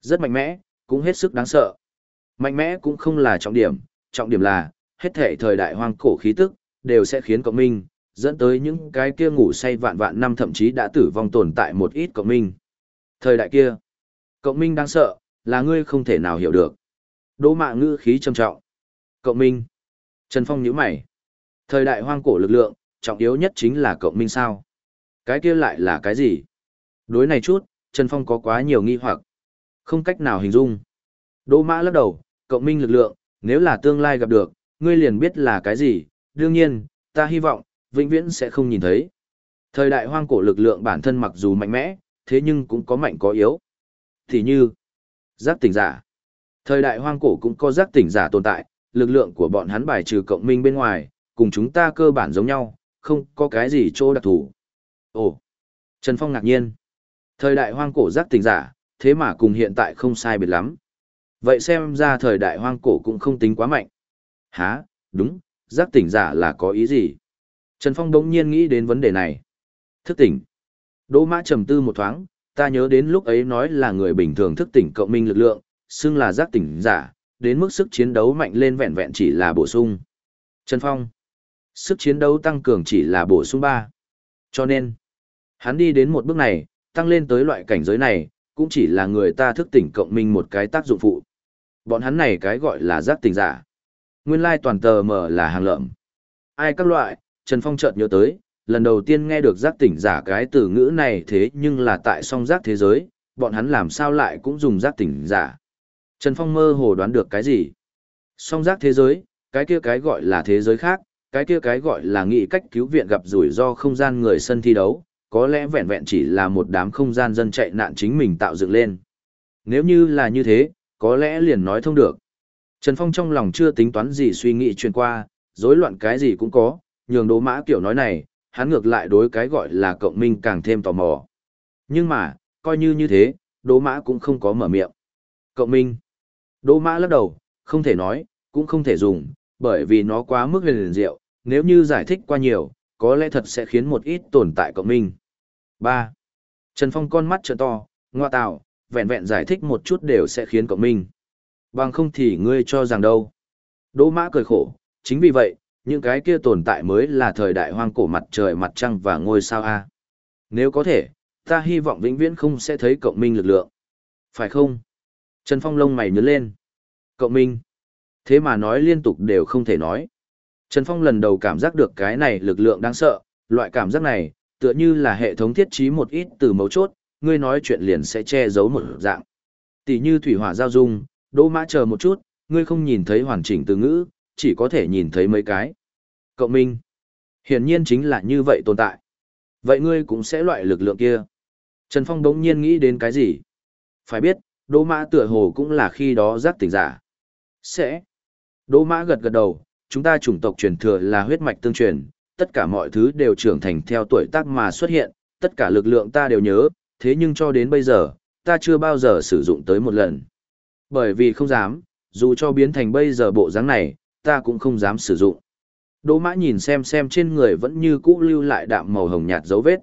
Rất mạnh mẽ, cũng hết sức đáng sợ. Mạnh mẽ cũng không là trọng điểm, trọng điểm là, hết thể thời đại hoang cổ khí tức, đều sẽ khiến cộng minh, dẫn tới những cái kia ngủ say vạn vạn năm thậm chí đã tử vong tồn tại một ít cộng minh. Thời đại kia, cộng minh đang sợ, là ngươi không thể nào hiểu được. Đỗ mạ ngữ khí trầm trọng. Cộng minh. Trần Phong nhíu mày. Thời đại hoang cổ lực lượng, trọng yếu nhất chính là cộng minh sao. Cái kia lại là cái gì? Đối này chút, Trần Phong có quá nhiều nghi hoặc. Không cách nào hình dung. Đỗ mã lắc đầu, cộng minh lực lượng, nếu là tương lai gặp được, ngươi liền biết là cái gì. Đương nhiên, ta hy vọng, vĩnh viễn sẽ không nhìn thấy. Thời đại hoang cổ lực lượng bản thân mặc dù mạnh mẽ, thế nhưng cũng có mạnh có yếu. Thì như, giác tỉnh giả. Thời đại hoang cổ cũng có giác tỉnh giả tồn tại, lực lượng của bọn hắn bài trừ cộng minh bên ngoài, cùng chúng ta cơ bản giống nhau, không có cái gì chỗ đặc thù. Ồ, Trần Phong ngạc nhiên. Thời đại hoang cổ giác tỉnh giả, thế mà cùng hiện tại không sai biệt lắm. Vậy xem ra thời đại hoang cổ cũng không tính quá mạnh. Hả, đúng, giác tỉnh giả là có ý gì? Trần Phong đống nhiên nghĩ đến vấn đề này. Thức tỉnh. Đỗ mã trầm tư một thoáng, ta nhớ đến lúc ấy nói là người bình thường thức tỉnh cộng minh lực lượng, xưng là giác tỉnh giả, đến mức sức chiến đấu mạnh lên vẹn vẹn chỉ là bổ sung. Trần Phong. Sức chiến đấu tăng cường chỉ là bổ sung 3. Cho nên, hắn đi đến một bước này, tăng lên tới loại cảnh giới này, cũng chỉ là người ta thức tỉnh cộng minh một cái tác dụng phụ. Bọn hắn này cái gọi là giác tỉnh giả. Nguyên lai toàn tờ mở là hàng lợm. Ai các loại, Trần Phong chợt nhớ tới, lần đầu tiên nghe được giác tỉnh giả cái từ ngữ này thế nhưng là tại song giác thế giới, bọn hắn làm sao lại cũng dùng giác tỉnh giả. Trần Phong mơ hồ đoán được cái gì? Song giác thế giới, cái kia cái gọi là thế giới khác, cái kia cái gọi là nghị cách cứu viện gặp rủi ro không gian người sân thi đấu, có lẽ vẹn vẹn chỉ là một đám không gian dân chạy nạn chính mình tạo dựng lên. Nếu như là như thế, có lẽ liền nói thông được. Trần Phong trong lòng chưa tính toán gì suy nghĩ chuyện qua, rối loạn cái gì cũng có, nhường đố mã kiểu nói này, hắn ngược lại đối cái gọi là cộng minh càng thêm tò mò. Nhưng mà, coi như như thế, đố mã cũng không có mở miệng. Cộng minh. Đố mã lắc đầu, không thể nói, cũng không thể dùng, bởi vì nó quá mức huyền diệu, nếu như giải thích qua nhiều, có lẽ thật sẽ khiến một ít tồn tại cộng minh. 3. Trần Phong con mắt trợ to, ngoa tạo, vẹn vẹn giải thích một chút đều sẽ khiến cộng minh. Bằng không thì ngươi cho rằng đâu. Đỗ mã cười khổ, chính vì vậy, những cái kia tồn tại mới là thời đại hoang cổ mặt trời mặt trăng và ngôi sao A. Nếu có thể, ta hy vọng vĩnh viễn không sẽ thấy cộng minh lực lượng. Phải không? Trần Phong lông mày nhớ lên. Cộng minh. Thế mà nói liên tục đều không thể nói. Trần Phong lần đầu cảm giác được cái này lực lượng đáng sợ, loại cảm giác này, tựa như là hệ thống thiết trí một ít từ mấu chốt, ngươi nói chuyện liền sẽ che giấu một dạng. Tỷ như thủy hỏa giao dung, đỗ mã chờ một chút, ngươi không nhìn thấy hoàn chỉnh từ ngữ, chỉ có thể nhìn thấy mấy cái. Cộng minh. Hiển nhiên chính là như vậy tồn tại. Vậy ngươi cũng sẽ loại lực lượng kia. Trần Phong đống nhiên nghĩ đến cái gì? Phải biết, đỗ mã tựa hồ cũng là khi đó giác tỉnh giả. Sẽ. Đỗ mã gật gật đầu, chúng ta chủng tộc truyền thừa là huyết mạch tương truyền, tất cả mọi thứ đều trưởng thành theo tuổi tác mà xuất hiện, tất cả lực lượng ta đều nhớ, thế nhưng cho đến bây giờ, ta chưa bao giờ sử dụng tới một lần. Bởi vì không dám, dù cho biến thành bây giờ bộ dáng này, ta cũng không dám sử dụng. Đỗ mã nhìn xem xem trên người vẫn như cũ lưu lại đạm màu hồng nhạt dấu vết.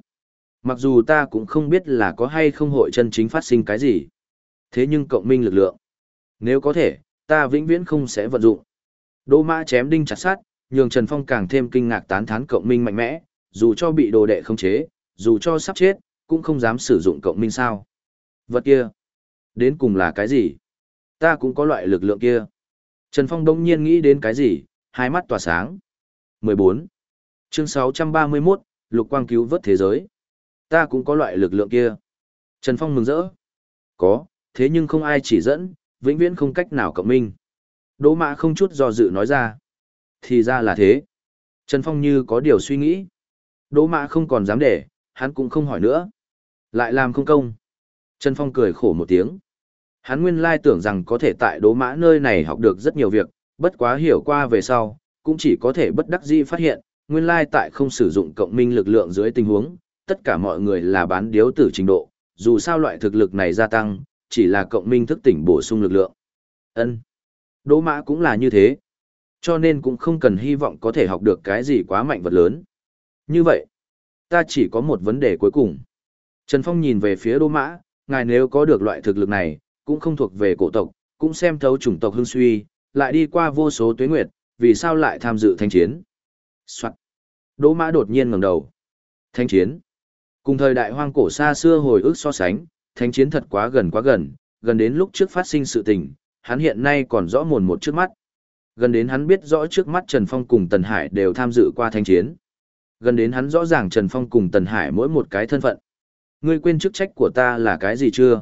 Mặc dù ta cũng không biết là có hay không hội chân chính phát sinh cái gì. Thế nhưng cộng minh lực lượng. Nếu có thể, ta vĩnh viễn không sẽ vận dụng. Đỗ mã chém đinh chặt sát, nhường Trần Phong càng thêm kinh ngạc tán thán cộng minh mạnh mẽ, dù cho bị đồ đệ không chế, dù cho sắp chết, cũng không dám sử dụng cộng minh sao. Vật kia, đến cùng là cái gì? Ta cũng có loại lực lượng kia. Trần Phong đông nhiên nghĩ đến cái gì, hai mắt tỏa sáng. 14. Chương 631, Lục Quang cứu vớt thế giới. Ta cũng có loại lực lượng kia. Trần Phong mừng rỡ. Có, thế nhưng không ai chỉ dẫn, vĩnh viễn không cách nào cộng minh. Đỗ mã không chút do dự nói ra. Thì ra là thế. Trần Phong như có điều suy nghĩ. Đỗ mã không còn dám để, hắn cũng không hỏi nữa. Lại làm không công. Trần Phong cười khổ một tiếng. Hắn nguyên lai tưởng rằng có thể tại đố mã nơi này học được rất nhiều việc, bất quá hiểu qua về sau, cũng chỉ có thể bất đắc dĩ phát hiện, nguyên lai tại không sử dụng cộng minh lực lượng dưới tình huống, tất cả mọi người là bán điếu tử trình độ, dù sao loại thực lực này gia tăng, chỉ là cộng minh thức tỉnh bổ sung lực lượng. Ân, Đỗ mã cũng là như thế. Cho nên cũng không cần hy vọng có thể học được cái gì quá mạnh vật lớn. Như vậy, ta chỉ có một vấn đề cuối cùng. Trần Phong nhìn về phía Đỗ mã, ngài nếu có được loại thực lực này, cũng không thuộc về cổ tộc, cũng xem thấu chủng tộc hưng suy, lại đi qua vô số tuế nguyệt, vì sao lại tham dự thanh chiến. Soạn. Đỗ mã đột nhiên ngẩng đầu. Thanh chiến. Cùng thời đại hoang cổ xa xưa hồi ức so sánh, thanh chiến thật quá gần quá gần, gần đến lúc trước phát sinh sự tình, hắn hiện nay còn rõ mồn một trước mắt. Gần đến hắn biết rõ trước mắt Trần Phong cùng Tần Hải đều tham dự qua thanh chiến. Gần đến hắn rõ ràng Trần Phong cùng Tần Hải mỗi một cái thân phận. Ngươi quên chức trách của ta là cái gì chưa?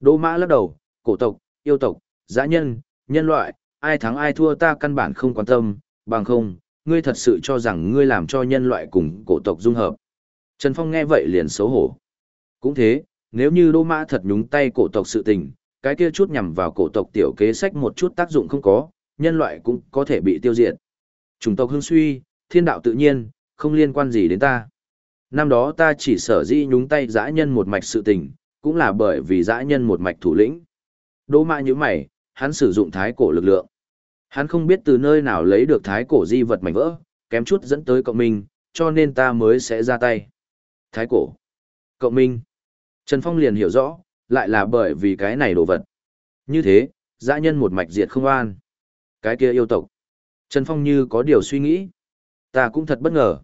Đỗ mã lắc đầu, cổ tộc, yêu tộc, dã nhân, nhân loại, ai thắng ai thua ta căn bản không quan tâm, bằng không, ngươi thật sự cho rằng ngươi làm cho nhân loại cùng cổ tộc dung hợp. Trần Phong nghe vậy liền xấu hổ. Cũng thế, nếu như Đỗ Mã thật nhúng tay cổ tộc sự tình, cái kia chút nhằm vào cổ tộc tiểu kế sách một chút tác dụng không có, nhân loại cũng có thể bị tiêu diệt. Chủng tộc hưng suy, thiên đạo tự nhiên, không liên quan gì đến ta. Năm đó ta chỉ sở dĩ nhúng tay dã nhân một mạch sự tình, cũng là bởi vì dã nhân một mạch thủ lĩnh. Đỗ mạ như mày, hắn sử dụng thái cổ lực lượng. Hắn không biết từ nơi nào lấy được thái cổ di vật mảnh vỡ, kém chút dẫn tới cộng minh, cho nên ta mới sẽ ra tay. Thái cổ. Cộng minh. Trần Phong liền hiểu rõ, lại là bởi vì cái này đồ vật. Như thế, dã nhân một mạch diệt không an. Cái kia yêu tộc. Trần Phong như có điều suy nghĩ. Ta cũng thật bất ngờ.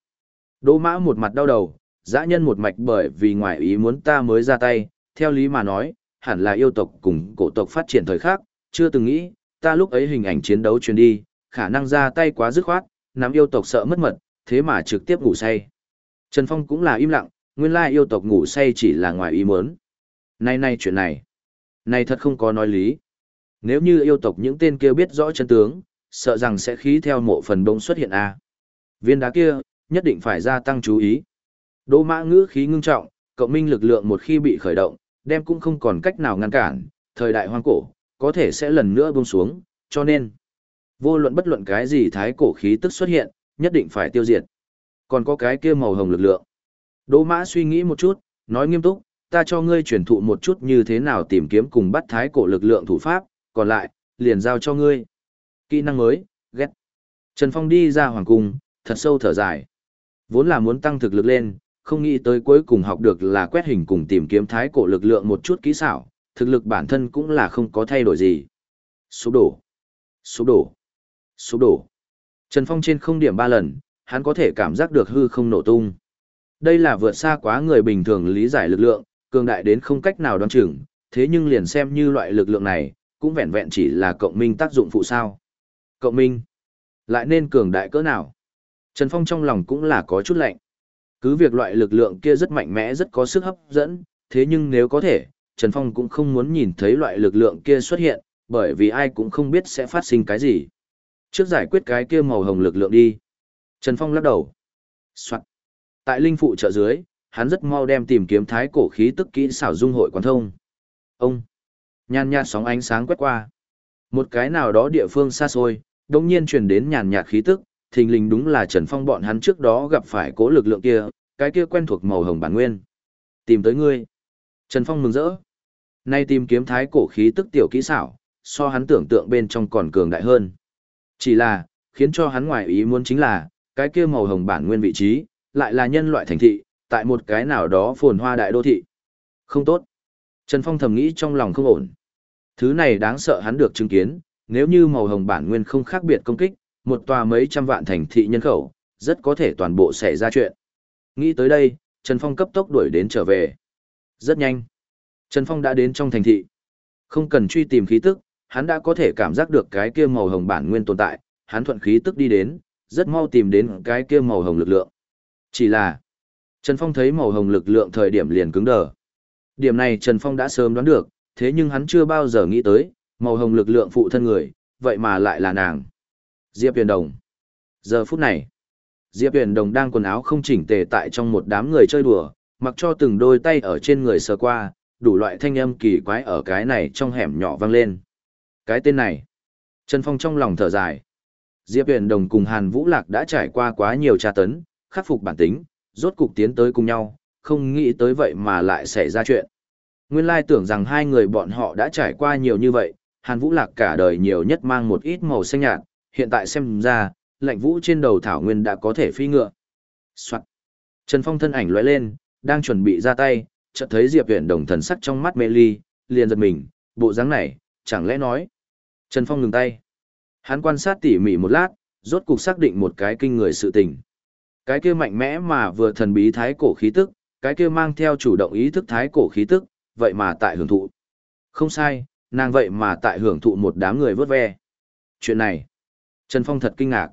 Đỗ mã một mặt đau đầu, dã nhân một mạch bởi vì ngoài ý muốn ta mới ra tay, theo lý mà nói, hẳn là yêu tộc cùng cổ tộc phát triển thời khác, chưa từng nghĩ, ta lúc ấy hình ảnh chiến đấu truyền đi, khả năng ra tay quá dứt khoát, nắm yêu tộc sợ mất mật, thế mà trực tiếp ngủ say. Trần Phong cũng là im lặng, nguyên lai yêu tộc ngủ say chỉ là ngoài ý muốn. Nay nay chuyện này, này thật không có nói lý. Nếu như yêu tộc những tên kia biết rõ chân tướng, sợ rằng sẽ khí theo mộ phần bông xuất hiện a. Viên đá kia, nhất định phải gia tăng chú ý. Đỗ mã ngữ khí ngưng trọng, cộng minh lực lượng một khi bị khởi động, đem cũng không còn cách nào ngăn cản, thời đại hoang cổ, có thể sẽ lần nữa buông xuống, cho nên, vô luận bất luận cái gì thái cổ khí tức xuất hiện, nhất định phải tiêu diệt. Còn có cái kia màu hồng lực lượng. Đỗ Mã suy nghĩ một chút, nói nghiêm túc, ta cho ngươi truyền thụ một chút như thế nào tìm kiếm cùng bắt thái cổ lực lượng thủ pháp, còn lại, liền giao cho ngươi. Kỹ năng mới, ghét. Trần Phong đi ra hoàng cung, thật sâu thở dài. Vốn là muốn tăng thực lực lên, không nghĩ tới cuối cùng học được là quét hình cùng tìm kiếm thái cổ lực lượng một chút kỹ xảo, thực lực bản thân cũng là không có thay đổi gì. Sụp đổ, sụp đổ, sụp đổ. Trần Phong trên không điểm ba lần, hắn có thể cảm giác được hư không nổ tung. Đây là vượt xa quá người bình thường lý giải lực lượng, cường đại đến không cách nào đoán chừng, thế nhưng liền xem như loại lực lượng này, cũng vẹn vẹn chỉ là cộng minh tác dụng phụ sao. Cộng minh, lại nên cường đại cỡ nào? Trần Phong trong lòng cũng là có chút lạnh. Cứ việc loại lực lượng kia rất mạnh mẽ rất có sức hấp dẫn, thế nhưng nếu có thể, Trần Phong cũng không muốn nhìn thấy loại lực lượng kia xuất hiện, bởi vì ai cũng không biết sẽ phát sinh cái gì. Trước giải quyết cái kia màu hồng lực lượng đi. Trần Phong lắc đầu. Soạn. Tại linh phụ trợ dưới, hắn rất mau đem tìm kiếm thái cổ khí tức kỹ xảo dung hội quán thông. Ông. Nhàn nhạt sóng ánh sáng quét qua. Một cái nào đó địa phương xa xôi, đồng nhiên truyền đến nhàn nhạt khí tức, thình lình đúng là Trần Phong bọn hắn trước đó gặp phải cố lực lượng kia, cái kia quen thuộc màu hồng bản nguyên. Tìm tới ngươi. Trần Phong mừng rỡ. Nay tìm kiếm thái cổ khí tức tiểu kỹ xảo, so hắn tưởng tượng bên trong còn cường đại hơn. Chỉ là, khiến cho hắn ngoài ý muốn chính là, cái kia màu hồng bản nguyên vị trí, lại là nhân loại thành thị, tại một cái nào đó phồn hoa đại đô thị. Không tốt. Trần Phong thầm nghĩ trong lòng không ổn. Thứ này đáng sợ hắn được chứng kiến, nếu như màu hồng bản nguyên không khác biệt công kích, một tòa mấy trăm vạn thành thị nhân khẩu, rất có thể toàn bộ xảy ra chuyện. Nghĩ tới đây, Trần Phong cấp tốc đuổi đến trở về. Rất nhanh. Trần Phong đã đến trong thành thị. Không cần truy tìm khí tức, hắn đã có thể cảm giác được cái kia màu hồng bản nguyên tồn tại, hắn thuận khí tức đi đến, rất mau tìm đến cái kia màu hồng lực lượng. Chỉ là, Trần Phong thấy màu hồng lực lượng thời điểm liền cứng đờ. Điểm này Trần Phong đã sớm đoán được, thế nhưng hắn chưa bao giờ nghĩ tới, màu hồng lực lượng phụ thân người, vậy mà lại là nàng. Diệp Huyền Đồng. Giờ phút này, Diệp Huyền Đồng đang quần áo không chỉnh tề tại trong một đám người chơi đùa, mặc cho từng đôi tay ở trên người sờ qua, đủ loại thanh âm kỳ quái ở cái này trong hẻm nhỏ vang lên. Cái tên này. Trần Phong trong lòng thở dài. Diệp Huyền Đồng cùng Hàn Vũ Lạc đã trải qua quá nhiều tra tấn, khắc phục bản tính, rốt cục tiến tới cùng nhau, không nghĩ tới vậy mà lại xảy ra chuyện. Nguyên lai tưởng rằng hai người bọn họ đã trải qua nhiều như vậy, Hàn Vũ Lạc cả đời nhiều nhất mang một ít màu xanh nhạt, hiện tại xem ra, lạnh vũ trên đầu thảo nguyên đã có thể phi ngựa. Soạn. Trần Phong thân ảnh lóe lên, đang chuẩn bị ra tay, chợt thấy Diệp Viễn Đồng thần sắc trong mắt mê ly, liền giật mình, bộ dáng này, chẳng lẽ nói. Trần Phong ngừng tay. Hắn quan sát tỉ mỉ một lát, rốt cục xác định một cái kinh người sự tình. Cái kia mạnh mẽ mà vừa thần bí thái cổ khí tức, cái kia mang theo chủ động ý thức thái cổ khí tức, vậy mà tại hưởng thụ. Không sai, nàng vậy mà tại hưởng thụ một đám người vớt ve. Chuyện này, Trần Phong thật kinh ngạc.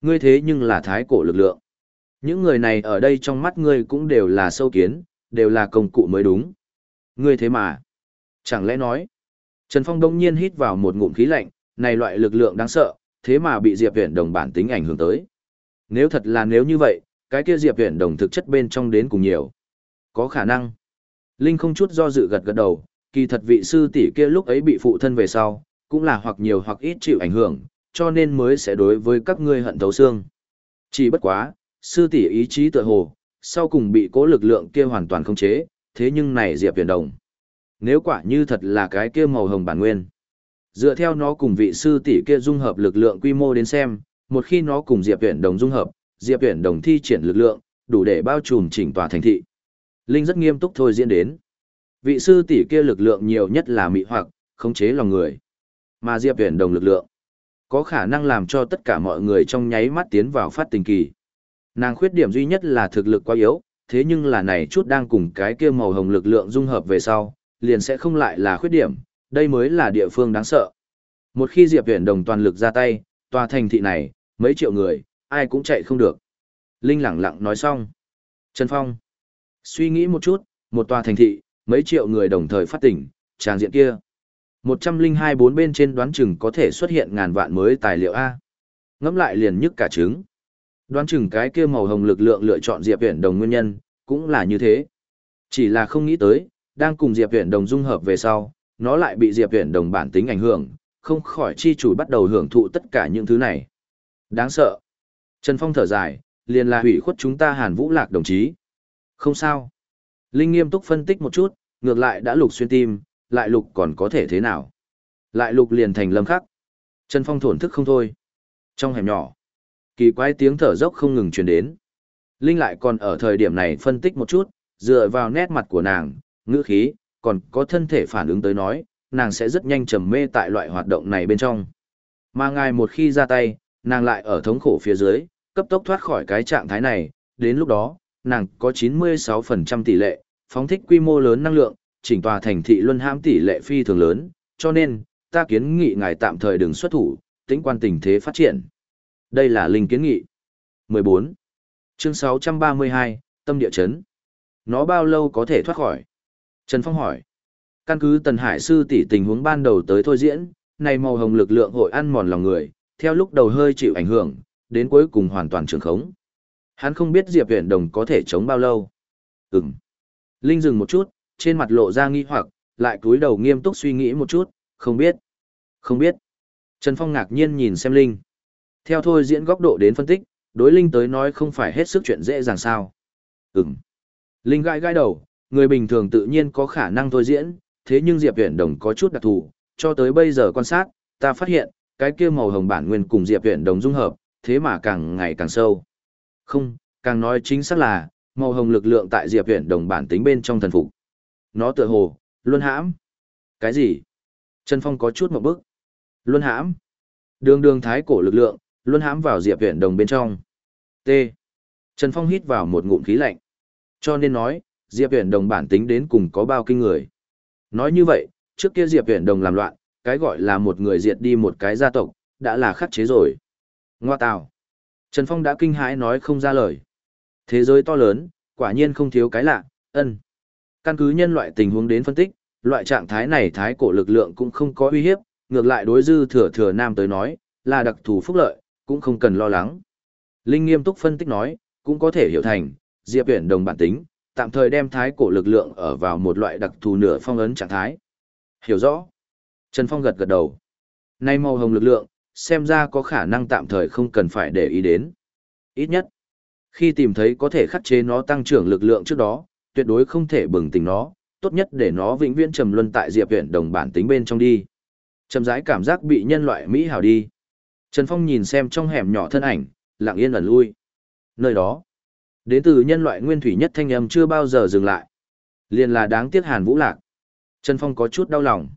Ngươi thế nhưng là thái cổ lực lượng. Những người này ở đây trong mắt ngươi cũng đều là sâu kiến, đều là công cụ mới đúng. Ngươi thế mà. Chẳng lẽ nói. Trần Phong đông nhiên hít vào một ngụm khí lạnh, này loại lực lượng đáng sợ, thế mà bị Diệp Viễn đồng bản tính ảnh hưởng tới. Nếu thật là nếu như vậy, cái kia Diệp Viễn đồng thực chất bên trong đến cùng nhiều. Có khả năng. Linh không chút do dự gật gật đầu, kỳ thật vị sư tỷ kia lúc ấy bị phụ thân về sau, cũng là hoặc nhiều hoặc ít chịu ảnh hưởng, cho nên mới sẽ đối với các ngươi hận thấu xương. Chỉ bất quá, sư tỷ ý chí tựa hồ, sau cùng bị cố lực lượng kia hoàn toàn không chế, thế nhưng này Diệp Viễn Đồng. Nếu quả như thật là cái kia màu hồng bản nguyên, dựa theo nó cùng vị sư tỷ kia dung hợp lực lượng quy mô đến xem, một khi nó cùng Diệp Viễn Đồng dung hợp, Diệp Viễn Đồng thi triển lực lượng, đủ để bao trùm chỉnh tòa thành thị. Linh rất nghiêm túc thôi diễn đến. Vị sư tỷ kia lực lượng nhiều nhất là mị hoặc, khống chế lòng người. Mà Diệp Viễn Đồng lực lượng, có khả năng làm cho tất cả mọi người trong nháy mắt tiến vào phát tình kỳ. Nàng khuyết điểm duy nhất là thực lực quá yếu, thế nhưng là này chút đang cùng cái kia màu hồng lực lượng dung hợp về sau, liền sẽ không lại là khuyết điểm, đây mới là địa phương đáng sợ. Một khi Diệp Viễn Đồng toàn lực ra tay, tòa thành thị này, mấy triệu người, ai cũng chạy không được. Linh lẳng lặng nói xong. Trần Phong. Suy nghĩ một chút, một tòa thành thị, mấy triệu người đồng thời phát tỉnh, tràng diện kia. 102 bốn bên trên đoán chừng có thể xuất hiện ngàn vạn mới tài liệu A. Ngẫm lại liền nhức cả trứng. Đoán chừng cái kia màu hồng lực lượng lựa chọn Diệp Viễn Đồng nguyên nhân, cũng là như thế. Chỉ là không nghĩ tới, đang cùng Diệp Viễn Đồng dung hợp về sau, nó lại bị Diệp Viễn Đồng bản tính ảnh hưởng, không khỏi chi chủ bắt đầu hưởng thụ tất cả những thứ này. Đáng sợ. Trần Phong thở dài, liền là hủy khuất chúng ta Hàn Vũ Lạc đồng chí. Không sao. Linh nghiêm túc phân tích một chút, ngược lại đã lục xuyên tim, lại lục còn có thể thế nào. Lại lục liền thành lâm khắc. Trần Phong thổn thức không thôi. Trong hẻm nhỏ, kỳ quái tiếng thở dốc không ngừng truyền đến. Linh lại còn ở thời điểm này phân tích một chút, dựa vào nét mặt của nàng, ngữ khí, còn có thân thể phản ứng tới nói, nàng sẽ rất nhanh trầm mê tại loại hoạt động này bên trong. Mà ngài một khi ra tay, nàng lại ở thống khổ phía dưới, cấp tốc thoát khỏi cái trạng thái này, đến lúc đó, nàng có 96% tỷ lệ, phóng thích quy mô lớn năng lượng, chỉnh tòa thành thị luân hãm tỷ lệ phi thường lớn, cho nên, ta kiến nghị ngài tạm thời đừng xuất thủ, tính quan tình thế phát triển. Đây là linh kiến nghị. 14. Chương 632, Tâm địa chấn. Nó bao lâu có thể thoát khỏi? Trần Phong hỏi. Căn cứ Tần Hải sư tỷ tình huống ban đầu tới thôi diễn, này màu hồng lực lượng hội ăn mòn lòng người, theo lúc đầu hơi chịu ảnh hưởng, đến cuối cùng hoàn toàn trường khống. Hắn không biết Diệp Viễn Đồng có thể chống bao lâu. Ừm. Linh dừng một chút, trên mặt lộ ra nghi hoặc, lại cúi đầu nghiêm túc suy nghĩ một chút, không biết. Không biết. Trần Phong ngạc nhiên nhìn xem Linh. Theo thôi diễn góc độ đến phân tích, đối Linh tới nói không phải hết sức chuyện dễ dàng sao. Ừm. Linh gãi gãi đầu, người bình thường tự nhiên có khả năng thôi diễn, thế nhưng Diệp Viễn Đồng có chút đặc thù, cho tới bây giờ quan sát, ta phát hiện, cái kia màu hồng bản nguyên cùng Diệp viện Đồng dung hợp, thế mà càng ngày càng sâu. Không, càng nói chính xác là, màu hồng lực lượng tại Diệp viện Đồng bản tính bên trong thần phục. Nó tựa hồ, luân hãm. Cái gì? Trần Phong có chút một bước. Luân hãm. Đường đường thái cổ lực lượng, luân hãm vào Diệp viện Đồng bên trong. T. Trần Phong hít vào một ngụm khí lạnh. Cho nên nói, Diệp viện Đồng bản tính đến cùng có bao kinh người. Nói như vậy, trước kia Diệp viện Đồng làm loạn, cái gọi là một người diệt đi một cái gia tộc, đã là khắc chế rồi. Ngoa tào. Trần Phong đã kinh hãi nói không ra lời. Thế giới to lớn, quả nhiên không thiếu cái lạ, ân. Căn cứ nhân loại tình huống đến phân tích, loại trạng thái này thái cổ lực lượng cũng không có uy hiếp, ngược lại đối dư thừa thừa nam tới nói, là đặc thù phúc lợi, cũng không cần lo lắng. Linh nghiêm túc phân tích nói, cũng có thể hiểu thành, Diệp Viễn đồng bản tính, tạm thời đem thái cổ lực lượng ở vào một loại đặc thù nửa phong ấn trạng thái. Hiểu rõ. Trần Phong gật gật đầu. Nay màu hồng lực lượng, xem ra có khả năng tạm thời không cần phải để ý đến. Ít nhất, khi tìm thấy có thể khắc chế nó tăng trưởng lực lượng trước đó, tuyệt đối không thể bừng tỉnh nó, tốt nhất để nó vĩnh viễn trầm luân tại Diệp huyện đồng bản tính bên trong đi. Trầm rãi cảm giác bị nhân loại Mỹ hào đi. Trần Phong nhìn xem trong hẻm nhỏ thân ảnh, lặng yên ẩn lui. Nơi đó, đến từ nhân loại nguyên thủy nhất thanh âm chưa bao giờ dừng lại. Liền là đáng tiếc Hàn Vũ Lạc. Trần Phong có chút đau lòng.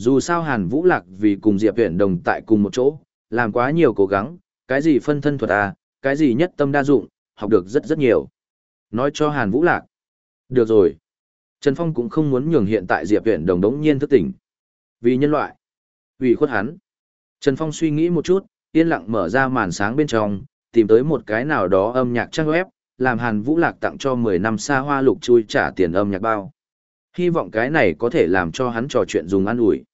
Dù sao Hàn Vũ Lạc vì cùng Diệp Huyền đồng tại cùng một chỗ, làm quá nhiều cố gắng, cái gì phân thân thuật à, cái gì nhất tâm đa dụng, học được rất rất nhiều. Nói cho Hàn Vũ Lạc. Được rồi. Trần Phong cũng không muốn nhường hiện tại Diệp Huyền đồng đống nhiên thức tỉnh. Vì nhân loại. Vì khuất hắn. Trần Phong suy nghĩ một chút, yên lặng mở ra màn sáng bên trong, tìm tới một cái nào đó âm nhạc trang web, làm Hàn Vũ Lạc tặng cho 10 năm xa hoa lục chui trả tiền âm nhạc bao. Hy vọng cái này có thể làm cho hắn trò chuyện dùng ăn ủi.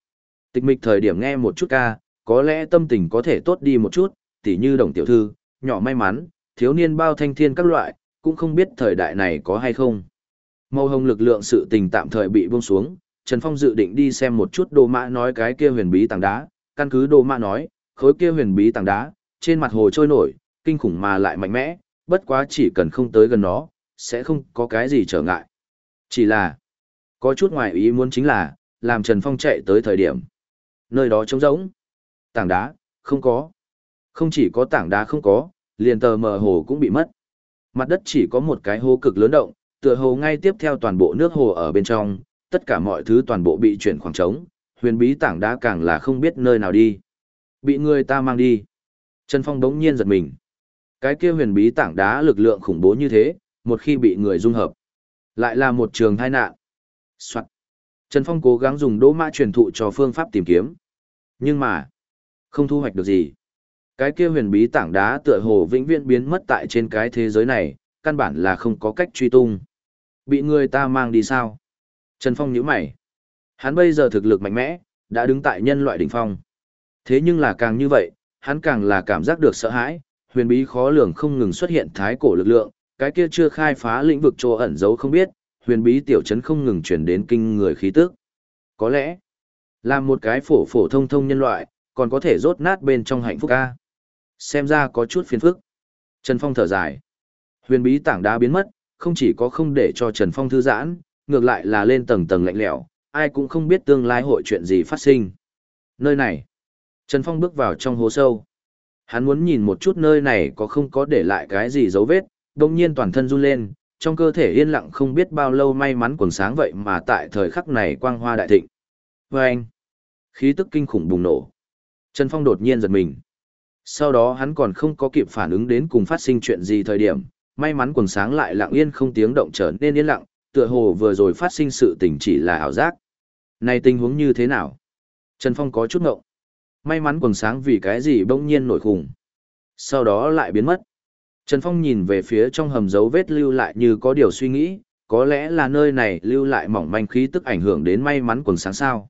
Tịch mịch thời điểm nghe một chút ca, có lẽ tâm tình có thể tốt đi một chút, tỉ như đồng tiểu thư, nhỏ may mắn, thiếu niên bao thanh thiên các loại, cũng không biết thời đại này có hay không. Màu hồng lực lượng sự tình tạm thời bị buông xuống, Trần Phong dự định đi xem một chút đồ mã nói cái kia huyền bí tảng đá, căn cứ đồ mã nói, khối kia huyền bí tảng đá, trên mặt hồ trôi nổi, kinh khủng mà lại mạnh mẽ, bất quá chỉ cần không tới gần nó, sẽ không có cái gì trở ngại. Chỉ là, có chút ngoài ý muốn chính là, làm Trần Phong chạy tới thời điểm. Nơi đó trống rỗng. Tảng đá, không có. Không chỉ có tảng đá không có, liền tờ mờ hồ cũng bị mất. Mặt đất chỉ có một cái hố cực lớn động, tựa hồ ngay tiếp theo toàn bộ nước hồ ở bên trong, tất cả mọi thứ toàn bộ bị chuyển khoảng trống, huyền bí tảng đá càng là không biết nơi nào đi. Bị người ta mang đi. Trần Phong đống nhiên giật mình. Cái kia huyền bí tảng đá lực lượng khủng bố như thế, một khi bị người dung hợp, lại là một trường tai nạn. Soạn. Trần Phong cố gắng dùng đỗ mã truyền thụ cho phương pháp tìm kiếm. Nhưng mà, không thu hoạch được gì. Cái kia huyền bí tảng đá tựa hồ vĩnh viễn biến mất tại trên cái thế giới này, căn bản là không có cách truy tung. Bị người ta mang đi sao? Trần Phong nhíu mày. Hắn bây giờ thực lực mạnh mẽ, đã đứng tại nhân loại đỉnh phong. Thế nhưng là càng như vậy, hắn càng là cảm giác được sợ hãi, huyền bí khó lường không ngừng xuất hiện thái cổ lực lượng, cái kia chưa khai phá lĩnh vực chỗ ẩn giấu không biết, huyền bí tiểu trấn không ngừng chuyển đến kinh người khí tức. Có lẽ, làm một cái phổ phổ thông thông nhân loại, còn có thể rốt nát bên trong hạnh phúc ca. Xem ra có chút phiền phức. Trần Phong thở dài. Huyền bí tảng đá biến mất, không chỉ có không để cho Trần Phong thư giãn, ngược lại là lên tầng tầng lạnh lẽo, ai cũng không biết tương lai hội chuyện gì phát sinh. Nơi này, Trần Phong bước vào trong hố sâu. Hắn muốn nhìn một chút nơi này có không có để lại cái gì dấu vết, đồng nhiên toàn thân run lên, trong cơ thể yên lặng không biết bao lâu may mắn quần sáng vậy mà tại thời khắc này quang hoa đại thịnh. Và anh, khí tức kinh khủng bùng nổ. Trần Phong đột nhiên giật mình. Sau đó hắn còn không có kịp phản ứng đến cùng phát sinh chuyện gì thời điểm, may mắn quần sáng lại lặng yên không tiếng động trở nên yên lặng, tựa hồ vừa rồi phát sinh sự tình chỉ là ảo giác. Này tình huống như thế nào? Trần Phong có chút ngộng. May mắn quần sáng vì cái gì bỗng nhiên nổi khủng. Sau đó lại biến mất. Trần Phong nhìn về phía trong hầm dấu vết lưu lại như có điều suy nghĩ, có lẽ là nơi này lưu lại mỏng manh khí tức ảnh hưởng đến may mắn quần sáng sao.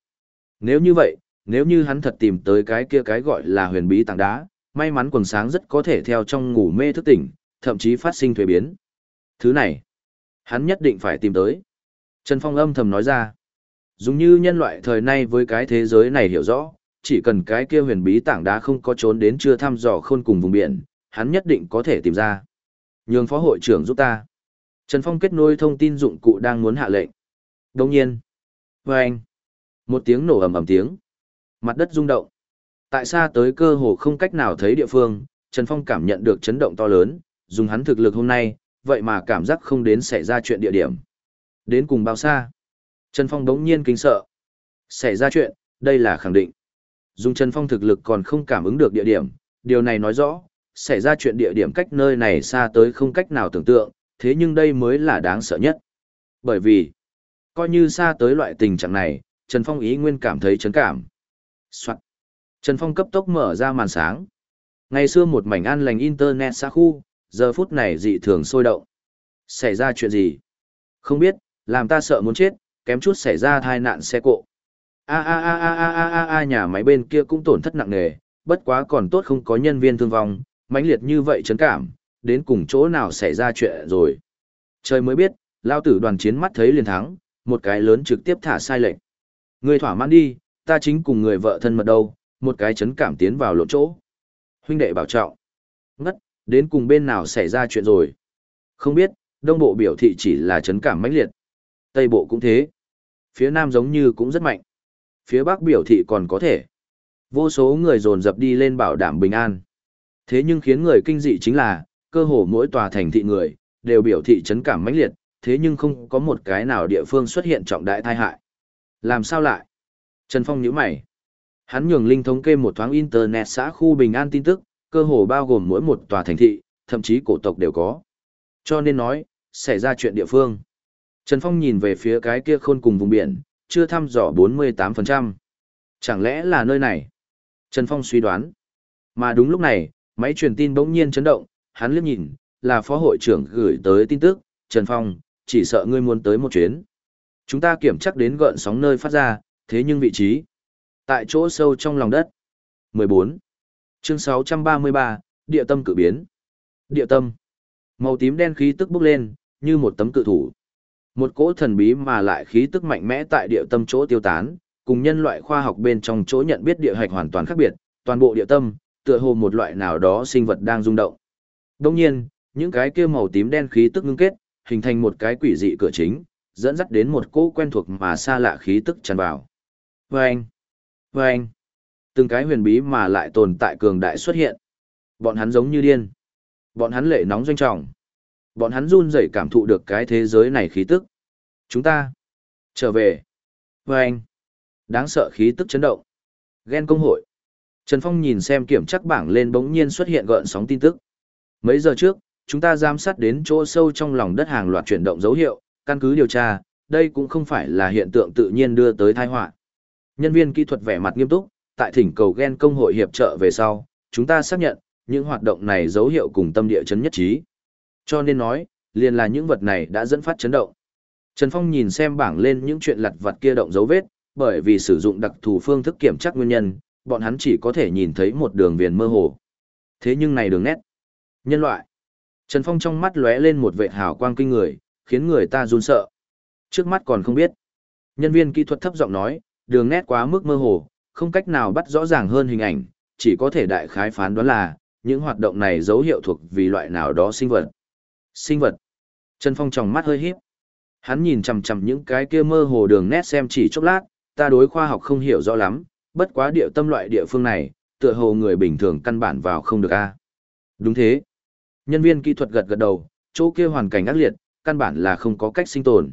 Nếu như vậy, nếu như hắn thật tìm tới cái kia cái gọi là huyền bí tảng đá, may mắn quần sáng rất có thể theo trong ngủ mê thức tỉnh, thậm chí phát sinh thuế biến. Thứ này, hắn nhất định phải tìm tới. Trần Phong âm thầm nói ra, dùng như nhân loại thời nay với cái thế giới này hiểu rõ, chỉ cần cái kia huyền bí tảng đá không có trốn đến chưa thăm dò khôn cùng vùng biển, hắn nhất định có thể tìm ra. Nhường phó hội trưởng giúp ta. Trần Phong kết nối thông tin dụng cụ đang muốn hạ lệnh. Đồng nhiên. vâng anh. Một tiếng nổ ầm ầm tiếng. Mặt đất rung động. Tại xa tới cơ hồ không cách nào thấy địa phương, Trần Phong cảm nhận được chấn động to lớn, dùng hắn thực lực hôm nay, vậy mà cảm giác không đến xảy ra chuyện địa điểm. Đến cùng bao xa? Trần Phong đống nhiên kinh sợ. Xảy ra chuyện, đây là khẳng định. Dùng Trần Phong thực lực còn không cảm ứng được địa điểm, điều này nói rõ, xảy ra chuyện địa điểm cách nơi này xa tới không cách nào tưởng tượng, thế nhưng đây mới là đáng sợ nhất. Bởi vì, coi như xa tới loại tình trạng này, Trần Phong ý nguyên cảm thấy chấn cảm. Soạn. Trần Phong cấp tốc mở ra màn sáng. Ngày xưa một mảnh an lành internet xa khu, giờ phút này dị thường sôi động. Xảy ra chuyện gì? Không biết, làm ta sợ muốn chết, kém chút xảy ra tai nạn xe cộ. A a a a a a a nhà máy bên kia cũng tổn thất nặng nề, bất quá còn tốt không có nhân viên thương vong, mãnh liệt như vậy chấn cảm, đến cùng chỗ nào xảy ra chuyện rồi. Trời mới biết, lao tử đoàn chiến mắt thấy liền thắng, một cái lớn trực tiếp thả sai lệnh. Người thỏa mãn đi, ta chính cùng người vợ thân mật đâu, một cái chấn cảm tiến vào lộ chỗ. Huynh đệ bảo trọng. Ngất, đến cùng bên nào xảy ra chuyện rồi. Không biết, đông bộ biểu thị chỉ là chấn cảm mãnh liệt. Tây bộ cũng thế. Phía nam giống như cũng rất mạnh. Phía bắc biểu thị còn có thể. Vô số người dồn dập đi lên bảo đảm bình an. Thế nhưng khiến người kinh dị chính là, cơ hồ mỗi tòa thành thị người, đều biểu thị chấn cảm mãnh liệt, thế nhưng không có một cái nào địa phương xuất hiện trọng đại tai hại. Làm sao lại? Trần Phong nhíu mày. Hắn nhường linh thống kê một thoáng internet xã khu bình an tin tức, cơ hồ bao gồm mỗi một tòa thành thị, thậm chí cổ tộc đều có. Cho nên nói, xảy ra chuyện địa phương. Trần Phong nhìn về phía cái kia khôn cùng vùng biển, chưa thăm dò 48%. Chẳng lẽ là nơi này? Trần Phong suy đoán. Mà đúng lúc này, máy truyền tin bỗng nhiên chấn động, hắn liếc nhìn, là phó hội trưởng gửi tới tin tức, Trần Phong, chỉ sợ ngươi muốn tới một chuyến. Chúng ta kiểm chắc đến gợn sóng nơi phát ra, thế nhưng vị trí. Tại chỗ sâu trong lòng đất. 14. Chương 633, Địa tâm cự biến. Địa tâm. Màu tím đen khí tức bốc lên, như một tấm cự thủ. Một cỗ thần bí mà lại khí tức mạnh mẽ tại địa tâm chỗ tiêu tán, cùng nhân loại khoa học bên trong chỗ nhận biết địa hạch hoàn toàn khác biệt, toàn bộ địa tâm, tựa hồ một loại nào đó sinh vật đang rung động. Đồng nhiên, những cái kia màu tím đen khí tức ngưng kết, hình thành một cái quỷ dị cửa chính, dẫn dắt đến một cỗ quen thuộc mà xa lạ khí tức tràn vào. Vâng! Vâng! Từng cái huyền bí mà lại tồn tại cường đại xuất hiện. Bọn hắn giống như điên. Bọn hắn lệ nóng doanh trọng. Bọn hắn run rẩy cảm thụ được cái thế giới này khí tức. Chúng ta trở về. Vâng! Đáng sợ khí tức chấn động. Ghen công hội. Trần Phong nhìn xem kiểm chắc bảng lên bỗng nhiên xuất hiện gợn sóng tin tức. Mấy giờ trước, chúng ta giám sát đến chỗ sâu trong lòng đất hàng loạt chuyển động dấu hiệu, căn cứ điều tra, đây cũng không phải là hiện tượng tự nhiên đưa tới tai họa. Nhân viên kỹ thuật vẻ mặt nghiêm túc, tại thỉnh cầu gen công hội hiệp trợ về sau, chúng ta xác nhận, những hoạt động này dấu hiệu cùng tâm địa chấn nhất trí. Cho nên nói, liền là những vật này đã dẫn phát chấn động. Trần Phong nhìn xem bảng lên những chuyện lặt vặt kia động dấu vết, bởi vì sử dụng đặc thù phương thức kiểm tra nguyên nhân, bọn hắn chỉ có thể nhìn thấy một đường viền mơ hồ. Thế nhưng này đường nét. Nhân loại. Trần Phong trong mắt lóe lên một vệ hào quang kinh người, khiến người ta run sợ. Trước mắt còn không biết. Nhân viên kỹ thuật thấp giọng nói, đường nét quá mức mơ hồ, không cách nào bắt rõ ràng hơn hình ảnh, chỉ có thể đại khái phán đoán là, những hoạt động này dấu hiệu thuộc vì loại nào đó sinh vật. Sinh vật. Trần Phong tròng mắt hơi híp. Hắn nhìn chằm chằm những cái kia mơ hồ đường nét xem chỉ chốc lát, ta đối khoa học không hiểu rõ lắm, bất quá địa tâm loại địa phương này, tựa hồ người bình thường căn bản vào không được a. Đúng thế. Nhân viên kỹ thuật gật gật đầu, chỗ kia hoàn cảnh ác liệt, căn bản là không có cách sinh tồn.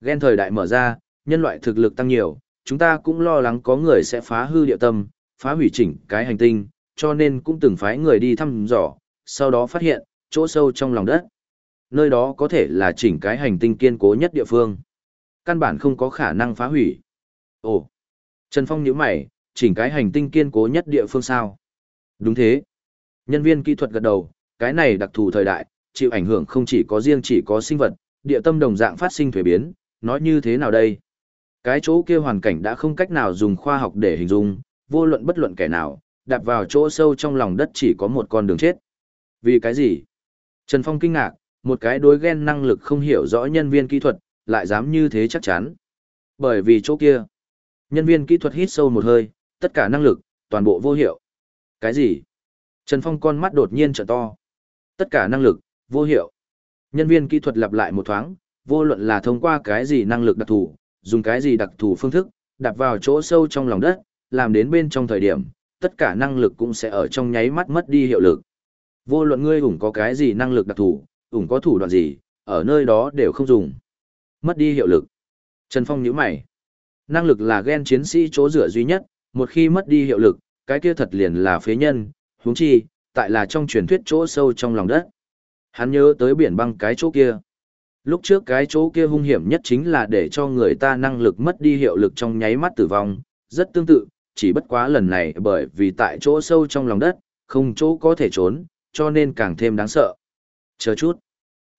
Ghen thời đại mở ra, nhân loại thực lực tăng nhiều, chúng ta cũng lo lắng có người sẽ phá hư địa tâm, phá hủy chỉnh cái hành tinh, cho nên cũng từng phái người đi thăm dò, sau đó phát hiện, chỗ sâu trong lòng đất. Nơi đó có thể là chỉnh cái hành tinh kiên cố nhất địa phương. Căn bản không có khả năng phá hủy. Ồ, Trần Phong nhíu mày, chỉnh cái hành tinh kiên cố nhất địa phương sao? Đúng thế. Nhân viên kỹ thuật gật đầu, cái này đặc thù thời đại, chịu ảnh hưởng không chỉ có riêng chỉ có sinh vật, địa tâm đồng dạng phát sinh thuế biến, nói như thế nào đây? Cái chỗ kia hoàn cảnh đã không cách nào dùng khoa học để hình dung, vô luận bất luận kẻ nào, đạp vào chỗ sâu trong lòng đất chỉ có một con đường chết. Vì cái gì? Trần Phong kinh ngạc, một cái đối ghen năng lực không hiểu rõ nhân viên kỹ thuật, lại dám như thế chắc chắn. Bởi vì chỗ kia, nhân viên kỹ thuật hít sâu một hơi, tất cả năng lực, toàn bộ vô hiệu. Cái gì? Trần Phong con mắt đột nhiên trợ to. Tất cả năng lực, vô hiệu. Nhân viên kỹ thuật lặp lại một thoáng, vô luận là thông qua cái gì năng lực đặc thù, dùng cái gì đặc thù phương thức, đạp vào chỗ sâu trong lòng đất, làm đến bên trong thời điểm, tất cả năng lực cũng sẽ ở trong nháy mắt mất đi hiệu lực. Vô luận ngươi ủng có cái gì năng lực đặc thù, ủng có thủ đoạn gì, ở nơi đó đều không dùng. Mất đi hiệu lực. Trần Phong nhíu mày. Năng lực là gen chiến sĩ chỗ rửa duy nhất, một khi mất đi hiệu lực, cái kia thật liền là phế nhân, huống chi, tại là trong truyền thuyết chỗ sâu trong lòng đất. Hắn nhớ tới biển băng cái chỗ kia. Lúc trước cái chỗ kia hung hiểm nhất chính là để cho người ta năng lực mất đi hiệu lực trong nháy mắt tử vong, rất tương tự, chỉ bất quá lần này bởi vì tại chỗ sâu trong lòng đất, không chỗ có thể trốn, cho nên càng thêm đáng sợ. Chờ chút.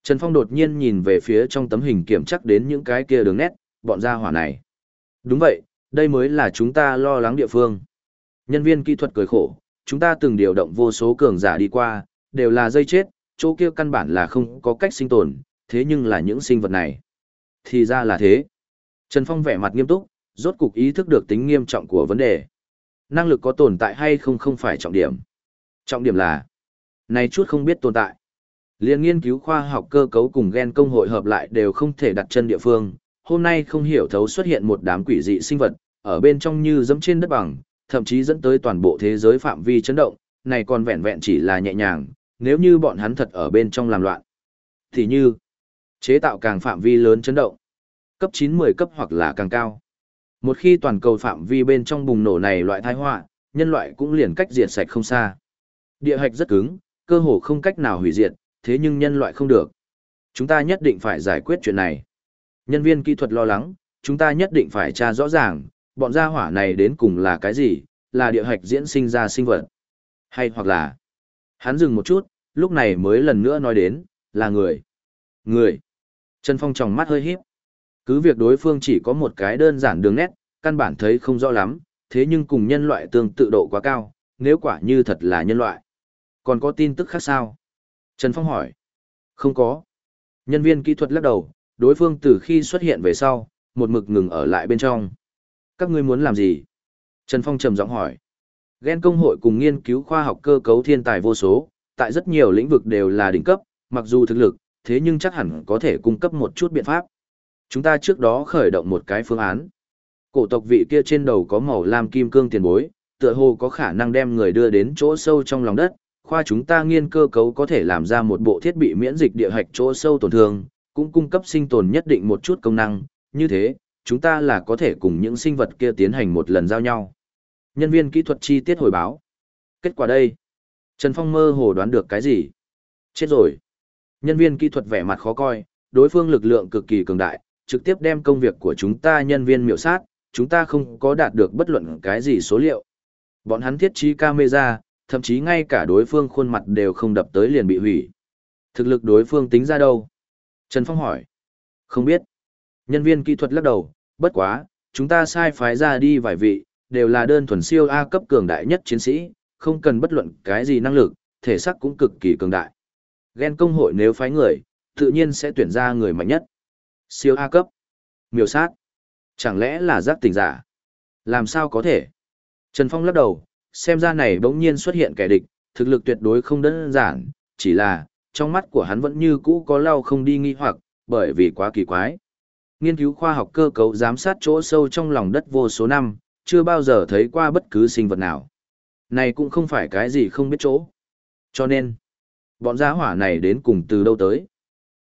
Trần Phong đột nhiên nhìn về phía trong tấm hình kiểm chắc đến những cái kia đường nét, bọn gia hỏa này. Đúng vậy, đây mới là chúng ta lo lắng địa phương. Nhân viên kỹ thuật cười khổ, chúng ta từng điều động vô số cường giả đi qua, đều là dây chết, chỗ kia căn bản là không có cách sinh tồn, thế nhưng là những sinh vật này. Thì ra là thế. Trần Phong vẻ mặt nghiêm túc, rốt cục ý thức được tính nghiêm trọng của vấn đề. Năng lực có tồn tại hay không không phải trọng điểm. Trọng điểm là, này chút không biết tồn tại. Liên nghiên cứu khoa học cơ cấu cùng gen công hội hợp lại đều không thể đặt chân địa phương, hôm nay không hiểu thấu xuất hiện một đám quỷ dị sinh vật, ở bên trong như dẫm trên đất bằng, thậm chí dẫn tới toàn bộ thế giới phạm vi chấn động, này còn vẹn vẹn chỉ là nhẹ nhàng, nếu như bọn hắn thật ở bên trong làm loạn. Thì như, chế tạo càng phạm vi lớn chấn động, cấp 9-10 cấp hoặc là càng cao. Một khi toàn cầu phạm vi bên trong bùng nổ này loại tai họa, nhân loại cũng liền cách diệt sạch không xa. Địa hạch rất cứng, cơ hồ không cách nào hủy diệt, thế nhưng nhân loại không được. Chúng ta nhất định phải giải quyết chuyện này. Nhân viên kỹ thuật lo lắng, chúng ta nhất định phải tra rõ ràng, bọn gia hỏa này đến cùng là cái gì, là địa hạch diễn sinh ra sinh vật. Hay hoặc là... Hắn dừng một chút, lúc này mới lần nữa nói đến, là người. Người. Trần Phong tròng mắt hơi híp. Cứ việc đối phương chỉ có một cái đơn giản đường nét, căn bản thấy không rõ lắm, thế nhưng cùng nhân loại tương tự độ quá cao, nếu quả như thật là nhân loại. Còn có tin tức khác sao? Trần Phong hỏi. Không có. Nhân viên kỹ thuật lắc đầu, đối phương từ khi xuất hiện về sau, một mực ngừng ở lại bên trong. Các ngươi muốn làm gì? Trần Phong trầm giọng hỏi. Gen công hội cùng nghiên cứu khoa học cơ cấu thiên tài vô số, tại rất nhiều lĩnh vực đều là đỉnh cấp, mặc dù thực lực, thế nhưng chắc hẳn có thể cung cấp một chút biện pháp. Chúng ta trước đó khởi động một cái phương án. Cổ tộc vị kia trên đầu có màu lam kim cương tiền bối, tựa hồ có khả năng đem người đưa đến chỗ sâu trong lòng đất, khoa chúng ta nghiên cơ cấu có thể làm ra một bộ thiết bị miễn dịch địa hạch chỗ sâu tổn thương, cũng cung cấp sinh tồn nhất định một chút công năng, như thế, chúng ta là có thể cùng những sinh vật kia tiến hành một lần giao nhau. Nhân viên kỹ thuật chi tiết hồi báo. Kết quả đây. Trần Phong mơ hồ đoán được cái gì? Chết rồi. Nhân viên kỹ thuật vẻ mặt khó coi, đối phương lực lượng cực kỳ cường đại, trực tiếp đem công việc của chúng ta nhân viên miểu sát, chúng ta không có đạt được bất luận cái gì số liệu. Bọn hắn thiết trí camera, thậm chí ngay cả đối phương khuôn mặt đều không đập tới liền bị hủy. Thực lực đối phương tính ra đâu? Trần Phong hỏi. Không biết. Nhân viên kỹ thuật lắc đầu, bất quá, chúng ta sai phái ra đi vài vị, đều là đơn thuần siêu A cấp cường đại nhất chiến sĩ, không cần bất luận cái gì năng lực, thể xác cũng cực kỳ cường đại. Ghen công hội nếu phái người, tự nhiên sẽ tuyển ra người mạnh nhất. Siêu A cấp. Miêu sát. Chẳng lẽ là giác tình giả? Làm sao có thể? Trần Phong lắc đầu, xem ra này bỗng nhiên xuất hiện kẻ địch, thực lực tuyệt đối không đơn giản, chỉ là, trong mắt của hắn vẫn như cũ có lau không đi nghi hoặc, bởi vì quá kỳ quái. Nghiên cứu khoa học cơ cấu giám sát chỗ sâu trong lòng đất vô số năm, chưa bao giờ thấy qua bất cứ sinh vật nào. Này cũng không phải cái gì không biết chỗ. Cho nên, bọn giá hỏa này đến cùng từ đâu tới.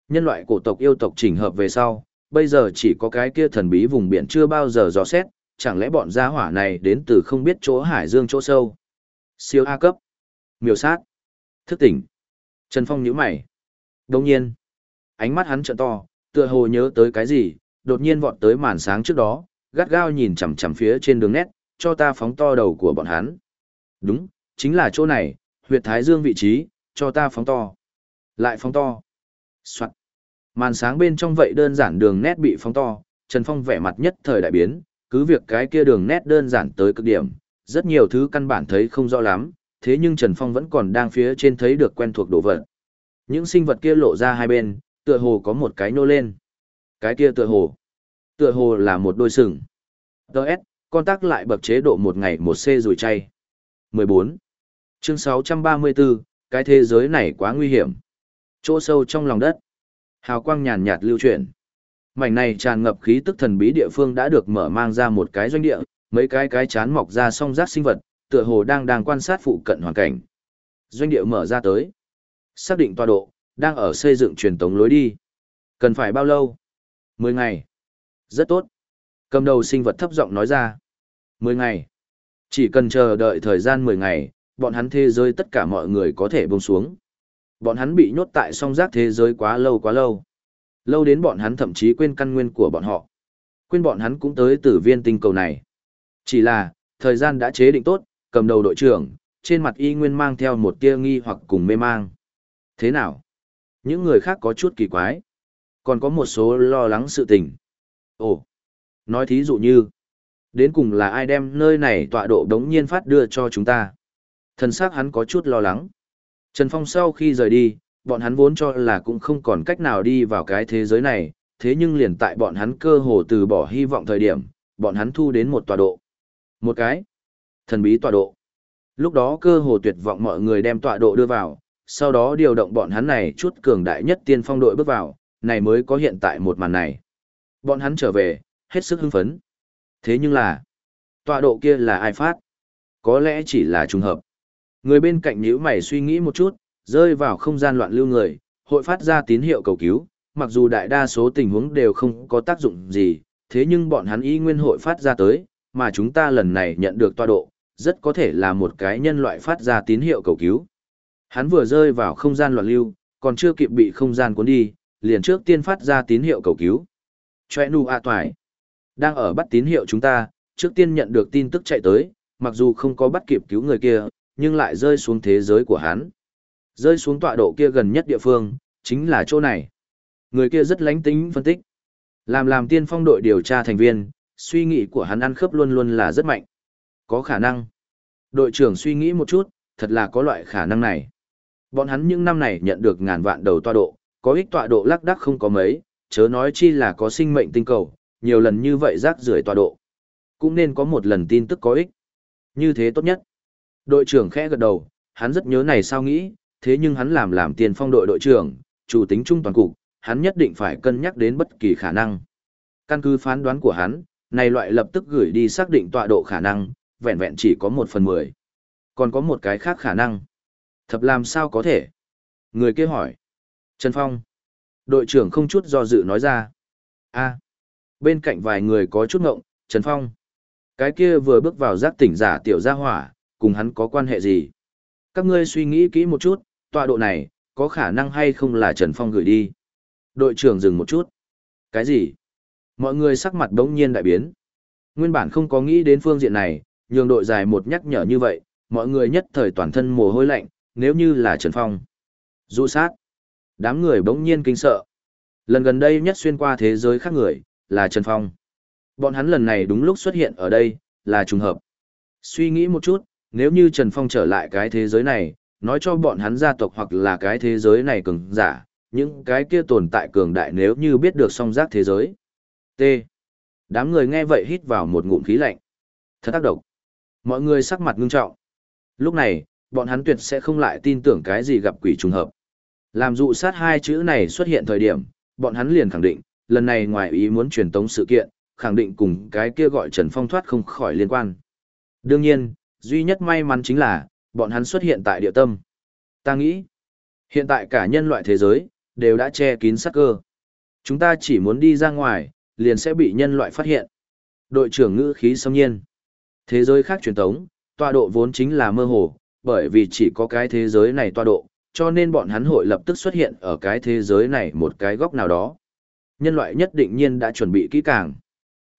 Nhân loại cổ tộc yêu tộc chỉnh hợp về sau, bây giờ chỉ có cái kia thần bí vùng biển chưa bao giờ dò xét, chẳng lẽ bọn gia hỏa này đến từ không biết chỗ hải dương chỗ sâu. Siêu A cấp. Miêu sát. Thức tỉnh. Trần Phong nhíu mày. Đồng nhiên. Ánh mắt hắn trợn to, tựa hồ nhớ tới cái gì, đột nhiên vọt tới màn sáng trước đó, gắt gao nhìn chằm chằm phía trên đường nét, cho ta phóng to đầu của bọn hắn. Đúng, chính là chỗ này, huyệt thái dương vị trí, cho ta phóng to. Lại phóng to. Soạn. Màn sáng bên trong vậy đơn giản đường nét bị phóng to, Trần Phong vẻ mặt nhất thời đại biến, cứ việc cái kia đường nét đơn giản tới cực điểm, rất nhiều thứ căn bản thấy không rõ lắm, thế nhưng Trần Phong vẫn còn đang phía trên thấy được quen thuộc đồ vật. Những sinh vật kia lộ ra hai bên, tựa hồ có một cái nô lên. Cái kia tựa hồ, tựa hồ là một đôi sừng. Đợt, con tác lại bậc chế độ một ngày một C rồi chay. 14. Chương 634, cái thế giới này quá nguy hiểm. Chỗ sâu trong lòng đất. Hào quang nhàn nhạt lưu chuyển. Mảnh này tràn ngập khí tức thần bí địa phương đã được mở mang ra một cái doanh địa, mấy cái cái chán mọc ra song rác sinh vật, tựa hồ đang đang quan sát phụ cận hoàn cảnh. Doanh địa mở ra tới. Xác định tọa độ, đang ở xây dựng truyền tống lối đi. Cần phải bao lâu? Mười ngày. Rất tốt. Cầm đầu sinh vật thấp giọng nói ra. Mười ngày. Chỉ cần chờ đợi thời gian mười ngày, bọn hắn thế giới tất cả mọi người có thể buông xuống. Bọn hắn bị nhốt tại song giác thế giới quá lâu quá lâu. Lâu đến bọn hắn thậm chí quên căn nguyên của bọn họ. Quên bọn hắn cũng tới từ viên tinh cầu này. Chỉ là, thời gian đã chế định tốt, cầm đầu đội trưởng, trên mặt y nguyên mang theo một tia nghi hoặc cùng mê mang. Thế nào? Những người khác có chút kỳ quái. Còn có một số lo lắng sự tình. Ồ, nói thí dụ như, đến cùng là ai đem nơi này tọa độ đống nhiên phát đưa cho chúng ta. Thần sắc hắn có chút lo lắng. Trần Phong sau khi rời đi, bọn hắn vốn cho là cũng không còn cách nào đi vào cái thế giới này, thế nhưng liền tại bọn hắn cơ hồ từ bỏ hy vọng thời điểm, bọn hắn thu đến một tọa độ. Một cái thần bí tọa độ. Lúc đó cơ hồ tuyệt vọng mọi người đem tọa độ đưa vào, sau đó điều động bọn hắn này chút cường đại nhất tiên phong đội bước vào, này mới có hiện tại một màn này. Bọn hắn trở về, hết sức hưng phấn. Thế nhưng là, tọa độ kia là ai phát? Có lẽ chỉ là trùng hợp. Người bên cạnh nhíu mày suy nghĩ một chút, rơi vào không gian loạn lưu người, hội phát ra tín hiệu cầu cứu, mặc dù đại đa số tình huống đều không có tác dụng gì, thế nhưng bọn hắn y nguyên hội phát ra tới, mà chúng ta lần này nhận được tọa độ, rất có thể là một cái nhân loại phát ra tín hiệu cầu cứu. Hắn vừa rơi vào không gian loạn lưu, còn chưa kịp bị không gian cuốn đi, liền trước tiên phát ra tín hiệu cầu cứu. Chòe nu a toài. Đang ở bắt tín hiệu chúng ta, trước tiên nhận được tin tức chạy tới, mặc dù không có bắt kịp cứu người kia, nhưng lại rơi xuống thế giới của hắn. Rơi xuống tọa độ kia gần nhất địa phương, chính là chỗ này. Người kia rất lánh tính phân tích. Làm làm tiên phong đội điều tra thành viên, suy nghĩ của hắn ăn khớp luôn luôn là rất mạnh. Có khả năng. Đội trưởng suy nghĩ một chút, thật là có loại khả năng này. Bọn hắn những năm này nhận được ngàn vạn đầu tọa độ, có ích tọa độ lắc đắc không có mấy, chớ nói chi là có sinh mệnh tinh cầu, nhiều lần như vậy rác rưởi tọa độ. Cũng nên có một lần tin tức có ích. Như thế tốt nhất. Đội trưởng khẽ gật đầu, hắn rất nhớ này sao nghĩ, thế nhưng hắn làm làm tiền phong đội đội trưởng, chủ tính trung toàn cục, hắn nhất định phải cân nhắc đến bất kỳ khả năng. Căn cứ phán đoán của hắn, này loại lập tức gửi đi xác định tọa độ khả năng, vẹn vẹn chỉ có một phần mười. Còn có một cái khác khả năng. Thập làm sao có thể? Người kia hỏi. Trần Phong. Đội trưởng không chút do dự nói ra. a bên cạnh vài người có chút ngộng, Trần Phong. Cái kia vừa bước vào giác tỉnh giả tiểu gia hỏa, cùng hắn có quan hệ gì? Các ngươi suy nghĩ kỹ một chút, tọa độ này, có khả năng hay không là Trần Phong gửi đi? Đội trưởng dừng một chút. Cái gì? Mọi người sắc mặt đống nhiên đại biến. Nguyên bản không có nghĩ đến phương diện này, nhường đội dài một nhắc nhở như vậy, mọi người nhất thời toàn thân mồ hôi lạnh, nếu như là Trần Phong. Dụ sát. Đám người bỗng nhiên kinh sợ. Lần gần đây nhất xuyên qua thế giới khác người, là Trần Phong. Bọn hắn lần này đúng lúc xuất hiện ở đây, là trùng hợp. Suy nghĩ một chút, nếu như Trần Phong trở lại cái thế giới này, nói cho bọn hắn gia tộc hoặc là cái thế giới này cường giả, những cái kia tồn tại cường đại nếu như biết được song giác thế giới. T. Đám người nghe vậy hít vào một ngụm khí lạnh. Thật tác động. Mọi người sắc mặt ngưng trọng. Lúc này, bọn hắn tuyệt sẽ không lại tin tưởng cái gì gặp quỷ trùng hợp. Làm dụ sát hai chữ này xuất hiện thời điểm, bọn hắn liền khẳng định, lần này ngoài ý muốn truyền tống sự kiện, khẳng định cùng cái kia gọi Trần Phong thoát không khỏi liên quan. Đương nhiên, duy nhất may mắn chính là, bọn hắn xuất hiện tại địa tâm. Ta nghĩ, hiện tại cả nhân loại thế giới, đều đã che kín sắc cơ. Chúng ta chỉ muốn đi ra ngoài, liền sẽ bị nhân loại phát hiện. Đội trưởng ngữ khí xâm nhiên. Thế giới khác truyền tống, tọa độ vốn chính là mơ hồ, bởi vì chỉ có cái thế giới này tọa độ, cho nên bọn hắn hội lập tức xuất hiện ở cái thế giới này một cái góc nào đó. Nhân loại nhất định nhiên đã chuẩn bị kỹ càng.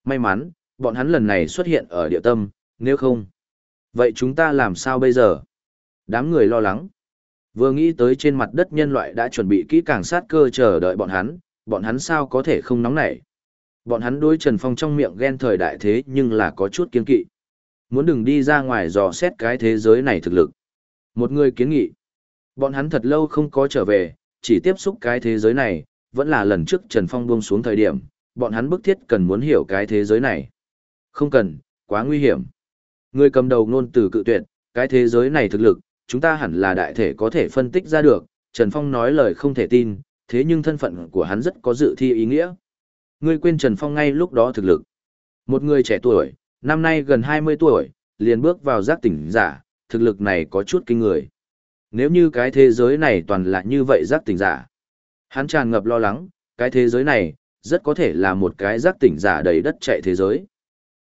May mắn, bọn hắn lần này xuất hiện ở địa tâm, nếu không. Vậy chúng ta làm sao bây giờ? Đám người lo lắng. Vừa nghĩ tới trên mặt đất nhân loại đã chuẩn bị kỹ càng sát cơ chờ đợi bọn hắn, bọn hắn sao có thể không nóng nảy. Bọn hắn đối Trần Phong trong miệng ghen thời đại thế nhưng là có chút kiên kỵ. Muốn đừng đi ra ngoài dò xét cái thế giới này thực lực. Một người kiến nghị. Bọn hắn thật lâu không có trở về, chỉ tiếp xúc cái thế giới này, vẫn là lần trước Trần Phong buông xuống thời điểm, bọn hắn bức thiết cần muốn hiểu cái thế giới này. Không cần, quá nguy hiểm. Người cầm đầu ngôn từ cự tuyệt, cái thế giới này thực lực, chúng ta hẳn là đại thể có thể phân tích ra được, Trần Phong nói lời không thể tin, thế nhưng thân phận của hắn rất có dự thi ý nghĩa. Ngươi quên Trần Phong ngay lúc đó thực lực. Một người trẻ tuổi, năm nay gần 20 tuổi, liền bước vào giác tỉnh giả, thực lực này có chút kinh người. Nếu như cái thế giới này toàn là như vậy giác tỉnh giả. Hắn tràn ngập lo lắng, cái thế giới này, rất có thể là một cái giác tỉnh giả đầy đất chạy thế giới.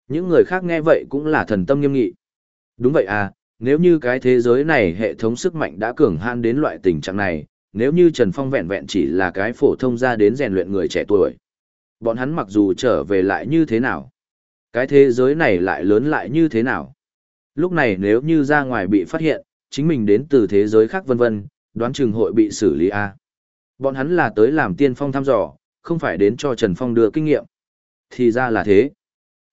Những người khác nghe vậy cũng là thần tâm nghiêm nghị. Đúng vậy à, nếu như cái thế giới này hệ thống sức mạnh đã cường han đến loại tình trạng này, nếu như Trần Phong vẹn vẹn chỉ là cái phổ thông ra đến rèn luyện người trẻ tuổi. Bọn hắn mặc dù trở về lại như thế nào, cái thế giới này lại lớn lại như thế nào. Lúc này nếu như ra ngoài bị phát hiện, chính mình đến từ thế giới khác vân vân, đoán chừng hội bị xử lý A. Bọn hắn là tới làm tiên phong thăm dò, không phải đến cho Trần Phong đưa kinh nghiệm. Thì ra là thế.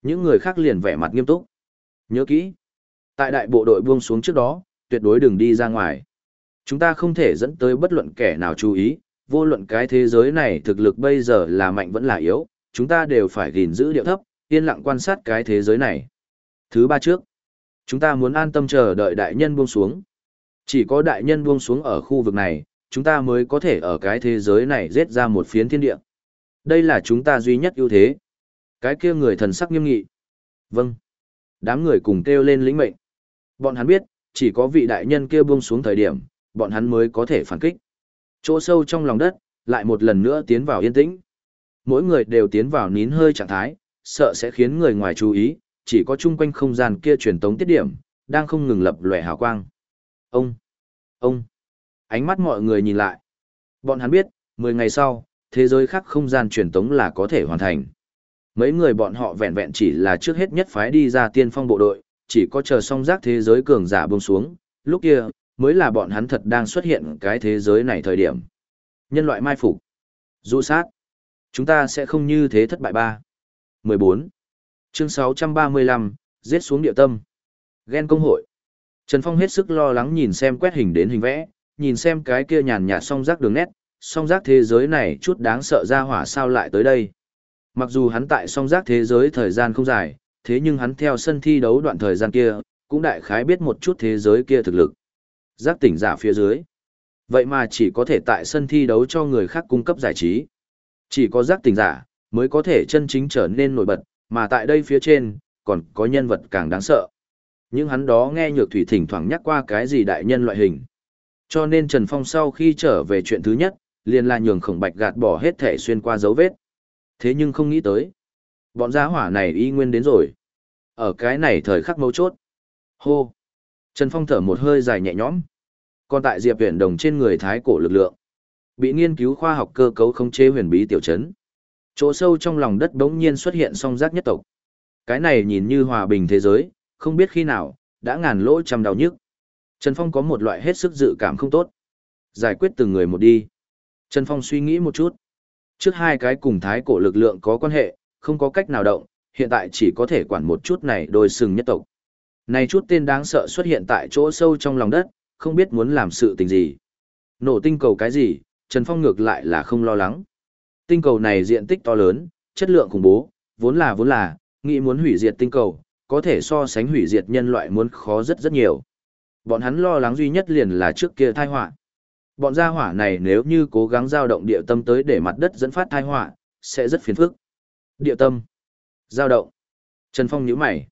Những người khác liền vẻ mặt nghiêm túc. Nhớ kỹ. Tại đại bộ đội buông xuống trước đó, tuyệt đối đừng đi ra ngoài. Chúng ta không thể dẫn tới bất luận kẻ nào chú ý, vô luận cái thế giới này thực lực bây giờ là mạnh vẫn là yếu, chúng ta đều phải gìn giữ điệu thấp, yên lặng quan sát cái thế giới này. Thứ ba trước, chúng ta muốn an tâm chờ đợi đại nhân buông xuống. Chỉ có đại nhân buông xuống ở khu vực này, chúng ta mới có thể ở cái thế giới này giết ra một phiến thiên địa. Đây là chúng ta duy nhất ưu thế. Cái kia người thần sắc nghiêm nghị. Vâng. Đám người cùng kêu lên lĩnh mệnh. Bọn hắn biết, chỉ có vị đại nhân kia buông xuống thời điểm, bọn hắn mới có thể phản kích. Chỗ sâu trong lòng đất, lại một lần nữa tiến vào yên tĩnh. Mỗi người đều tiến vào nín hơi trạng thái, sợ sẽ khiến người ngoài chú ý, chỉ có chung quanh không gian kia truyền tống tiết điểm, đang không ngừng lập lòe hào quang. Ông, ông, ánh mắt mọi người nhìn lại. Bọn hắn biết, 10 ngày sau, thế giới khác không gian truyền tống là có thể hoàn thành. Mấy người bọn họ vẹn vẹn chỉ là trước hết nhất phái đi ra tiên phong bộ đội, chỉ có chờ song giác thế giới cường giả buông xuống, lúc kia, mới là bọn hắn thật đang xuất hiện cái thế giới này thời điểm. Nhân loại mai phục. Dụ sát. Chúng ta sẽ không như thế thất bại ba. 14. Chương 635, giết xuống địa tâm. Ghen công hội. Trần Phong hết sức lo lắng nhìn xem quét hình đến hình vẽ, nhìn xem cái kia nhàn nhạt song giác đường nét, song giác thế giới này chút đáng sợ ra hỏa sao lại tới đây. Mặc dù hắn tại song giác thế giới thời gian không dài, thế nhưng hắn theo sân thi đấu đoạn thời gian kia, cũng đại khái biết một chút thế giới kia thực lực. Giác tỉnh giả phía dưới. Vậy mà chỉ có thể tại sân thi đấu cho người khác cung cấp giải trí. Chỉ có giác tỉnh giả, mới có thể chân chính trở nên nổi bật, mà tại đây phía trên, còn có nhân vật càng đáng sợ. Nhưng hắn đó nghe nhược thủy thỉnh thoảng nhắc qua cái gì đại nhân loại hình. Cho nên Trần Phong sau khi trở về chuyện thứ nhất, liền là nhường khổng bạch gạt bỏ hết thể xuyên qua dấu vết. Thế nhưng không nghĩ tới. Bọn giá hỏa này y nguyên đến rồi. Ở cái này thời khắc mấu chốt. Hô. Trần Phong thở một hơi dài nhẹ nhõm. Còn tại Diệp Huyền Đồng trên người thái cổ lực lượng, bị nghiên cứu khoa học cơ cấu khống chế huyền bí tiểu trấn. Chỗ sâu trong lòng đất bỗng nhiên xuất hiện song giác nhất tộc. Cái này nhìn như hòa bình thế giới, không biết khi nào, đã ngàn lỗ trăm đau nhức. Trần Phong có một loại hết sức dự cảm không tốt. Giải quyết từng người một đi. Trần Phong suy nghĩ một chút. Trước hai cái cùng thái cổ lực lượng có quan hệ, không có cách nào động, hiện tại chỉ có thể quản một chút này đôi sừng nhất tộc. Này chút tên đáng sợ xuất hiện tại chỗ sâu trong lòng đất, không biết muốn làm sự tình gì. Nổ tinh cầu cái gì, Trần Phong ngược lại là không lo lắng. Tinh cầu này diện tích to lớn, chất lượng khủng bố, vốn là vốn là, nghĩ muốn hủy diệt tinh cầu, có thể so sánh hủy diệt nhân loại muốn khó rất rất nhiều. Bọn hắn lo lắng duy nhất liền là trước kia tai họa. Bọn gia hỏa này nếu như cố gắng giao động địa tâm tới để mặt đất dẫn phát tai họa, sẽ rất phiền phức. Địa tâm. Giao động. Trần Phong nhíu mày.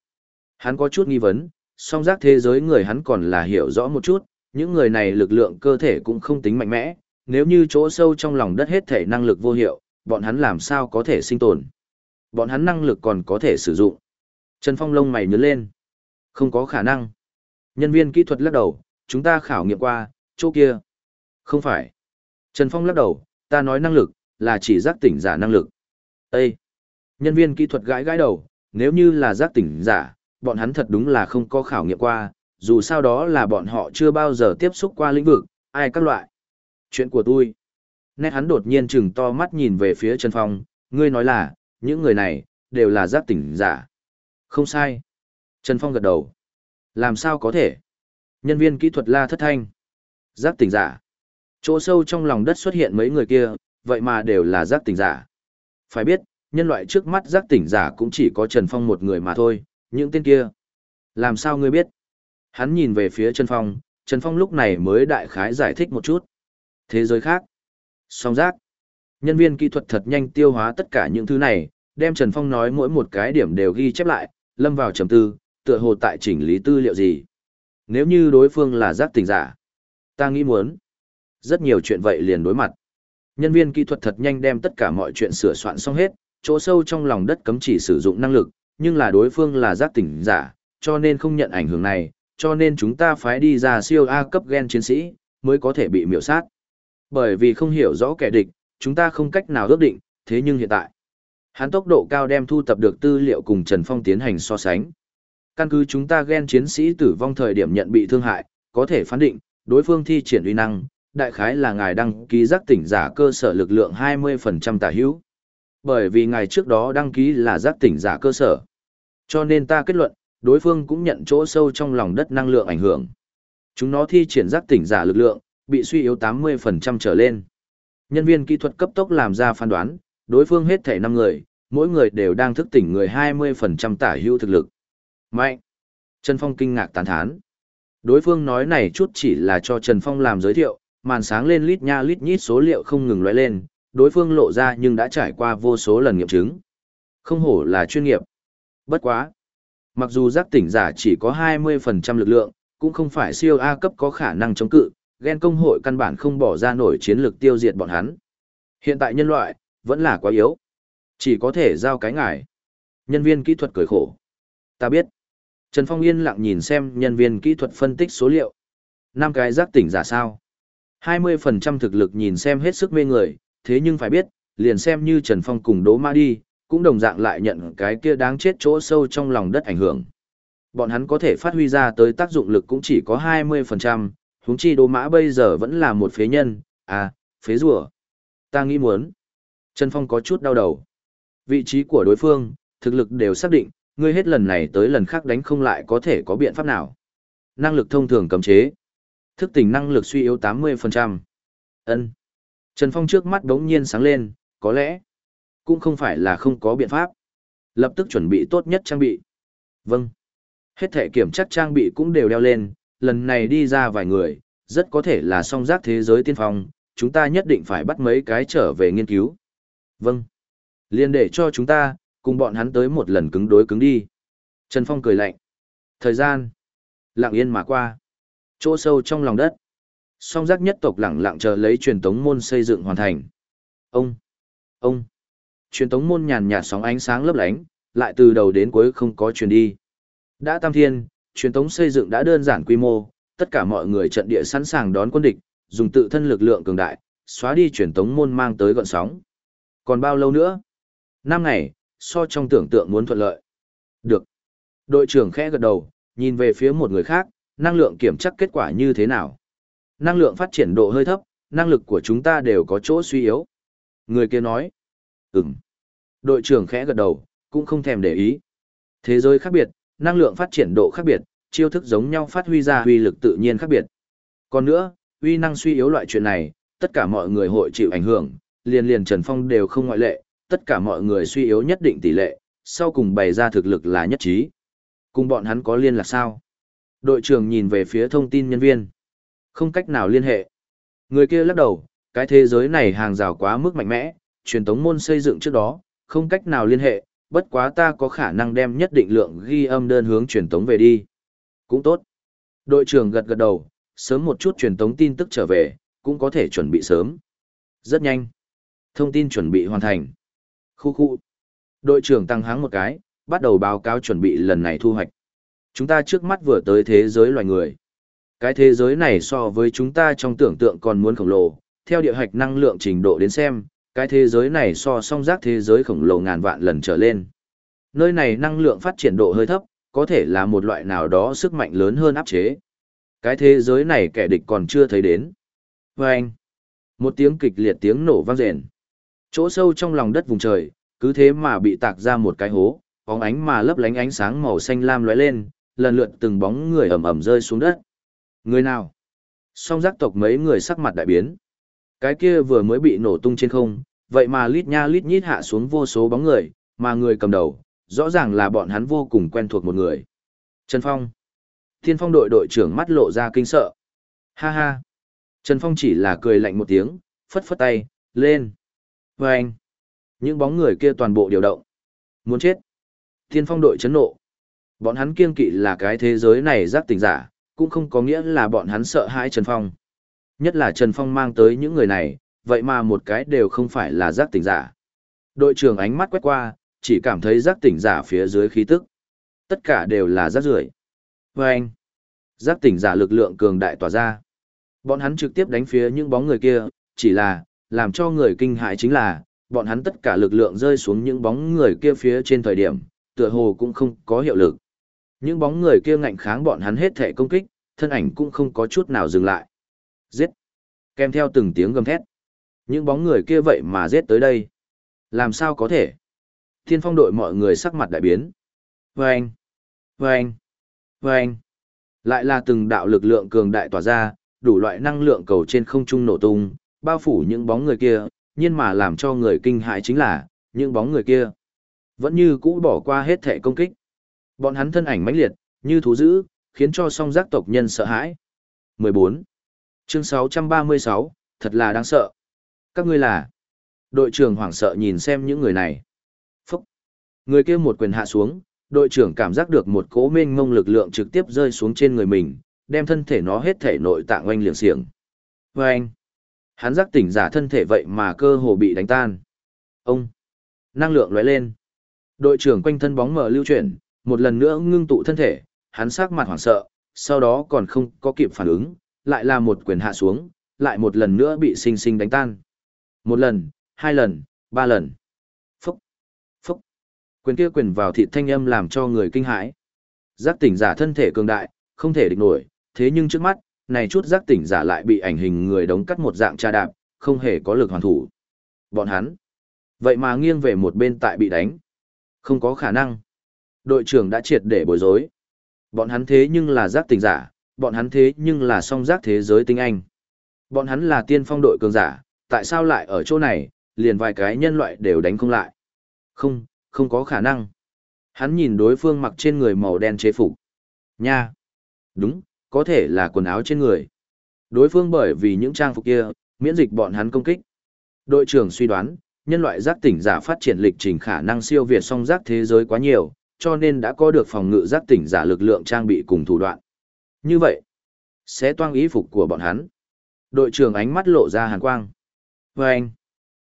Hắn có chút nghi vấn, song giác thế giới người hắn còn là hiểu rõ một chút, những người này lực lượng cơ thể cũng không tính mạnh mẽ, nếu như chỗ sâu trong lòng đất hết thể năng lực vô hiệu, bọn hắn làm sao có thể sinh tồn. Bọn hắn năng lực còn có thể sử dụng. Trần Phong lông mày nhướng lên. Không có khả năng. Nhân viên kỹ thuật lắc đầu, chúng ta khảo nghiệm qua, chỗ kia. Không phải. Trần Phong lắc đầu, ta nói năng lực, là chỉ giác tỉnh giả năng lực. Ê! Nhân viên kỹ thuật gãi gãi đầu, nếu như là giác tỉnh giả, bọn hắn thật đúng là không có khảo nghiệm qua, dù sao đó là bọn họ chưa bao giờ tiếp xúc qua lĩnh vực, ai các loại. Chuyện của tôi. Nét hắn đột nhiên chừng to mắt nhìn về phía Trần Phong, ngươi nói là, những người này, đều là giác tỉnh giả. Không sai. Trần Phong gật đầu. Làm sao có thể? Nhân viên kỹ thuật la thất thanh. Giác tỉnh giả. Chỗ sâu trong lòng đất xuất hiện mấy người kia, vậy mà đều là giác tỉnh giả. Phải biết, nhân loại trước mắt giác tỉnh giả cũng chỉ có Trần Phong một người mà thôi, những tên kia. Làm sao ngươi biết? Hắn nhìn về phía Trần Phong, Trần Phong lúc này mới đại khái giải thích một chút. Thế giới khác. Song giác. Nhân viên kỹ thuật thật nhanh tiêu hóa tất cả những thứ này, đem Trần Phong nói mỗi một cái điểm đều ghi chép lại, lâm vào trầm tư, tựa hồ tại chỉnh lý tư liệu gì. Nếu như đối phương là giác tỉnh giả, ta nghĩ muốn. Rất nhiều chuyện vậy liền đối mặt. Nhân viên kỹ thuật thật nhanh đem tất cả mọi chuyện sửa soạn xong hết, chỗ sâu trong lòng đất cấm chỉ sử dụng năng lực, nhưng là đối phương là giác tỉnh giả, cho nên không nhận ảnh hưởng này, cho nên chúng ta phải đi ra siêu A cấp gen chiến sĩ, mới có thể bị miểu sát. Bởi vì không hiểu rõ kẻ địch, chúng ta không cách nào ước định, thế nhưng hiện tại, hắn tốc độ cao đem thu tập được tư liệu cùng Trần Phong tiến hành so sánh. Căn cứ chúng ta ghen chiến sĩ tử vong thời điểm nhận bị thương hại, có thể phán định, đối phương thi triển uy năng, đại khái là ngài đăng ký giác tỉnh giả cơ sở lực lượng 20% tả hữu. Bởi vì ngài trước đó đăng ký là giác tỉnh giả cơ sở. Cho nên ta kết luận, đối phương cũng nhận chỗ sâu trong lòng đất năng lượng ảnh hưởng. Chúng nó thi triển giác tỉnh giả lực lượng, bị suy yếu 80% trở lên. Nhân viên kỹ thuật cấp tốc làm ra phán đoán, đối phương hết thể 5 người, mỗi người đều đang thức tỉnh người 20% tả hữu thực lực. Mạnh! Trần Phong kinh ngạc tán thán. Đối phương nói này chút chỉ là cho Trần Phong làm giới thiệu, màn sáng lên lít nha lít nhít số liệu không ngừng lóe lên, đối phương lộ ra nhưng đã trải qua vô số lần nghiệm chứng. Không hổ là chuyên nghiệp. Bất quá. Mặc dù giác tỉnh giả chỉ có 20% lực lượng, cũng không phải siêu A cấp có khả năng chống cự, ghen công hội căn bản không bỏ ra nổi chiến lược tiêu diệt bọn hắn. Hiện tại nhân loại, vẫn là quá yếu. Chỉ có thể giao cái ngải. Nhân viên kỹ thuật cười khổ. Ta biết. Trần Phong yên lặng nhìn xem nhân viên kỹ thuật phân tích số liệu. năm cái giác tỉnh giả sao. 20% thực lực nhìn xem hết sức mê người, thế nhưng phải biết, liền xem như Trần Phong cùng Đỗ Mã đi, cũng đồng dạng lại nhận cái kia đáng chết chỗ sâu trong lòng đất ảnh hưởng. Bọn hắn có thể phát huy ra tới tác dụng lực cũng chỉ có 20%, huống chi Đỗ Mã bây giờ vẫn là một phế nhân, à, phế rùa. Ta nghĩ muốn. Trần Phong có chút đau đầu. Vị trí của đối phương, thực lực đều xác định, ngươi hết lần này tới lần khác đánh không lại có thể có biện pháp nào. Năng lực thông thường cấm chế. Thức tỉnh năng lực suy yếu 80%. Ân. Trần Phong trước mắt đống nhiên sáng lên, có lẽ, cũng không phải là không có biện pháp. Lập tức chuẩn bị tốt nhất trang bị. Vâng. Hết thể kiểm chắc trang bị cũng đều đeo lên, lần này đi ra vài người, rất có thể là song giác thế giới tiên phong, chúng ta nhất định phải bắt mấy cái trở về nghiên cứu. Vâng. Liên để cho chúng ta, cùng bọn hắn tới một lần cứng đối cứng đi. Trần Phong cười lạnh. Thời gian. Lặng yên mà qua. Chỗ sâu trong lòng đất. Song giác nhất tộc lặng lặng chờ lấy truyền tống môn xây dựng hoàn thành. Ông. Ông. Truyền tống môn nhàn nhạt sóng ánh sáng lấp lánh, lại từ đầu đến cuối không có truyền đi. Đã tam thiên, truyền tống xây dựng đã đơn giản quy mô, tất cả mọi người trận địa sẵn sàng đón quân địch, dùng tự thân lực lượng cường đại, xóa đi truyền tống môn mang tới gọn sóng. Còn bao lâu nữa? Năm ngày, so trong tưởng tượng muốn thuận lợi. Được. Đội trưởng khẽ gật đầu, nhìn về phía một người khác, năng lượng kiểm chắc kết quả như thế nào. Năng lượng phát triển độ hơi thấp, năng lực của chúng ta đều có chỗ suy yếu. Người kia nói. Ừm. Đội trưởng khẽ gật đầu, cũng không thèm để ý. Thế giới khác biệt, năng lượng phát triển độ khác biệt, chiêu thức giống nhau phát huy ra huy lực tự nhiên khác biệt. Còn nữa, uy năng suy yếu loại chuyện này, tất cả mọi người hội chịu ảnh hưởng, liền liền Trần Phong đều không ngoại lệ, tất cả mọi người suy yếu nhất định tỷ lệ, sau cùng bày ra thực lực là nhất trí. Cùng bọn hắn có liên lạc sao? Đội trưởng nhìn về phía thông tin nhân viên. Không cách nào liên hệ. Người kia lắc đầu, cái thế giới này hàng rào quá mức mạnh mẽ, truyền tống môn xây dựng trước đó, không cách nào liên hệ, bất quá ta có khả năng đem nhất định lượng ghi âm đơn hướng truyền tống về đi. Cũng tốt. Đội trưởng gật gật đầu, sớm một chút truyền tống tin tức trở về, cũng có thể chuẩn bị sớm. Rất nhanh. Thông tin chuẩn bị hoàn thành. Khu khu. Đội trưởng tăng háng một cái, bắt đầu báo cáo chuẩn bị lần này thu hoạch. Chúng ta trước mắt vừa tới thế giới loài người. Cái thế giới này so với chúng ta trong tưởng tượng còn muốn khổng lồ, theo địa hạch năng lượng trình độ đến xem, cái thế giới này so song rác thế giới khổng lồ ngàn vạn lần trở lên. Nơi này năng lượng phát triển độ hơi thấp, có thể là một loại nào đó sức mạnh lớn hơn áp chế. Cái thế giới này kẻ địch còn chưa thấy đến. Và anh, một tiếng kịch liệt tiếng nổ vang rền. Chỗ sâu trong lòng đất vùng trời, cứ thế mà bị tạc ra một cái hố, bóng ánh mà lấp lánh ánh sáng màu xanh lam lóe lên, lần lượt từng bóng người ầm ầm rơi xuống đất. Người nào? Song giác tộc mấy người sắc mặt đại biến. Cái kia vừa mới bị nổ tung trên không, vậy mà lít nha lít nhít hạ xuống vô số bóng người, mà người cầm đầu, rõ ràng là bọn hắn vô cùng quen thuộc một người. Trần Phong. Thiên Phong đội đội trưởng mắt lộ ra kinh sợ. Ha ha. Trần Phong chỉ là cười lạnh một tiếng, phất phất tay, lên. Và anh. Những bóng người kia toàn bộ điều động. Muốn chết. Thiên Phong đội chấn nộ. Bọn hắn kiên kỵ là cái thế giới này giác tình giả, cũng không có nghĩa là bọn hắn sợ hãi Trần Phong. Nhất là Trần Phong mang tới những người này, vậy mà một cái đều không phải là giác tỉnh giả. Đội trưởng ánh mắt quét qua, chỉ cảm thấy giác tỉnh giả phía dưới khí tức. Tất cả đều là giác rưởi. Và anh, giác tỉnh giả lực lượng cường đại tỏa ra. Bọn hắn trực tiếp đánh phía những bóng người kia, chỉ là, làm cho người kinh hại chính là, bọn hắn tất cả lực lượng rơi xuống những bóng người kia phía trên thời điểm, tựa hồ cũng không có hiệu lực. Những bóng người kia ngạnh kháng bọn hắn hết thể công kích, thân ảnh cũng không có chút nào dừng lại. Giết! Kèm theo từng tiếng gầm thét. Những bóng người kia vậy mà giết tới đây. Làm sao có thể? Thiên phong đội mọi người sắc mặt đại biến. Vâng! Vâng! Vâng! Lại là từng đạo lực lượng cường đại tỏa ra, đủ loại năng lượng cầu trên không trung nổ tung, bao phủ những bóng người kia, nhưng mà làm cho người kinh hãi chính là, những bóng người kia vẫn như cũ bỏ qua hết thể công kích. Bọn hắn thân ảnh mãnh liệt, như thú dữ, khiến cho song giác tộc nhân sợ hãi. 14. Chương 636, thật là đáng sợ. Các ngươi là... Đội trưởng hoảng sợ nhìn xem những người này. Phúc. Người kia một quyền hạ xuống, đội trưởng cảm giác được một cỗ mênh mông lực lượng trực tiếp rơi xuống trên người mình, đem thân thể nó hết thể nội tạng oanh liệng xiềng. Và anh. Hắn giác tỉnh giả thân thể vậy mà cơ hồ bị đánh tan. Ông. Năng lượng lóe lên. Đội trưởng quanh thân bóng mở lưu chuyển, một lần nữa ngưng tụ thân thể, hắn sắc mặt hoảng sợ, sau đó còn không có kịp phản ứng, lại là một quyền hạ xuống, lại một lần nữa bị sinh sinh đánh tan. Một lần, hai lần, ba lần. Phúc, phúc. Quyền kia quyền vào thịt thanh âm làm cho người kinh hãi. Giác tỉnh giả thân thể cường đại, không thể địch nổi, thế nhưng trước mắt, này chút giác tỉnh giả lại bị ảnh hình người đóng cắt một dạng tra đạp, không hề có lực hoàn thủ. Bọn hắn, vậy mà nghiêng về một bên tại bị đánh. Không có khả năng. Đội trưởng đã triệt để bối rối. Bọn hắn thế nhưng là giác tỉnh giả, bọn hắn thế nhưng là song giác thế giới tinh anh. Bọn hắn là tiên phong đội cường giả, tại sao lại ở chỗ này, liền vài cái nhân loại đều đánh không lại. Không, không có khả năng. Hắn nhìn đối phương mặc trên người màu đen chế phục. Nha. Đúng, có thể là quần áo trên người. Đối phương bởi vì những trang phục kia, miễn dịch bọn hắn công kích. Đội trưởng suy đoán, nhân loại giác tỉnh giả phát triển lịch trình khả năng siêu việt song giác thế giới quá nhiều, cho nên đã có được phòng ngự giác tỉnh giả lực lượng trang bị cùng thủ đoạn. Như vậy, sẽ toang ý phục của bọn hắn. Đội trưởng ánh mắt lộ ra hàn quang. Và anh,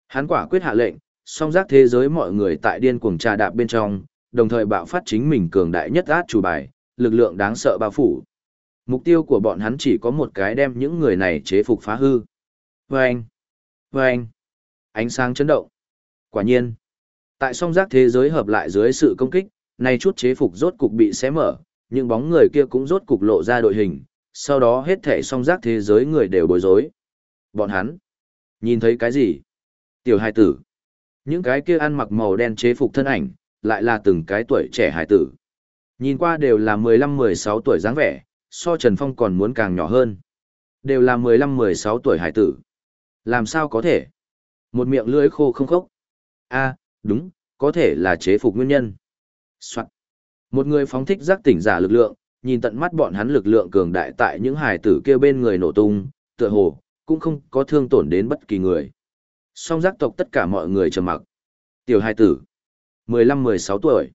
hắn quả quyết hạ lệnh, song giác thế giới mọi người tại điên cuồng trà đạp bên trong, đồng thời bạo phát chính mình cường đại nhất át chủ bài, lực lượng đáng sợ bao phủ. Mục tiêu của bọn hắn chỉ có một cái đem những người này chế phục phá hư. Vâng! Vâng! Ánh sáng chấn động. Quả nhiên, tại song giác thế giới hợp lại dưới sự công kích, này chút chế phục rốt cục bị xé mở, những bóng người kia cũng rốt cục lộ ra đội hình, sau đó hết thể song giác thế giới người đều bối rối. Bọn hắn, nhìn thấy cái gì? Tiểu hài tử. Những cái kia ăn mặc màu đen chế phục thân ảnh, lại là từng cái tuổi trẻ hài tử. Nhìn qua đều là 15-16 tuổi dáng vẻ, so Trần Phong còn muốn càng nhỏ hơn. Đều là 15-16 tuổi hải tử. Làm sao có thể? Một miệng lưỡi khô không khốc. a đúng, có thể là chế phục nguyên nhân. Soạn. Một người phóng thích giác tỉnh giả lực lượng, nhìn tận mắt bọn hắn lực lượng cường đại tại những hải tử kia bên người nổ tung, tựa hồ, cũng không có thương tổn đến bất kỳ người. Song giác tộc tất cả mọi người trầm mặc. Tiểu hải tử, 15-16 tuổi,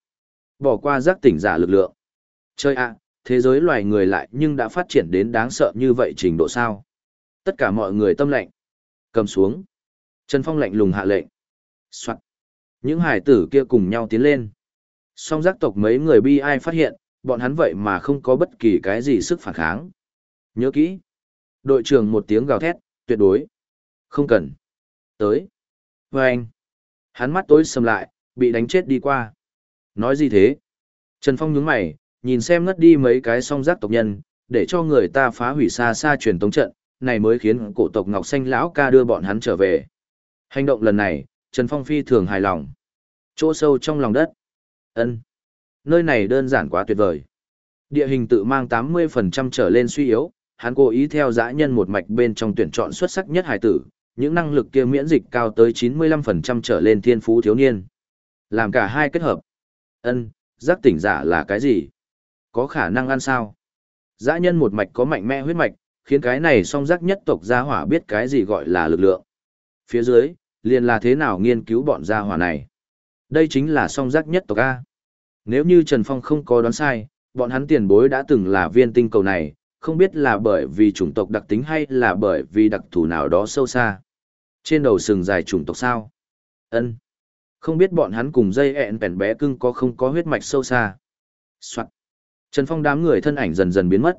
bỏ qua giác tỉnh giả lực lượng. Chơi ạ, thế giới loài người lại nhưng đã phát triển đến đáng sợ như vậy trình độ sao. Tất cả mọi người tâm lệnh. Cầm xuống. Trần Phong lạnh lùng hạ lệnh. Soạn. Những hải tử kia cùng nhau tiến lên. Song giác tộc mấy người bi ai phát hiện, bọn hắn vậy mà không có bất kỳ cái gì sức phản kháng. Nhớ kỹ. Đội trưởng một tiếng gào thét, tuyệt đối. Không cần. Tới. Và anh. Hắn mắt tối sầm lại, bị đánh chết đi qua. Nói gì thế? Trần Phong nhướng mày, nhìn xem ngất đi mấy cái song giác tộc nhân, để cho người ta phá hủy xa xa truyền tống trận, này mới khiến cổ tộc Ngọc Xanh lão ca đưa bọn hắn trở về. Hành động lần này, Trần Phong phi thường hài lòng. Chỗ sâu trong lòng đất. ân Nơi này đơn giản quá tuyệt vời. Địa hình tự mang 80% trở lên suy yếu, hắn cố ý theo dã nhân một mạch bên trong tuyển chọn xuất sắc nhất hải tử, những năng lực kia miễn dịch cao tới 95% trở lên thiên phú thiếu niên. Làm cả hai kết hợp. Ân, giác tỉnh giả là cái gì? Có khả năng ăn sao? Dã nhân một mạch có mạnh mẽ huyết mạch, khiến cái này song giác nhất tộc gia hỏa biết cái gì gọi là lực lượng. Phía dưới, liền là thế nào nghiên cứu bọn gia hỏa này. Đây chính là song giác nhất tộc A. Nếu như Trần Phong không có đoán sai, bọn hắn tiền bối đã từng là viên tinh cầu này, không biết là bởi vì chủng tộc đặc tính hay là bởi vì đặc thù nào đó sâu xa. Trên đầu sừng dài chủng tộc sao? ân Không biết bọn hắn cùng dây ẹn bèn bé cưng có không có huyết mạch sâu xa. Soạn. Trần Phong đám người thân ảnh dần dần biến mất.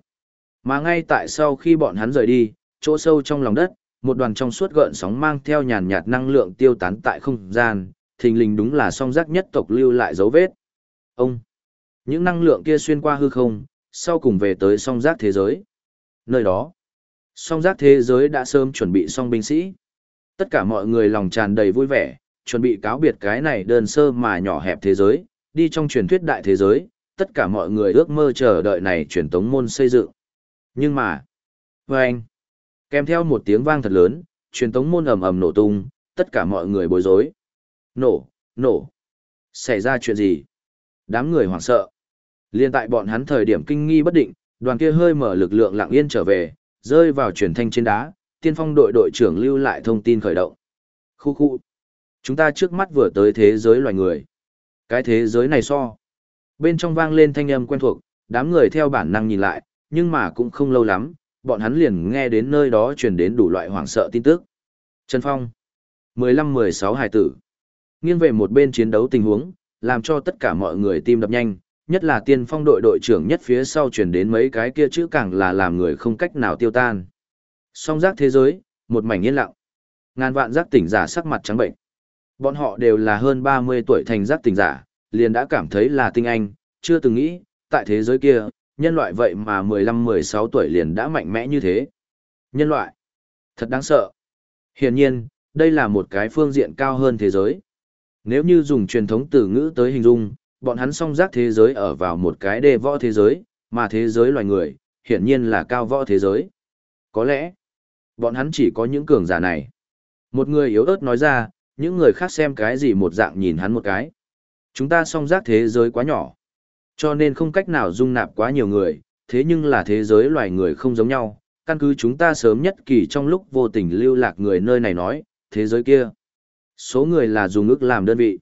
Mà ngay tại sau khi bọn hắn rời đi, chỗ sâu trong lòng đất, một đoàn trong suốt gợn sóng mang theo nhàn nhạt năng lượng tiêu tán tại không gian, thình lình đúng là song giác nhất tộc lưu lại dấu vết. Ông, những năng lượng kia xuyên qua hư không, sau cùng về tới song giác thế giới. Nơi đó, song giác thế giới đã sớm chuẩn bị xong binh sĩ. Tất cả mọi người lòng tràn đầy vui vẻ, chuẩn bị cáo biệt cái này đơn sơ mà nhỏ hẹp thế giới, đi trong truyền thuyết đại thế giới, tất cả mọi người ước mơ chờ đợi này truyền tống môn xây dựng. Nhưng mà, với anh, kèm theo một tiếng vang thật lớn, truyền tống môn ầm ầm nổ tung, tất cả mọi người bối rối. Nổ, nổ. Xảy ra chuyện gì? Đám người hoảng sợ. Liên tại bọn hắn thời điểm kinh nghi bất định, đoàn kia hơi mở lực lượng lặng yên trở về, rơi vào truyền thanh trên đá, tiên phong đội đội trưởng lưu lại thông tin khởi động. Khu khu. Chúng ta trước mắt vừa tới thế giới loài người. Cái thế giới này so. Bên trong vang lên thanh âm quen thuộc, đám người theo bản năng nhìn lại, nhưng mà cũng không lâu lắm, bọn hắn liền nghe đến nơi đó truyền đến đủ loại hoảng sợ tin tức. Trần Phong, 15-16 hải tử. Nghiêng về một bên chiến đấu tình huống, làm cho tất cả mọi người tim đập nhanh, nhất là tiên phong đội đội trưởng nhất phía sau truyền đến mấy cái kia chữ càng là làm người không cách nào tiêu tan. Song giác thế giới, một mảnh yên lặng. Ngàn vạn giác tỉnh giả sắc mặt trắng bệnh. Bọn họ đều là hơn 30 tuổi thành giác tỉnh giả, liền đã cảm thấy là tinh anh, chưa từng nghĩ, tại thế giới kia, nhân loại vậy mà 15-16 tuổi liền đã mạnh mẽ như thế. Nhân loại, thật đáng sợ. Hiển nhiên, đây là một cái phương diện cao hơn thế giới. Nếu như dùng truyền thống từ ngữ tới hình dung, bọn hắn song giác thế giới ở vào một cái đề võ thế giới, mà thế giới loài người, hiển nhiên là cao võ thế giới. Có lẽ, bọn hắn chỉ có những cường giả này. Một người yếu ớt nói ra, những người khác xem cái gì một dạng nhìn hắn một cái. Chúng ta song giác thế giới quá nhỏ, cho nên không cách nào dung nạp quá nhiều người, thế nhưng là thế giới loài người không giống nhau, căn cứ chúng ta sớm nhất kỳ trong lúc vô tình lưu lạc người nơi này nói, thế giới kia. Số người là dùng ước làm đơn vị.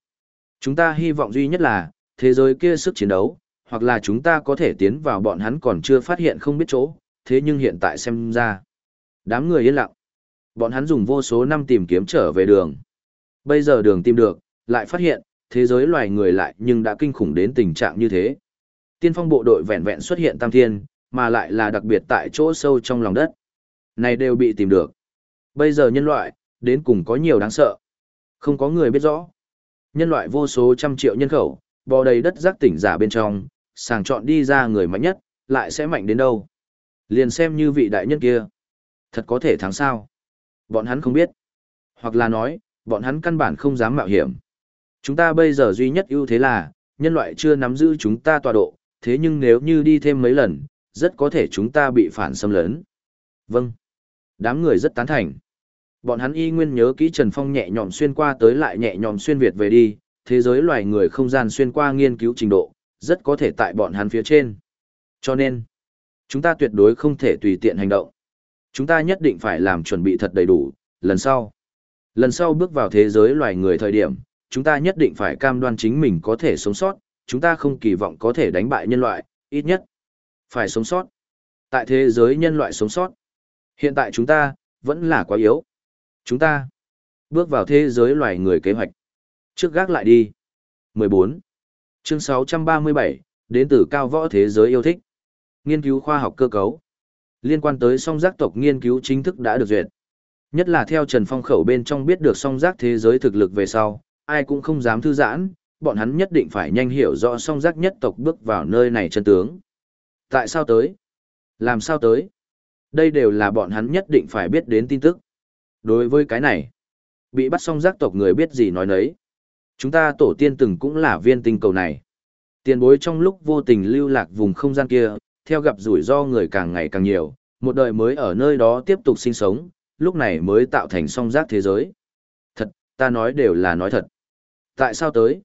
Chúng ta hy vọng duy nhất là, thế giới kia sức chiến đấu, hoặc là chúng ta có thể tiến vào bọn hắn còn chưa phát hiện không biết chỗ, thế nhưng hiện tại xem ra. Đám người yên lặng. Bọn hắn dùng vô số năm tìm kiếm trở về đường. Bây giờ đường tìm được, lại phát hiện, thế giới loài người lại nhưng đã kinh khủng đến tình trạng như thế. Tiên phong bộ đội vẹn vẹn xuất hiện tam thiên, mà lại là đặc biệt tại chỗ sâu trong lòng đất. Này đều bị tìm được. Bây giờ nhân loại, đến cùng có nhiều đáng sợ. Không có người biết rõ. Nhân loại vô số trăm triệu nhân khẩu, bò đầy đất rác tỉnh giả bên trong, sàng chọn đi ra người mạnh nhất, lại sẽ mạnh đến đâu. Liền xem như vị đại nhân kia. Thật có thể thắng sao. Bọn hắn không biết. Hoặc là nói, bọn hắn căn bản không dám mạo hiểm. Chúng ta bây giờ duy nhất ưu thế là, nhân loại chưa nắm giữ chúng ta tọa độ, thế nhưng nếu như đi thêm mấy lần, rất có thể chúng ta bị phản xâm lấn. Vâng. Đám người rất tán thành. Bọn hắn y nguyên nhớ kỹ Trần Phong nhẹ nhõm xuyên qua tới lại nhẹ nhõm xuyên Việt về đi, thế giới loài người không gian xuyên qua nghiên cứu trình độ, rất có thể tại bọn hắn phía trên. Cho nên, chúng ta tuyệt đối không thể tùy tiện hành động. Chúng ta nhất định phải làm chuẩn bị thật đầy đủ, lần sau. Lần sau bước vào thế giới loài người thời điểm, chúng ta nhất định phải cam đoan chính mình có thể sống sót, chúng ta không kỳ vọng có thể đánh bại nhân loại, ít nhất. Phải sống sót. Tại thế giới nhân loại sống sót. Hiện tại chúng ta, vẫn là quá yếu. Chúng ta, bước vào thế giới loài người kế hoạch. Trước gác lại đi. 14. Chương 637, đến từ cao võ thế giới yêu thích. Nghiên cứu khoa học cơ cấu. Liên quan tới song giác tộc nghiên cứu chính thức đã được duyệt. Nhất là theo Trần Phong khẩu bên trong biết được song giác thế giới thực lực về sau, ai cũng không dám thư giãn, bọn hắn nhất định phải nhanh hiểu rõ song giác nhất tộc bước vào nơi này chân tướng. Tại sao tới? Làm sao tới? Đây đều là bọn hắn nhất định phải biết đến tin tức. Đối với cái này, bị bắt song giác tộc người biết gì nói nấy. Chúng ta tổ tiên từng cũng là viên tinh cầu này. Tiền bối trong lúc vô tình lưu lạc vùng không gian kia, theo gặp rủi ro người càng ngày càng nhiều, một đời mới ở nơi đó tiếp tục sinh sống, lúc này mới tạo thành song giác thế giới. Thật, ta nói đều là nói thật. Tại sao tới?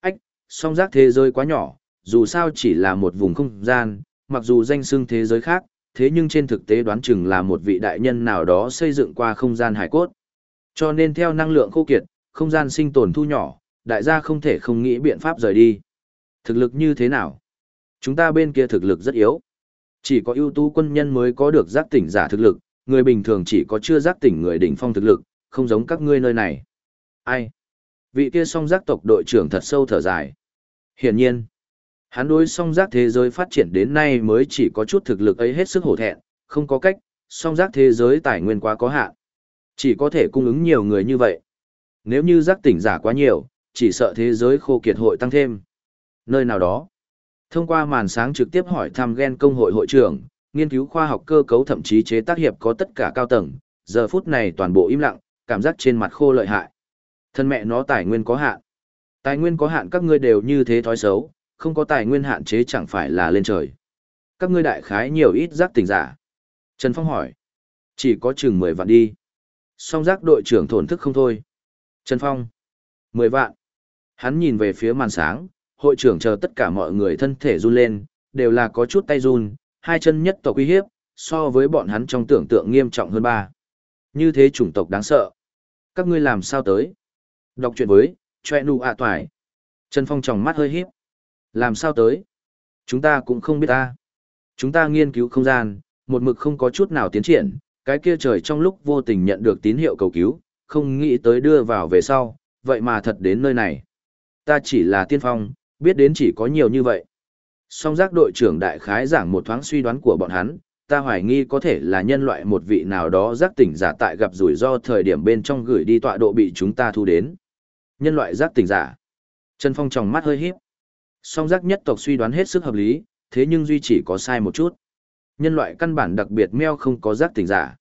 Ách, song giác thế giới quá nhỏ, dù sao chỉ là một vùng không gian, mặc dù danh xưng thế giới khác, thế nhưng trên thực tế đoán chừng là một vị đại nhân nào đó xây dựng qua không gian hải cốt. Cho nên theo năng lượng khô kiệt, không gian sinh tồn thu nhỏ, đại gia không thể không nghĩ biện pháp rời đi. Thực lực như thế nào? Chúng ta bên kia thực lực rất yếu. Chỉ có ưu tú quân nhân mới có được giác tỉnh giả thực lực, người bình thường chỉ có chưa giác tỉnh người đỉnh phong thực lực, không giống các ngươi nơi này. Ai? Vị kia song giác tộc đội trưởng thật sâu thở dài. Hiển nhiên, hắn đối song giác thế giới phát triển đến nay mới chỉ có chút thực lực ấy hết sức hổ thẹn, không có cách, song giác thế giới tài nguyên quá có hạn. Chỉ có thể cung ứng nhiều người như vậy. Nếu như giác tỉnh giả quá nhiều, chỉ sợ thế giới khô kiệt hội tăng thêm. Nơi nào đó, thông qua màn sáng trực tiếp hỏi thăm gen công hội hội trưởng, nghiên cứu khoa học cơ cấu thậm chí chế tác hiệp có tất cả cao tầng, giờ phút này toàn bộ im lặng, cảm giác trên mặt khô lợi hại. Thân mẹ nó tài nguyên có hạn. Tài nguyên có hạn các ngươi đều như thế thói xấu, không có tài nguyên hạn chế chẳng phải là lên trời. Các ngươi đại khái nhiều ít giác tỉnh giả. Trần Phong hỏi. Chỉ có chừng 10 vạn đi. Song giác đội trưởng thổn thức không thôi. Trần Phong. 10 vạn. Hắn nhìn về phía màn sáng, hội trưởng chờ tất cả mọi người thân thể run lên, đều là có chút tay run, hai chân nhất tộc uy hiếp, so với bọn hắn trong tưởng tượng nghiêm trọng hơn ba. Như thế chủng tộc đáng sợ. Các ngươi làm sao tới? Đọc chuyện với, choe nu ạ à toài. Trần Phong tròng mắt hơi híp. Làm sao tới? Chúng ta cũng không biết ta. Chúng ta nghiên cứu không gian, một mực không có chút nào tiến triển, cái kia trời trong lúc vô tình nhận được tín hiệu cầu cứu, không nghĩ tới đưa vào về sau, vậy mà thật đến nơi này. Ta chỉ là tiên phong, biết đến chỉ có nhiều như vậy. Song giác đội trưởng đại khái giảng một thoáng suy đoán của bọn hắn, ta hoài nghi có thể là nhân loại một vị nào đó giác tỉnh giả tại gặp rủi ro thời điểm bên trong gửi đi tọa độ bị chúng ta thu đến. Nhân loại giác tỉnh giả. Trần Phong tròng mắt hơi híp. Song giác nhất tộc suy đoán hết sức hợp lý, thế nhưng duy chỉ có sai một chút. Nhân loại căn bản đặc biệt meo không có giác tỉnh giả.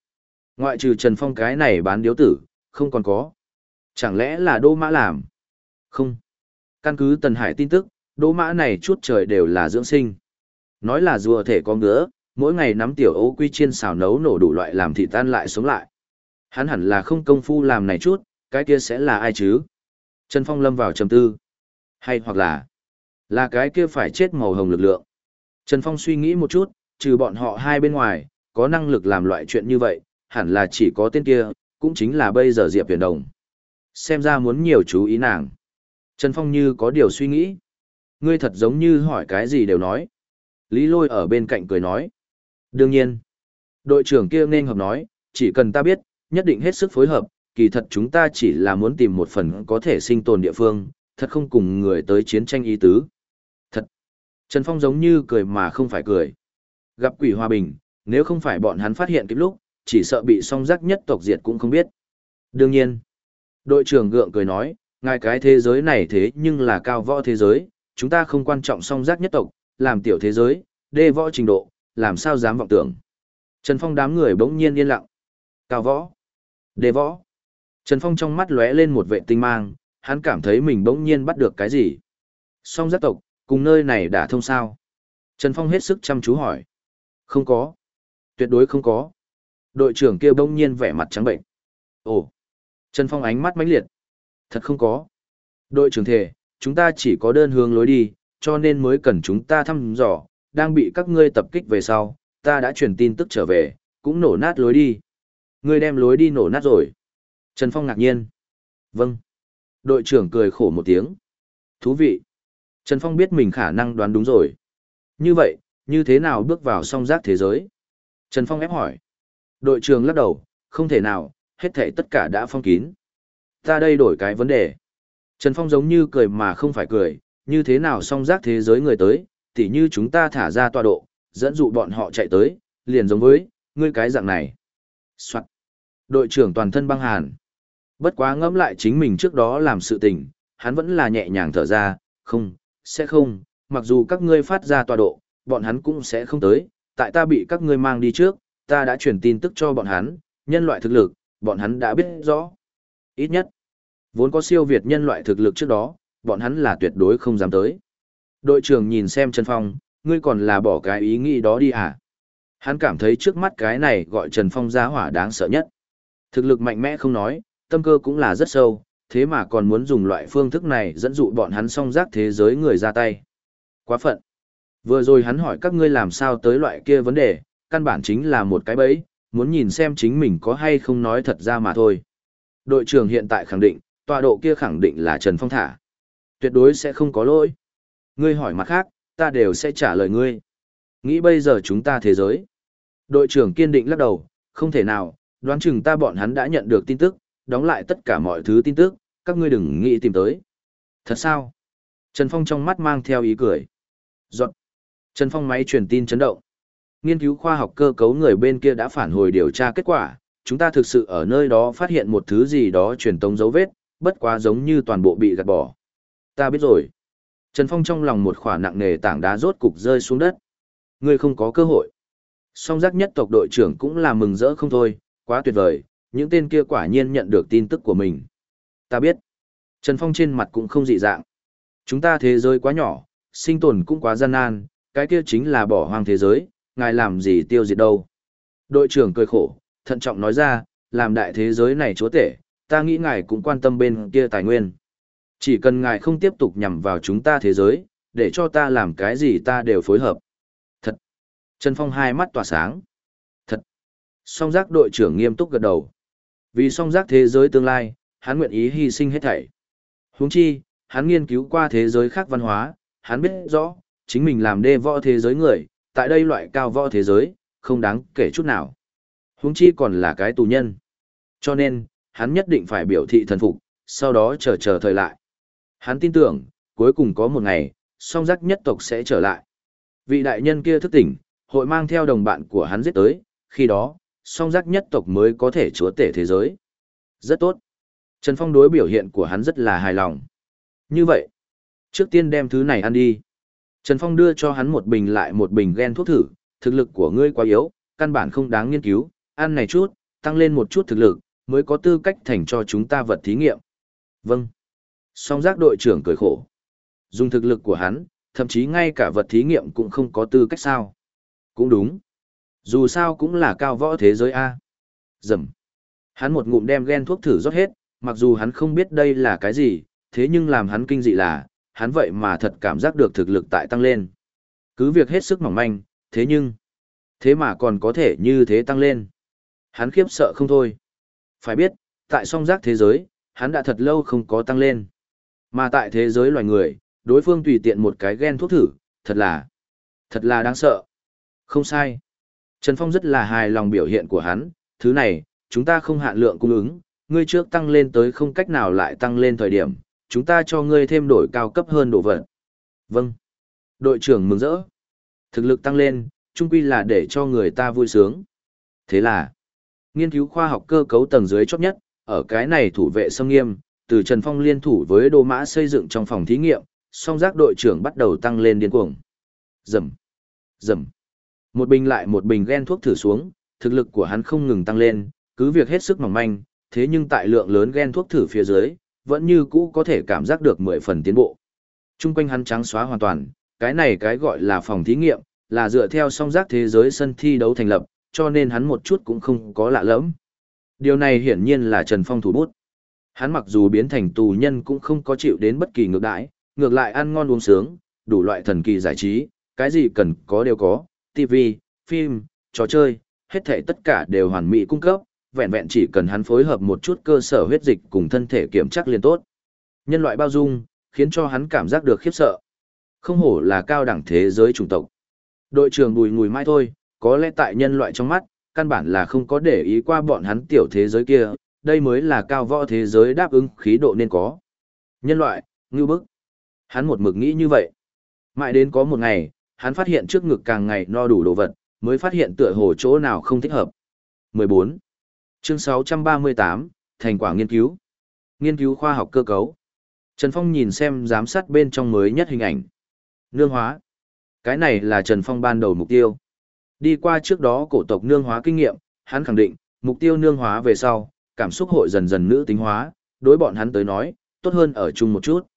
Ngoại trừ Trần Phong cái này bán điếu tử, không còn có. Chẳng lẽ là Đô Mã làm? Không. Căn cứ Tần Hải tin tức, Đô Mã này chút trời đều là dưỡng sinh. Nói là rùa thể có ngứa, mỗi ngày nắm tiểu ấu quy chiên xào nấu nổ đủ loại làm thịt tan lại sống lại. Hắn hẳn là không công phu làm này chút, cái kia sẽ là ai chứ? Trần Phong lâm vào trầm tư. Hay hoặc là, là cái kia phải chết màu hồng lực lượng. Trần Phong suy nghĩ một chút, trừ bọn họ hai bên ngoài, có năng lực làm loại chuyện như vậy, hẳn là chỉ có tên kia, cũng chính là bây giờ Diệp Huyền Đồng. Xem ra muốn nhiều chú ý nàng. Trần Phong như có điều suy nghĩ. Ngươi thật giống như hỏi cái gì đều nói. Lý Lôi ở bên cạnh cười nói. Đương nhiên. Đội trưởng kia nên hợp nói, chỉ cần ta biết, nhất định hết sức phối hợp, kỳ thật chúng ta chỉ là muốn tìm một phần có thể sinh tồn địa phương, thật không cùng người tới chiến tranh ý tứ. Thật. Trần Phong giống như cười mà không phải cười. Gặp quỷ hòa bình, nếu không phải bọn hắn phát hiện kịp lúc, chỉ sợ bị song giác nhất tộc diệt cũng không biết. Đương nhiên. Đội trưởng gượng cười nói, ngài cái thế giới này thế nhưng là cao võ thế giới, chúng ta không quan trọng song giác nhất tộc, làm tiểu thế giới, đê võ trình độ, làm sao dám vọng tưởng. Trần Phong đám người bỗng nhiên yên lặng. Cao võ. Đê võ. Trần Phong trong mắt lóe lên một vệ tinh mang, hắn cảm thấy mình bỗng nhiên bắt được cái gì. Song giác tộc, cùng nơi này đã thông sao. Trần Phong hết sức chăm chú hỏi. Không có. Tuyệt đối không có. Đội trưởng kia bỗng nhiên vẻ mặt trắng bệnh. Ồ. Trần Phong ánh mắt mãnh liệt. Thật không có. Đội trưởng thể, chúng ta chỉ có đơn hướng lối đi, cho nên mới cần chúng ta thăm dò, đang bị các ngươi tập kích về sau, ta đã truyền tin tức trở về, cũng nổ nát lối đi. Ngươi đem lối đi nổ nát rồi. Trần Phong ngạc nhiên. Vâng. Đội trưởng cười khổ một tiếng. Thú vị. Trần Phong biết mình khả năng đoán đúng rồi. Như vậy, như thế nào bước vào song giác thế giới? Trần Phong ép hỏi. Đội trưởng lắc đầu, không thể nào, hết thảy tất cả đã phong kín. Ta đây đổi cái vấn đề. Trần Phong giống như cười mà không phải cười, như thế nào song giác thế giới người tới, tỉ như chúng ta thả ra tọa độ, dẫn dụ bọn họ chạy tới, liền giống với, ngươi cái dạng này. Soạn. Đội trưởng toàn thân băng hàn. Bất quá ngẫm lại chính mình trước đó làm sự tình, hắn vẫn là nhẹ nhàng thở ra, không, sẽ không, mặc dù các ngươi phát ra tọa độ, bọn hắn cũng sẽ không tới, tại ta bị các ngươi mang đi trước, ta đã truyền tin tức cho bọn hắn, nhân loại thực lực, bọn hắn đã biết rõ. Ít nhất, vốn có siêu việt nhân loại thực lực trước đó, bọn hắn là tuyệt đối không dám tới. Đội trưởng nhìn xem Trần Phong, ngươi còn là bỏ cái ý nghĩ đó đi à? Hắn cảm thấy trước mắt cái này gọi Trần Phong giá hỏa đáng sợ nhất. Thực lực mạnh mẽ không nói, tâm cơ cũng là rất sâu, thế mà còn muốn dùng loại phương thức này dẫn dụ bọn hắn song giác thế giới người ra tay. Quá phận. Vừa rồi hắn hỏi các ngươi làm sao tới loại kia vấn đề, căn bản chính là một cái bẫy, muốn nhìn xem chính mình có hay không nói thật ra mà thôi. Đội trưởng hiện tại khẳng định, tọa độ kia khẳng định là Trần Phong thả. Tuyệt đối sẽ không có lỗi. Ngươi hỏi mặt khác, ta đều sẽ trả lời ngươi. Nghĩ bây giờ chúng ta thế giới. Đội trưởng kiên định lắc đầu, không thể nào, đoán chừng ta bọn hắn đã nhận được tin tức, đóng lại tất cả mọi thứ tin tức, các ngươi đừng nghĩ tìm tới. Thật sao? Trần Phong trong mắt mang theo ý cười. Giọt. Trần Phong máy truyền tin chấn động. Nghiên cứu khoa học cơ cấu người bên kia đã phản hồi điều tra kết quả, chúng ta thực sự ở nơi đó phát hiện một thứ gì đó truyền tống dấu vết, bất quá giống như toàn bộ bị gạt bỏ. Ta biết rồi. Trần Phong trong lòng một khỏa nặng nề tảng đá rốt cục rơi xuống đất. Ngươi không có cơ hội. Song giác nhất tộc đội trưởng cũng là mừng rỡ không thôi, quá tuyệt vời, những tên kia quả nhiên nhận được tin tức của mình. Ta biết. Trần Phong trên mặt cũng không dị dạng. Chúng ta thế giới quá nhỏ, sinh tồn cũng quá gian nan, cái kia chính là bỏ hoang thế giới, ngài làm gì tiêu diệt đâu. Đội trưởng cười khổ, thận trọng nói ra, làm đại thế giới này chúa tể, ta nghĩ ngài cũng quan tâm bên kia tài nguyên. Chỉ cần ngài không tiếp tục nhằm vào chúng ta thế giới, để cho ta làm cái gì ta đều phối hợp. Thật. Trần Phong hai mắt tỏa sáng. Thật. Song giác đội trưởng nghiêm túc gật đầu. Vì song giác thế giới tương lai, hắn nguyện ý hy sinh hết thảy. Huống chi, hắn nghiên cứu qua thế giới khác văn hóa, hắn biết rõ, chính mình làm đê võ thế giới người, tại đây loại cao võ thế giới, không đáng kể chút nào. Huống chi còn là cái tù nhân. Cho nên, hắn nhất định phải biểu thị thần phục, sau đó chờ chờ thời lại. Hắn tin tưởng, cuối cùng có một ngày, song giác nhất tộc sẽ trở lại. Vị đại nhân kia thức tỉnh, hội mang theo đồng bạn của hắn giết tới, khi đó, song giác nhất tộc mới có thể chúa tể thế giới. Rất tốt. Trần Phong đối biểu hiện của hắn rất là hài lòng. Như vậy, trước tiên đem thứ này ăn đi. Trần Phong đưa cho hắn một bình lại một bình gen thuốc thử, thực lực của ngươi quá yếu, căn bản không đáng nghiên cứu, ăn này chút, tăng lên một chút thực lực, mới có tư cách thành cho chúng ta vật thí nghiệm. Vâng. Song giác đội trưởng cười khổ. Dùng thực lực của hắn, thậm chí ngay cả vật thí nghiệm cũng không có tư cách sao. Cũng đúng. Dù sao cũng là cao võ thế giới A. Dầm. Hắn một ngụm đem ghen thuốc thử rót hết, mặc dù hắn không biết đây là cái gì, thế nhưng làm hắn kinh dị là, hắn vậy mà thật cảm giác được thực lực tại tăng lên. Cứ việc hết sức mỏng manh, thế nhưng, thế mà còn có thể như thế tăng lên. Hắn khiếp sợ không thôi. Phải biết, tại song giác thế giới, hắn đã thật lâu không có tăng lên. Mà tại thế giới loài người, đối phương tùy tiện một cái gen thuốc thử, thật là, thật là đáng sợ. Không sai. Trần Phong rất là hài lòng biểu hiện của hắn, thứ này, chúng ta không hạn lượng cung ứng, ngươi trước tăng lên tới không cách nào lại tăng lên thời điểm, chúng ta cho ngươi thêm đổi cao cấp hơn đồ vật. Vâng. Đội trưởng mừng rỡ. Thực lực tăng lên, chung quy là để cho người ta vui sướng. Thế là, nghiên cứu khoa học cơ cấu tầng dưới chót nhất, ở cái này thủ vệ sông nghiêm, từ Trần Phong liên thủ với đồ mã xây dựng trong phòng thí nghiệm, song giác đội trưởng bắt đầu tăng lên điên cuồng. Dầm, dầm. Một bình lại một bình gen thuốc thử xuống, thực lực của hắn không ngừng tăng lên, cứ việc hết sức mỏng manh, thế nhưng tại lượng lớn gen thuốc thử phía dưới, vẫn như cũ có thể cảm giác được mười phần tiến bộ. Trung quanh hắn trắng xóa hoàn toàn, cái này cái gọi là phòng thí nghiệm, là dựa theo song giác thế giới sân thi đấu thành lập, cho nên hắn một chút cũng không có lạ lẫm. Điều này hiển nhiên là Trần Phong thủ bút. Hắn mặc dù biến thành tù nhân cũng không có chịu đến bất kỳ ngược đãi, ngược lại ăn ngon uống sướng, đủ loại thần kỳ giải trí, cái gì cần có đều có, TV, phim, trò chơi, hết thảy tất cả đều hoàn mỹ cung cấp, vẹn vẹn chỉ cần hắn phối hợp một chút cơ sở huyết dịch cùng thân thể kiểm chắc liền tốt. Nhân loại bao dung, khiến cho hắn cảm giác được khiếp sợ. Không hổ là cao đẳng thế giới chủng tộc. Đội trưởng bùi ngùi mai thôi, có lẽ tại nhân loại trong mắt, căn bản là không có để ý qua bọn hắn tiểu thế giới kia, đây mới là cao võ thế giới đáp ứng khí độ nên có. Nhân loại, ngưu bức. Hắn một mực nghĩ như vậy. Mãi đến có một ngày, hắn phát hiện trước ngực càng ngày no đủ đồ vật, mới phát hiện tựa hồ chỗ nào không thích hợp. 14. Chương 638, Thành quả nghiên cứu. Nghiên cứu khoa học cơ cấu. Trần Phong nhìn xem giám sát bên trong mới nhất hình ảnh. Nương hóa. Cái này là Trần Phong ban đầu mục tiêu. Đi qua trước đó cổ tộc nương hóa kinh nghiệm, hắn khẳng định, mục tiêu nương hóa về sau, cảm xúc hội dần dần nữ tính hóa, đối bọn hắn tới nói, tốt hơn ở chung một chút.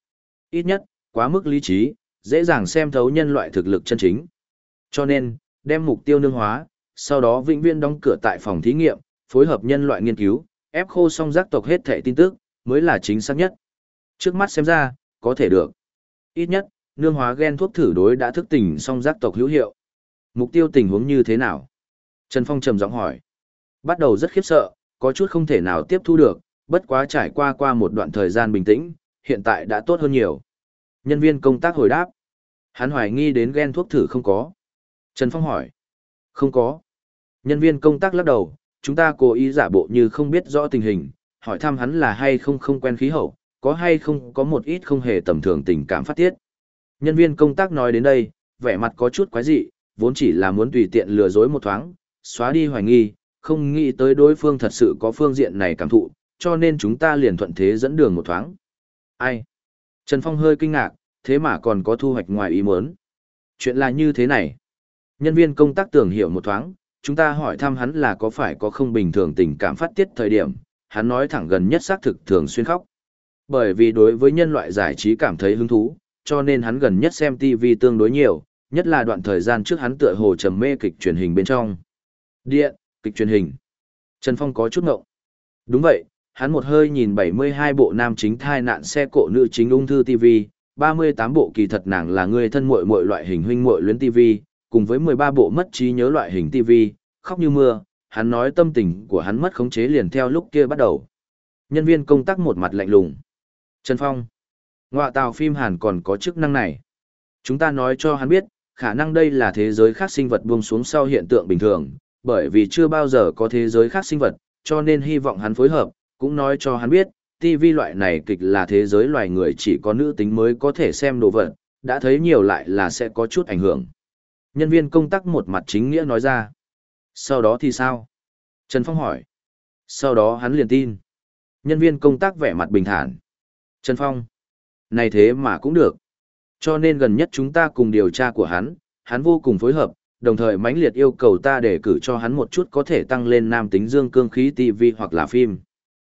Ít nhất, quá mức lý trí, dễ dàng xem thấu nhân loại thực lực chân chính. Cho nên, đem mục tiêu nương hóa, sau đó vĩnh viễn đóng cửa tại phòng thí nghiệm, phối hợp nhân loại nghiên cứu, ép khô xong giác tộc hết thể tin tức, mới là chính xác nhất. Trước mắt xem ra, có thể được. Ít nhất, nương hóa gen thuốc thử đối đã thức tỉnh song giác tộc hữu hiệu. Mục tiêu tình huống như thế nào? Trần Phong trầm giọng hỏi. Bắt đầu rất khiếp sợ, có chút không thể nào tiếp thu được, bất quá trải qua qua một đoạn thời gian bình tĩnh, hiện tại đã tốt hơn nhiều. Nhân viên công tác hồi đáp. Hắn hoài nghi đến gen thuốc thử không có. Trần Phong hỏi. Không có. Nhân viên công tác lắc đầu, chúng ta cố ý giả bộ như không biết rõ tình hình, hỏi thăm hắn là hay không không quen khí hậu, có hay không có một ít không hề tầm thường tình cảm phát tiết. Nhân viên công tác nói đến đây, vẻ mặt có chút quái dị, vốn chỉ là muốn tùy tiện lừa dối một thoáng, xóa đi hoài nghi, không nghĩ tới đối phương thật sự có phương diện này cảm thụ, cho nên chúng ta liền thuận thế dẫn đường một thoáng. Ai? Trần Phong hơi kinh ngạc, thế mà còn có thu hoạch ngoài ý muốn. Chuyện là như thế này. Nhân viên công tác tưởng hiểu một thoáng, chúng ta hỏi thăm hắn là có phải có không bình thường tình cảm phát tiết thời điểm, hắn nói thẳng gần nhất xác thực thường xuyên khóc. Bởi vì đối với nhân loại giải trí cảm thấy hứng thú, cho nên hắn gần nhất xem TV tương đối nhiều, nhất là đoạn thời gian trước hắn tựa hồ trầm mê kịch truyền hình bên trong. Điện, kịch truyền hình. Trần Phong có chút ngộng. Đúng vậy, hắn một hơi nhìn 72 bộ nam chính thai nạn xe cộ nữ chính ung thư TV, 38 bộ kỳ thật nàng là người thân muội muội loại hình huynh muội luyến TV, cùng với 13 bộ mất trí nhớ loại hình TV, khóc như mưa, hắn nói tâm tình của hắn mất khống chế liền theo lúc kia bắt đầu. Nhân viên công tác một mặt lạnh lùng. Trần Phong. Ngoại tàu phim Hàn còn có chức năng này. Chúng ta nói cho hắn biết, khả năng đây là thế giới khác sinh vật buông xuống sau hiện tượng bình thường, bởi vì chưa bao giờ có thế giới khác sinh vật, cho nên hy vọng hắn phối hợp, cũng nói cho hắn biết, TV loại này kịch là thế giới loài người chỉ có nữ tính mới có thể xem đồ vật, đã thấy nhiều lại là sẽ có chút ảnh hưởng. Nhân viên công tác một mặt chính nghĩa nói ra. Sau đó thì sao? Trần Phong hỏi. Sau đó hắn liền tin. Nhân viên công tác vẻ mặt bình thản. Trần Phong. Này thế mà cũng được. Cho nên gần nhất chúng ta cùng điều tra của hắn, hắn vô cùng phối hợp, đồng thời mãnh liệt yêu cầu ta để cử cho hắn một chút có thể tăng lên nam tính dương cương khí TV hoặc là phim.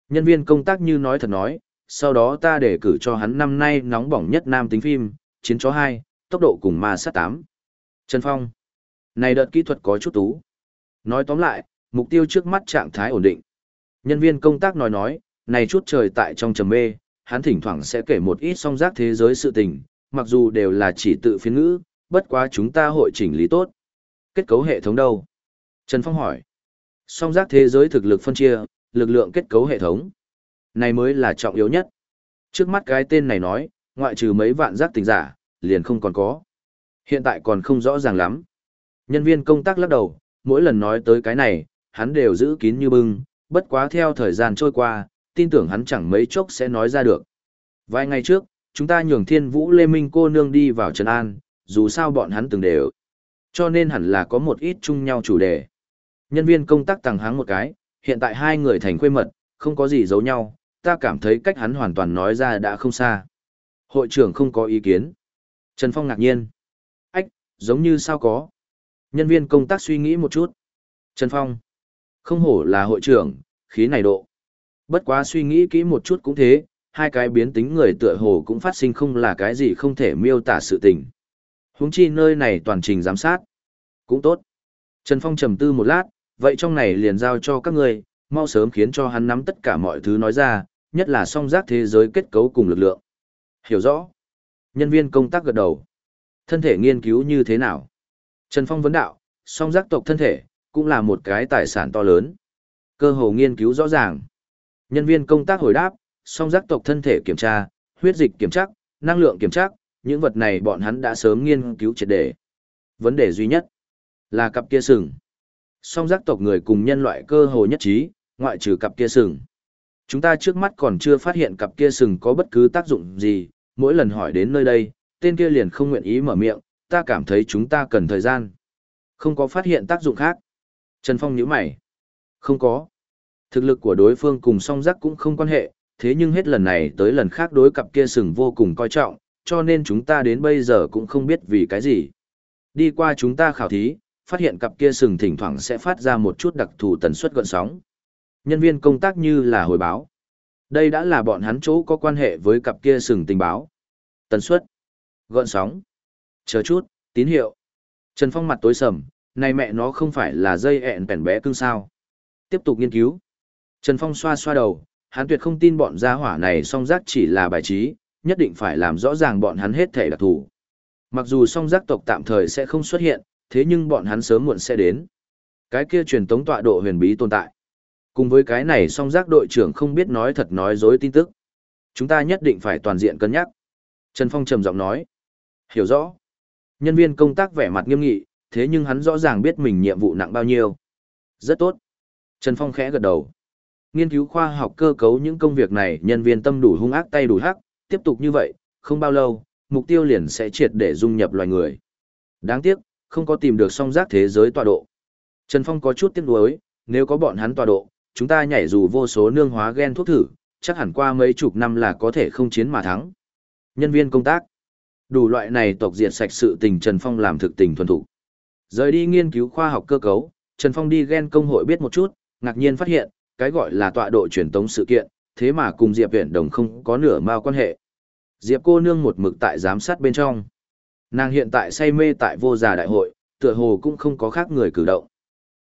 Nhân viên công tác như nói thật nói, sau đó ta để cử cho hắn năm nay nóng bỏng nhất nam tính phim, Chiến chó 2, tốc độ cùng ma sát 8. Trần Phong. Này đợt kỹ thuật có chút tú. Nói tóm lại, mục tiêu trước mắt trạng thái ổn định. Nhân viên công tác nói nói, này chút trời tại trong trầm mê, hắn thỉnh thoảng sẽ kể một ít song giác thế giới sự tình, mặc dù đều là chỉ tự phiên ngữ, bất quá chúng ta hội chỉnh lý tốt. Kết cấu hệ thống đâu? Trần Phong hỏi. Song giác thế giới thực lực phân chia, lực lượng kết cấu hệ thống. Này mới là trọng yếu nhất. Trước mắt cái tên này nói, ngoại trừ mấy vạn giác tình giả, liền không còn có. Hiện tại còn không rõ ràng lắm. Nhân viên công tác lắc đầu, mỗi lần nói tới cái này, hắn đều giữ kín như bưng, bất quá theo thời gian trôi qua, tin tưởng hắn chẳng mấy chốc sẽ nói ra được. Vài ngày trước, chúng ta nhường thiên vũ lê minh cô nương đi vào Trần An, dù sao bọn hắn từng đều. Cho nên hẳn là có một ít chung nhau chủ đề. Nhân viên công tác tăng háng một cái, hiện tại hai người thành khuê mật, không có gì giấu nhau, ta cảm thấy cách hắn hoàn toàn nói ra đã không xa. Hội trưởng không có ý kiến. Trần Phong ngạc nhiên. Ách, giống như sao có. Nhân viên công tác suy nghĩ một chút. Trần Phong. Không hổ là hội trưởng, khí này độ. Bất quá suy nghĩ kỹ một chút cũng thế, hai cái biến tính người tựa hồ cũng phát sinh không là cái gì không thể miêu tả sự tình. Huống chi nơi này toàn trình giám sát. Cũng tốt. Trần Phong trầm tư một lát, vậy trong này liền giao cho các người, mau sớm khiến cho hắn nắm tất cả mọi thứ nói ra, nhất là song giác thế giới kết cấu cùng lực lượng. Hiểu rõ. Nhân viên công tác gật đầu. Thân thể nghiên cứu như thế nào? Trần Phong vấn đạo, song giác tộc thân thể, cũng là một cái tài sản to lớn. Cơ hồ nghiên cứu rõ ràng. Nhân viên công tác hồi đáp, song giác tộc thân thể kiểm tra, huyết dịch kiểm tra, năng lượng kiểm tra, những vật này bọn hắn đã sớm nghiên cứu triệt đề. Vấn đề duy nhất là cặp kia sừng. Song giác tộc người cùng nhân loại cơ hồ nhất trí, ngoại trừ cặp kia sừng. Chúng ta trước mắt còn chưa phát hiện cặp kia sừng có bất cứ tác dụng gì, mỗi lần hỏi đến nơi đây, tên kia liền không nguyện ý mở miệng, ta cảm thấy chúng ta cần thời gian. Không có phát hiện tác dụng khác. Trần Phong nhíu mày. Không có. Thực lực của đối phương cùng song giác cũng không quan hệ, thế nhưng hết lần này tới lần khác đối cặp kia sừng vô cùng coi trọng, cho nên chúng ta đến bây giờ cũng không biết vì cái gì. Đi qua chúng ta khảo thí, phát hiện cặp kia sừng thỉnh thoảng sẽ phát ra một chút đặc thù tần suất gợn sóng. Nhân viên công tác như là hồi báo. Đây đã là bọn hắn chỗ có quan hệ với cặp kia sừng tình báo. Tần suất, gợn sóng, chờ chút, tín hiệu. Trần Phong mặt tối sầm, này mẹ nó không phải là dây ẹn bèn bé cưng sao. Tiếp tục nghiên cứu. Trần Phong xoa xoa đầu, hắn tuyệt không tin bọn gia hỏa này song giác chỉ là bài trí, nhất định phải làm rõ ràng bọn hắn hết thể đặc thù. Mặc dù song giác tộc tạm thời sẽ không xuất hiện, thế nhưng bọn hắn sớm muộn sẽ đến. Cái kia truyền tống tọa độ huyền bí tồn tại. Cùng với cái này song giác đội trưởng không biết nói thật nói dối tin tức. Chúng ta nhất định phải toàn diện cân nhắc. Trần Phong trầm giọng nói. Hiểu rõ. Nhân viên công tác vẻ mặt nghiêm nghị, thế nhưng hắn rõ ràng biết mình nhiệm vụ nặng bao nhiêu. Rất tốt. Trần Phong khẽ gật đầu. Nghiên cứu khoa học cơ cấu những công việc này nhân viên tâm đủ hung ác tay đủ hắc, tiếp tục như vậy, không bao lâu, mục tiêu liền sẽ triệt để dung nhập loài người. Đáng tiếc, không có tìm được song giác thế giới tọa độ. Trần Phong có chút tiếc nuối, nếu có bọn hắn tọa độ, chúng ta nhảy dù vô số nương hóa gen thuốc thử, chắc hẳn qua mấy chục năm là có thể không chiến mà thắng. Nhân viên công tác. Đủ loại này tộc diệt sạch sự tình Trần Phong làm thực tình thuần thủ. Rời đi nghiên cứu khoa học cơ cấu, Trần Phong đi gen công hội biết một chút, ngạc nhiên phát hiện, cái gọi là tọa độ truyền tống sự kiện, thế mà cùng Diệp Viễn Đồng không có nửa mao quan hệ. Diệp cô nương một mực tại giám sát bên trong. Nàng hiện tại say mê tại vô giả đại hội, tựa hồ cũng không có khác người cử động.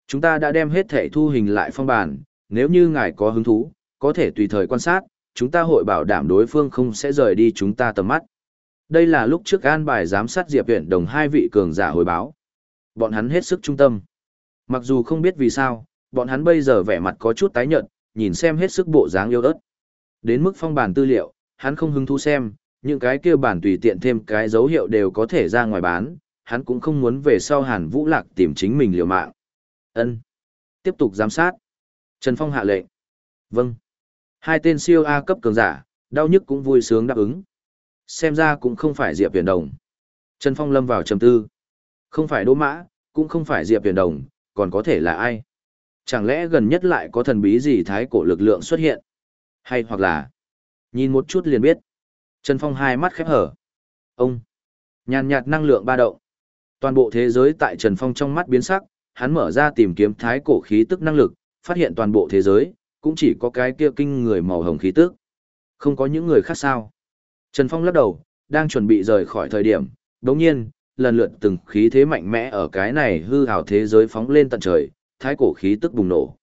Chúng ta đã đem hết thể thu hình lại phong bản, nếu như ngài có hứng thú, có thể tùy thời quan sát, chúng ta hội bảo đảm đối phương không sẽ rời đi chúng ta tầm mắt. Đây là lúc trước an bài giám sát Diệp viện Đồng hai vị cường giả hồi báo. Bọn hắn hết sức trung tâm. Mặc dù không biết vì sao, bọn hắn bây giờ vẻ mặt có chút tái nhợt, nhìn xem hết sức bộ dáng yêu ớt. Đến mức phong bản tư liệu, hắn không hứng thú xem, những cái kia bản tùy tiện thêm cái dấu hiệu đều có thể ra ngoài bán, hắn cũng không muốn về sau Hàn Vũ Lạc tìm chính mình liều mạng. Ân, Tiếp tục giám sát. Trần Phong hạ lệnh. Vâng. Hai tên siêu A cấp cường giả, đau nhức cũng vui sướng đáp ứng. Xem ra cũng không phải Diệp Viễn Đồng. Trần Phong lâm vào trầm tư. Không phải Đỗ Mã, cũng không phải Diệp Viễn Đồng, còn có thể là ai? Chẳng lẽ gần nhất lại có thần bí gì thái cổ lực lượng xuất hiện? Hay hoặc là... Nhìn một chút liền biết. Trần Phong hai mắt khép hở. Ông! Nhàn nhạt năng lượng ba động. Toàn bộ thế giới tại Trần Phong trong mắt biến sắc, hắn mở ra tìm kiếm thái cổ khí tức năng lực, phát hiện toàn bộ thế giới, cũng chỉ có cái kia kinh người màu hồng khí tức. Không có những người khác sao. Trần Phong lắc đầu, đang chuẩn bị rời khỏi thời điểm, đồng nhiên, lần lượt từng khí thế mạnh mẽ ở cái này hư hào thế giới phóng lên tận trời, thái cổ khí tức bùng nổ.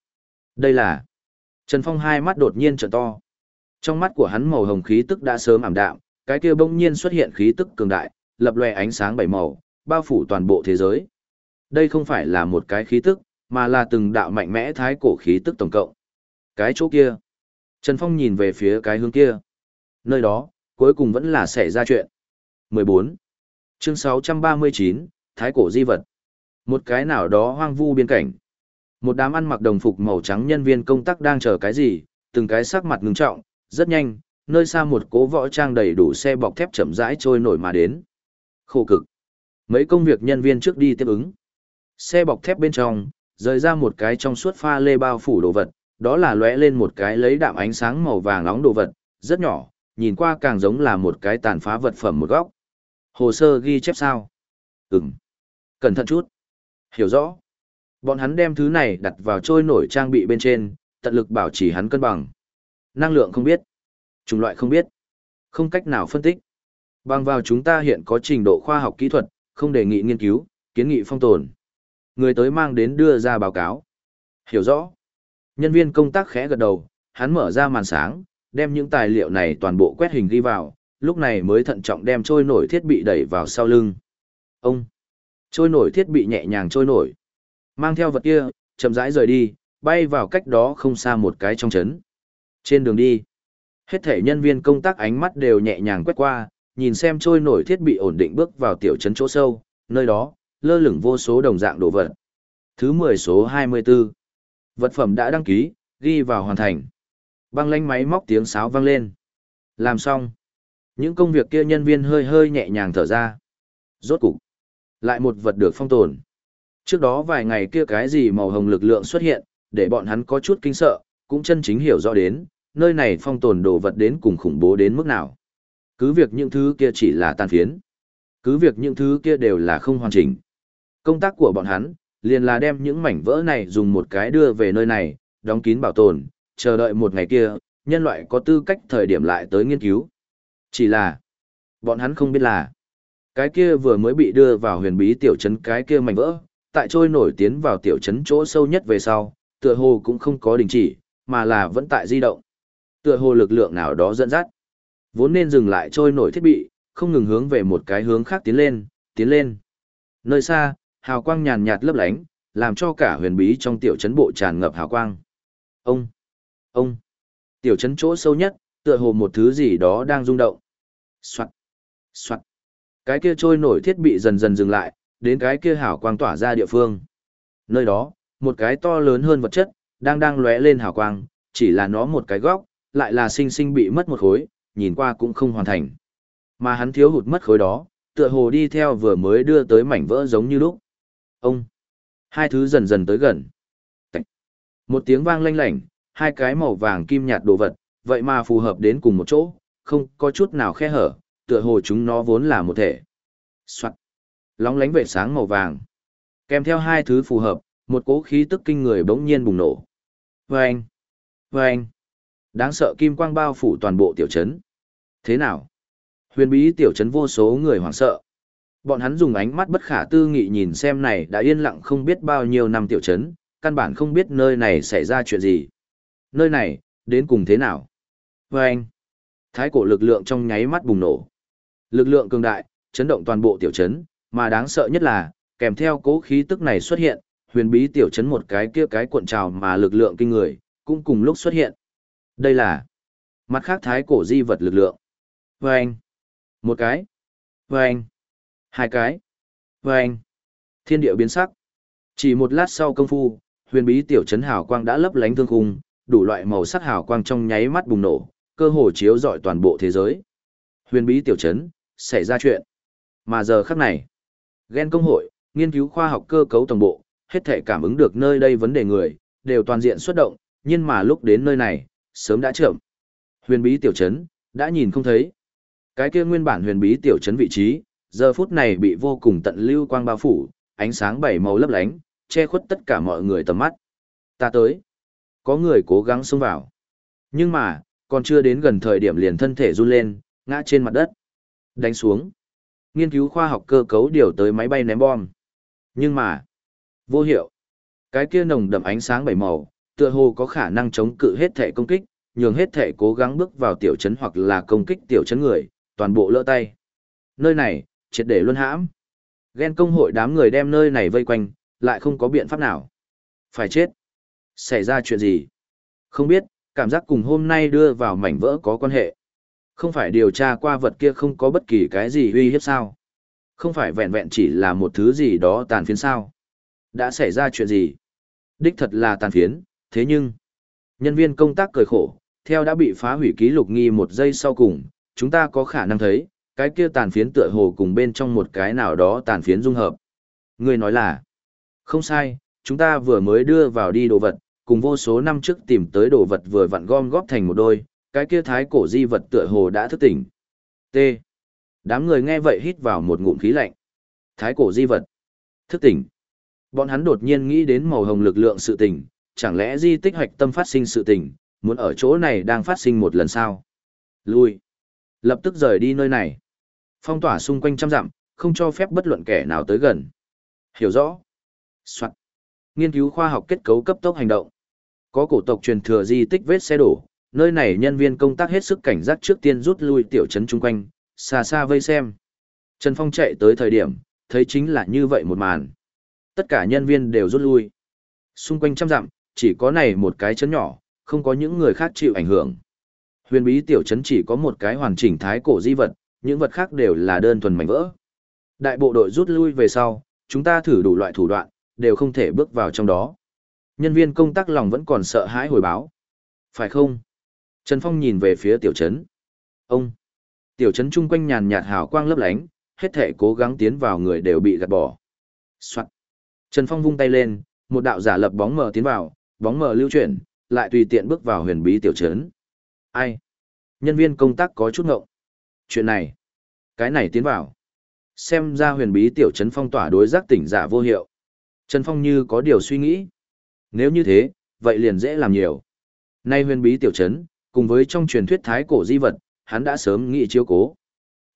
Đây là... Trần Phong hai mắt đột nhiên trở to. Trong mắt của hắn màu hồng khí tức đã sớm ảm đạm, cái kia bỗng nhiên xuất hiện khí tức cường đại, lập lòe ánh sáng bảy màu, bao phủ toàn bộ thế giới. Đây không phải là một cái khí tức, mà là từng đạo mạnh mẽ thái cổ khí tức tổng cộng. Cái chỗ kia. Trần Phong nhìn về phía cái hướng kia. Nơi đó, cuối cùng vẫn là xảy ra chuyện. 14. Chương 639, Thái cổ di vật. Một cái nào đó hoang vu biên cảnh. Một đám ăn mặc đồng phục màu trắng nhân viên công tác đang chờ cái gì, từng cái sắc mặt ngưng trọng, rất nhanh, nơi xa một cố võ trang đầy đủ xe bọc thép chậm rãi trôi nổi mà đến. Khổ cực. Mấy công việc nhân viên trước đi tiếp ứng. Xe bọc thép bên trong, rời ra một cái trong suốt pha lê bao phủ đồ vật, đó là lóe lên một cái lấy đạm ánh sáng màu vàng nóng đồ vật, rất nhỏ, nhìn qua càng giống là một cái tàn phá vật phẩm một góc. Hồ sơ ghi chép sao? Ừm. Cẩn thận chút. Hiểu rõ. Bọn hắn đem thứ này đặt vào trôi nổi trang bị bên trên, tận lực bảo trì hắn cân bằng. Năng lượng không biết. Chủng loại không biết. Không cách nào phân tích. Bằng vào chúng ta hiện có trình độ khoa học kỹ thuật, không đề nghị nghiên cứu, kiến nghị phong tồn. Người tới mang đến đưa ra báo cáo. Hiểu rõ. Nhân viên công tác khẽ gật đầu, hắn mở ra màn sáng, đem những tài liệu này toàn bộ quét hình ghi vào, lúc này mới thận trọng đem trôi nổi thiết bị đẩy vào sau lưng. Ông! Trôi nổi thiết bị nhẹ nhàng trôi nổi. Mang theo vật kia, chậm rãi rời đi, bay vào cách đó không xa một cái trong trấn. Trên đường đi, hết thể nhân viên công tác ánh mắt đều nhẹ nhàng quét qua, nhìn xem trôi nổi thiết bị ổn định bước vào tiểu trấn chỗ sâu, nơi đó, lơ lửng vô số đồng dạng đồ vật. Thứ 10 số 24. Vật phẩm đã đăng ký, ghi vào hoàn thành. Băng lanh máy móc tiếng sáo vang lên. Làm xong. Những công việc kia nhân viên hơi hơi nhẹ nhàng thở ra. Rốt cục. Lại một vật được phong tồn. Trước đó vài ngày kia cái gì màu hồng lực lượng xuất hiện, để bọn hắn có chút kinh sợ, cũng chân chính hiểu rõ đến, nơi này phong tồn đồ vật đến cùng khủng bố đến mức nào. Cứ việc những thứ kia chỉ là tàn phiến. Cứ việc những thứ kia đều là không hoàn chỉnh. Công tác của bọn hắn, liền là đem những mảnh vỡ này dùng một cái đưa về nơi này, đóng kín bảo tồn, chờ đợi một ngày kia, nhân loại có tư cách thời điểm lại tới nghiên cứu. Chỉ là, bọn hắn không biết là, cái kia vừa mới bị đưa vào huyền bí tiểu trấn cái kia mảnh vỡ, tại trôi nổi tiến vào tiểu trấn chỗ sâu nhất về sau, tựa hồ cũng không có đình chỉ, mà là vẫn tại di động. Tựa hồ lực lượng nào đó dẫn dắt. Vốn nên dừng lại trôi nổi thiết bị, không ngừng hướng về một cái hướng khác tiến lên, tiến lên. Nơi xa, hào quang nhàn nhạt lấp lánh, làm cho cả huyền bí trong tiểu trấn bộ tràn ngập hào quang. Ông, ông, tiểu trấn chỗ sâu nhất, tựa hồ một thứ gì đó đang rung động. Soạn, soạn. Cái kia trôi nổi thiết bị dần dần dừng lại, đến cái kia hào quang tỏa ra địa phương. Nơi đó, một cái to lớn hơn vật chất, đang đang lóe lên hào quang, chỉ là nó một cái góc, lại là sinh sinh bị mất một khối, nhìn qua cũng không hoàn thành. Mà hắn thiếu hụt mất khối đó, tựa hồ đi theo vừa mới đưa tới mảnh vỡ giống như lúc. Ông! Hai thứ dần dần tới gần. Tạch. Một tiếng vang lanh lảnh, hai cái màu vàng kim nhạt đồ vật, vậy mà phù hợp đến cùng một chỗ, không có chút nào khe hở, tựa hồ chúng nó vốn là một thể. Soạn. Lóng lánh vệ sáng màu vàng. Kèm theo hai thứ phù hợp, một cỗ khí tức kinh người bỗng nhiên bùng nổ. Vâng! Vâng! Đáng sợ kim quang bao phủ toàn bộ tiểu trấn. Thế nào? Huyền bí tiểu trấn vô số người hoảng sợ. Bọn hắn dùng ánh mắt bất khả tư nghị nhìn xem này đã yên lặng không biết bao nhiêu năm tiểu trấn, căn bản không biết nơi này xảy ra chuyện gì. Nơi này, đến cùng thế nào? Vâng! Thái cổ lực lượng trong nháy mắt bùng nổ. Lực lượng cường đại, chấn động toàn bộ tiểu trấn, mà đáng sợ nhất là, kèm theo cố khí tức này xuất hiện, huyền bí tiểu trấn một cái kia cái cuộn trào mà lực lượng kinh người, cũng cùng lúc xuất hiện. Đây là mặt khác thái cổ di vật lực lượng. Vâng! Một cái. Vâng! Hai cái. Vâng! Thiên địa biến sắc. Chỉ một lát sau công phu, huyền bí tiểu trấn hào quang đã lấp lánh thương khung, đủ loại màu sắc hào quang trong nháy mắt bùng nổ, cơ hồ chiếu rọi toàn bộ thế giới. Huyền bí tiểu trấn, xảy ra chuyện. Mà giờ khắc này, ghen công hội, nghiên cứu khoa học cơ cấu tổng bộ, hết thể cảm ứng được nơi đây vấn đề người, đều toàn diện xuất động, nhưng mà lúc đến nơi này, sớm đã chậm. Huyền bí tiểu trấn, đã nhìn không thấy. Cái kia nguyên bản huyền bí tiểu trấn vị trí, giờ phút này bị vô cùng tận lưu quang bao phủ, ánh sáng bảy màu lấp lánh, che khuất tất cả mọi người tầm mắt. Ta tới. Có người cố gắng xông vào. Nhưng mà, còn chưa đến gần thời điểm liền thân thể run lên, ngã trên mặt đất. Đánh xuống. Nghiên cứu khoa học cơ cấu điều tới máy bay ném bom. Nhưng mà, vô hiệu. Cái kia nồng đậm ánh sáng bảy màu, tựa hồ có khả năng chống cự hết thể công kích, nhường hết thể cố gắng bước vào tiểu trấn hoặc là công kích tiểu trấn người, toàn bộ lỡ tay. Nơi này, triệt để luân hãm. Ghen công hội đám người đem nơi này vây quanh, lại không có biện pháp nào. Phải chết. Xảy ra chuyện gì? Không biết, cảm giác cùng hôm nay đưa vào mảnh vỡ có quan hệ. Không phải điều tra qua vật kia không có bất kỳ cái gì uy hiếp sao? Không phải vẹn vẹn chỉ là một thứ gì đó tàn phiến sao? Đã xảy ra chuyện gì? Đích thật là tàn phiến, thế nhưng... Nhân viên công tác cười khổ, theo đã bị phá hủy ký lục nghi một giây sau cùng, chúng ta có khả năng thấy, cái kia tàn phiến tựa hồ cùng bên trong một cái nào đó tàn phiến dung hợp. Người nói là, không sai, chúng ta vừa mới đưa vào đi đồ vật, cùng vô số năm trước tìm tới đồ vật vừa vặn gom góp thành một đôi, cái kia thái cổ di vật tựa hồ đã thức tỉnh. T. Đám người nghe vậy hít vào một ngụm khí lạnh. Thái cổ di vật. Thức tỉnh. Bọn hắn đột nhiên nghĩ đến màu hồng lực lượng sự tình, chẳng lẽ di tích hoạch tâm phát sinh sự tình, muốn ở chỗ này đang phát sinh một lần sao? Lui. Lập tức rời đi nơi này. Phong tỏa xung quanh trăm dặm, không cho phép bất luận kẻ nào tới gần. Hiểu rõ. Soạn. Nghiên cứu khoa học kết cấu cấp tốc hành động. Có cổ tộc truyền thừa di tích vết xe đổ, nơi này nhân viên công tác hết sức cảnh giác trước tiên rút lui tiểu trấn chung quanh, xa xa vây xem. Trần Phong chạy tới thời điểm, thấy chính là như vậy một màn. Tất cả nhân viên đều rút lui. Xung quanh trăm dặm, chỉ có này một cái chấn nhỏ, không có những người khác chịu ảnh hưởng. Huyền bí tiểu chấn chỉ có một cái hoàn chỉnh thái cổ di vật, những vật khác đều là đơn thuần mảnh vỡ. Đại bộ đội rút lui về sau, chúng ta thử đủ loại thủ đoạn, đều không thể bước vào trong đó. Nhân viên công tác lòng vẫn còn sợ hãi hồi báo. Phải không? Trần Phong nhìn về phía tiểu trấn. Ông! Tiểu trấn chung quanh nhàn nhạt hào quang lấp lánh, hết thể cố gắng tiến vào người đều bị gạt bỏ. Soạn! Trần Phong vung tay lên, một đạo giả lập bóng mờ tiến vào, bóng mờ lưu chuyển, lại tùy tiện bước vào huyền bí tiểu trấn. Ai? Nhân viên công tác có chút ngộng. Chuyện này, cái này tiến vào. Xem ra huyền bí tiểu trấn phong tỏa đối giác tỉnh giả vô hiệu. Trần Phong như có điều suy nghĩ. Nếu như thế, vậy liền dễ làm nhiều. Nay huyền bí tiểu trấn, cùng với trong truyền thuyết thái cổ di vật, hắn đã sớm nghĩ chiếu cố.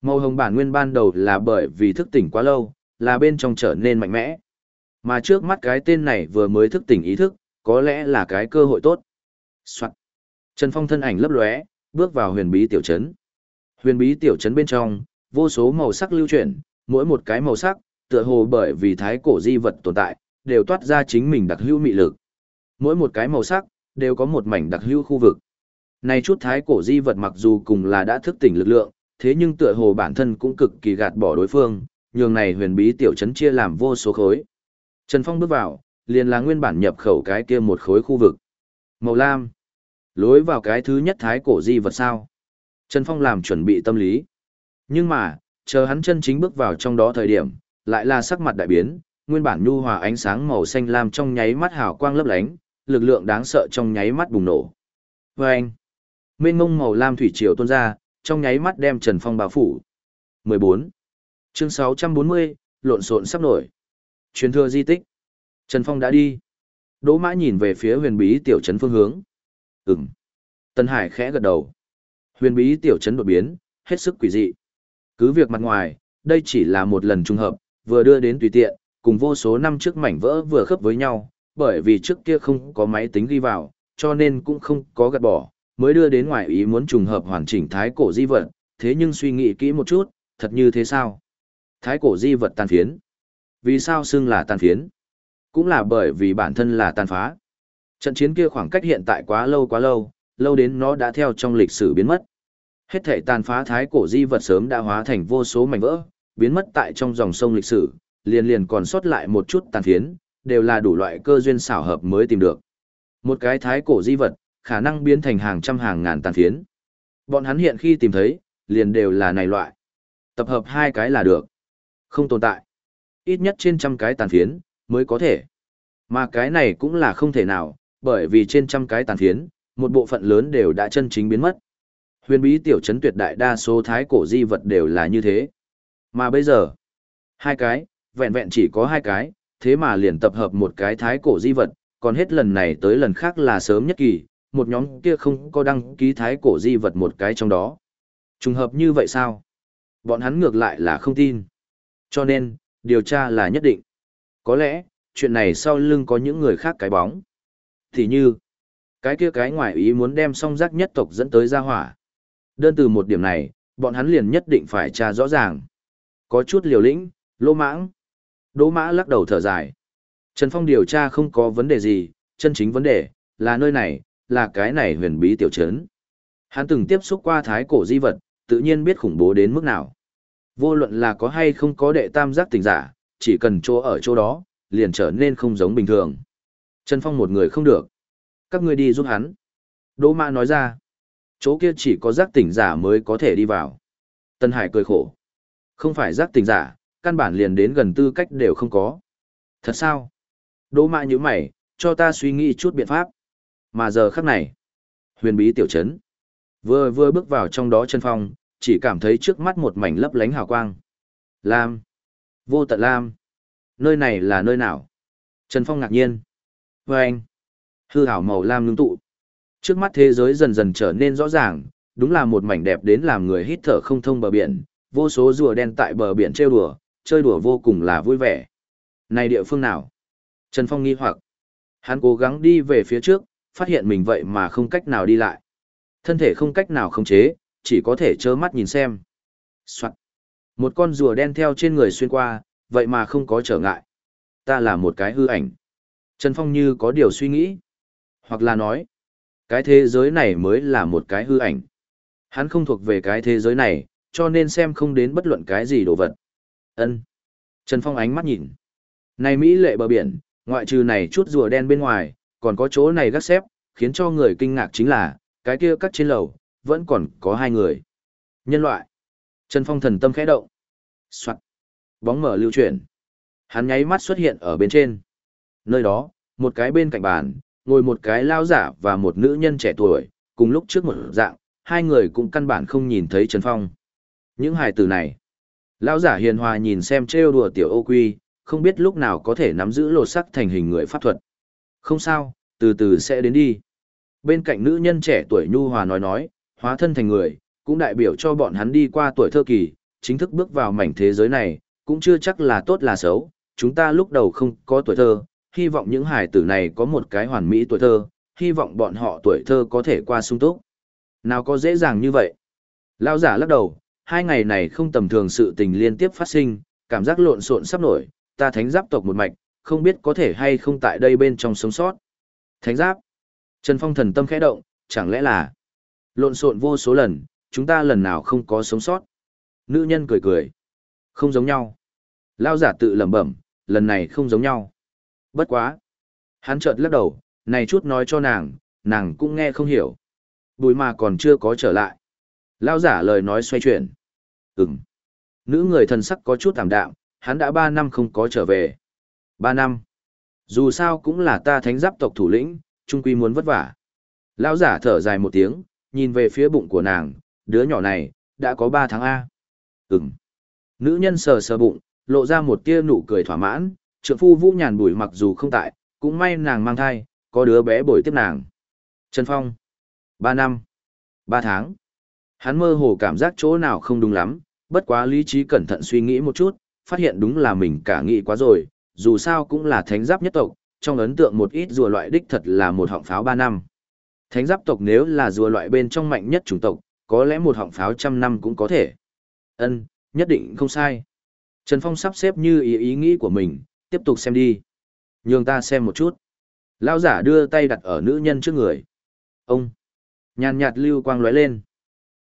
Màu hồng bản nguyên ban đầu là bởi vì thức tỉnh quá lâu, là bên trong trở nên mạnh mẽ. Mà trước mắt cái tên này vừa mới thức tỉnh ý thức, có lẽ là cái cơ hội tốt. Soạn. Trần Phong thân ảnh lấp lóe, bước vào huyền bí tiểu trấn. Huyền bí tiểu trấn bên trong, vô số màu sắc lưu chuyển, mỗi một cái màu sắc, tựa hồ bởi vì thái cổ di vật tồn tại, đều toát ra chính mình đặc hữu mị lực. Mỗi một cái màu sắc, đều có một mảnh đặc hữu khu vực. Này chút thái cổ di vật mặc dù cùng là đã thức tỉnh lực lượng, thế nhưng tựa hồ bản thân cũng cực kỳ gạt bỏ đối phương, nhường này huyền bí tiểu trấn chia làm vô số khối. Trần Phong bước vào, liền là nguyên bản nhập khẩu cái kia một khối khu vực. Màu lam. Lối vào cái thứ nhất thái cổ di vật sao. Trần Phong làm chuẩn bị tâm lý. Nhưng mà, chờ hắn chân chính bước vào trong đó thời điểm, lại là sắc mặt đại biến, nguyên bản nhu hòa ánh sáng màu xanh lam trong nháy mắt hào quang lấp lánh, lực lượng đáng sợ trong nháy mắt bùng nổ. Vâng! anh, mênh mông màu lam thủy triều tuôn ra, trong nháy mắt đem Trần Phong bao phủ. 14. Chương 640, lộn xộn sắp nổi. Truyền thừa di tích. Trần Phong đã đi. Đỗ Mã nhìn về phía huyền bí tiểu trấn phương hướng. Ừm. Tân Hải khẽ gật đầu. Huyền bí tiểu trấn đột biến, hết sức quỷ dị. Cứ việc mặt ngoài, đây chỉ là một lần trùng hợp, vừa đưa đến tùy tiện, cùng vô số năm trước mảnh vỡ vừa khớp với nhau, bởi vì trước kia không có máy tính ghi vào, cho nên cũng không có gạt bỏ, mới đưa đến ngoài ý muốn trùng hợp hoàn chỉnh thái cổ di vật, thế nhưng suy nghĩ kỹ một chút, thật như thế sao? Thái cổ di vật tàn phiến. Vì sao xưng là tàn phiến? Cũng là bởi vì bản thân là tàn phá. Trận chiến kia khoảng cách hiện tại quá lâu quá lâu, lâu đến nó đã theo trong lịch sử biến mất. Hết thể tàn phá thái cổ di vật sớm đã hóa thành vô số mảnh vỡ, biến mất tại trong dòng sông lịch sử, liền liền còn sót lại một chút tàn phiến, đều là đủ loại cơ duyên xảo hợp mới tìm được. Một cái thái cổ di vật, khả năng biến thành hàng trăm hàng ngàn tàn phiến. Bọn hắn hiện khi tìm thấy, liền đều là này loại. Tập hợp hai cái là được. Không tồn tại. Ít nhất trên trăm cái tàn phiến, mới có thể. Mà cái này cũng là không thể nào, bởi vì trên trăm cái tàn phiến, một bộ phận lớn đều đã chân chính biến mất. Huyền bí tiểu trấn tuyệt đại đa số thái cổ di vật đều là như thế. Mà bây giờ, hai cái, vẹn vẹn chỉ có hai cái, thế mà liền tập hợp một cái thái cổ di vật, còn hết lần này tới lần khác là sớm nhất kỳ, một nhóm kia không có đăng ký thái cổ di vật một cái trong đó. Trùng hợp như vậy sao? Bọn hắn ngược lại là không tin. Cho nên, điều tra là nhất định. Có lẽ, chuyện này sau lưng có những người khác cái bóng. Thì như, cái kia cái ngoài ý muốn đem song giác nhất tộc dẫn tới gia hỏa. Đơn từ một điểm này, bọn hắn liền nhất định phải tra rõ ràng. Có chút liều lĩnh, lô mãng. Đỗ mã lắc đầu thở dài. Trần Phong điều tra không có vấn đề gì, chân chính vấn đề, là nơi này, là cái này huyền bí tiểu trấn. Hắn từng tiếp xúc qua thái cổ di vật, tự nhiên biết khủng bố đến mức nào. Vô luận là có hay không có đệ tam giác tình giả, chỉ cần chỗ ở chỗ đó, liền trở nên không giống bình thường. Trần Phong một người không được. Các ngươi đi giúp hắn. Đỗ Mã nói ra. Chỗ kia chỉ có giác tỉnh giả mới có thể đi vào. Tân Hải cười khổ. Không phải giác tỉnh giả, căn bản liền đến gần tư cách đều không có. Thật sao? Đỗ Mã như mày, cho ta suy nghĩ chút biện pháp. Mà giờ khắc này, huyền bí tiểu trấn. Vừa vừa bước vào trong đó Trần phong, chỉ cảm thấy trước mắt một mảnh lấp lánh hào quang. Lam. Vô tận Lam. Nơi này là nơi nào? Trần Phong ngạc nhiên. Và anh. Hư hảo màu lam ngưng tụ. Trước mắt thế giới dần dần trở nên rõ ràng, đúng là một mảnh đẹp đến làm người hít thở không thông bờ biển, vô số rùa đen tại bờ biển trêu đùa, chơi đùa vô cùng là vui vẻ. Này địa phương nào? Trần Phong nghi hoặc. Hắn cố gắng đi về phía trước, phát hiện mình vậy mà không cách nào đi lại. Thân thể không cách nào khống chế, chỉ có thể trơ mắt nhìn xem. Soạn. Một con rùa đen theo trên người xuyên qua, vậy mà không có trở ngại. Ta là một cái hư ảnh. Trần Phong như có điều suy nghĩ. Hoặc là nói, cái thế giới này mới là một cái hư ảnh. Hắn không thuộc về cái thế giới này, cho nên xem không đến bất luận cái gì đồ vật. Ân. Trần Phong ánh mắt nhìn. Này Mỹ lệ bờ biển, ngoại trừ này chút rùa đen bên ngoài, còn có chỗ này gác xếp, khiến cho người kinh ngạc chính là, cái kia cắt trên lầu, vẫn còn có hai người. Nhân loại. Trần Phong thần tâm khẽ động. Soạn. Bóng mở lưu chuyển. Hắn nháy mắt xuất hiện ở bên trên. Nơi đó, một cái bên cạnh bàn, ngồi một cái lao giả và một nữ nhân trẻ tuổi, cùng lúc trước một dạng, hai người cũng căn bản không nhìn thấy Trần Phong. Những hài tử này. Lao giả hiền hòa nhìn xem trêu đùa tiểu ô quy, không biết lúc nào có thể nắm giữ lột sắc thành hình người pháp thuật. Không sao, từ từ sẽ đến đi. Bên cạnh nữ nhân trẻ tuổi nhu hòa nói nói, hóa thân thành người, cũng đại biểu cho bọn hắn đi qua tuổi thơ kỳ, chính thức bước vào mảnh thế giới này, cũng chưa chắc là tốt là xấu. Chúng ta lúc đầu không có tuổi thơ, hy vọng những hải tử này có một cái hoàn mỹ tuổi thơ, hy vọng bọn họ tuổi thơ có thể qua sung túc. Nào có dễ dàng như vậy? Lao giả lắc đầu, hai ngày này không tầm thường sự tình liên tiếp phát sinh, cảm giác lộn xộn sắp nổi, ta thánh giáp tộc một mạch, không biết có thể hay không tại đây bên trong sống sót. Thánh giáp. Trần Phong thần tâm khẽ động, chẳng lẽ là lộn xộn vô số lần, chúng ta lần nào không có sống sót. Nữ nhân cười cười. Không giống nhau. Lao giả tự lẩm bẩm, lần này không giống nhau. Bất quá. Hắn chợt lắc đầu, này chút nói cho nàng, nàng cũng nghe không hiểu. Bùi mà còn chưa có trở lại. Lao giả lời nói xoay chuyển. Ừm. Nữ người thần sắc có chút tạm đạm, hắn đã ba năm không có trở về. Ba năm. Dù sao cũng là ta thánh giáp tộc thủ lĩnh, trung quy muốn vất vả. Lão giả thở dài một tiếng, nhìn về phía bụng của nàng, đứa nhỏ này, đã có ba tháng A. Ừm. Nữ nhân sờ sờ bụng, lộ ra một tia nụ cười thỏa mãn, trượng phu vũ nhàn bùi mặc dù không tại, cũng may nàng mang thai, có đứa bé bồi tiếp nàng. Trần Phong. Ba năm. Ba tháng. Hắn mơ hồ cảm giác chỗ nào không đúng lắm, bất quá lý trí cẩn thận suy nghĩ một chút, phát hiện đúng là mình cả nghĩ quá rồi, dù sao cũng là thánh giáp nhất tộc, trong ấn tượng một ít rùa loại đích thật là một họng pháo ba năm. Thánh giáp tộc nếu là rùa loại bên trong mạnh nhất chủng tộc, có lẽ một họng pháo trăm năm cũng có thể. Ân, nhất định không sai. Trần Phong sắp xếp như ý ý nghĩ của mình, tiếp tục xem đi. Nhường ta xem một chút. lão giả đưa tay đặt ở nữ nhân trước người. Ông. Nhàn nhạt lưu quang lóe lên.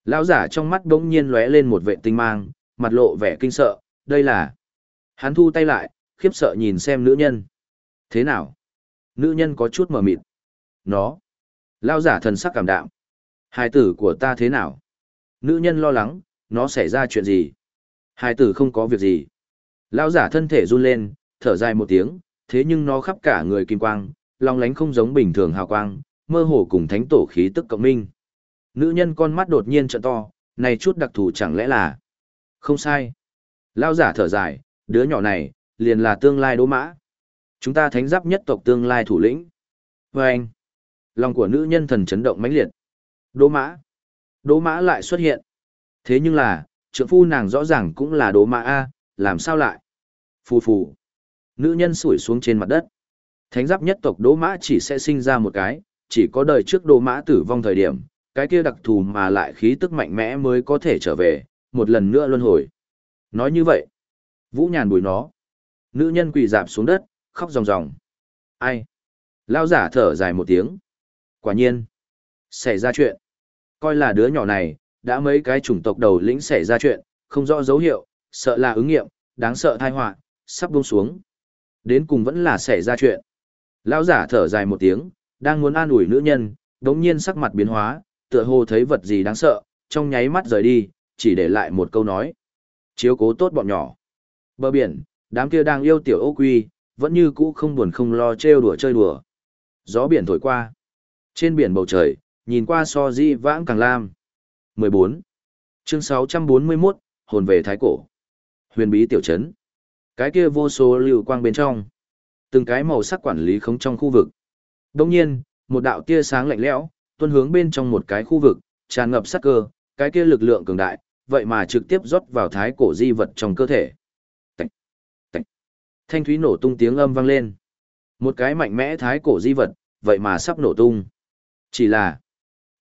Lão giả trong mắt bỗng nhiên lóe lên một vệ tinh mang, mặt lộ vẻ kinh sợ, đây là... Hắn thu tay lại, khiếp sợ nhìn xem nữ nhân. Thế nào? Nữ nhân có chút mờ mịt. Nó. Lao giả thần sắc cảm đạm. Hai tử của ta thế nào? Nữ nhân lo lắng, nó xảy ra chuyện gì? Hai tử không có việc gì. Lao giả thân thể run lên, thở dài một tiếng, thế nhưng nó khắp cả người kim quang, long lánh không giống bình thường hào quang, mơ hồ cùng thánh tổ khí tức cộng minh. Nữ nhân con mắt đột nhiên trợ to, này chút đặc thù chẳng lẽ là... Không sai. Lao giả thở dài, đứa nhỏ này, liền là tương lai đỗ mã. Chúng ta thánh giáp nhất tộc tương lai thủ lĩnh. Vâng. anh, lòng của nữ nhân thần chấn động mãnh liệt. Đỗ mã. Đỗ mã lại xuất hiện. Thế nhưng là, trượng phu nàng rõ ràng cũng là đỗ mã A, làm sao lại? Phù phù. Nữ nhân sủi xuống trên mặt đất. Thánh giáp nhất tộc đỗ mã chỉ sẽ sinh ra một cái, chỉ có đời trước đỗ mã tử vong thời điểm, cái kia đặc thù mà lại khí tức mạnh mẽ mới có thể trở về, một lần nữa luân hồi. Nói như vậy, Vũ nhàn bùi nó. Nữ nhân quỳ dạp xuống đất, khóc ròng ròng. Ai? Lao giả thở dài một tiếng. Quả nhiên. Xảy ra chuyện. Coi là đứa nhỏ này, đã mấy cái chủng tộc đầu lĩnh xảy ra chuyện, không rõ dấu hiệu, sợ là ứng nghiệm, đáng sợ thai họa sắp buông xuống. Đến cùng vẫn là xảy ra chuyện. Lão giả thở dài một tiếng, đang muốn an ủi nữ nhân, đống nhiên sắc mặt biến hóa, tựa hồ thấy vật gì đáng sợ, trong nháy mắt rời đi, chỉ để lại một câu nói. Chiếu cố tốt bọn nhỏ. Bờ biển, đám kia đang yêu tiểu ô quy, vẫn như cũ không buồn không lo trêu đùa chơi đùa. Gió biển thổi qua. Trên biển bầu trời, nhìn qua so di vãng càng lam. 14. Chương 641, hồn về thái cổ. Huyền bí tiểu trấn. Cái kia vô số lưu quang bên trong. Từng cái màu sắc quản lý khống trong khu vực. Đồng nhiên, một đạo tia sáng lạnh lẽo, tuôn hướng bên trong một cái khu vực, tràn ngập sắc cơ, cái kia lực lượng cường đại, vậy mà trực tiếp rót vào thái cổ di vật trong cơ thể. Thanh thúy nổ tung tiếng âm vang lên. Một cái mạnh mẽ thái cổ di vật, vậy mà sắp nổ tung. Chỉ là,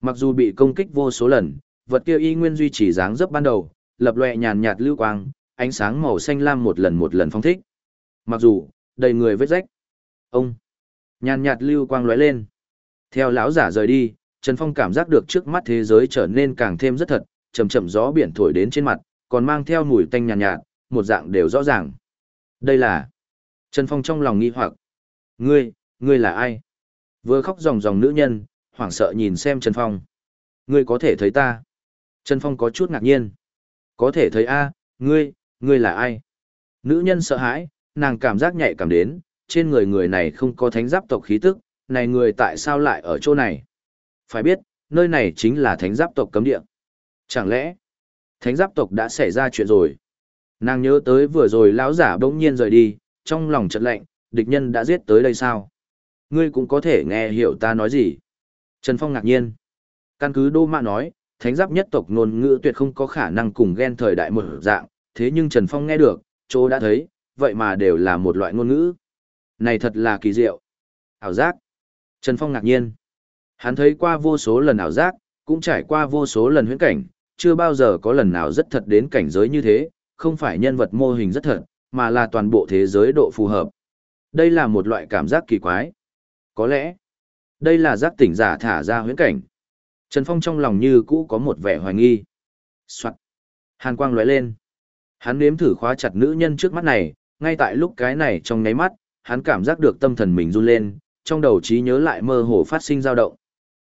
mặc dù bị công kích vô số lần, vật kia y nguyên duy trì dáng dấp ban đầu, lập lòe nhàn nhạt lưu quang, ánh sáng màu xanh lam một lần một lần phong thích. Mặc dù, đầy người vết rách. Ông, nhàn nhạt lưu quang lóe lên. Theo lão giả rời đi, Trần Phong cảm giác được trước mắt thế giới trở nên càng thêm rất thật, chậm chậm gió biển thổi đến trên mặt, còn mang theo mùi tanh nhàn nhạt, nhạt, một dạng đều rõ ràng. Đây là Trần Phong trong lòng nghi hoặc. Ngươi, ngươi là ai? Vừa khóc ròng ròng nữ nhân, hoảng sợ nhìn xem Trần Phong. Ngươi có thể thấy ta. Trần Phong có chút ngạc nhiên. Có thể thấy a, ngươi, ngươi là ai? Nữ nhân sợ hãi, nàng cảm giác nhạy cảm đến, trên người người này không có thánh giáp tộc khí tức, này người tại sao lại ở chỗ này? Phải biết, nơi này chính là thánh giáp tộc cấm địa. Chẳng lẽ, thánh giáp tộc đã xảy ra chuyện rồi? Nàng nhớ tới vừa rồi lão giả bỗng nhiên rời đi, trong lòng chợt lạnh, địch nhân đã giết tới đây sao? Ngươi cũng có thể nghe hiểu ta nói gì? Trần Phong ngạc nhiên. Căn cứ Đô Mã nói, thánh giáp nhất tộc ngôn ngữ tuyệt không có khả năng cùng ghen thời đại một dạng, thế nhưng Trần Phong nghe được, chỗ đã thấy, vậy mà đều là một loại ngôn ngữ. Này thật là kỳ diệu. Ảo giác. Trần Phong ngạc nhiên. Hắn thấy qua vô số lần ảo giác, cũng trải qua vô số lần huyễn cảnh, chưa bao giờ có lần nào rất thật đến cảnh giới như thế, không phải nhân vật mô hình rất thật, mà là toàn bộ thế giới độ phù hợp. Đây là một loại cảm giác kỳ quái. Có lẽ, đây là giác tỉnh giả thả ra huyễn cảnh. Trần Phong trong lòng như cũ có một vẻ hoài nghi. Soạt. Hàn quang lóe lên. Hắn nếm thử khóa chặt nữ nhân trước mắt này, ngay tại lúc cái này trong nháy mắt, hắn cảm giác được tâm thần mình run lên, trong đầu trí nhớ lại mơ hồ phát sinh dao động.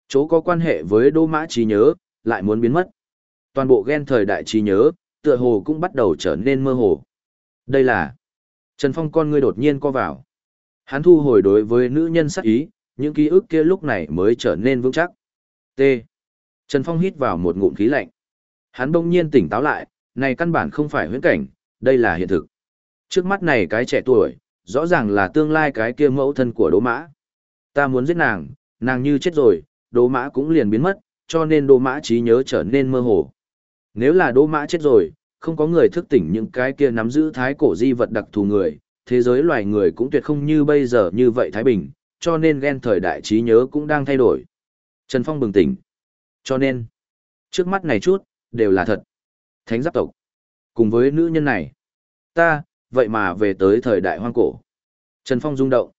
Chỗ có quan hệ với đô mã trí nhớ, lại muốn biến mất. Toàn bộ gen thời đại trí nhớ, tựa hồ cũng bắt đầu trở nên mơ hồ. Đây là... Trần Phong con ngươi đột nhiên co vào. Hắn thu hồi đối với nữ nhân sắc ý, những ký ức kia lúc này mới trở nên vững chắc. T. Trần Phong hít vào một ngụm khí lạnh. Hắn bỗng nhiên tỉnh táo lại, này căn bản không phải huyễn cảnh, đây là hiện thực. Trước mắt này cái trẻ tuổi, rõ ràng là tương lai cái kia mẫu thân của Đỗ Mã. Ta muốn giết nàng, nàng như chết rồi, Đỗ Mã cũng liền biến mất, cho nên Đỗ Mã trí nhớ trở nên mơ hồ. Nếu là Đỗ Mã chết rồi, không có người thức tỉnh những cái kia nắm giữ thái cổ di vật đặc thù người, thế giới loài người cũng tuyệt không như bây giờ như vậy thái bình, cho nên ghen thời đại trí nhớ cũng đang thay đổi. Trần Phong bừng tỉnh. Cho nên, trước mắt này chút, đều là thật. Thánh giáp tộc. Cùng với nữ nhân này. Ta, vậy mà về tới thời đại hoang cổ. Trần Phong rung động.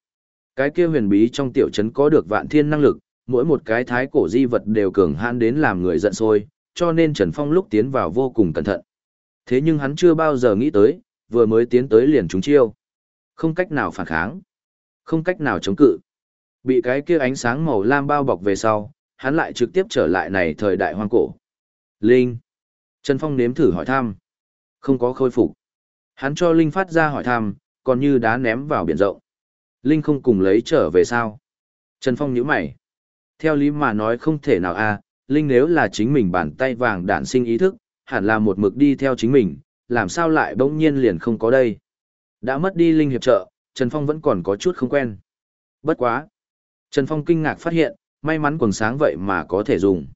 Cái kia huyền bí trong tiểu trấn có được vạn thiên năng lực, mỗi một cái thái cổ di vật đều cường hãn đến làm người giận sôi, cho nên Trần Phong lúc tiến vào vô cùng cẩn thận. Thế nhưng hắn chưa bao giờ nghĩ tới, vừa mới tiến tới liền trúng chiêu. Không cách nào phản kháng. Không cách nào chống cự. Bị cái kia ánh sáng màu lam bao bọc về sau, hắn lại trực tiếp trở lại này thời đại hoang cổ. Linh. Trần Phong nếm thử hỏi thăm. Không có khôi phục. Hắn cho Linh phát ra hỏi thăm, còn như đá ném vào biển rộng. Linh không cùng lấy trở về sao? Trần Phong nhíu mày. Theo lý mà nói không thể nào a, Linh nếu là chính mình bàn tay vàng đản sinh ý thức, hẳn là một mực đi theo chính mình, làm sao lại bỗng nhiên liền không có đây. Đã mất đi Linh hiệp trợ, Trần Phong vẫn còn có chút không quen. Bất quá. Trần Phong kinh ngạc phát hiện, may mắn quần sáng vậy mà có thể dùng.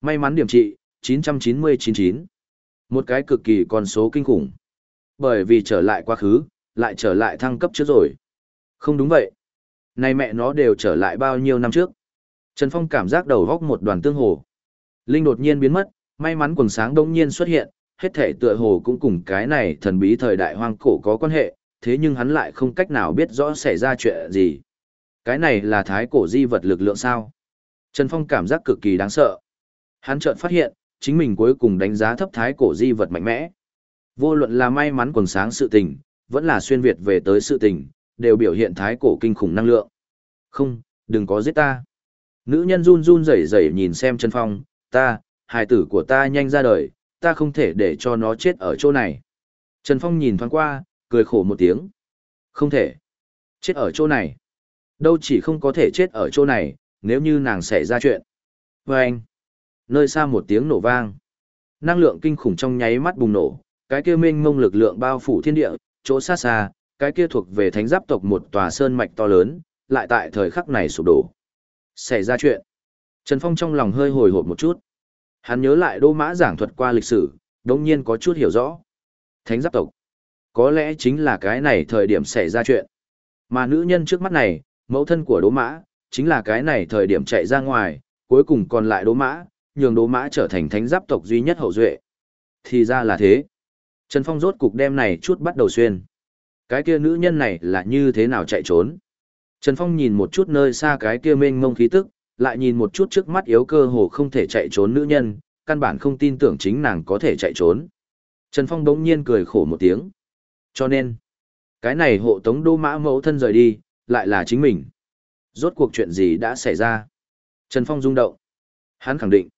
May mắn điểm trị, 9999, Một cái cực kỳ con số kinh khủng. Bởi vì trở lại quá khứ, lại trở lại thăng cấp trước rồi. Không đúng vậy. Này mẹ nó đều trở lại bao nhiêu năm trước. Trần Phong cảm giác đầu góc một đoàn tương hồ. Linh đột nhiên biến mất, may mắn quần sáng đông nhiên xuất hiện, hết thể tựa hồ cũng cùng cái này thần bí thời đại hoang cổ có quan hệ, thế nhưng hắn lại không cách nào biết rõ xảy ra chuyện gì. Cái này là thái cổ di vật lực lượng sao? Trần Phong cảm giác cực kỳ đáng sợ. Hắn chợt phát hiện, chính mình cuối cùng đánh giá thấp thái cổ di vật mạnh mẽ. Vô luận là may mắn quần sáng sự tình, vẫn là xuyên Việt về tới sự tình, đều biểu hiện thái cổ kinh khủng năng lượng. Không, đừng có giết ta. Nữ nhân run run rẩy rẩy nhìn xem Trần Phong, ta, hài tử của ta nhanh ra đời, ta không thể để cho nó chết ở chỗ này. Trần Phong nhìn thoáng qua, cười khổ một tiếng. Không thể. Chết ở chỗ này. Đâu chỉ không có thể chết ở chỗ này, nếu như nàng xảy ra chuyện. Và anh. Nơi xa một tiếng nổ vang. Năng lượng kinh khủng trong nháy mắt bùng nổ, cái kia mênh mông lực lượng bao phủ thiên địa, chỗ xa xa, cái kia thuộc về thánh giáp tộc một tòa sơn mạch to lớn, lại tại thời khắc này sụp đổ. Xảy ra chuyện. Trần Phong trong lòng hơi hồi hộp một chút. Hắn nhớ lại đô mã giảng thuật qua lịch sử, đồng nhiên có chút hiểu rõ. Thánh giáp tộc. Có lẽ chính là cái này thời điểm xảy ra chuyện. Mà nữ nhân trước mắt này, mẫu thân của đỗ mã, chính là cái này thời điểm chạy ra ngoài, cuối cùng còn lại đỗ mã, nhường đỗ mã trở thành thánh giáp tộc duy nhất hậu duệ. Thì ra là thế. Trần Phong rốt cục đem này chút bắt đầu xuyên. Cái kia nữ nhân này là như thế nào chạy trốn? Trần Phong nhìn một chút nơi xa cái kia mênh mông khí tức, lại nhìn một chút trước mắt yếu cơ hồ không thể chạy trốn nữ nhân, căn bản không tin tưởng chính nàng có thể chạy trốn. Trần Phong đống nhiên cười khổ một tiếng. Cho nên, cái này hộ tống đô mã mẫu thân rời đi, lại là chính mình. Rốt cuộc chuyện gì đã xảy ra? Trần Phong rung động. Hắn khẳng định,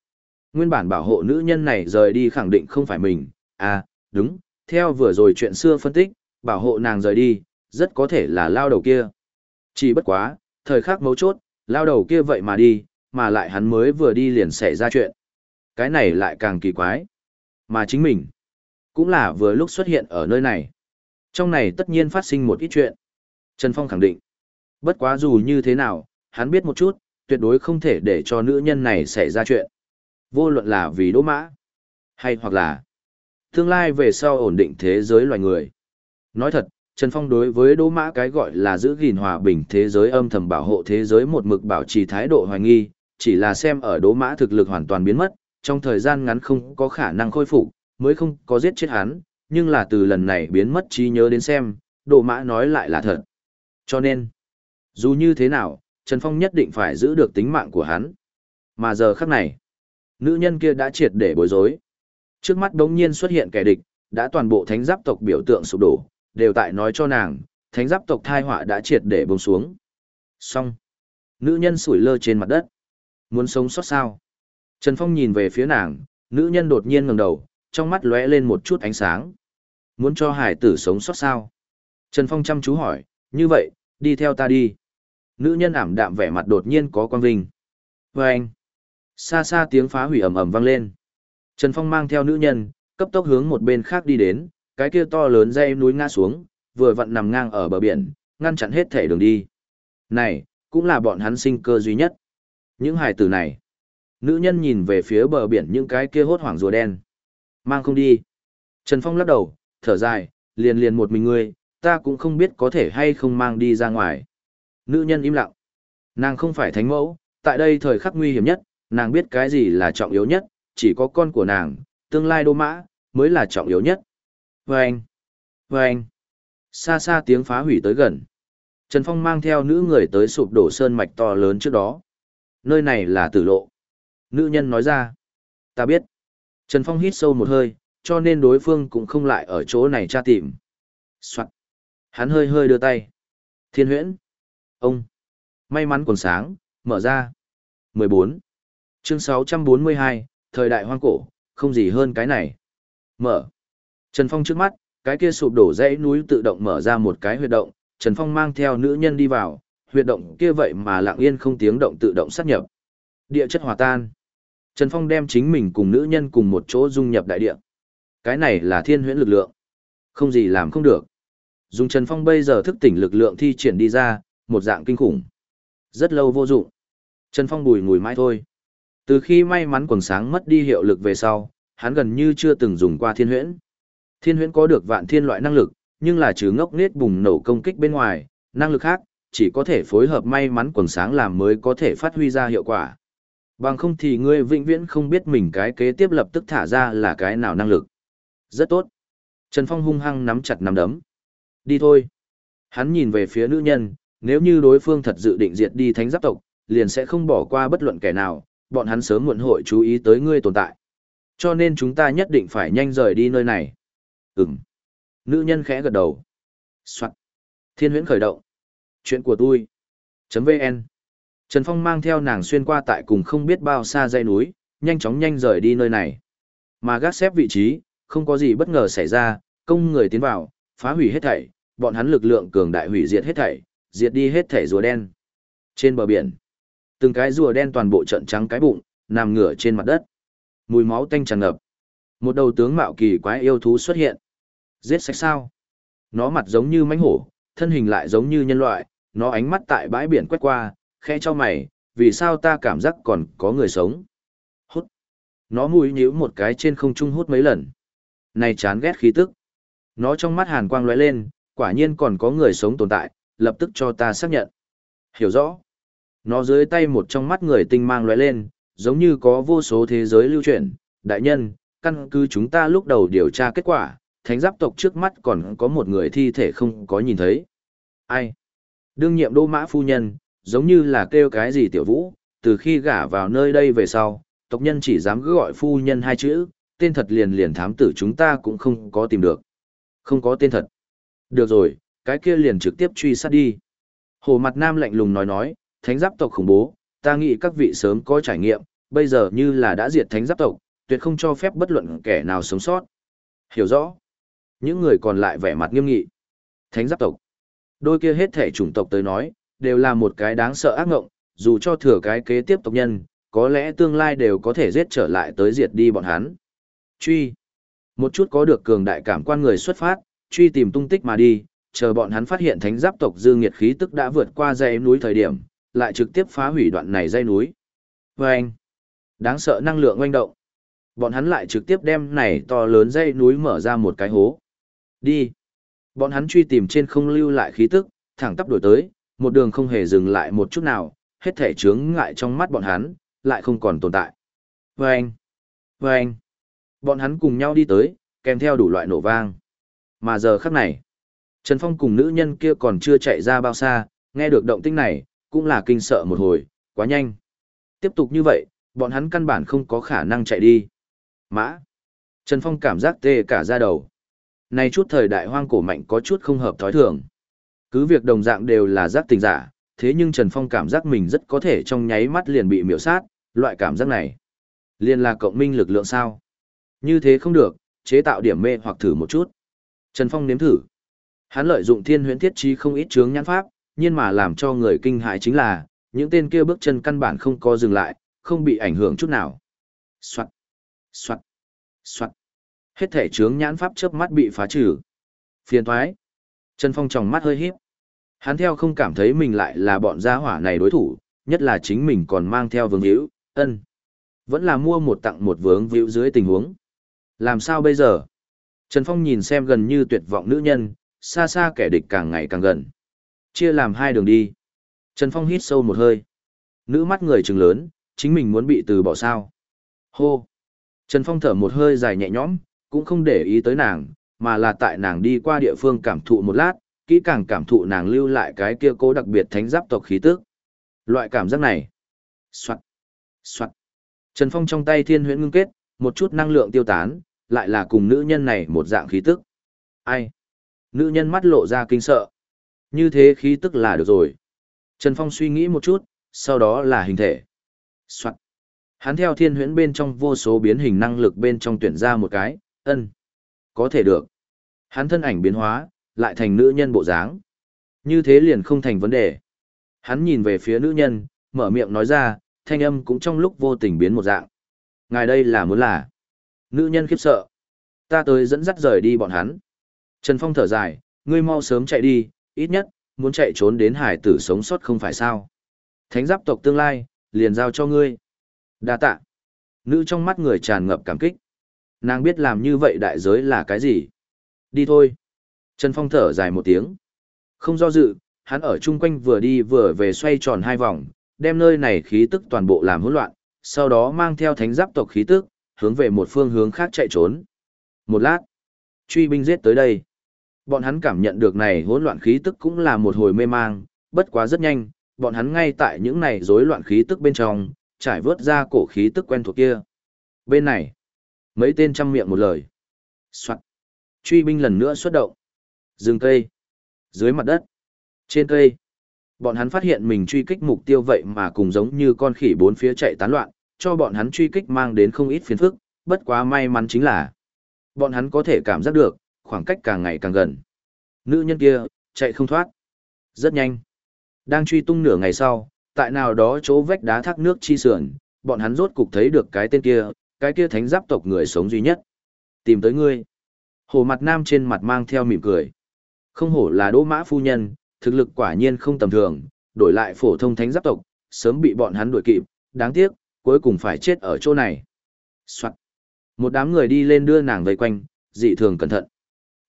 nguyên bản bảo hộ nữ nhân này rời đi khẳng định không phải mình. À, đúng, theo vừa rồi chuyện xưa phân tích, bảo hộ nàng rời đi, rất có thể là lao đầu kia. Chỉ bất quá, thời khắc mấu chốt, lao đầu kia vậy mà đi, mà lại hắn mới vừa đi liền xảy ra chuyện. Cái này lại càng kỳ quái. Mà chính mình, cũng là vừa lúc xuất hiện ở nơi này. Trong này tất nhiên phát sinh một ít chuyện. Trần Phong khẳng định. Bất quá dù như thế nào, hắn biết một chút, tuyệt đối không thể để cho nữ nhân này xảy ra chuyện. Vô luận là vì đỗ mã, hay hoặc là tương lai về sau ổn định thế giới loài người. Nói thật, Trần Phong đối với đỗ mã cái gọi là giữ gìn hòa bình thế giới âm thầm bảo hộ thế giới một mực bảo trì thái độ hoài nghi, chỉ là xem ở đỗ mã thực lực hoàn toàn biến mất, trong thời gian ngắn không có khả năng khôi phục, mới không có giết chết hắn, nhưng là từ lần này biến mất trí nhớ đến xem, đỗ mã nói lại là thật. Cho nên, dù như thế nào, Trần Phong nhất định phải giữ được tính mạng của hắn. Mà giờ khắc này, nữ nhân kia đã triệt để bối rối. Trước mắt đống nhiên xuất hiện kẻ địch, đã toàn bộ thánh giáp tộc biểu tượng sụp đổ, đều tại nói cho nàng, thánh giáp tộc thai họa đã triệt để bông xuống. Xong. Nữ nhân sủi lơ trên mặt đất. Muốn sống sót sao? Trần Phong nhìn về phía nàng, nữ nhân đột nhiên ngẩng đầu, trong mắt lóe lên một chút ánh sáng. Muốn cho hải tử sống sót sao? Trần Phong chăm chú hỏi, như vậy, đi theo ta đi. Nữ nhân ảm đạm vẻ mặt đột nhiên có quang vinh. Và anh, xa xa tiếng phá hủy ầm ầm vang lên. Trần Phong mang theo nữ nhân, cấp tốc hướng một bên khác đi đến, cái kia to lớn dây núi ngã xuống, vừa vặn nằm ngang ở bờ biển, ngăn chặn hết thể đường đi. Này, cũng là bọn hắn sinh cơ duy nhất. Những hài tử này. Nữ nhân nhìn về phía bờ biển những cái kia hốt hoảng rùa đen. Mang không đi. Trần Phong lắc đầu, thở dài, liền liền một mình ngươi, ta cũng không biết có thể hay không mang đi ra ngoài. Nữ nhân im lặng. Nàng không phải thánh mẫu, tại đây thời khắc nguy hiểm nhất, nàng biết cái gì là trọng yếu nhất, chỉ có con của nàng, tương lai đô mã, mới là trọng yếu nhất. Vâng! Vâng! Xa xa tiếng phá hủy tới gần. Trần Phong mang theo nữ người tới sụp đổ sơn mạch to lớn trước đó. Nơi này là tử lộ. Nữ nhân nói ra. Ta biết. Trần Phong hít sâu một hơi, cho nên đối phương cũng không lại ở chỗ này tra tìm. Soạn. Hắn hơi hơi đưa tay. Thiên huyễn. Ông. May mắn còn sáng, mở ra. 14. Chương 642, thời đại hoang cổ, không gì hơn cái này. Mở. Trần Phong trước mắt, cái kia sụp đổ dãy núi tự động mở ra một cái huyệt động, Trần Phong mang theo nữ nhân đi vào, huyệt động kia vậy mà lặng yên không tiếng động tự động sát nhập. Địa chất hòa tan. Trần Phong đem chính mình cùng nữ nhân cùng một chỗ dung nhập đại địa. Cái này là thiên huyễn lực lượng. Không gì làm không được. Dùng Trần Phong bây giờ thức tỉnh lực lượng thi triển đi ra, một dạng kinh khủng. Rất lâu vô dụng. Trần Phong bùi ngùi mãi thôi. Từ khi may mắn quần sáng mất đi hiệu lực về sau, hắn gần như chưa từng dùng qua thiên huyễn. Thiên huyễn có được vạn thiên loại năng lực, nhưng là trừ ngốc nết bùng nổ công kích bên ngoài, năng lực khác, chỉ có thể phối hợp may mắn quần sáng làm mới có thể phát huy ra hiệu quả. Bằng không thì ngươi vĩnh viễn không biết mình cái kế tiếp lập tức thả ra là cái nào năng lực. Rất tốt. Trần Phong hung hăng nắm chặt nắm đấm. Đi thôi. Hắn nhìn về phía nữ nhân, nếu như đối phương thật dự định diệt đi thánh giáp tộc, liền sẽ không bỏ qua bất luận kẻ nào, bọn hắn sớm muộn hội chú ý tới ngươi tồn tại. Cho nên chúng ta nhất định phải nhanh rời đi nơi này. Ừm. Nữ nhân khẽ gật đầu. Soạn. Thiên huyễn khởi động. Chuyện của tôi. Chấm VN. Trần Phong mang theo nàng xuyên qua tại cùng không biết bao xa dây núi, nhanh chóng nhanh rời đi nơi này. Mà gác xếp vị trí, không có gì bất ngờ xảy ra, công người tiến vào, phá hủy hết thảy, bọn hắn lực lượng cường đại hủy diệt hết thảy, diệt đi hết thể rùa đen. Trên bờ biển, từng cái rùa đen toàn bộ trận trắng cái bụng, nằm ngửa trên mặt đất. Mùi máu tanh tràn ngập. Một đầu tướng mạo kỳ quái yêu thú xuất hiện. Giết sạch sao? Nó mặt giống như mãnh hổ, thân hình lại giống như nhân loại, nó ánh mắt tại bãi biển quét qua, khẽ cho mày, vì sao ta cảm giác còn có người sống? Hút. Nó mũi nhíu một cái trên không trung hút mấy lần. Này chán ghét khí tức. Nó trong mắt hàn quang lóe lên, quả nhiên còn có người sống tồn tại, lập tức cho ta xác nhận. Hiểu rõ. Nó dưới tay một trong mắt người tinh mang lóe lên, giống như có vô số thế giới lưu chuyển. Đại nhân, căn cứ chúng ta lúc đầu điều tra kết quả, thánh giáp tộc trước mắt còn có một người thi thể không có nhìn thấy. Ai? Đương nhiệm đô mã phu nhân, giống như là kêu cái gì tiểu vũ, từ khi gả vào nơi đây về sau, tộc nhân chỉ dám cứ gọi phu nhân hai chữ, tên thật liền liền thám tử chúng ta cũng không có tìm được. Không có tên thật. Được rồi, cái kia liền trực tiếp truy sát đi. Hồ mặt nam lạnh lùng nói nói, thánh giáp tộc khủng bố, ta nghĩ các vị sớm có trải nghiệm, bây giờ như là đã diệt thánh giáp tộc, tuyệt không cho phép bất luận kẻ nào sống sót. Hiểu rõ. Những người còn lại vẻ mặt nghiêm nghị. Thánh giáp tộc. Đôi kia hết thể chủng tộc tới nói, đều là một cái đáng sợ ác ngộng, dù cho thừa cái kế tiếp tộc nhân, có lẽ tương lai đều có thể giết trở lại tới diệt đi bọn hắn. Truy. Một chút có được cường đại cảm quan người xuất phát, truy tìm tung tích mà đi, chờ bọn hắn phát hiện thánh giáp tộc dư nghiệt khí tức đã vượt qua dãy núi thời điểm, lại trực tiếp phá hủy đoạn này dãy núi. Và anh, đáng sợ năng lượng oanh động. Bọn hắn lại trực tiếp đem này to lớn dãy núi mở ra một cái hố. Đi. Bọn hắn truy tìm trên không lưu lại khí tức, thẳng tắp đổi tới, một đường không hề dừng lại một chút nào, hết thể chướng ngại trong mắt bọn hắn, lại không còn tồn tại. Vâng! Vâng! Bọn hắn cùng nhau đi tới, kèm theo đủ loại nổ vang. Mà giờ khắc này, Trần Phong cùng nữ nhân kia còn chưa chạy ra bao xa, nghe được động tĩnh này, cũng là kinh sợ một hồi, quá nhanh. Tiếp tục như vậy, bọn hắn căn bản không có khả năng chạy đi. Mã! Trần Phong cảm giác tê cả da đầu. Này chút thời đại hoang cổ mạnh có chút không hợp thói thường. Cứ việc đồng dạng đều là giác tình giả, thế nhưng Trần Phong cảm giác mình rất có thể trong nháy mắt liền bị miểu sát, loại cảm giác này. Liền là cộng minh lực lượng sao? Như thế không được, chế tạo điểm mê hoặc thử một chút. Trần Phong nếm thử. Hắn lợi dụng thiên huyễn thiết trí không ít chướng nhãn pháp, nhưng mà làm cho người kinh hại chính là, những tên kia bước chân căn bản không có dừng lại, không bị ảnh hưởng chút nào. Soạn, soạn, soạn. Hết thể chướng nhãn pháp chớp mắt bị phá trừ. Phiền thoái. Trần Phong tròng mắt hơi híp. Hắn theo không cảm thấy mình lại là bọn gia hỏa này đối thủ, nhất là chính mình còn mang theo vương hữu, ân. Vẫn là mua một tặng một vướng víu dưới tình huống. Làm sao bây giờ? Trần Phong nhìn xem gần như tuyệt vọng nữ nhân, xa xa kẻ địch càng ngày càng gần. Chia làm hai đường đi. Trần Phong hít sâu một hơi. Nữ mắt người trừng lớn, chính mình muốn bị từ bỏ sao. Hô. Trần Phong thở một hơi dài nhẹ nhõm, cũng không để ý tới nàng, mà là tại nàng đi qua địa phương cảm thụ một lát, kỹ càng cảm thụ nàng lưu lại cái kia cố đặc biệt thánh giáp tộc khí tức. Loại cảm giác này. Soạn. Soạn. Trần Phong trong tay thiên huyễn ngưng kết, một chút năng lượng tiêu tán, lại là cùng nữ nhân này một dạng khí tức. Ai? Nữ nhân mắt lộ ra kinh sợ. Như thế khí tức là được rồi. Trần Phong suy nghĩ một chút, sau đó là hình thể. Soạn. Hắn theo thiên huyễn bên trong vô số biến hình năng lực bên trong tuyển ra một cái, ân. Có thể được. Hắn thân ảnh biến hóa, lại thành nữ nhân bộ dáng. Như thế liền không thành vấn đề. Hắn nhìn về phía nữ nhân, mở miệng nói ra, thanh âm cũng trong lúc vô tình biến một dạng. Ngài đây là muốn là. Nữ nhân khiếp sợ. Ta tới dẫn dắt rời đi bọn hắn. Trần Phong thở dài, ngươi mau sớm chạy đi, ít nhất, muốn chạy trốn đến hải tử sống sót không phải sao. Thánh giáp tộc tương lai, liền giao cho ngươi. Đa tạ. Nữ trong mắt người tràn ngập cảm kích. Nàng biết làm như vậy đại giới là cái gì. Đi thôi. Trần Phong thở dài một tiếng. Không do dự, hắn ở chung quanh vừa đi vừa về xoay tròn hai vòng, đem nơi này khí tức toàn bộ làm hỗn loạn, sau đó mang theo thánh giáp tộc khí tức, hướng về một phương hướng khác chạy trốn. Một lát, truy binh giết tới đây. Bọn hắn cảm nhận được này hỗn loạn khí tức cũng là một hồi mê mang, bất quá rất nhanh, bọn hắn ngay tại những này rối loạn khí tức bên trong, trải vớt ra cổ khí tức quen thuộc kia. Bên này, mấy tên trăm miệng một lời. Soạn. Truy binh lần nữa xuất động. Dừng cây. Dưới mặt đất. Trên cây. Bọn hắn phát hiện mình truy kích mục tiêu vậy mà cùng giống như con khỉ bốn phía chạy tán loạn, cho bọn hắn truy kích mang đến không ít phiền phức, bất quá may mắn chính là bọn hắn có thể cảm giác được, khoảng cách càng ngày càng gần. Nữ nhân kia, chạy không thoát. Rất nhanh. Đang truy tung nửa ngày sau, tại nào đó chỗ vách đá thác nước chi sườn, bọn hắn rốt cục thấy được cái tên kia, cái kia thánh giáp tộc người sống duy nhất. Tìm tới ngươi. Hồ mặt nam trên mặt mang theo mỉm cười. Không hổ là đỗ mã phu nhân, thực lực quả nhiên không tầm thường, đổi lại phổ thông thánh giáp tộc, sớm bị bọn hắn đuổi kịp, đáng tiếc, cuối cùng phải chết ở chỗ này. Soạn. Một đám người đi lên đưa nàng vây quanh, dị thường cẩn thận.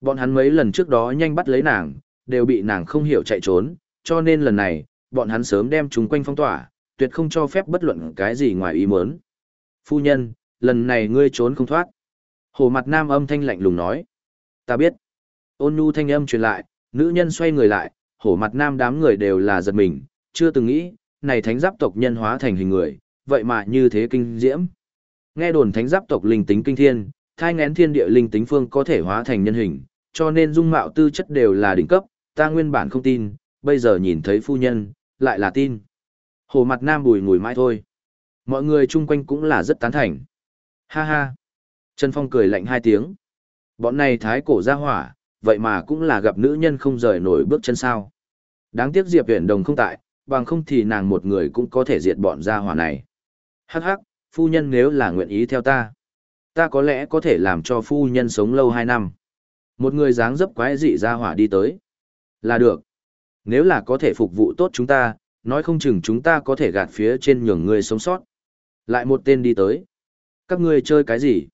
Bọn hắn mấy lần trước đó nhanh bắt lấy nàng, đều bị nàng không hiểu chạy trốn, cho nên lần này, bọn hắn sớm đem chúng quanh phong tỏa, tuyệt không cho phép bất luận cái gì ngoài ý muốn. Phu nhân, lần này ngươi trốn không thoát. Hồ mặt nam âm thanh lạnh lùng nói. Ta biết. Ôn nhu thanh âm truyền lại, nữ nhân xoay người lại, hổ mặt nam đám người đều là giật mình, chưa từng nghĩ, này thánh giáp tộc nhân hóa thành hình người, vậy mà như thế kinh diễm. Nghe đồn thánh giáp tộc linh tính kinh thiên, thai ngén thiên địa linh tính phương có thể hóa thành nhân hình, cho nên dung mạo tư chất đều là đỉnh cấp, ta nguyên bản không tin, bây giờ nhìn thấy phu nhân, lại là tin. Hồ mặt nam bùi ngùi mãi thôi. Mọi người chung quanh cũng là rất tán thành. Ha ha. Trần Phong cười lạnh hai tiếng. Bọn này thái cổ ra hỏa, vậy mà cũng là gặp nữ nhân không rời nổi bước chân sao. Đáng tiếc Diệp Viễn Đồng không tại, bằng không thì nàng một người cũng có thể diệt bọn gia hỏa này. Hắc hắc, phu nhân nếu là nguyện ý theo ta, ta có lẽ có thể làm cho phu nhân sống lâu hai năm. Một người dáng dấp quái dị ra hỏa đi tới. Là được. Nếu là có thể phục vụ tốt chúng ta, nói không chừng chúng ta có thể gạt phía trên nhường người sống sót. Lại một tên đi tới. Các ngươi chơi cái gì?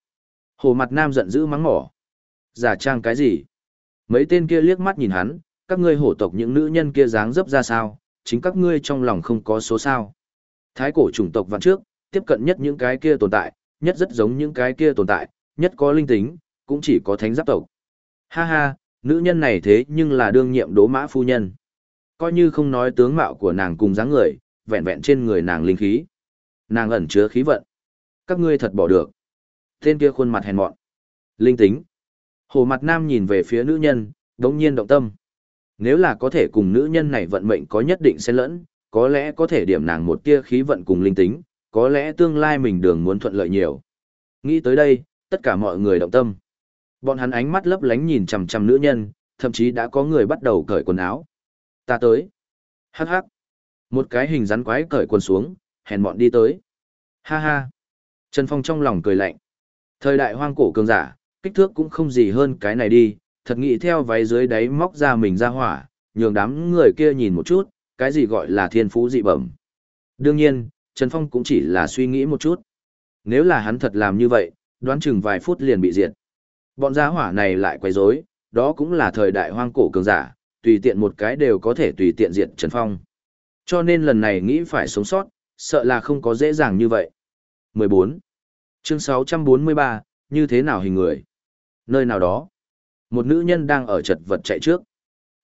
Hồ mặt nam giận dữ mắng mỏ. Giả trang cái gì? Mấy tên kia liếc mắt nhìn hắn, các ngươi hổ tộc những nữ nhân kia dáng dấp ra sao, chính các ngươi trong lòng không có số sao. Thái cổ chủng tộc vạn trước, tiếp cận nhất những cái kia tồn tại, nhất rất giống những cái kia tồn tại, nhất có linh tính, cũng chỉ có thánh giáp tộc. Ha ha, nữ nhân này thế nhưng là đương nhiệm đố mã phu nhân. Coi như không nói tướng mạo của nàng cùng dáng người, vẹn vẹn trên người nàng linh khí. Nàng ẩn chứa khí vận. Các ngươi thật bỏ được. Tên kia khuôn mặt hèn mọn. Linh tính. Hồ mặt nam nhìn về phía nữ nhân, đống nhiên động tâm. Nếu là có thể cùng nữ nhân này vận mệnh có nhất định sẽ lẫn, có lẽ có thể điểm nàng một tia khí vận cùng linh tính, có lẽ tương lai mình đường muốn thuận lợi nhiều. Nghĩ tới đây, tất cả mọi người động tâm. Bọn hắn ánh mắt lấp lánh nhìn chằm chằm nữ nhân, thậm chí đã có người bắt đầu cởi quần áo. Ta tới. Hắc hắc. Một cái hình rắn quái cởi quần xuống, hèn bọn đi tới. Ha ha. Trần Phong trong lòng cười lạnh. Thời đại hoang cổ cường giả, kích thước cũng không gì hơn cái này đi, thật nghĩ theo váy dưới đáy móc ra mình ra hỏa, nhường đám người kia nhìn một chút, cái gì gọi là thiên phú dị bẩm. Đương nhiên, Trần Phong cũng chỉ là suy nghĩ một chút. Nếu là hắn thật làm như vậy, đoán chừng vài phút liền bị diệt. Bọn gia hỏa này lại quấy rối, đó cũng là thời đại hoang cổ cường giả, tùy tiện một cái đều có thể tùy tiện diệt Trần Phong. Cho nên lần này nghĩ phải sống sót, sợ là không có dễ dàng như vậy. 14. Chương 643, như thế nào hình người? Nơi nào đó, một nữ nhân đang ở chật vật chạy trước.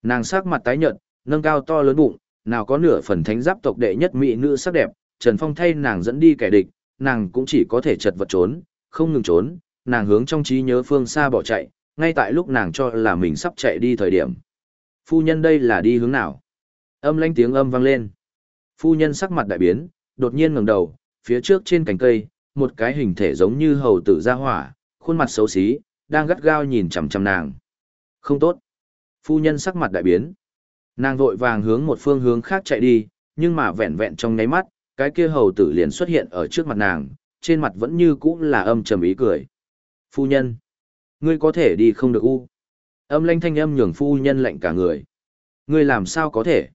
Nàng sắc mặt tái nhợt, nâng cao to lớn bụng, nào có nửa phần thánh giáp tộc đệ nhất mỹ nữ sắc đẹp, Trần Phong thay nàng dẫn đi kẻ địch, nàng cũng chỉ có thể chật vật trốn, không ngừng trốn, nàng hướng trong trí nhớ phương xa bỏ chạy, ngay tại lúc nàng cho là mình sắp chạy đi thời điểm. Phu nhân đây là đi hướng nào? Âm lanh tiếng âm vang lên. Phu nhân sắc mặt đại biến, đột nhiên ngẩng đầu, phía trước trên cành cây, một cái hình thể giống như hầu tử ra hỏa, khuôn mặt xấu xí, đang gắt gao nhìn chằm chằm nàng. Không tốt. Phu nhân sắc mặt đại biến. Nàng vội vàng hướng một phương hướng khác chạy đi, nhưng mà vẹn vẹn trong nháy mắt, cái kia hầu tử liền xuất hiện ở trước mặt nàng, trên mặt vẫn như cũ là âm trầm ý cười. Phu nhân, ngươi có thể đi không được u. Âm lanh thanh âm nhường phu nhân lạnh cả người. Ngươi làm sao có thể?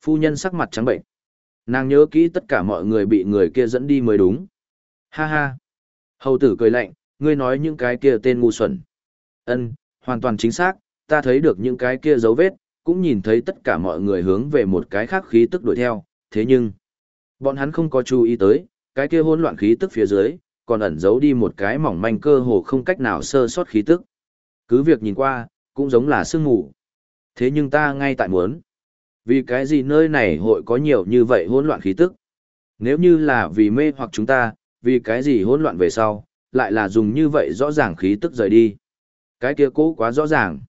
Phu nhân sắc mặt trắng bệnh. Nàng nhớ kỹ tất cả mọi người bị người kia dẫn đi mới đúng. Ha ha. Hầu tử cười lạnh, ngươi nói những cái kia tên ngu xuẩn. Ân, hoàn toàn chính xác, ta thấy được những cái kia dấu vết, cũng nhìn thấy tất cả mọi người hướng về một cái khác khí tức đuổi theo, thế nhưng, bọn hắn không có chú ý tới, cái kia hỗn loạn khí tức phía dưới, còn ẩn giấu đi một cái mỏng manh cơ hồ không cách nào sơ sót khí tức. Cứ việc nhìn qua, cũng giống là sương mù. Thế nhưng ta ngay tại muốn, vì cái gì nơi này hội có nhiều như vậy hỗn loạn khí tức? Nếu như là vì mê hoặc chúng ta, vì cái gì hỗn loạn về sau, lại là dùng như vậy rõ ràng khí tức rời đi. Cái kia cố quá rõ ràng.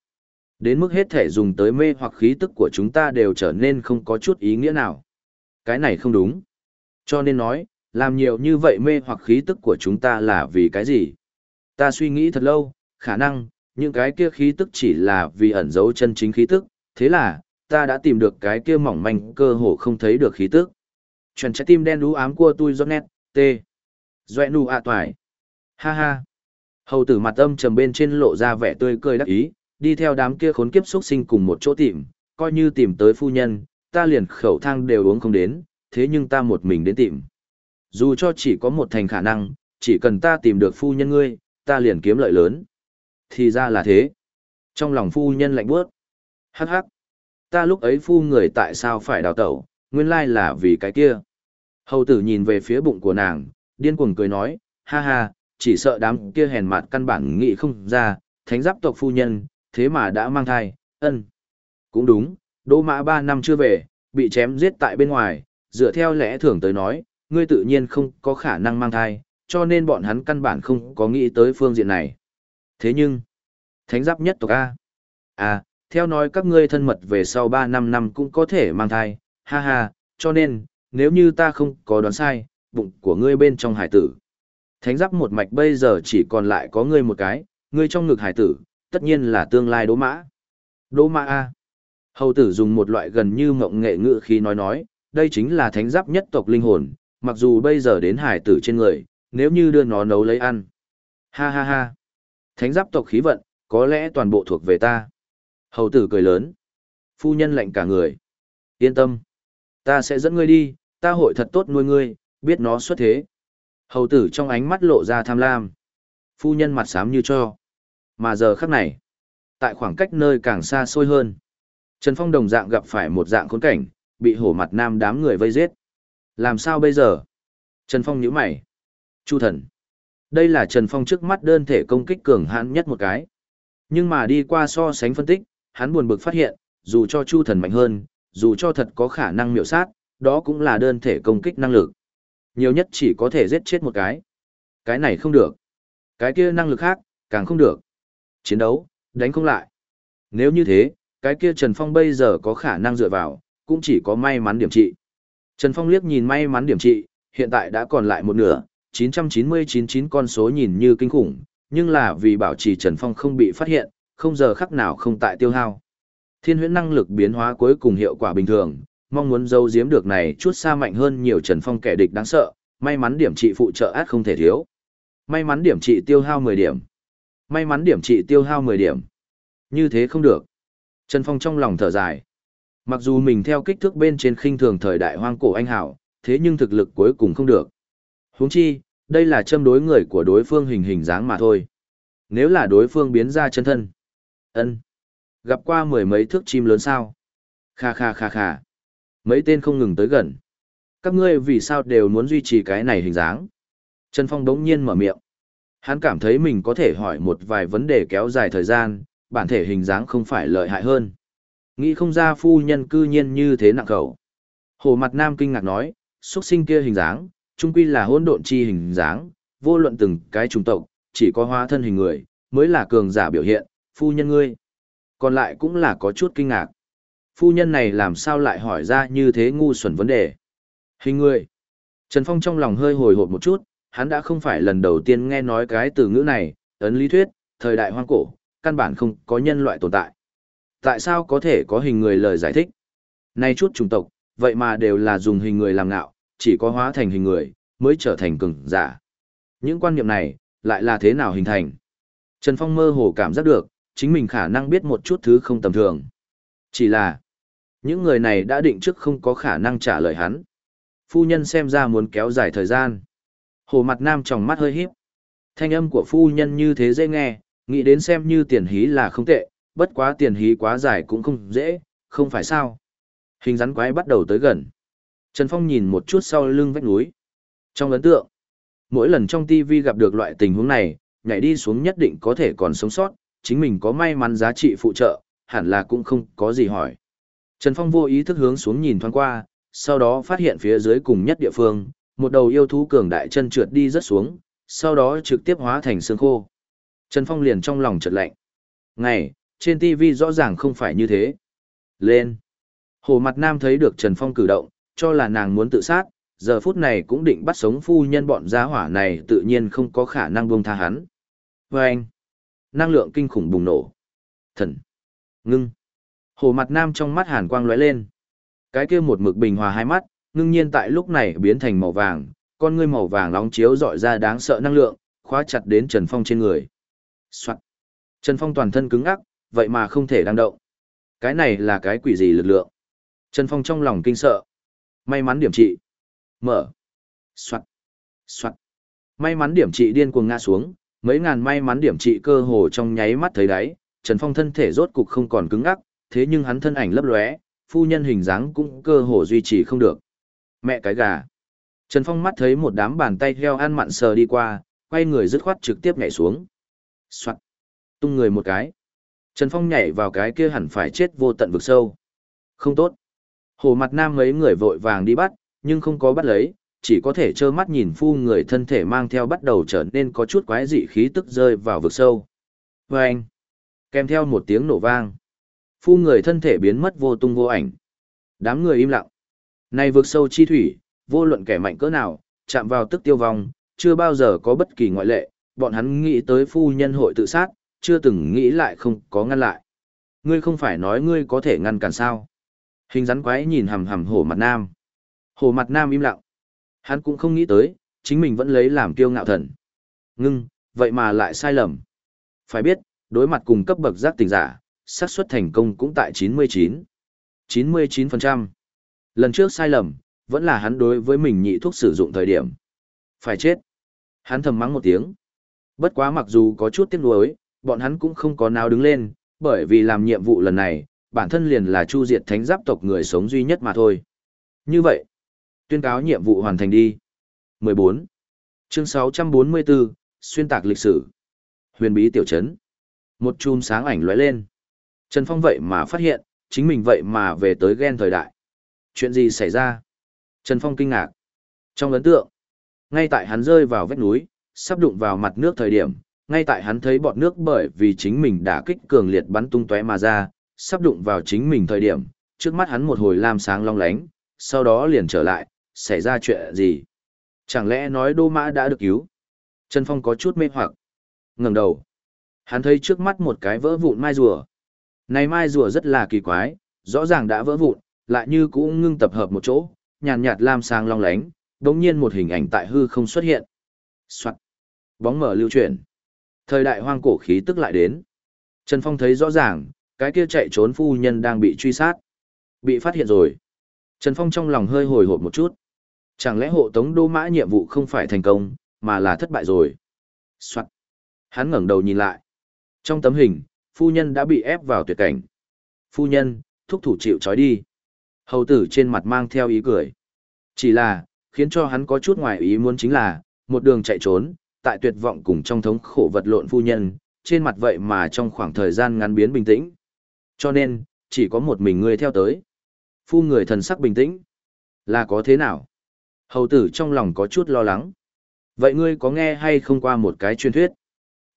Đến mức hết thể dùng tới mê hoặc khí tức của chúng ta đều trở nên không có chút ý nghĩa nào. Cái này không đúng. Cho nên nói, làm nhiều như vậy mê hoặc khí tức của chúng ta là vì cái gì? Ta suy nghĩ thật lâu, khả năng, những cái kia khí tức chỉ là vì ẩn giấu chân chính khí tức, thế là, ta đã tìm được cái kia mỏng manh cơ hồ không thấy được khí tức. Chuẩn trái tim đen đú ám của tôi giọt nét, tê. Doẹ nụ ạ toài. Ha ha. Hầu tử mặt âm trầm bên trên lộ ra vẻ tươi cười đắc ý, đi theo đám kia khốn kiếp xuất sinh cùng một chỗ tìm, coi như tìm tới phu nhân, ta liền khẩu thang đều uống không đến, thế nhưng ta một mình đến tìm. Dù cho chỉ có một thành khả năng, chỉ cần ta tìm được phu nhân ngươi, ta liền kiếm lợi lớn. Thì ra là thế. Trong lòng phu nhân lạnh bước. Hắc hắc. Ta lúc ấy phu người tại sao phải đào tẩu, nguyên lai là vì cái kia. Hầu tử nhìn về phía bụng của nàng, điên cuồng cười nói, ha ha, chỉ sợ đám kia hèn mặt căn bản nghĩ không ra, thánh giáp tộc phu nhân, thế mà đã mang thai, ân. Cũng đúng, đỗ mã ba năm chưa về, bị chém giết tại bên ngoài, dựa theo lẽ thường tới nói, ngươi tự nhiên không có khả năng mang thai, cho nên bọn hắn căn bản không có nghĩ tới phương diện này. Thế nhưng, thánh giáp nhất tộc A. À, theo nói các ngươi thân mật về sau 3 năm năm cũng có thể mang thai, ha ha, cho nên, nếu như ta không có đoán sai, bụng của ngươi bên trong hải tử. Thánh giáp một mạch bây giờ chỉ còn lại có ngươi một cái, ngươi trong ngực hải tử, tất nhiên là tương lai đố mã. Đố mã A. Hầu tử dùng một loại gần như mộng nghệ ngữ khi nói nói, đây chính là thánh giáp nhất tộc linh hồn, mặc dù bây giờ đến hải tử trên người, nếu như đưa nó nấu lấy ăn. Ha ha ha. Thánh giáp tộc khí vận, có lẽ toàn bộ thuộc về ta. Hầu tử cười lớn. Phu nhân lạnh cả người. Yên tâm. Ta sẽ dẫn ngươi đi, ta hội thật tốt nuôi ngươi, biết nó xuất thế. Hầu tử trong ánh mắt lộ ra tham lam. Phu nhân mặt xám như cho. Mà giờ khắc này, tại khoảng cách nơi càng xa xôi hơn, Trần Phong đồng dạng gặp phải một dạng khốn cảnh, bị hổ mặt nam đám người vây giết. Làm sao bây giờ? Trần Phong nhíu mày. Chu thần. Đây là Trần Phong trước mắt đơn thể công kích cường hãn nhất một cái. Nhưng mà đi qua so sánh phân tích, hắn buồn bực phát hiện, dù cho Chu thần mạnh hơn, dù cho thật có khả năng miểu sát, đó cũng là đơn thể công kích năng lực. Nhiều nhất chỉ có thể giết chết một cái. Cái này không được. Cái kia năng lực khác, càng không được. Chiến đấu, đánh không lại. Nếu như thế, cái kia Trần Phong bây giờ có khả năng dựa vào, cũng chỉ có may mắn điểm trị. Trần Phong liếc nhìn may mắn điểm trị, hiện tại đã còn lại một nửa, 999 con số nhìn như kinh khủng, nhưng là vì bảo trì Trần Phong không bị phát hiện, không giờ khắc nào không tại tiêu hao. Thiên huyễn năng lực biến hóa cuối cùng hiệu quả bình thường, mong muốn giấu giếm được này chút xa mạnh hơn nhiều Trần Phong kẻ địch đáng sợ, may mắn điểm trị phụ trợ át không thể thiếu. May mắn điểm trị tiêu hao 10 điểm. May mắn điểm trị tiêu hao 10 điểm. Như thế không được. Trần Phong trong lòng thở dài. Mặc dù mình theo kích thước bên trên khinh thường thời đại hoang cổ anh hảo, thế nhưng thực lực cuối cùng không được. Huống chi, đây là châm đối người của đối phương hình hình dáng mà thôi. Nếu là đối phương biến ra chân thân. ân Gặp qua mười mấy thước chim lớn sao. Kha kha kha kha. Mấy tên không ngừng tới gần. Các ngươi vì sao đều muốn duy trì cái này hình dáng? Trần Phong đống nhiên mở miệng. Hắn cảm thấy mình có thể hỏi một vài vấn đề kéo dài thời gian, bản thể hình dáng không phải lợi hại hơn. Nghĩ không ra phu nhân cư nhiên như thế nặng khẩu. Hồ mặt nam kinh ngạc nói, xuất sinh kia hình dáng, trung quy là hỗn độn chi hình dáng, vô luận từng cái chủng tộc, chỉ có hóa thân hình người, mới là cường giả biểu hiện, phu nhân ngươi. Còn lại cũng là có chút kinh ngạc. Phu nhân này làm sao lại hỏi ra như thế ngu xuẩn vấn đề. Hình người. Trần Phong trong lòng hơi hồi hộp một chút, hắn đã không phải lần đầu tiên nghe nói cái từ ngữ này, ấn lý thuyết, thời đại hoang cổ, căn bản không có nhân loại tồn tại. Tại sao có thể có hình người lời giải thích? Nay chút chủng tộc, vậy mà đều là dùng hình người làm ngạo, chỉ có hóa thành hình người, mới trở thành cường giả. Những quan niệm này, lại là thế nào hình thành? Trần Phong mơ hồ cảm giác được, chính mình khả năng biết một chút thứ không tầm thường. Chỉ là, những người này đã định trước không có khả năng trả lời hắn. Phu nhân xem ra muốn kéo dài thời gian. Hồ mặt nam trong mắt hơi híp. Thanh âm của phu nhân như thế dễ nghe, nghĩ đến xem như tiền hí là không tệ, bất quá tiền hí quá dài cũng không dễ, không phải sao. Hình rắn quái bắt đầu tới gần. Trần Phong nhìn một chút sau lưng vách núi. Trong ấn tượng, mỗi lần trong TV gặp được loại tình huống này, nhảy đi xuống nhất định có thể còn sống sót, chính mình có may mắn giá trị phụ trợ, hẳn là cũng không có gì hỏi. Trần Phong vô ý thức hướng xuống nhìn thoáng qua, sau đó phát hiện phía dưới cùng nhất địa phương, một đầu yêu thú cường đại chân trượt đi rất xuống, sau đó trực tiếp hóa thành xương khô. Trần Phong liền trong lòng chợt lạnh. Ngày, trên TV rõ ràng không phải như thế. Lên. Hồ mặt nam thấy được Trần Phong cử động, cho là nàng muốn tự sát, giờ phút này cũng định bắt sống phu nhân bọn gia hỏa này tự nhiên không có khả năng buông tha hắn. Vâng! năng lượng kinh khủng bùng nổ. Thần, ngưng. Hồ mặt nam trong mắt hàn quang lóe lên. Cái kia một mực bình hòa hai mắt, ngưng nhiên tại lúc này biến thành màu vàng, con ngươi màu vàng nóng chiếu dọi ra đáng sợ năng lượng, khóa chặt đến Trần Phong trên người. Soạn. Trần Phong toàn thân cứng ngắc, vậy mà không thể đang động. Cái này là cái quỷ gì lực lượng? Trần Phong trong lòng kinh sợ. May mắn điểm trị. Mở. Soạn. Soạn. May mắn điểm trị điên cuồng ngã xuống, mấy ngàn may mắn điểm trị cơ hồ trong nháy mắt thấy đáy, Trần Phong thân thể rốt cục không còn cứng ngắc, thế nhưng hắn thân ảnh lấp lóe, phu nhân hình dáng cũng cơ hồ duy trì không được. Mẹ cái gà. Trần Phong mắt thấy một đám bàn tay heo ăn mặn sờ đi qua, quay người dứt khoát trực tiếp nhảy xuống. Soạn. Tung người một cái. Trần Phong nhảy vào cái kia hẳn phải chết vô tận vực sâu. Không tốt. Hồ mặt nam mấy người vội vàng đi bắt, nhưng không có bắt lấy, chỉ có thể trơ mắt nhìn phu người thân thể mang theo bắt đầu trở nên có chút quái dị khí tức rơi vào vực sâu. Và anh, kèm theo một tiếng nổ vang, phu người thân thể biến mất vô tung vô ảnh. Đám người im lặng. Này vực sâu chi thủy, vô luận kẻ mạnh cỡ nào, chạm vào tức tiêu vong, chưa bao giờ có bất kỳ ngoại lệ, bọn hắn nghĩ tới phu nhân hội tự sát, chưa từng nghĩ lại không có ngăn lại. Ngươi không phải nói ngươi có thể ngăn cản sao? Hình rắn quái nhìn hầm hầm hổ mặt nam. Hổ mặt nam im lặng. Hắn cũng không nghĩ tới, chính mình vẫn lấy làm kiêu ngạo thần. Ngưng, vậy mà lại sai lầm. Phải biết, đối mặt cùng cấp bậc giác tình giả, xác suất thành công cũng tại 99. 99%. Lần trước sai lầm, vẫn là hắn đối với mình nhị thuốc sử dụng thời điểm. Phải chết. Hắn thầm mắng một tiếng. Bất quá mặc dù có chút tiếc nuối, bọn hắn cũng không có nào đứng lên, bởi vì làm nhiệm vụ lần này, bản thân liền là chu diệt thánh giáp tộc người sống duy nhất mà thôi. Như vậy, tuyên cáo nhiệm vụ hoàn thành đi. 14. Chương 644, xuyên tạc lịch sử. Huyền bí tiểu trấn. Một chùm sáng ảnh lóe lên. Trần Phong vậy mà phát hiện, chính mình vậy mà về tới ghen thời đại. Chuyện gì xảy ra? Trần Phong kinh ngạc. Trong ấn tượng, ngay tại hắn rơi vào vách núi, sắp đụng vào mặt nước thời điểm, ngay tại hắn thấy bọt nước bởi vì chính mình đã kích cường liệt bắn tung tóe mà ra, sắp đụng vào chính mình thời điểm, trước mắt hắn một hồi lam sáng long lánh, sau đó liền trở lại, xảy ra chuyện gì? Chẳng lẽ nói Đô Mã đã được cứu? Trần Phong có chút mê hoặc. ngẩng đầu. Hắn thấy trước mắt một cái vỡ vụn mai rùa. Này mai rùa rất là kỳ quái, rõ ràng đã vỡ vụn, lại như cũng ngưng tập hợp một chỗ, nhàn nhạt lam sáng long lánh, đống nhiên một hình ảnh tại hư không xuất hiện. Soạn. Bóng mở lưu chuyển. Thời đại hoang cổ khí tức lại đến. Trần Phong thấy rõ ràng, cái kia chạy trốn phu nhân đang bị truy sát. Bị phát hiện rồi. Trần Phong trong lòng hơi hồi hộp một chút. Chẳng lẽ hộ tống đô mã nhiệm vụ không phải thành công, mà là thất bại rồi. Soạn. Hắn ngẩng đầu nhìn lại. Trong tấm hình, phu nhân đã bị ép vào tuyệt cảnh. Phu nhân, thúc thủ chịu trói đi. Hầu tử trên mặt mang theo ý cười. Chỉ là, khiến cho hắn có chút ngoài ý muốn chính là, một đường chạy trốn, tại tuyệt vọng cùng trong thống khổ vật lộn phu nhân, trên mặt vậy mà trong khoảng thời gian ngắn biến bình tĩnh. Cho nên, chỉ có một mình ngươi theo tới. Phu người thần sắc bình tĩnh. Là có thế nào? Hầu tử trong lòng có chút lo lắng. Vậy ngươi có nghe hay không qua một cái truyền thuyết?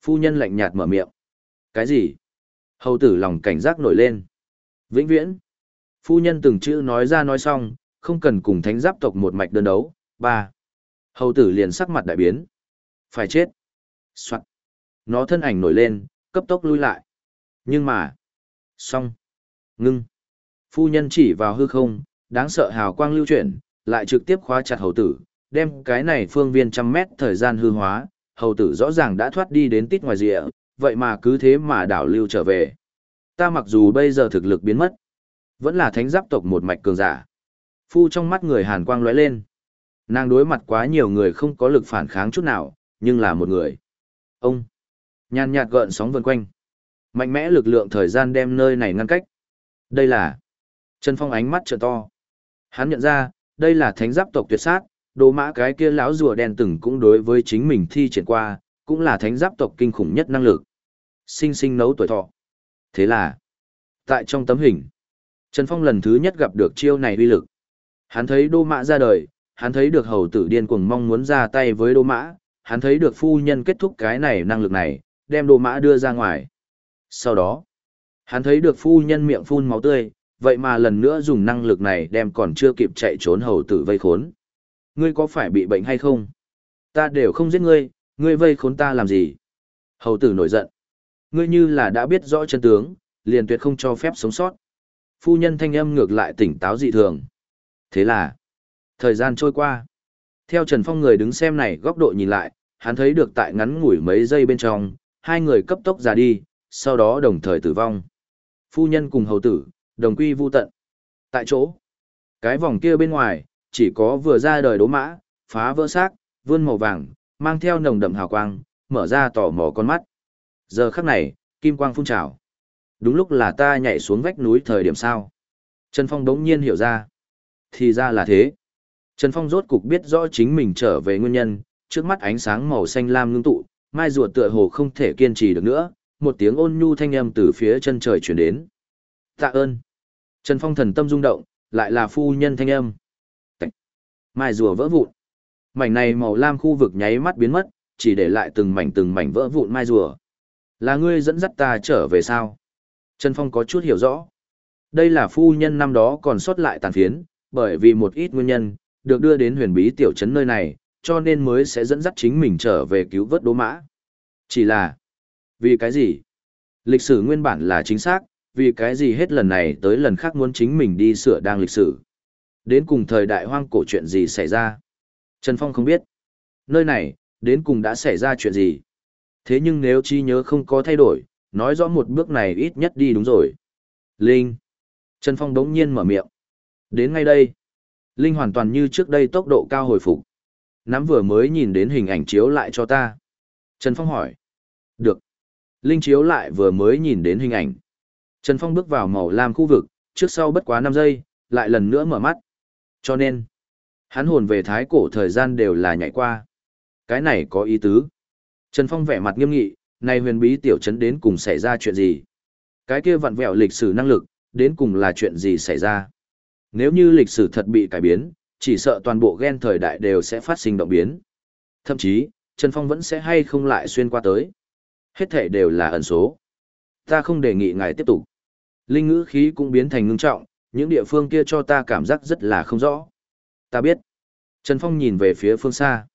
Phu nhân lạnh nhạt mở miệng. Cái gì? Hầu tử lòng cảnh giác nổi lên. Vĩnh viễn. Phu nhân từng chữ nói ra nói xong, không cần cùng thánh giáp tộc một mạch đơn đấu. Ba. Hầu tử liền sắc mặt đại biến. Phải chết. Soạn. Nó thân ảnh nổi lên, cấp tốc lui lại. Nhưng mà. Xong. Ngưng. Phu nhân chỉ vào hư không, đáng sợ hào quang lưu chuyển, lại trực tiếp khóa chặt hầu tử, đem cái này phương viên trăm mét thời gian hư hóa, hầu tử rõ ràng đã thoát đi đến tít ngoài rìa, vậy mà cứ thế mà đảo lưu trở về. Ta mặc dù bây giờ thực lực biến mất, vẫn là thánh giáp tộc một mạch cường giả. Phu trong mắt người hàn quang lóe lên. Nàng đối mặt quá nhiều người không có lực phản kháng chút nào, nhưng là một người. Ông. Nhàn nhạt gợn sóng vần quanh. Mạnh mẽ lực lượng thời gian đem nơi này ngăn cách. Đây là. Trần Phong ánh mắt trợ to. Hắn nhận ra, đây là thánh giáp tộc tuyệt sát, đồ mã cái kia lão rùa đen từng cũng đối với chính mình thi triển qua, cũng là thánh giáp tộc kinh khủng nhất năng lực. Sinh sinh nấu tuổi thọ. Thế là, tại trong tấm hình, Trần Phong lần thứ nhất gặp được chiêu này uy lực. Hắn thấy đô mã ra đời, hắn thấy được hầu tử điên cuồng mong muốn ra tay với đô mã, hắn thấy được phu nhân kết thúc cái này năng lực này, đem đồ mã đưa ra ngoài. Sau đó, hắn thấy được phu nhân miệng phun máu tươi, vậy mà lần nữa dùng năng lực này đem còn chưa kịp chạy trốn hầu tử vây khốn. Ngươi có phải bị bệnh hay không? Ta đều không giết ngươi, ngươi vây khốn ta làm gì? Hầu tử nổi giận. Ngươi như là đã biết rõ chân tướng, liền tuyệt không cho phép sống sót. Phu nhân thanh âm ngược lại tỉnh táo dị thường. Thế là, thời gian trôi qua. Theo Trần Phong người đứng xem này góc độ nhìn lại, hắn thấy được tại ngắn ngủi mấy giây bên trong, hai người cấp tốc ra đi, sau đó đồng thời tử vong. Phu nhân cùng hầu tử, đồng quy vu tận. Tại chỗ, cái vòng kia bên ngoài, chỉ có vừa ra đời đố mã, phá vỡ xác, vươn màu vàng, mang theo nồng đậm hào quang, mở ra tỏ mò con mắt. Giờ khắc này, kim quang phun trào. Đúng lúc là ta nhảy xuống vách núi thời điểm sao. Trần Phong đống nhiên hiểu ra. Thì ra là thế. Trần Phong rốt cục biết rõ chính mình trở về nguyên nhân, trước mắt ánh sáng màu xanh lam ngưng tụ, mai ruột tựa hồ không thể kiên trì được nữa, một tiếng ôn nhu thanh âm từ phía chân trời chuyển đến. Tạ ơn. Trần Phong thần tâm rung động, lại là phu nhân thanh âm. Mai rùa vỡ vụn. Mảnh này màu lam khu vực nháy mắt biến mất, chỉ để lại từng mảnh từng mảnh vỡ vụn mai rùa. Là ngươi dẫn dắt ta trở về sao? Trần Phong có chút hiểu rõ. Đây là phu nhân năm đó còn sót lại tàn phiến, bởi vì một ít nguyên nhân, được đưa đến huyền bí tiểu trấn nơi này, cho nên mới sẽ dẫn dắt chính mình trở về cứu vớt đố mã. Chỉ là, vì cái gì? Lịch sử nguyên bản là chính xác, vì cái gì hết lần này tới lần khác muốn chính mình đi sửa đang lịch sử. Đến cùng thời đại hoang cổ chuyện gì xảy ra? Trần Phong không biết. Nơi này, đến cùng đã xảy ra chuyện gì? Thế nhưng nếu chi nhớ không có thay đổi, nói rõ một bước này ít nhất đi đúng rồi. Linh. Trần Phong đống nhiên mở miệng. Đến ngay đây. Linh hoàn toàn như trước đây tốc độ cao hồi phục. Nắm vừa mới nhìn đến hình ảnh chiếu lại cho ta. Trần Phong hỏi. Được. Linh chiếu lại vừa mới nhìn đến hình ảnh. Trần Phong bước vào màu lam khu vực, trước sau bất quá 5 giây, lại lần nữa mở mắt. Cho nên, hắn hồn về thái cổ thời gian đều là nhảy qua. Cái này có ý tứ. Trần Phong vẻ mặt nghiêm nghị, này huyền bí tiểu trấn đến cùng xảy ra chuyện gì? Cái kia vặn vẹo lịch sử năng lực, đến cùng là chuyện gì xảy ra? Nếu như lịch sử thật bị cải biến, chỉ sợ toàn bộ gen thời đại đều sẽ phát sinh động biến. Thậm chí, Trần Phong vẫn sẽ hay không lại xuyên qua tới. Hết thể đều là ẩn số. Ta không đề nghị ngài tiếp tục. Linh ngữ khí cũng biến thành ngưng trọng, những địa phương kia cho ta cảm giác rất là không rõ. Ta biết. Trần Phong nhìn về phía phương xa.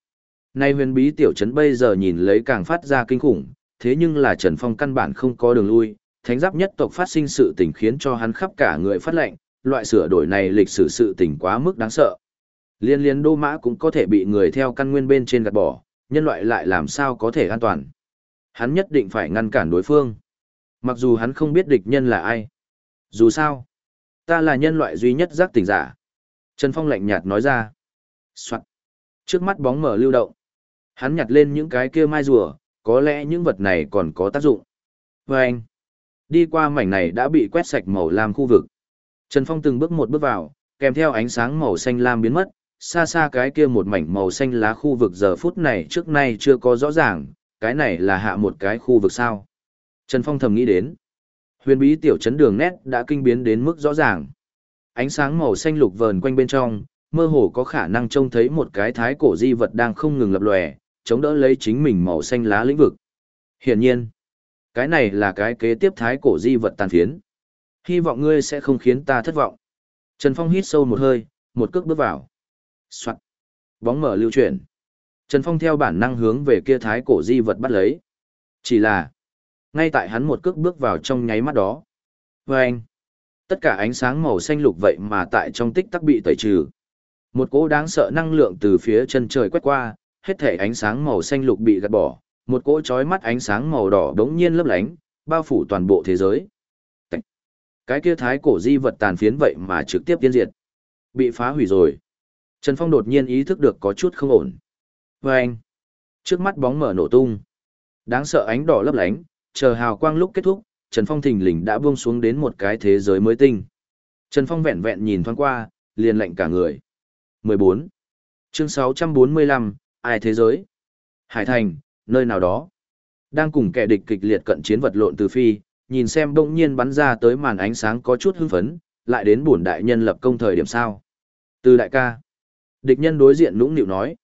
Nay huyền bí tiểu trấn bây giờ nhìn lấy càng phát ra kinh khủng, thế nhưng là Trần Phong căn bản không có đường lui, thánh giáp nhất tộc phát sinh sự tình khiến cho hắn khắp cả người phát lệnh, loại sửa đổi này lịch sử sự tình quá mức đáng sợ. Liên liên đô mã cũng có thể bị người theo căn nguyên bên trên gạt bỏ, nhân loại lại làm sao có thể an toàn. Hắn nhất định phải ngăn cản đối phương. Mặc dù hắn không biết địch nhân là ai. Dù sao, ta là nhân loại duy nhất giác tỉnh giả. Trần Phong lạnh nhạt nói ra. Soạn. Trước mắt bóng mở lưu động. Hắn nhặt lên những cái kia mai rùa, có lẽ những vật này còn có tác dụng. Và anh, đi qua mảnh này đã bị quét sạch màu lam khu vực. Trần Phong từng bước một bước vào, kèm theo ánh sáng màu xanh lam biến mất, xa xa cái kia một mảnh màu xanh lá khu vực giờ phút này trước nay chưa có rõ ràng, cái này là hạ một cái khu vực sao. Trần Phong thầm nghĩ đến. Huyền bí tiểu chấn đường nét đã kinh biến đến mức rõ ràng. Ánh sáng màu xanh lục vờn quanh bên trong, mơ hồ có khả năng trông thấy một cái thái cổ di vật đang không ngừng lập lòe, chống đỡ lấy chính mình màu xanh lá lĩnh vực. Hiển nhiên, cái này là cái kế tiếp thái cổ di vật tàn phiến. Hy vọng ngươi sẽ không khiến ta thất vọng. Trần Phong hít sâu một hơi, một cước bước vào. Soạn. Bóng mở lưu chuyển. Trần Phong theo bản năng hướng về kia thái cổ di vật bắt lấy. Chỉ là, ngay tại hắn một cước bước vào trong nháy mắt đó. Và anh, tất cả ánh sáng màu xanh lục vậy mà tại trong tích tắc bị tẩy trừ. Một cỗ đáng sợ năng lượng từ phía chân trời quét qua, hết thể ánh sáng màu xanh lục bị gạt bỏ, một cỗ chói mắt ánh sáng màu đỏ đống nhiên lấp lánh, bao phủ toàn bộ thế giới. Cái kia thái cổ di vật tàn phiến vậy mà trực tiếp tiên diệt. Bị phá hủy rồi. Trần Phong đột nhiên ý thức được có chút không ổn. Và anh, trước mắt bóng mở nổ tung. Đáng sợ ánh đỏ lấp lánh, chờ hào quang lúc kết thúc, Trần Phong thình lình đã buông xuống đến một cái thế giới mới tinh. Trần Phong vẹn vẹn nhìn thoáng qua, liền lạnh cả người. 14. Chương 645, ai thế giới? Hải Thành, nơi nào đó. Đang cùng kẻ địch kịch liệt cận chiến vật lộn từ phi, nhìn xem bỗng nhiên bắn ra tới màn ánh sáng có chút hưng phấn, lại đến bổn đại nhân lập công thời điểm sao. Từ đại ca. Địch nhân đối diện nũng nịu nói.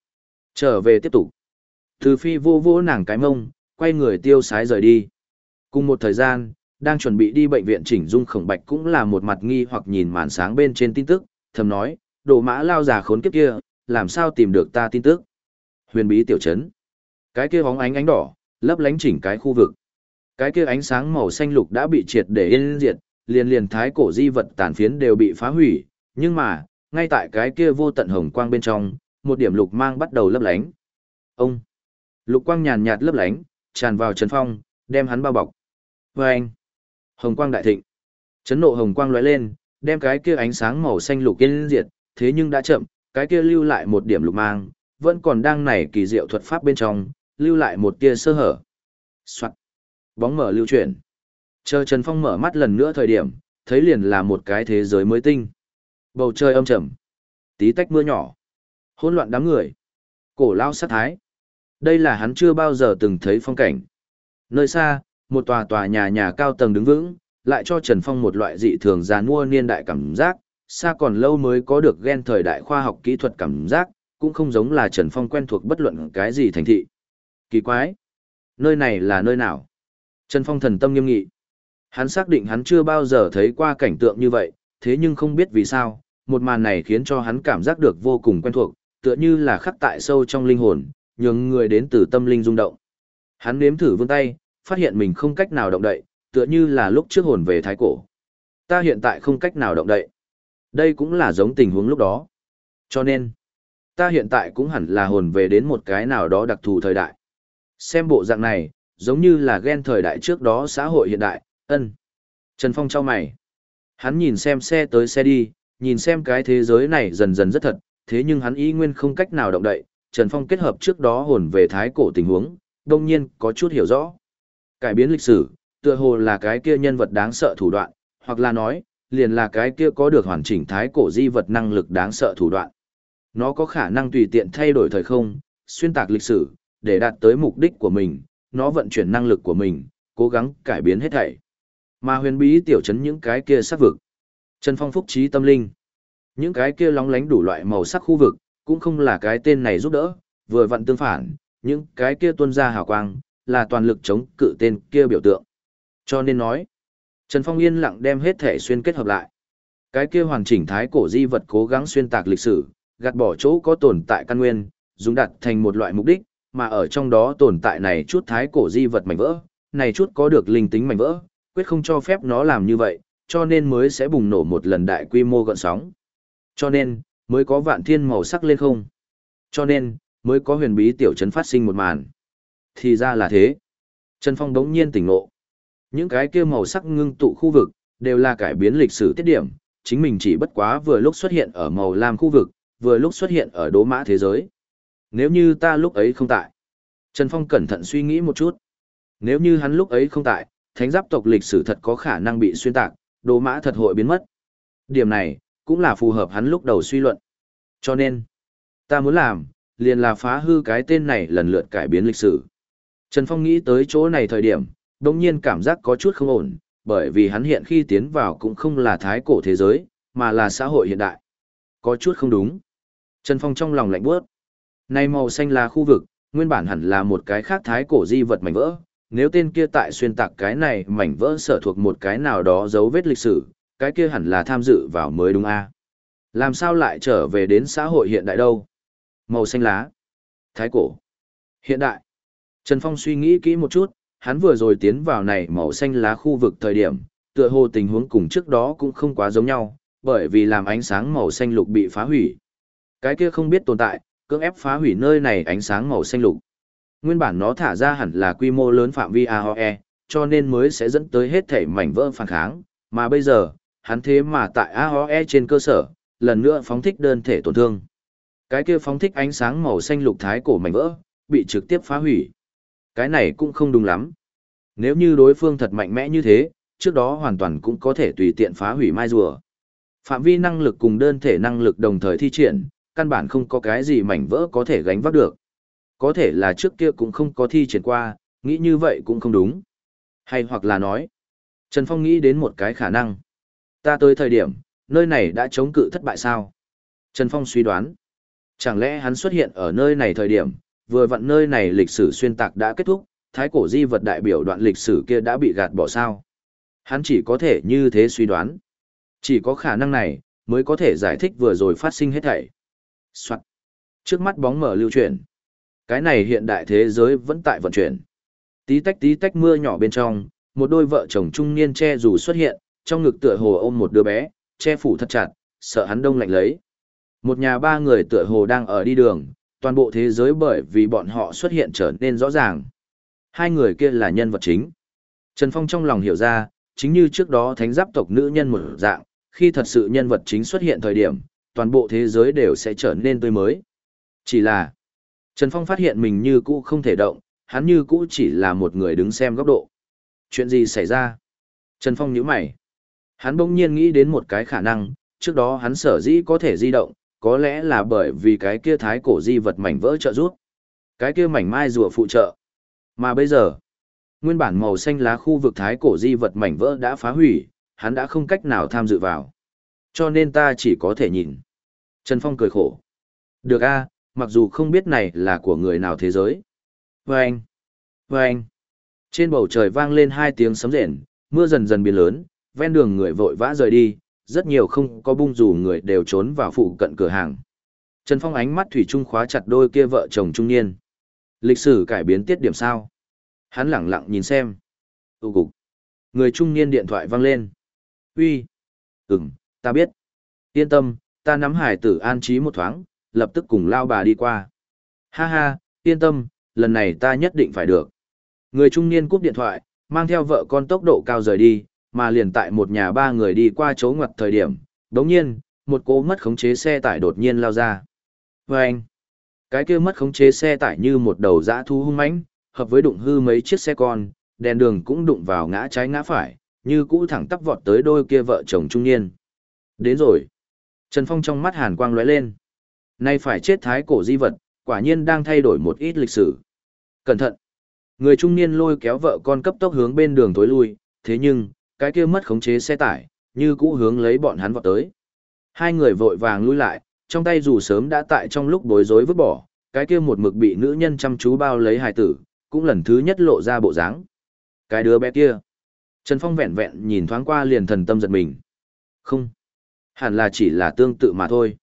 Trở về tiếp tục. Từ phi vô vô nàng cái mông, quay người tiêu sái rời đi. Cùng một thời gian, đang chuẩn bị đi bệnh viện chỉnh dung khổng bạch cũng là một mặt nghi hoặc nhìn màn sáng bên trên tin tức, thầm nói, đồ mã lao già khốn kiếp kia, làm sao tìm được ta tin tức. Huyền bí tiểu trấn. Cái kia bóng ánh ánh đỏ, lấp lánh chỉnh cái khu vực. Cái kia ánh sáng màu xanh lục đã bị triệt để yên diệt, liền liền thái cổ di vật tàn phiến đều bị phá hủy, nhưng mà, ngay tại cái kia vô tận hồng quang bên trong, một điểm lục mang bắt đầu lấp lánh. Ông! Lục quang nhàn nhạt lấp lánh, tràn vào Trần Phong, đem hắn bao bọc. Và anh! Hồng quang đại thịnh. Chấn nộ hồng quang lóe lên, đem cái kia ánh sáng màu xanh lục yên diệt, thế nhưng đã chậm, cái kia lưu lại một điểm lục mang, vẫn còn đang nảy kỳ diệu thuật pháp bên trong, lưu lại một tia sơ hở. Soạn. Bóng mở lưu chuyển. Chờ Trần Phong mở mắt lần nữa thời điểm, thấy liền là một cái thế giới mới tinh. Bầu trời âm trầm. Tí tách mưa nhỏ. Hỗn loạn đám người. Cổ lao sát thái. Đây là hắn chưa bao giờ từng thấy phong cảnh. Nơi xa, một tòa tòa nhà nhà cao tầng đứng vững, lại cho Trần Phong một loại dị thường giàn mua niên đại cảm giác, xa còn lâu mới có được ghen thời đại khoa học kỹ thuật cảm giác, cũng không giống là Trần Phong quen thuộc bất luận cái gì thành thị. Kỳ quái! Nơi này là nơi nào? Trần Phong thần tâm nghiêm nghị. Hắn xác định hắn chưa bao giờ thấy qua cảnh tượng như vậy, thế nhưng không biết vì sao, một màn này khiến cho hắn cảm giác được vô cùng quen thuộc, tựa như là khắc tại sâu trong linh hồn, nhường người đến từ tâm linh rung động. Hắn nếm thử vươn tay, phát hiện mình không cách nào động đậy, tựa như là lúc trước hồn về thái cổ. Ta hiện tại không cách nào động đậy. Đây cũng là giống tình huống lúc đó. Cho nên, ta hiện tại cũng hẳn là hồn về đến một cái nào đó đặc thù thời đại. Xem bộ dạng này, giống như là ghen thời đại trước đó xã hội hiện đại, ân. Trần Phong trao mày. Hắn nhìn xem xe tới xe đi, nhìn xem cái thế giới này dần dần rất thật, thế nhưng hắn ý nguyên không cách nào động đậy. Trần Phong kết hợp trước đó hồn về thái cổ tình huống, đông nhiên có chút hiểu rõ. Cải biến lịch sử, tựa hồ là cái kia nhân vật đáng sợ thủ đoạn, hoặc là nói, liền là cái kia có được hoàn chỉnh thái cổ di vật năng lực đáng sợ thủ đoạn. Nó có khả năng tùy tiện thay đổi thời không, xuyên tạc lịch sử, để đạt tới mục đích của mình, nó vận chuyển năng lực của mình, cố gắng cải biến hết thảy. Mà huyền bí tiểu chấn những cái kia sắc vực. Trần Phong phúc trí tâm linh. Những cái kia lóng lánh đủ loại màu sắc khu vực, cũng không là cái tên này giúp đỡ, vừa vặn tương phản, những cái kia tuôn ra hào quang, là toàn lực chống cự tên kia biểu tượng. Cho nên nói, Trần Phong yên lặng đem hết thể xuyên kết hợp lại. Cái kia hoàn chỉnh thái cổ di vật cố gắng xuyên tạc lịch sử, gạt bỏ chỗ có tồn tại căn nguyên, dùng đặt thành một loại mục đích, mà ở trong đó tồn tại này chút thái cổ di vật mảnh vỡ, này chút có được linh tính mảnh vỡ, quyết không cho phép nó làm như vậy, cho nên mới sẽ bùng nổ một lần đại quy mô gợn sóng. Cho nên, mới có vạn thiên màu sắc lên không. Cho nên, mới có huyền bí tiểu trấn phát sinh một màn. Thì ra là thế. Trần Phong đống nhiên tỉnh ngộ. Những cái kia màu sắc ngưng tụ khu vực, đều là cải biến lịch sử tiết điểm, chính mình chỉ bất quá vừa lúc xuất hiện ở màu lam khu vực, vừa lúc xuất hiện ở đố mã thế giới. Nếu như ta lúc ấy không tại. Trần Phong cẩn thận suy nghĩ một chút. Nếu như hắn lúc ấy không tại, thánh giáp tộc lịch sử thật có khả năng bị xuyên tạc, đồ mã thật hội biến mất. Điểm này, cũng là phù hợp hắn lúc đầu suy luận. Cho nên, ta muốn làm, liền là phá hư cái tên này lần lượt cải biến lịch sử. Trần Phong nghĩ tới chỗ này thời điểm, đồng nhiên cảm giác có chút không ổn, bởi vì hắn hiện khi tiến vào cũng không là thái cổ thế giới, mà là xã hội hiện đại. Có chút không đúng. Trần Phong trong lòng lạnh bước. Này màu xanh là khu vực, nguyên bản hẳn là một cái khác thái cổ di vật mảnh vỡ. Nếu tên kia tại xuyên tạc cái này mảnh vỡ sở thuộc một cái nào đó dấu vết lịch sử, cái kia hẳn là tham dự vào mới đúng a Làm sao lại trở về đến xã hội hiện đại đâu? Màu xanh lá. Thái cổ. Hiện đại. Trần Phong suy nghĩ kỹ một chút, hắn vừa rồi tiến vào này màu xanh lá khu vực thời điểm, tựa hồ tình huống cùng trước đó cũng không quá giống nhau, bởi vì làm ánh sáng màu xanh lục bị phá hủy. Cái kia không biết tồn tại, cưỡng ép phá hủy nơi này ánh sáng màu xanh lục. Nguyên bản nó thả ra hẳn là quy mô lớn phạm vi AOE, cho nên mới sẽ dẫn tới hết thể mảnh vỡ phản kháng, mà bây giờ, hắn thế mà tại AOE trên cơ sở, lần nữa phóng thích đơn thể tổn thương. Cái kia phóng thích ánh sáng màu xanh lục thái cổ mảnh vỡ, bị trực tiếp phá hủy. Cái này cũng không đúng lắm. Nếu như đối phương thật mạnh mẽ như thế, trước đó hoàn toàn cũng có thể tùy tiện phá hủy mai rùa. Phạm vi năng lực cùng đơn thể năng lực đồng thời thi triển, căn bản không có cái gì mảnh vỡ có thể gánh vác được. Có thể là trước kia cũng không có thi triển qua, nghĩ như vậy cũng không đúng. Hay hoặc là nói, Trần Phong nghĩ đến một cái khả năng. Ta tới thời điểm, nơi này đã chống cự thất bại sao? Trần Phong suy đoán. Chẳng lẽ hắn xuất hiện ở nơi này thời điểm, vừa vặn nơi này lịch sử xuyên tạc đã kết thúc, thái cổ di vật đại biểu đoạn lịch sử kia đã bị gạt bỏ sao? Hắn chỉ có thể như thế suy đoán. Chỉ có khả năng này, mới có thể giải thích vừa rồi phát sinh hết thảy. Soạn. Trước mắt bóng mở lưu chuyển. Cái này hiện đại thế giới vẫn tại vận chuyển. Tí tách tí tách mưa nhỏ bên trong, một đôi vợ chồng trung niên che dù xuất hiện, trong ngực tựa hồ ôm một đứa bé, che phủ thật chặt, sợ hắn đông lạnh lấy. Một nhà ba người tựa hồ đang ở đi đường, toàn bộ thế giới bởi vì bọn họ xuất hiện trở nên rõ ràng. Hai người kia là nhân vật chính. Trần Phong trong lòng hiểu ra, chính như trước đó thánh giáp tộc nữ nhân một dạng, khi thật sự nhân vật chính xuất hiện thời điểm, toàn bộ thế giới đều sẽ trở nên tươi mới. Chỉ là, Trần Phong phát hiện mình như cũ không thể động, hắn như cũ chỉ là một người đứng xem góc độ. Chuyện gì xảy ra? Trần Phong nhíu mày. Hắn bỗng nhiên nghĩ đến một cái khả năng, trước đó hắn sở dĩ có thể di động, có lẽ là bởi vì cái kia thái cổ di vật mảnh vỡ trợ giúp. Cái kia mảnh mai rùa phụ trợ. Mà bây giờ, nguyên bản màu xanh lá khu vực thái cổ di vật mảnh vỡ đã phá hủy, hắn đã không cách nào tham dự vào. Cho nên ta chỉ có thể nhìn. Trần Phong cười khổ. Được a, mặc dù không biết này là của người nào thế giới. Vâng! Vâng! Trên bầu trời vang lên hai tiếng sấm rền, mưa dần dần biến lớn, ven đường người vội vã rời đi, rất nhiều không có bung dù người đều trốn vào phụ cận cửa hàng. Trần Phong ánh mắt thủy chung khóa chặt đôi kia vợ chồng trung niên. Lịch sử cải biến tiết điểm sao? Hắn lẳng lặng nhìn xem. Tụ cục. Người trung niên điện thoại vang lên. Uy. Ừm, ta biết. Yên tâm, ta nắm hải tử an trí một thoáng, lập tức cùng lao bà đi qua. Ha ha, yên tâm, lần này ta nhất định phải được. Người trung niên cúp điện thoại, mang theo vợ con tốc độ cao rời đi, mà liền tại một nhà ba người đi qua chỗ ngoặt thời điểm, đống nhiên, một cô mất khống chế xe tải đột nhiên lao ra. Và anh, cái kia mất khống chế xe tải như một đầu dã thu hung mãnh, hợp với đụng hư mấy chiếc xe con, đèn đường cũng đụng vào ngã trái ngã phải, như cũ thẳng tắp vọt tới đôi kia vợ chồng trung niên. Đến rồi. Trần Phong trong mắt hàn quang lóe lên. Nay phải chết thái cổ di vật, quả nhiên đang thay đổi một ít lịch sử. Cẩn thận. Người trung niên lôi kéo vợ con cấp tốc hướng bên đường tối lui, thế nhưng, cái kia mất khống chế xe tải, như cũ hướng lấy bọn hắn vọt tới. Hai người vội vàng lui lại, trong tay dù sớm đã tại trong lúc bối rối vứt bỏ, cái kia một mực bị nữ nhân chăm chú bao lấy hài tử, cũng lần thứ nhất lộ ra bộ dáng. Cái đứa bé kia. Trần Phong vẹn vẹn nhìn thoáng qua liền thần tâm giật mình. Không. Hẳn là chỉ là tương tự mà thôi.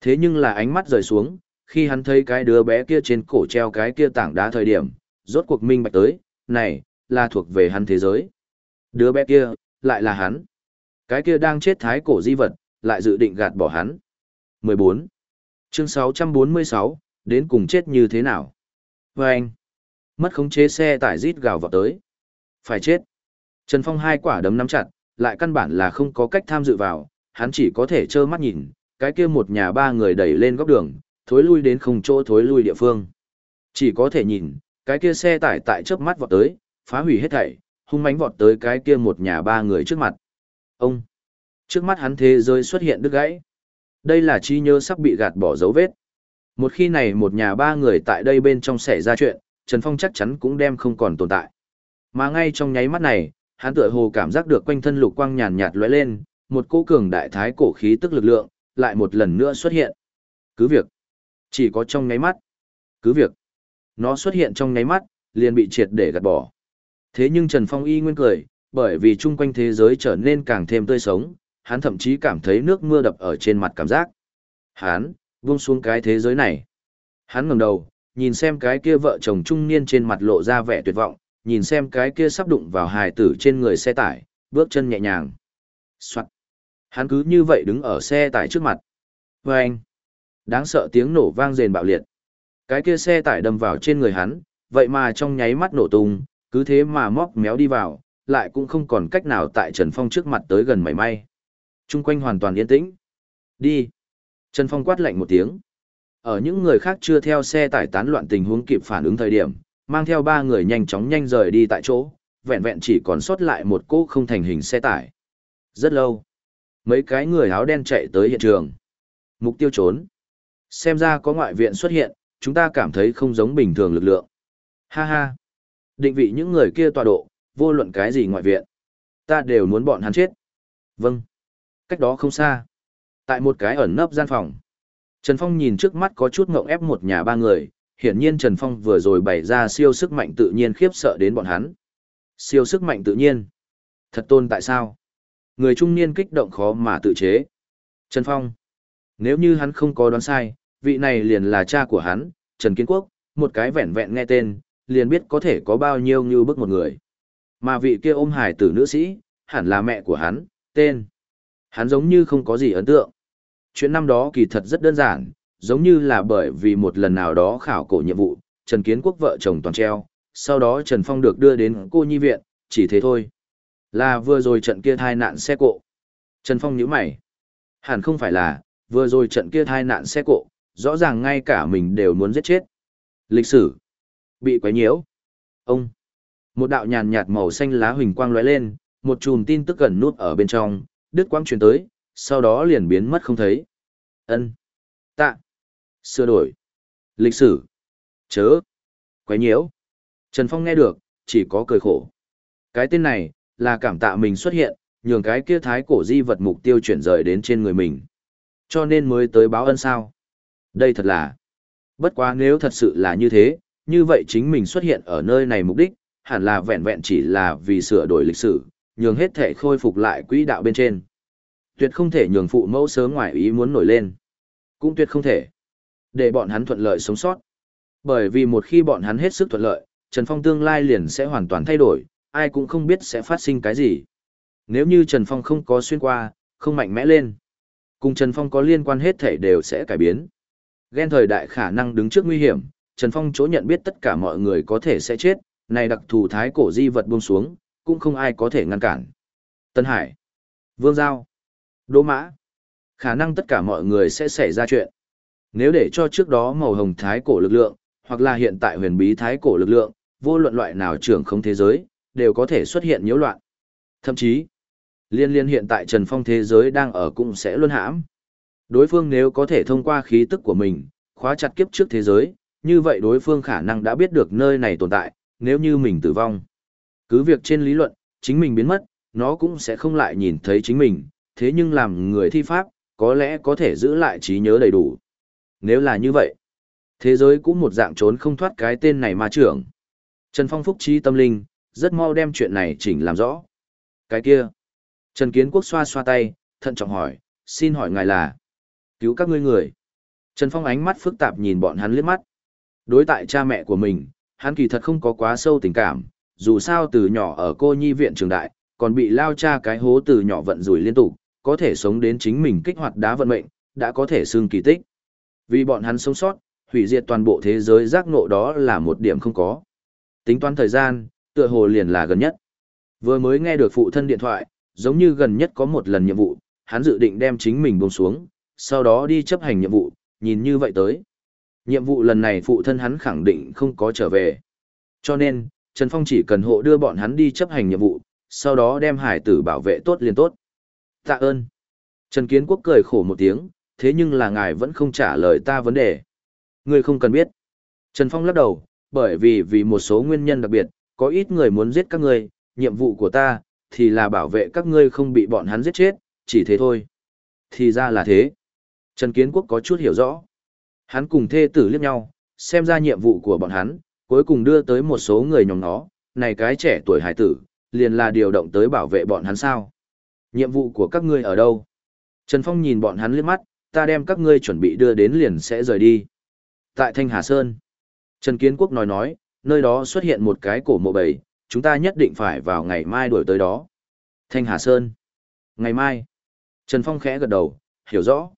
Thế nhưng là ánh mắt rời xuống, khi hắn thấy cái đứa bé kia trên cổ treo cái kia tảng đá thời điểm, rốt cuộc minh bạch tới, này, là thuộc về hắn thế giới. Đứa bé kia, lại là hắn. Cái kia đang chết thái cổ di vật, lại dự định gạt bỏ hắn. 14. Chương 646, đến cùng chết như thế nào? Và anh, mất khống chế xe tải rít gào vào tới. Phải chết. Trần Phong hai quả đấm nắm chặt, lại căn bản là không có cách tham dự vào, hắn chỉ có thể trơ mắt nhìn, cái kia một nhà ba người đẩy lên góc đường, thối lui đến không chỗ thối lui địa phương. Chỉ có thể nhìn, cái kia xe tải tại chớp mắt vọt tới, phá hủy hết thảy, hung mãnh vọt tới cái kia một nhà ba người trước mặt. Ông! Trước mắt hắn thế giới xuất hiện đứt gãy. Đây là chi nhớ sắp bị gạt bỏ dấu vết. Một khi này một nhà ba người tại đây bên trong xảy ra chuyện, Trần Phong chắc chắn cũng đem không còn tồn tại. Mà ngay trong nháy mắt này, hắn tựa hồ cảm giác được quanh thân lục quang nhàn nhạt lóe lên, một cỗ cường đại thái cổ khí tức lực lượng, lại một lần nữa xuất hiện. Cứ việc, chỉ có trong nháy mắt. Cứ việc, nó xuất hiện trong nháy mắt, liền bị triệt để gạt bỏ. Thế nhưng Trần Phong y nguyên cười, bởi vì chung quanh thế giới trở nên càng thêm tươi sống, hắn thậm chí cảm thấy nước mưa đập ở trên mặt cảm giác. Hắn, buông xuống cái thế giới này. Hắn ngẩng đầu, nhìn xem cái kia vợ chồng trung niên trên mặt lộ ra vẻ tuyệt vọng, nhìn xem cái kia sắp đụng vào hài tử trên người xe tải, bước chân nhẹ nhàng. Soạn. Hắn cứ như vậy đứng ở xe tải trước mặt. Và anh. Đáng sợ tiếng nổ vang rền bạo liệt. Cái kia xe tải đâm vào trên người hắn, vậy mà trong nháy mắt nổ tung, cứ thế mà móc méo đi vào, lại cũng không còn cách nào tại Trần Phong trước mặt tới gần mảy may. Trung quanh hoàn toàn yên tĩnh. Đi. Trần Phong quát lạnh một tiếng. Ở những người khác chưa theo xe tải tán loạn tình huống kịp phản ứng thời điểm, mang theo ba người nhanh chóng nhanh rời đi tại chỗ, vẹn vẹn chỉ còn sót lại một cỗ không thành hình xe tải. Rất lâu, mấy cái người áo đen chạy tới hiện trường. Mục tiêu trốn. Xem ra có ngoại viện xuất hiện, chúng ta cảm thấy không giống bình thường lực lượng. Ha ha. Định vị những người kia tọa độ, vô luận cái gì ngoại viện. Ta đều muốn bọn hắn chết. Vâng. Cách đó không xa. Tại một cái ẩn nấp gian phòng. Trần Phong nhìn trước mắt có chút ngộng ép một nhà ba người, hiển nhiên Trần Phong vừa rồi bày ra siêu sức mạnh tự nhiên khiếp sợ đến bọn hắn. Siêu sức mạnh tự nhiên. Thật tôn tại sao? Người trung niên kích động khó mà tự chế. Trần Phong. Nếu như hắn không có đoán sai, vị này liền là cha của hắn, Trần Kiến Quốc, một cái vẹn vẹn nghe tên, liền biết có thể có bao nhiêu như bức một người. Mà vị kia ôm hải tử nữ sĩ, hẳn là mẹ của hắn, tên. Hắn giống như không có gì ấn tượng. Chuyện năm đó kỳ thật rất đơn giản, giống như là bởi vì một lần nào đó khảo cổ nhiệm vụ, Trần Kiến Quốc vợ chồng toàn treo, sau đó Trần Phong được đưa đến cô nhi viện, chỉ thế thôi. Là vừa rồi trận kia thai nạn xe cộ. Trần Phong nhíu mày. Hẳn không phải là, vừa rồi trận kia thai nạn xe cộ, rõ ràng ngay cả mình đều muốn giết chết. Lịch sử. Bị quấy nhiễu. Ông. Một đạo nhàn nhạt màu xanh lá huỳnh quang lóe lên, một chùm tin tức gần nút ở bên trong, đứt quang truyền tới, sau đó liền biến mất không thấy. Ân. Tạ. Sửa đổi. Lịch sử. Chớ. Quấy nhiễu. Trần Phong nghe được, chỉ có cười khổ. Cái tên này, là cảm tạ mình xuất hiện, nhường cái kia thái cổ di vật mục tiêu chuyển rời đến trên người mình. Cho nên mới tới báo ân sao. Đây thật là. Bất quá nếu thật sự là như thế, như vậy chính mình xuất hiện ở nơi này mục đích, hẳn là vẹn vẹn chỉ là vì sửa đổi lịch sử, nhường hết thể khôi phục lại quỹ đạo bên trên. Tuyệt không thể nhường phụ mẫu sớm ngoài ý muốn nổi lên. Cũng tuyệt không thể. Để bọn hắn thuận lợi sống sót. Bởi vì một khi bọn hắn hết sức thuận lợi, Trần Phong tương lai liền sẽ hoàn toàn thay đổi, ai cũng không biết sẽ phát sinh cái gì. Nếu như Trần Phong không có xuyên qua, không mạnh mẽ lên. Cùng Trần Phong có liên quan hết thể đều sẽ cải biến. Ghen thời đại khả năng đứng trước nguy hiểm, Trần Phong chỗ nhận biết tất cả mọi người có thể sẽ chết, này đặc thù thái cổ di vật buông xuống, cũng không ai có thể ngăn cản. Tân Hải, Vương Giao, Đỗ Mã, khả năng tất cả mọi người sẽ xảy ra chuyện. Nếu để cho trước đó màu hồng thái cổ lực lượng, hoặc là hiện tại huyền bí thái cổ lực lượng, vô luận loại nào trưởng không thế giới, đều có thể xuất hiện nhiễu loạn. Thậm chí, liên liên hiện tại Trần Phong thế giới đang ở cũng sẽ luân hãm. Đối phương nếu có thể thông qua khí tức của mình, khóa chặt kiếp trước thế giới, như vậy đối phương khả năng đã biết được nơi này tồn tại, nếu như mình tử vong. Cứ việc trên lý luận, chính mình biến mất, nó cũng sẽ không lại nhìn thấy chính mình, thế nhưng làm người thi pháp, có lẽ có thể giữ lại trí nhớ đầy đủ. Nếu là như vậy, thế giới cũng một dạng trốn không thoát cái tên này ma trưởng. Trần Phong phúc trí tâm linh, rất mau đem chuyện này chỉnh làm rõ. Cái kia, Trần Kiến Quốc xoa xoa tay, thận trọng hỏi, xin hỏi ngài là, cứu các ngươi người. Trần Phong ánh mắt phức tạp nhìn bọn hắn liếc mắt. Đối tại cha mẹ của mình, hắn kỳ thật không có quá sâu tình cảm, dù sao từ nhỏ ở cô nhi viện trường đại, còn bị lao cha cái hố từ nhỏ vận rủi liên tục, có thể sống đến chính mình kích hoạt đá vận mệnh, đã có thể xương kỳ tích. Vì bọn hắn sống sót, hủy diệt toàn bộ thế giới giác ngộ đó là một điểm không có. Tính toán thời gian, tựa hồ liền là gần nhất. Vừa mới nghe được phụ thân điện thoại, giống như gần nhất có một lần nhiệm vụ, hắn dự định đem chính mình buông xuống, sau đó đi chấp hành nhiệm vụ, nhìn như vậy tới. Nhiệm vụ lần này phụ thân hắn khẳng định không có trở về. Cho nên, Trần Phong chỉ cần hộ đưa bọn hắn đi chấp hành nhiệm vụ, sau đó đem hải tử bảo vệ tốt liền tốt. Tạ ơn. Trần Kiến Quốc cười khổ một tiếng, thế nhưng là ngài vẫn không trả lời ta vấn đề. Ngươi không cần biết. Trần Phong lắc đầu, bởi vì vì một số nguyên nhân đặc biệt, có ít người muốn giết các ngươi, nhiệm vụ của ta, thì là bảo vệ các ngươi không bị bọn hắn giết chết, chỉ thế thôi. Thì ra là thế. Trần Kiến Quốc có chút hiểu rõ. Hắn cùng thê tử liếc nhau, xem ra nhiệm vụ của bọn hắn, cuối cùng đưa tới một số người nhóm nó, này cái trẻ tuổi hải tử, liền là điều động tới bảo vệ bọn hắn sao. Nhiệm vụ của các ngươi ở đâu? Trần Phong nhìn bọn hắn liếc mắt, ta đem các ngươi chuẩn bị đưa đến liền sẽ rời đi. Tại Thanh Hà Sơn. Trần Kiến Quốc nói nói, nơi đó xuất hiện một cái cổ mộ bầy, chúng ta nhất định phải vào ngày mai đuổi tới đó. Thanh Hà Sơn. Ngày mai. Trần Phong khẽ gật đầu, hiểu rõ.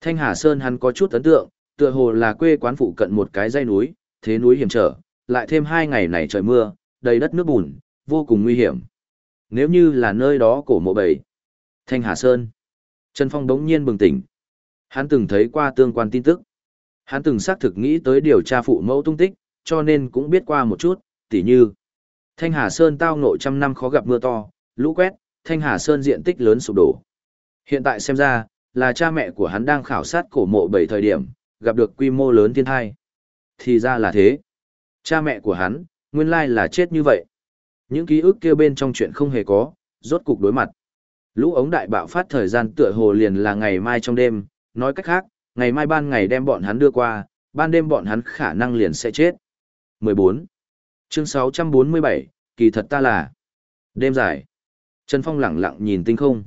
Thanh Hà Sơn hắn có chút ấn tượng, tựa hồ là quê quán phụ cận một cái dãy núi, thế núi hiểm trở, lại thêm hai ngày này trời mưa, đầy đất nước bùn, vô cùng nguy hiểm. Nếu như là nơi đó cổ mộ bầy. Thanh Hà Sơn. Trần Phong đống nhiên bừng tỉnh. Hắn từng thấy qua tương quan tin tức. Hắn từng xác thực nghĩ tới điều tra phụ mẫu tung tích, cho nên cũng biết qua một chút, tỉ như. Thanh Hà Sơn tao nội trăm năm khó gặp mưa to, lũ quét, Thanh Hà Sơn diện tích lớn sụp đổ. Hiện tại xem ra, là cha mẹ của hắn đang khảo sát cổ mộ bảy thời điểm, gặp được quy mô lớn thiên thai. Thì ra là thế. Cha mẹ của hắn, nguyên lai là chết như vậy. Những ký ức kia bên trong chuyện không hề có, rốt cục đối mặt. Lũ ống đại bạo phát thời gian tựa hồ liền là ngày mai trong đêm, nói cách khác, ngày mai ban ngày đem bọn hắn đưa qua, ban đêm bọn hắn khả năng liền sẽ chết. 14. Chương 647, kỳ thật ta là. Đêm dài. Trần Phong lặng lặng nhìn tinh không.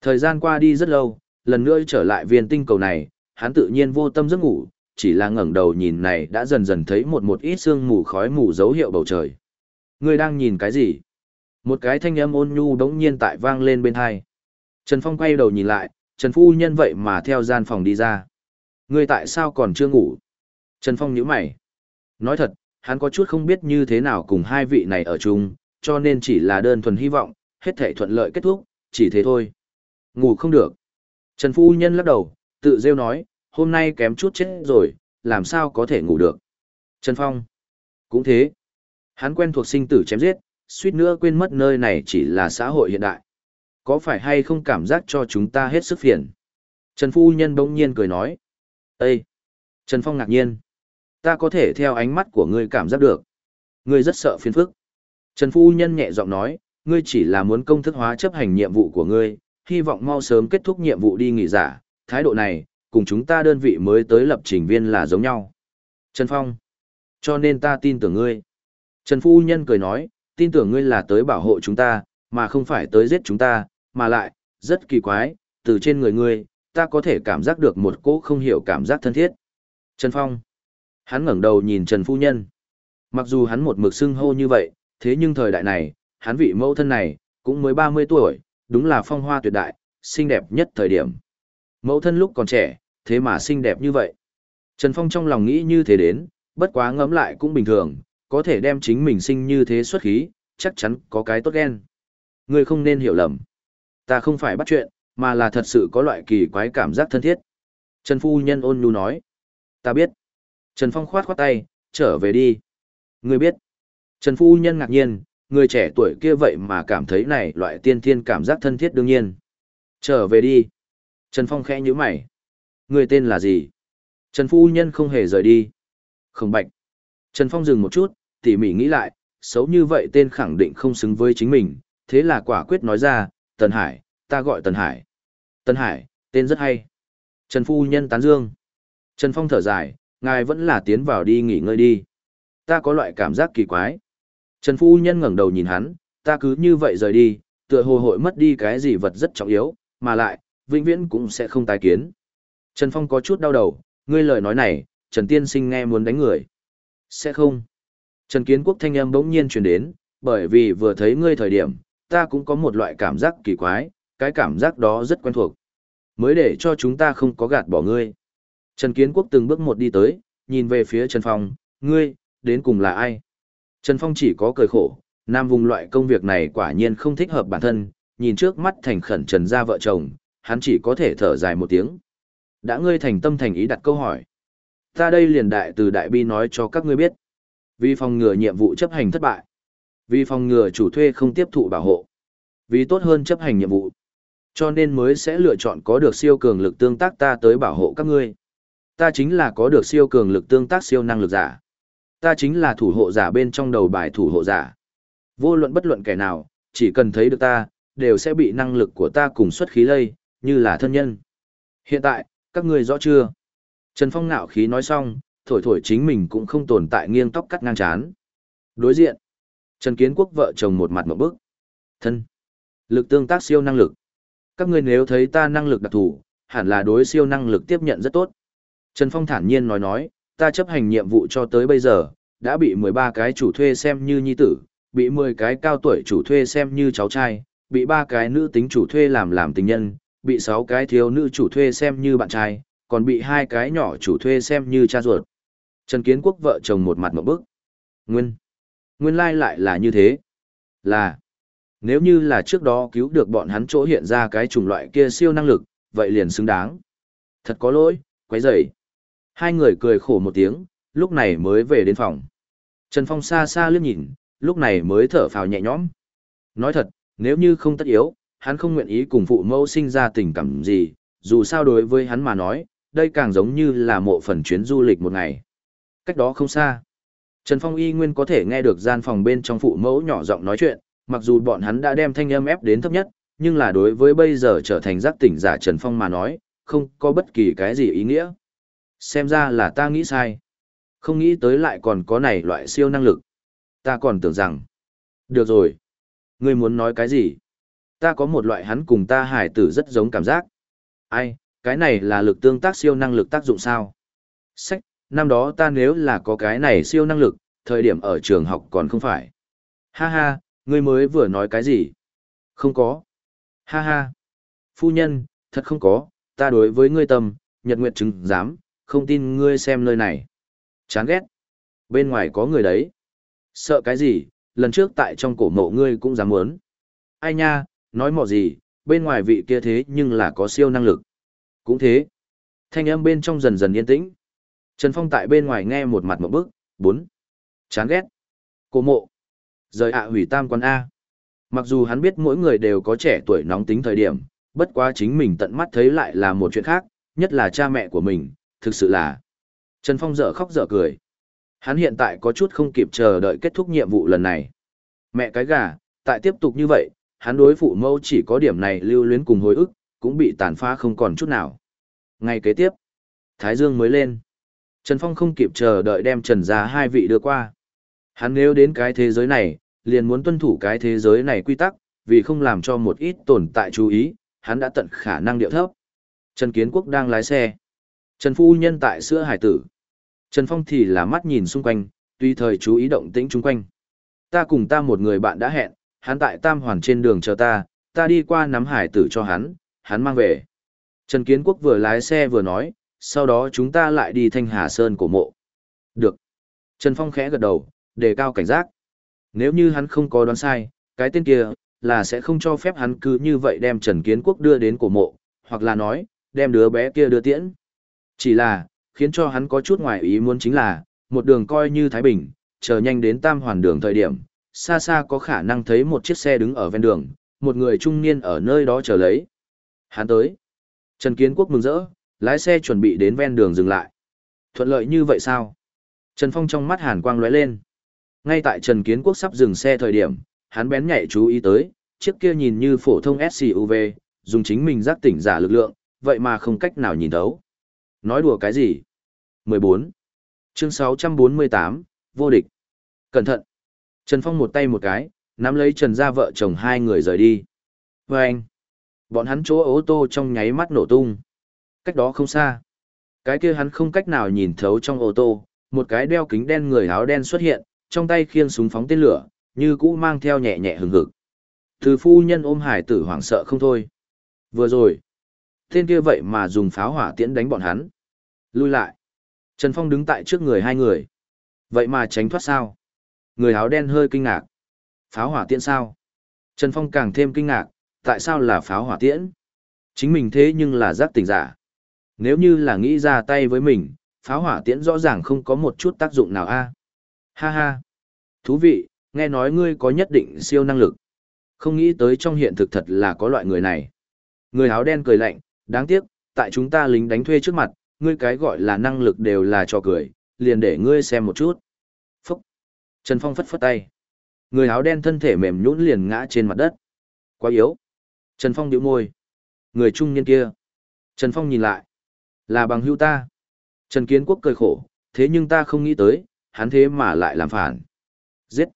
Thời gian qua đi rất lâu, lần nữa trở lại viên tinh cầu này, hắn tự nhiên vô tâm giấc ngủ, chỉ là ngẩng đầu nhìn này đã dần dần thấy một một ít sương mù khói mù dấu hiệu bầu trời. Ngươi đang nhìn cái gì? Một cái thanh âm ôn nhu đống nhiên tại vang lên bên hai. Trần Phong quay đầu nhìn lại, Trần Phu Nhân vậy mà theo gian phòng đi ra. Ngươi tại sao còn chưa ngủ? Trần Phong nhíu mày. Nói thật, hắn có chút không biết như thế nào cùng hai vị này ở chung, cho nên chỉ là đơn thuần hy vọng, hết thể thuận lợi kết thúc, chỉ thế thôi. Ngủ không được. Trần Phu Nhân lắc đầu, tự rêu nói, hôm nay kém chút chết rồi, làm sao có thể ngủ được. Trần Phong. Cũng thế. Hắn quen thuộc sinh tử chém giết, suýt nữa quên mất nơi này chỉ là xã hội hiện đại. Có phải hay không cảm giác cho chúng ta hết sức phiền? Trần Phu Nhân bỗng nhiên cười nói. Ê! Trần Phong ngạc nhiên. Ta có thể theo ánh mắt của ngươi cảm giác được. Ngươi rất sợ phiền phức. Trần Phu Nhân nhẹ giọng nói, ngươi chỉ là muốn công thức hóa chấp hành nhiệm vụ của ngươi, hy vọng mau sớm kết thúc nhiệm vụ đi nghỉ giả, thái độ này, cùng chúng ta đơn vị mới tới lập trình viên là giống nhau. Trần Phong, cho nên ta tin tưởng ngươi. Trần Phu Nhân cười nói, tin tưởng ngươi là tới bảo hộ chúng ta, mà không phải tới giết chúng ta, mà lại, rất kỳ quái, từ trên người ngươi, ta có thể cảm giác được một cỗ không hiểu cảm giác thân thiết. Trần Phong, hắn ngẩng đầu nhìn Trần Phu Nhân. Mặc dù hắn một mực xưng hô như vậy, thế nhưng thời đại này, hắn vị mẫu thân này, cũng mới 30 tuổi, đúng là phong hoa tuyệt đại, xinh đẹp nhất thời điểm. Mẫu thân lúc còn trẻ, thế mà xinh đẹp như vậy. Trần Phong trong lòng nghĩ như thế đến, bất quá ngẫm lại cũng bình thường, có thể đem chính mình sinh như thế xuất khí, chắc chắn có cái tốt ghen. Ngươi không nên hiểu lầm. Ta không phải bắt chuyện, mà là thật sự có loại kỳ quái cảm giác thân thiết. Trần Phu Nhân ôn nhu nói. Ta biết. Trần Phong khoát khoát tay, trở về đi. Ngươi biết. Trần Phu Nhân ngạc nhiên, người trẻ tuổi kia vậy mà cảm thấy này loại tiên thiên cảm giác thân thiết đương nhiên. Trở về đi. Trần Phong khẽ nhíu mày. Người tên là gì? Trần Phu Nhân không hề rời đi. Không bạch. Trần Phong dừng một chút, tỉ mỉ nghĩ lại, xấu như vậy tên khẳng định không xứng với chính mình, thế là quả quyết nói ra, Tần Hải, ta gọi Tần Hải. Tần Hải, tên rất hay. Trần Phu Nhân tán dương. Trần Phong thở dài, ngài vẫn là tiến vào đi nghỉ ngơi đi. Ta có loại cảm giác kỳ quái. Trần Phu Nhân ngẩng đầu nhìn hắn, ta cứ như vậy rời đi, tựa hồ hội mất đi cái gì vật rất trọng yếu, mà lại, vĩnh viễn cũng sẽ không tái kiến. Trần Phong có chút đau đầu, ngươi lời nói này, Trần Tiên Sinh nghe muốn đánh người. Sẽ không. Trần Kiến Quốc thanh âm bỗng nhiên truyền đến, bởi vì vừa thấy ngươi thời điểm, ta cũng có một loại cảm giác kỳ quái, cái cảm giác đó rất quen thuộc. Mới để cho chúng ta không có gạt bỏ ngươi. Trần Kiến Quốc từng bước một đi tới, nhìn về phía Trần Phong, ngươi, đến cùng là ai? Trần Phong chỉ có cười khổ, nam vùng loại công việc này quả nhiên không thích hợp bản thân, nhìn trước mắt thành khẩn Trần gia vợ chồng, hắn chỉ có thể thở dài một tiếng. Đã ngươi thành tâm thành ý đặt câu hỏi. Ta đây liền đại từ đại bi nói cho các ngươi biết. Vì phòng ngừa nhiệm vụ chấp hành thất bại. Vì phòng ngừa chủ thuê không tiếp thụ bảo hộ. Vì tốt hơn chấp hành nhiệm vụ. Cho nên mới sẽ lựa chọn có được siêu cường lực tương tác ta tới bảo hộ các ngươi. Ta chính là có được siêu cường lực tương tác siêu năng lực giả. Ta chính là thủ hộ giả bên trong đầu bài thủ hộ giả. Vô luận bất luận kẻ nào, chỉ cần thấy được ta, đều sẽ bị năng lực của ta cùng xuất khí lây, như là thân nhân. Hiện tại, các ngươi rõ chưa? Trần Phong ngạo khí nói xong, thổi thổi chính mình cũng không tồn tại nghiêng tóc cắt ngang chán. Đối diện, Trần Kiến Quốc vợ chồng một mặt một bức. Thân, lực tương tác siêu năng lực. Các ngươi nếu thấy ta năng lực đặc thù, hẳn là đối siêu năng lực tiếp nhận rất tốt. Trần Phong thản nhiên nói nói, ta chấp hành nhiệm vụ cho tới bây giờ, đã bị 13 cái chủ thuê xem như nhi tử, bị 10 cái cao tuổi chủ thuê xem như cháu trai, bị 3 cái nữ tính chủ thuê làm làm tình nhân, bị 6 cái thiếu nữ chủ thuê xem như bạn trai, còn bị hai cái nhỏ chủ thuê xem như cha ruột. Trần Kiến Quốc vợ chồng một mặt một bức. Nguyên. Nguyên lai lại là như thế. Là. Nếu như là trước đó cứu được bọn hắn chỗ hiện ra cái chủng loại kia siêu năng lực, vậy liền xứng đáng. Thật có lỗi, quấy rầy. Hai người cười khổ một tiếng, lúc này mới về đến phòng. Trần Phong xa xa liếc nhìn, lúc này mới thở phào nhẹ nhõm. Nói thật, nếu như không tất yếu, hắn không nguyện ý cùng phụ mẫu sinh ra tình cảm gì, dù sao đối với hắn mà nói, đây càng giống như là mộ phần chuyến du lịch một ngày. Cách đó không xa. Trần Phong y nguyên có thể nghe được gian phòng bên trong phụ mẫu nhỏ giọng nói chuyện, mặc dù bọn hắn đã đem thanh âm ép đến thấp nhất, nhưng là đối với bây giờ trở thành giác tỉnh giả Trần Phong mà nói, không có bất kỳ cái gì ý nghĩa. Xem ra là ta nghĩ sai. Không nghĩ tới lại còn có này loại siêu năng lực. Ta còn tưởng rằng. Được rồi. Ngươi muốn nói cái gì? Ta có một loại hắn cùng ta hải tử rất giống cảm giác. Ai, cái này là lực tương tác siêu năng lực tác dụng sao? Sách, năm đó ta nếu là có cái này siêu năng lực, thời điểm ở trường học còn không phải. Ha ha, ngươi mới vừa nói cái gì? Không có. Ha ha. Phu nhân, thật không có, ta đối với ngươi tâm, nhật nguyện chứng dám, không tin ngươi xem nơi này. Chán ghét. Bên ngoài có người đấy. Sợ cái gì, lần trước tại trong cổ mộ ngươi cũng dám muốn. Ai nha, nói mọ gì, bên ngoài vị kia thế nhưng là có siêu năng lực. Cũng thế. Thanh âm bên trong dần dần yên tĩnh. Trần Phong tại bên ngoài nghe một mặt một bức, bốn. Chán ghét. Cổ mộ. Rời ạ hủy tam quan A. Mặc dù hắn biết mỗi người đều có trẻ tuổi nóng tính thời điểm, bất quá chính mình tận mắt thấy lại là một chuyện khác, nhất là cha mẹ của mình, thực sự là. Trần Phong dở khóc dở cười. Hắn hiện tại có chút không kịp chờ đợi kết thúc nhiệm vụ lần này. Mẹ cái gà, tại tiếp tục như vậy, hắn đối phụ mẫu chỉ có điểm này lưu luyến cùng hồi ức, cũng bị tàn phá không còn chút nào. Ngày kế tiếp, Thái Dương mới lên. Trần Phong không kịp chờ đợi đem Trần ra hai vị đưa qua. Hắn nếu đến cái thế giới này, liền muốn tuân thủ cái thế giới này quy tắc, vì không làm cho một ít tồn tại chú ý, hắn đã tận khả năng điệu thấp. Trần Kiến Quốc đang lái xe. Trần Phu Nhân tại sữa hải tử. Trần Phong thì là mắt nhìn xung quanh, tùy thời chú ý động tĩnh chung quanh. Ta cùng ta một người bạn đã hẹn, hắn tại Tam Hoàn trên đường chờ ta, ta đi qua nắm hải tử cho hắn, hắn mang về. Trần Kiến Quốc vừa lái xe vừa nói, sau đó chúng ta lại đi Thanh Hà Sơn cổ mộ. Được. Trần Phong khẽ gật đầu, đề cao cảnh giác. Nếu như hắn không có đoán sai, cái tên kia, là sẽ không cho phép hắn cứ như vậy đem Trần Kiến Quốc đưa đến cổ mộ, hoặc là nói, đem đứa bé kia đưa tiễn. Chỉ là, khiến cho hắn có chút ngoài ý muốn chính là, một đường coi như Thái Bình, chờ nhanh đến Tam Hoàn đường thời điểm, xa xa có khả năng thấy một chiếc xe đứng ở ven đường, một người trung niên ở nơi đó chờ lấy. Hắn tới. Trần Kiến Quốc mừng rỡ, lái xe chuẩn bị đến ven đường dừng lại. Thuận lợi như vậy sao? Trần Phong trong mắt hàn quang lóe lên. Ngay tại Trần Kiến Quốc sắp dừng xe thời điểm, hắn bén nhạy chú ý tới, chiếc kia nhìn như phổ thông SUV, dùng chính mình giác tỉnh giả lực lượng, vậy mà không cách nào nhìn thấu. Nói đùa cái gì? 14. Chương 648, vô địch. Cẩn thận. Trần Phong một tay một cái, nắm lấy Trần gia vợ chồng hai người rời đi. Và anh. Bọn hắn chỗ ô tô trong nháy mắt nổ tung. Cách đó không xa. Cái kia hắn không cách nào nhìn thấu trong ô tô, một cái đeo kính đen người áo đen xuất hiện, trong tay khiêng súng phóng tên lửa, như cũ mang theo nhẹ nhẹ hừng hực. Từ phu nhân ôm hải tử hoảng sợ không thôi. Vừa rồi, tên kia vậy mà dùng pháo hỏa tiễn đánh bọn hắn. Lui lại. Trần Phong đứng tại trước người hai người. Vậy mà tránh thoát sao? Người áo đen hơi kinh ngạc. Pháo hỏa tiễn sao? Trần Phong càng thêm kinh ngạc, tại sao là pháo hỏa tiễn? Chính mình thế nhưng là giác tỉnh giả. Nếu như là nghĩ ra tay với mình, pháo hỏa tiễn rõ ràng không có một chút tác dụng nào a. Ha ha. Thú vị, nghe nói ngươi có nhất định siêu năng lực. Không nghĩ tới trong hiện thực thật là có loại người này. Người áo đen cười lạnh, đáng tiếc, tại chúng ta lính đánh thuê trước mặt, ngươi cái gọi là năng lực đều là trò cười, liền để ngươi xem một chút. Phúc. Trần Phong phất phất tay. Người áo đen thân thể mềm nhũn liền ngã trên mặt đất. Quá yếu. Trần Phong nhíu môi. Người trung niên kia. Trần Phong nhìn lại. Là bằng hữu ta. Trần Kiến Quốc cười khổ, thế nhưng ta không nghĩ tới, hắn thế mà lại làm phản. Giết.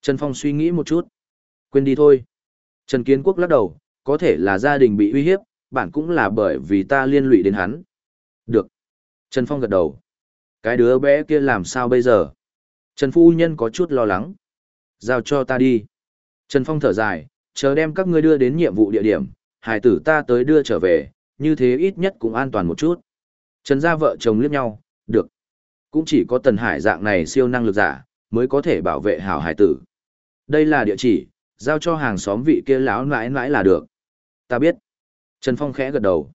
Trần Phong suy nghĩ một chút. Quên đi thôi. Trần Kiến Quốc lắc đầu, có thể là gia đình bị uy hiếp, bản cũng là bởi vì ta liên lụy đến hắn. Được. Trần Phong gật đầu. Cái đứa bé kia làm sao bây giờ? Trần Phu Nhân có chút lo lắng. Giao cho ta đi. Trần Phong thở dài, chờ đem các ngươi đưa đến nhiệm vụ địa điểm, hải tử ta tới đưa trở về, như thế ít nhất cũng an toàn một chút. Trần gia vợ chồng liếc nhau, được. Cũng chỉ có tần hải dạng này siêu năng lực giả, mới có thể bảo vệ hảo hải tử. Đây là địa chỉ, giao cho hàng xóm vị kia lão nãi nãi là được. Ta biết. Trần Phong khẽ gật đầu.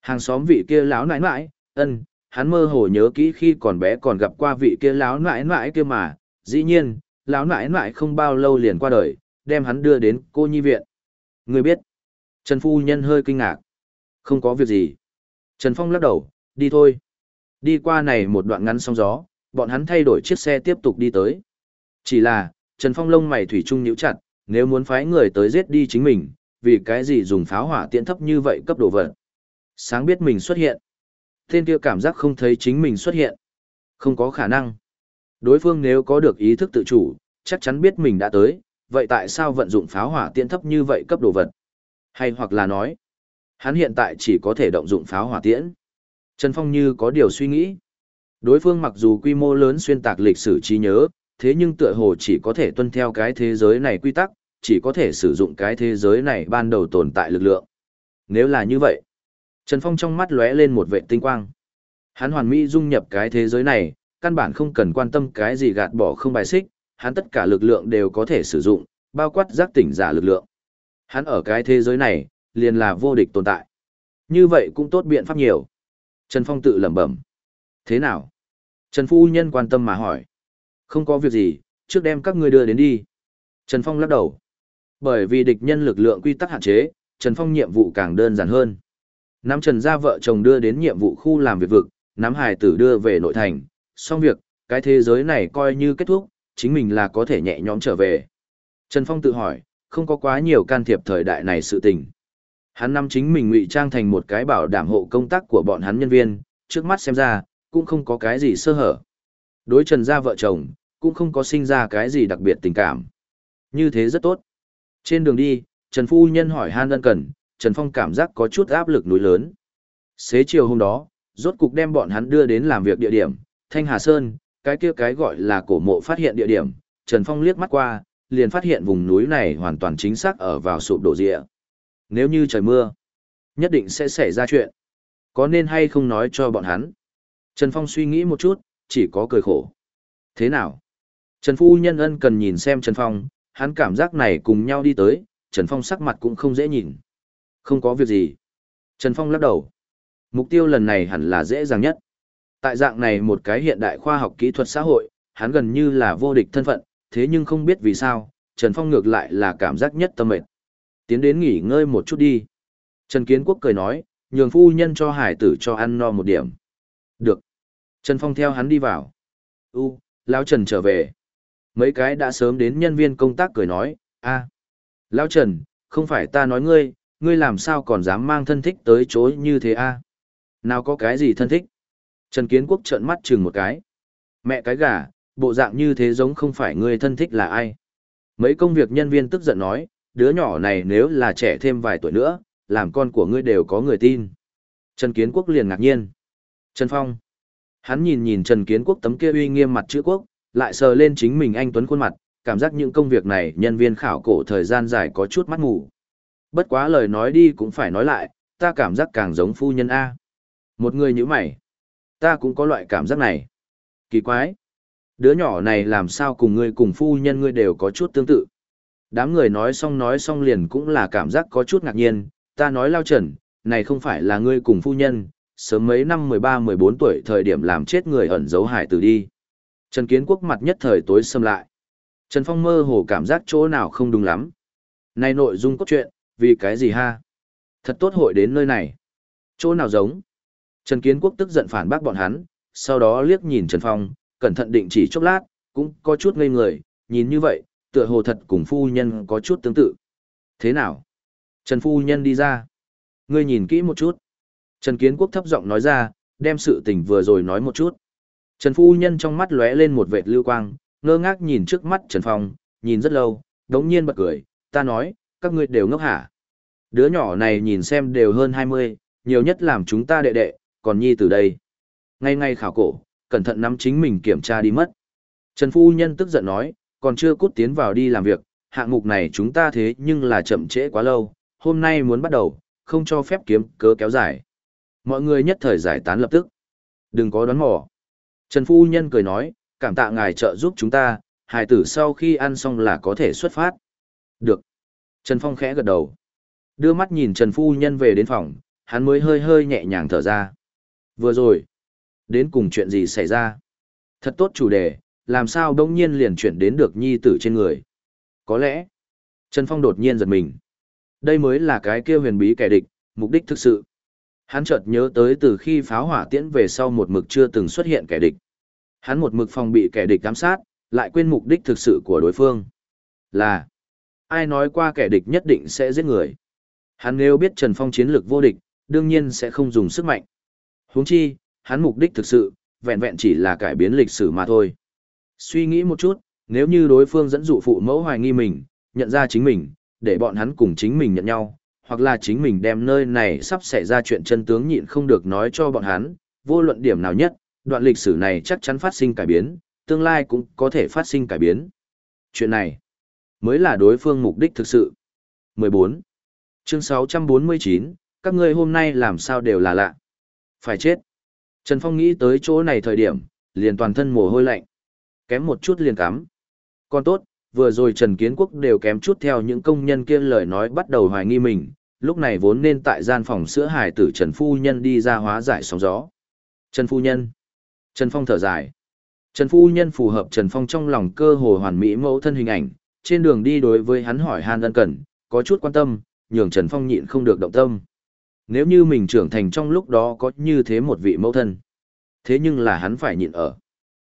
Hàng xóm vị kia lão nãi nãi, ân, hắn mơ hồ nhớ kỹ khi còn bé còn gặp qua vị kia lão nãi nãi kia mà, dĩ nhiên, lão nãi nãi không bao lâu liền qua đời, đem hắn đưa đến cô nhi viện. Người biết. Trần Phu Nhân hơi kinh ngạc. Không có việc gì. Trần Phong lắc đầu, đi thôi. Đi qua này một đoạn ngắn sóng gió, bọn hắn thay đổi chiếc xe tiếp tục đi tới. Chỉ là, Trần Phong lông mày thủy chung nhíu chặt, nếu muốn phái người tới giết đi chính mình, vì cái gì dùng pháo hỏa tiễn thấp như vậy cấp độ vật. Sáng biết mình xuất hiện. Tên kia cảm giác không thấy chính mình xuất hiện. Không có khả năng. Đối phương nếu có được ý thức tự chủ, chắc chắn biết mình đã tới, vậy tại sao vận dụng pháo hỏa tiễn thấp như vậy cấp độ vật? Hay hoặc là nói, hắn hiện tại chỉ có thể động dụng pháo hỏa tiễn. Trần Phong như có điều suy nghĩ. Đối phương mặc dù quy mô lớn xuyên tạc lịch sử trí nhớ, thế nhưng tựa hồ chỉ có thể tuân theo cái thế giới này quy tắc, chỉ có thể sử dụng cái thế giới này ban đầu tồn tại lực lượng. Nếu là như vậy, Trần Phong trong mắt lóe lên một vệ tinh quang. Hắn hoàn mỹ dung nhập cái thế giới này, căn bản không cần quan tâm cái gì gạt bỏ không bài xích, hắn tất cả lực lượng đều có thể sử dụng, bao quát giác tỉnh giả lực lượng. Hắn ở cái thế giới này, liền là vô địch tồn tại. Như vậy cũng tốt biện pháp nhiều. Trần Phong tự lẩm bẩm. Thế nào? Trần Phu Nhân quan tâm mà hỏi. Không có việc gì, trước đem các ngươi đưa đến đi. Trần Phong lắc đầu. Bởi vì địch nhân lực lượng quy tắc hạn chế, Trần Phong nhiệm vụ càng đơn giản hơn. Nắm Trần gia vợ chồng đưa đến nhiệm vụ khu làm việc vực, nắm hải tử đưa về nội thành, xong việc, cái thế giới này coi như kết thúc, chính mình là có thể nhẹ nhõm trở về. Trần Phong tự hỏi, không có quá nhiều can thiệp thời đại này sự tình. Hắn năm chính mình ngụy trang thành một cái bảo đảm hộ công tác của bọn hắn nhân viên, trước mắt xem ra, cũng không có cái gì sơ hở. Đối Trần gia vợ chồng, cũng không có sinh ra cái gì đặc biệt tình cảm. Như thế rất tốt. Trên đường đi, Trần Phu Nhân hỏi han ân cần, Trần Phong cảm giác có chút áp lực núi lớn. Xế chiều hôm đó, rốt cục đem bọn hắn đưa đến làm việc địa điểm, Thanh Hà Sơn, cái kia cái gọi là cổ mộ phát hiện địa điểm, Trần Phong liếc mắt qua, liền phát hiện vùng núi này hoàn toàn chính xác ở vào sụp đổ rịa. Nếu như trời mưa, nhất định sẽ xảy ra chuyện. Có nên hay không nói cho bọn hắn? Trần Phong suy nghĩ một chút, chỉ có cười khổ. Thế nào? Trần Phu Nhân ân cần nhìn xem Trần Phong, hắn cảm giác này cùng nhau đi tới, Trần Phong sắc mặt cũng không dễ nhìn. Không có việc gì. Trần Phong lắc đầu. Mục tiêu lần này hẳn là dễ dàng nhất. Tại dạng này một cái hiện đại khoa học kỹ thuật xã hội, hắn gần như là vô địch thân phận, thế nhưng không biết vì sao, Trần Phong ngược lại là cảm giác nhất tâm mệt. Tiến đến nghỉ ngơi một chút đi. Trần Kiến Quốc cười nói, nhường phu nhân cho hải tử cho ăn no một điểm. Được. Trần Phong theo hắn đi vào. U, Lão Trần trở về. Mấy cái đã sớm đến nhân viên công tác cười nói, a, Lão Trần, không phải ta nói ngươi, ngươi làm sao còn dám mang thân thích tới chỗ như thế a? Nào có cái gì thân thích? Trần Kiến Quốc trợn mắt chừng một cái. Mẹ cái gà, bộ dạng như thế giống không phải ngươi thân thích là ai. Mấy công việc nhân viên tức giận nói, đứa nhỏ này nếu là trẻ thêm vài tuổi nữa, làm con của ngươi đều có người tin. Trần Kiến Quốc liền ngạc nhiên. Trần Phong. Hắn nhìn nhìn Trần Kiến Quốc tấm kia uy nghiêm mặt chữ quốc, lại sờ lên chính mình anh Tuấn khuôn mặt, cảm giác những công việc này nhân viên khảo cổ thời gian dài có chút mắt ngủ. Bất quá lời nói đi cũng phải nói lại, ta cảm giác càng giống phu nhân A. Một người như mày. Ta cũng có loại cảm giác này. Kỳ quái. Đứa nhỏ này làm sao cùng ngươi cùng phu nhân ngươi đều có chút tương tự. Đám người nói xong nói xong liền cũng là cảm giác có chút ngạc nhiên, ta nói lao trần, này không phải là ngươi cùng phu nhân, sớm mấy năm 13-14 tuổi thời điểm làm chết người ẩn giấu hải tử đi. Trần Kiến Quốc mặt nhất thời tối xâm lại. Trần Phong mơ hồ cảm giác chỗ nào không đúng lắm. Này nội dung cốt truyện, vì cái gì ha? Thật tốt hội đến nơi này. Chỗ nào giống? Trần Kiến Quốc tức giận phản bác bọn hắn, sau đó liếc nhìn Trần Phong, cẩn thận định chỉ chốc lát, cũng có chút ngây người, nhìn như vậy, tựa hồ thật cùng phu nhân có chút tương tự. Thế nào? Trần phu nhân đi ra. Ngươi nhìn kỹ một chút. Trần Kiến Quốc thấp giọng nói ra, đem sự tình vừa rồi nói một chút. Trần phu nhân trong mắt lóe lên một vệt lưu quang, ngơ ngác nhìn trước mắt Trần Phong, nhìn rất lâu, đống nhiên bật cười, ta nói, các ngươi đều ngốc hả. Đứa nhỏ này nhìn xem đều hơn 20, nhiều nhất làm chúng ta đệ đệ, còn nhi từ đây. Ngay ngay khảo cổ, cẩn thận nắm chính mình kiểm tra đi mất. Trần Phu Nhân tức giận nói, còn chưa cút tiến vào đi làm việc, hạng mục này chúng ta thế nhưng là chậm trễ quá lâu, hôm nay muốn bắt đầu, không cho phép kiếm cớ kéo dài. Mọi người nhất thời giải tán lập tức. Đừng có đoán mò. Trần Phu Nhân cười nói, cảm tạ ngài trợ giúp chúng ta, hài tử sau khi ăn xong là có thể xuất phát. Được. Trần Phong khẽ gật đầu. Đưa mắt nhìn Trần Phu Nhân về đến phòng, hắn mới hơi hơi nhẹ nhàng thở ra. Vừa rồi, đến cùng chuyện gì xảy ra? Thật tốt chủ đề, làm sao đông nhiên liền chuyển đến được nhi tử trên người? Có lẽ, Trần Phong đột nhiên giật mình. Đây mới là cái kia huyền bí kẻ địch, mục đích thực sự. Hắn chợt nhớ tới từ khi pháo hỏa tiễn về sau một mực chưa từng xuất hiện kẻ địch. Hắn một mực phòng bị kẻ địch giám sát, lại quên mục đích thực sự của đối phương. Là, ai nói qua kẻ địch nhất định sẽ giết người. Hắn nếu biết Trần Phong chiến lược vô địch, đương nhiên sẽ không dùng sức mạnh. Huống chi, hắn mục đích thực sự, vẹn vẹn chỉ là cải biến lịch sử mà thôi. Suy nghĩ một chút, nếu như đối phương dẫn dụ phụ mẫu hoài nghi mình, nhận ra chính mình, để bọn hắn cùng chính mình nhận nhau, hoặc là chính mình đem nơi này sắp xảy ra chuyện chân tướng nhịn không được nói cho bọn hắn, vô luận điểm nào nhất, đoạn lịch sử này chắc chắn phát sinh cải biến, tương lai cũng có thể phát sinh cải biến. Chuyện này mới là đối phương mục đích thực sự. 14. Chương 649, các ngươi hôm nay làm sao đều là lạ. Phải chết. Trần Phong nghĩ tới chỗ này thời điểm, liền toàn thân mồ hôi lạnh. Kém một chút liền cắm. Còn tốt, vừa rồi Trần Kiến Quốc đều kém chút theo những công nhân kia lời nói bắt đầu hoài nghi mình, lúc này vốn nên tại gian phòng sữa hài tử Trần Phu Nhân đi ra hóa giải sóng gió. Trần Phu Nhân. Trần Phong thở dài. Trần Phu Nhân phù hợp Trần Phong trong lòng cơ hồ hoàn mỹ mẫu thân hình ảnh, trên đường đi đối với hắn hỏi han ân cần, có chút quan tâm, nhường Trần Phong nhịn không được động tâm. Nếu như mình trưởng thành trong lúc đó có như thế một vị mẫu thân, thế nhưng là hắn phải nhịn ở.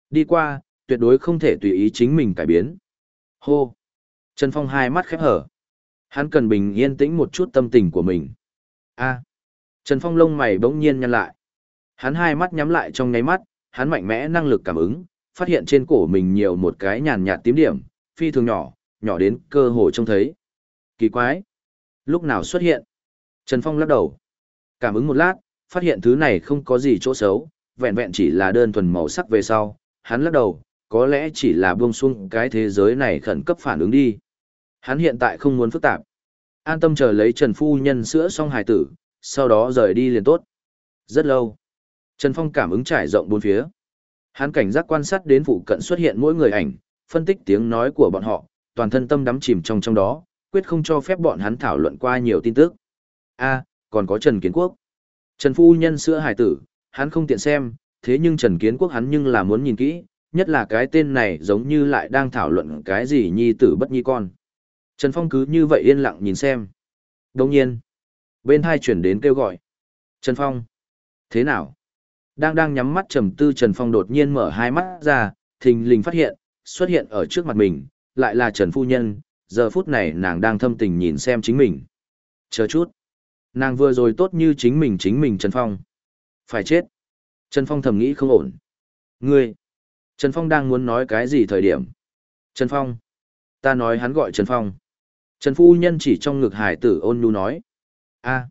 Đi qua, tuyệt đối không thể tùy ý chính mình cải biến. Hô! Trần Phong hai mắt khép hở. Hắn cần bình yên tĩnh một chút tâm tình của mình. A! Trần Phong lông mày bỗng nhiên nhăn lại. Hắn hai mắt nhắm lại trong nháy mắt, hắn mạnh mẽ năng lực cảm ứng, phát hiện trên cổ mình nhiều một cái nhàn nhạt tím điểm, phi thường nhỏ, nhỏ đến cơ hồ trông thấy. Kỳ quái! Lúc nào xuất hiện? Trần Phong lắc đầu. Cảm ứng một lát, phát hiện thứ này không có gì chỗ xấu, vẹn vẹn chỉ là đơn thuần màu sắc về sau. Hắn lắc đầu, có lẽ chỉ là buông xuống cái thế giới này khẩn cấp phản ứng đi. Hắn hiện tại không muốn phức tạp. An tâm chờ lấy Trần Phu Nhân sữa xong hài tử, sau đó rời đi liền tốt. Rất lâu. Trần Phong cảm ứng trải rộng bốn phía. Hắn cảnh giác quan sát đến phụ cận xuất hiện mỗi người ảnh, phân tích tiếng nói của bọn họ, toàn thân tâm đắm chìm trong trong đó, quyết không cho phép bọn hắn thảo luận qua nhiều tin tức. A, còn có Trần Kiến Quốc. Trần Phu Nhân sữa hài tử, hắn không tiện xem, thế nhưng Trần Kiến Quốc hắn nhưng là muốn nhìn kỹ, nhất là cái tên này giống như lại đang thảo luận cái gì nhi tử bất nhi con. Trần Phong cứ như vậy yên lặng nhìn xem. Đồng nhiên, bên hai chuyển đến kêu gọi. Trần Phong, thế nào? Đang đang nhắm mắt trầm tư Trần Phong đột nhiên mở hai mắt ra, thình lình phát hiện, xuất hiện ở trước mặt mình, lại là Trần Phu Nhân, giờ phút này nàng đang thâm tình nhìn xem chính mình. Chờ chút. Nàng vừa rồi tốt như chính mình chính mình Trần Phong. Phải chết. Trần Phong thầm nghĩ không ổn. Ngươi. Trần Phong đang muốn nói cái gì thời điểm? Trần Phong. Ta nói hắn gọi Trần Phong. Trần Phu Nhân chỉ trong ngực hải tử ôn nhu nói. a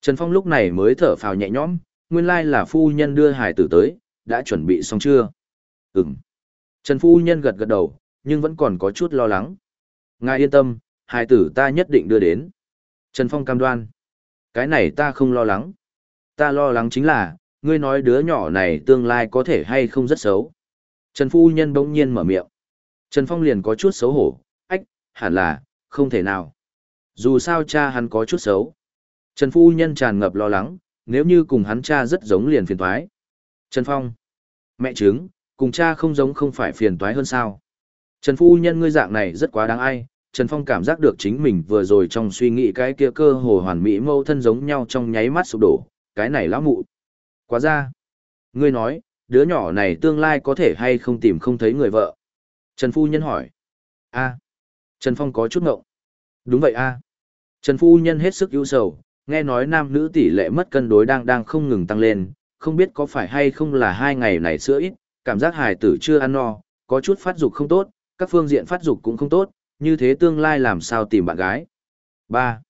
Trần Phong lúc này mới thở phào nhẹ nhõm, nguyên lai là Phu Nhân đưa hải tử tới, đã chuẩn bị xong chưa? Ừm. Trần Phu Nhân gật gật đầu, nhưng vẫn còn có chút lo lắng. Ngài yên tâm, hải tử ta nhất định đưa đến. Trần Phong cam đoan. Cái này ta không lo lắng. Ta lo lắng chính là, ngươi nói đứa nhỏ này tương lai có thể hay không rất xấu. Trần Phu Nhân bỗng nhiên mở miệng. Trần Phong liền có chút xấu hổ, ách, hẳn là, không thể nào. Dù sao cha hắn có chút xấu. Trần Phu Nhân tràn ngập lo lắng, nếu như cùng hắn cha rất giống liền phiền toái. Trần Phong. Mẹ chứng, cùng cha không giống không phải phiền toái hơn sao. Trần Phu Nhân ngươi dạng này rất quá đáng ai. Trần Phong cảm giác được chính mình vừa rồi trong suy nghĩ cái kia cơ hồ hoàn mỹ mâu thân giống nhau trong nháy mắt sụp đổ, cái này lão mụ. Quá ra. Ngươi nói, đứa nhỏ này tương lai có thể hay không tìm không thấy người vợ. Trần Phu Nhân hỏi. a Trần Phong có chút ngộng. Đúng vậy a Trần Phu Nhân hết sức ưu sầu, nghe nói nam nữ tỷ lệ mất cân đối đang đang không ngừng tăng lên, không biết có phải hay không là hai ngày này sữa ít, cảm giác hài tử chưa ăn no, có chút phát dục không tốt, các phương diện phát dục cũng không tốt, như thế tương lai làm sao tìm bạn gái. 3.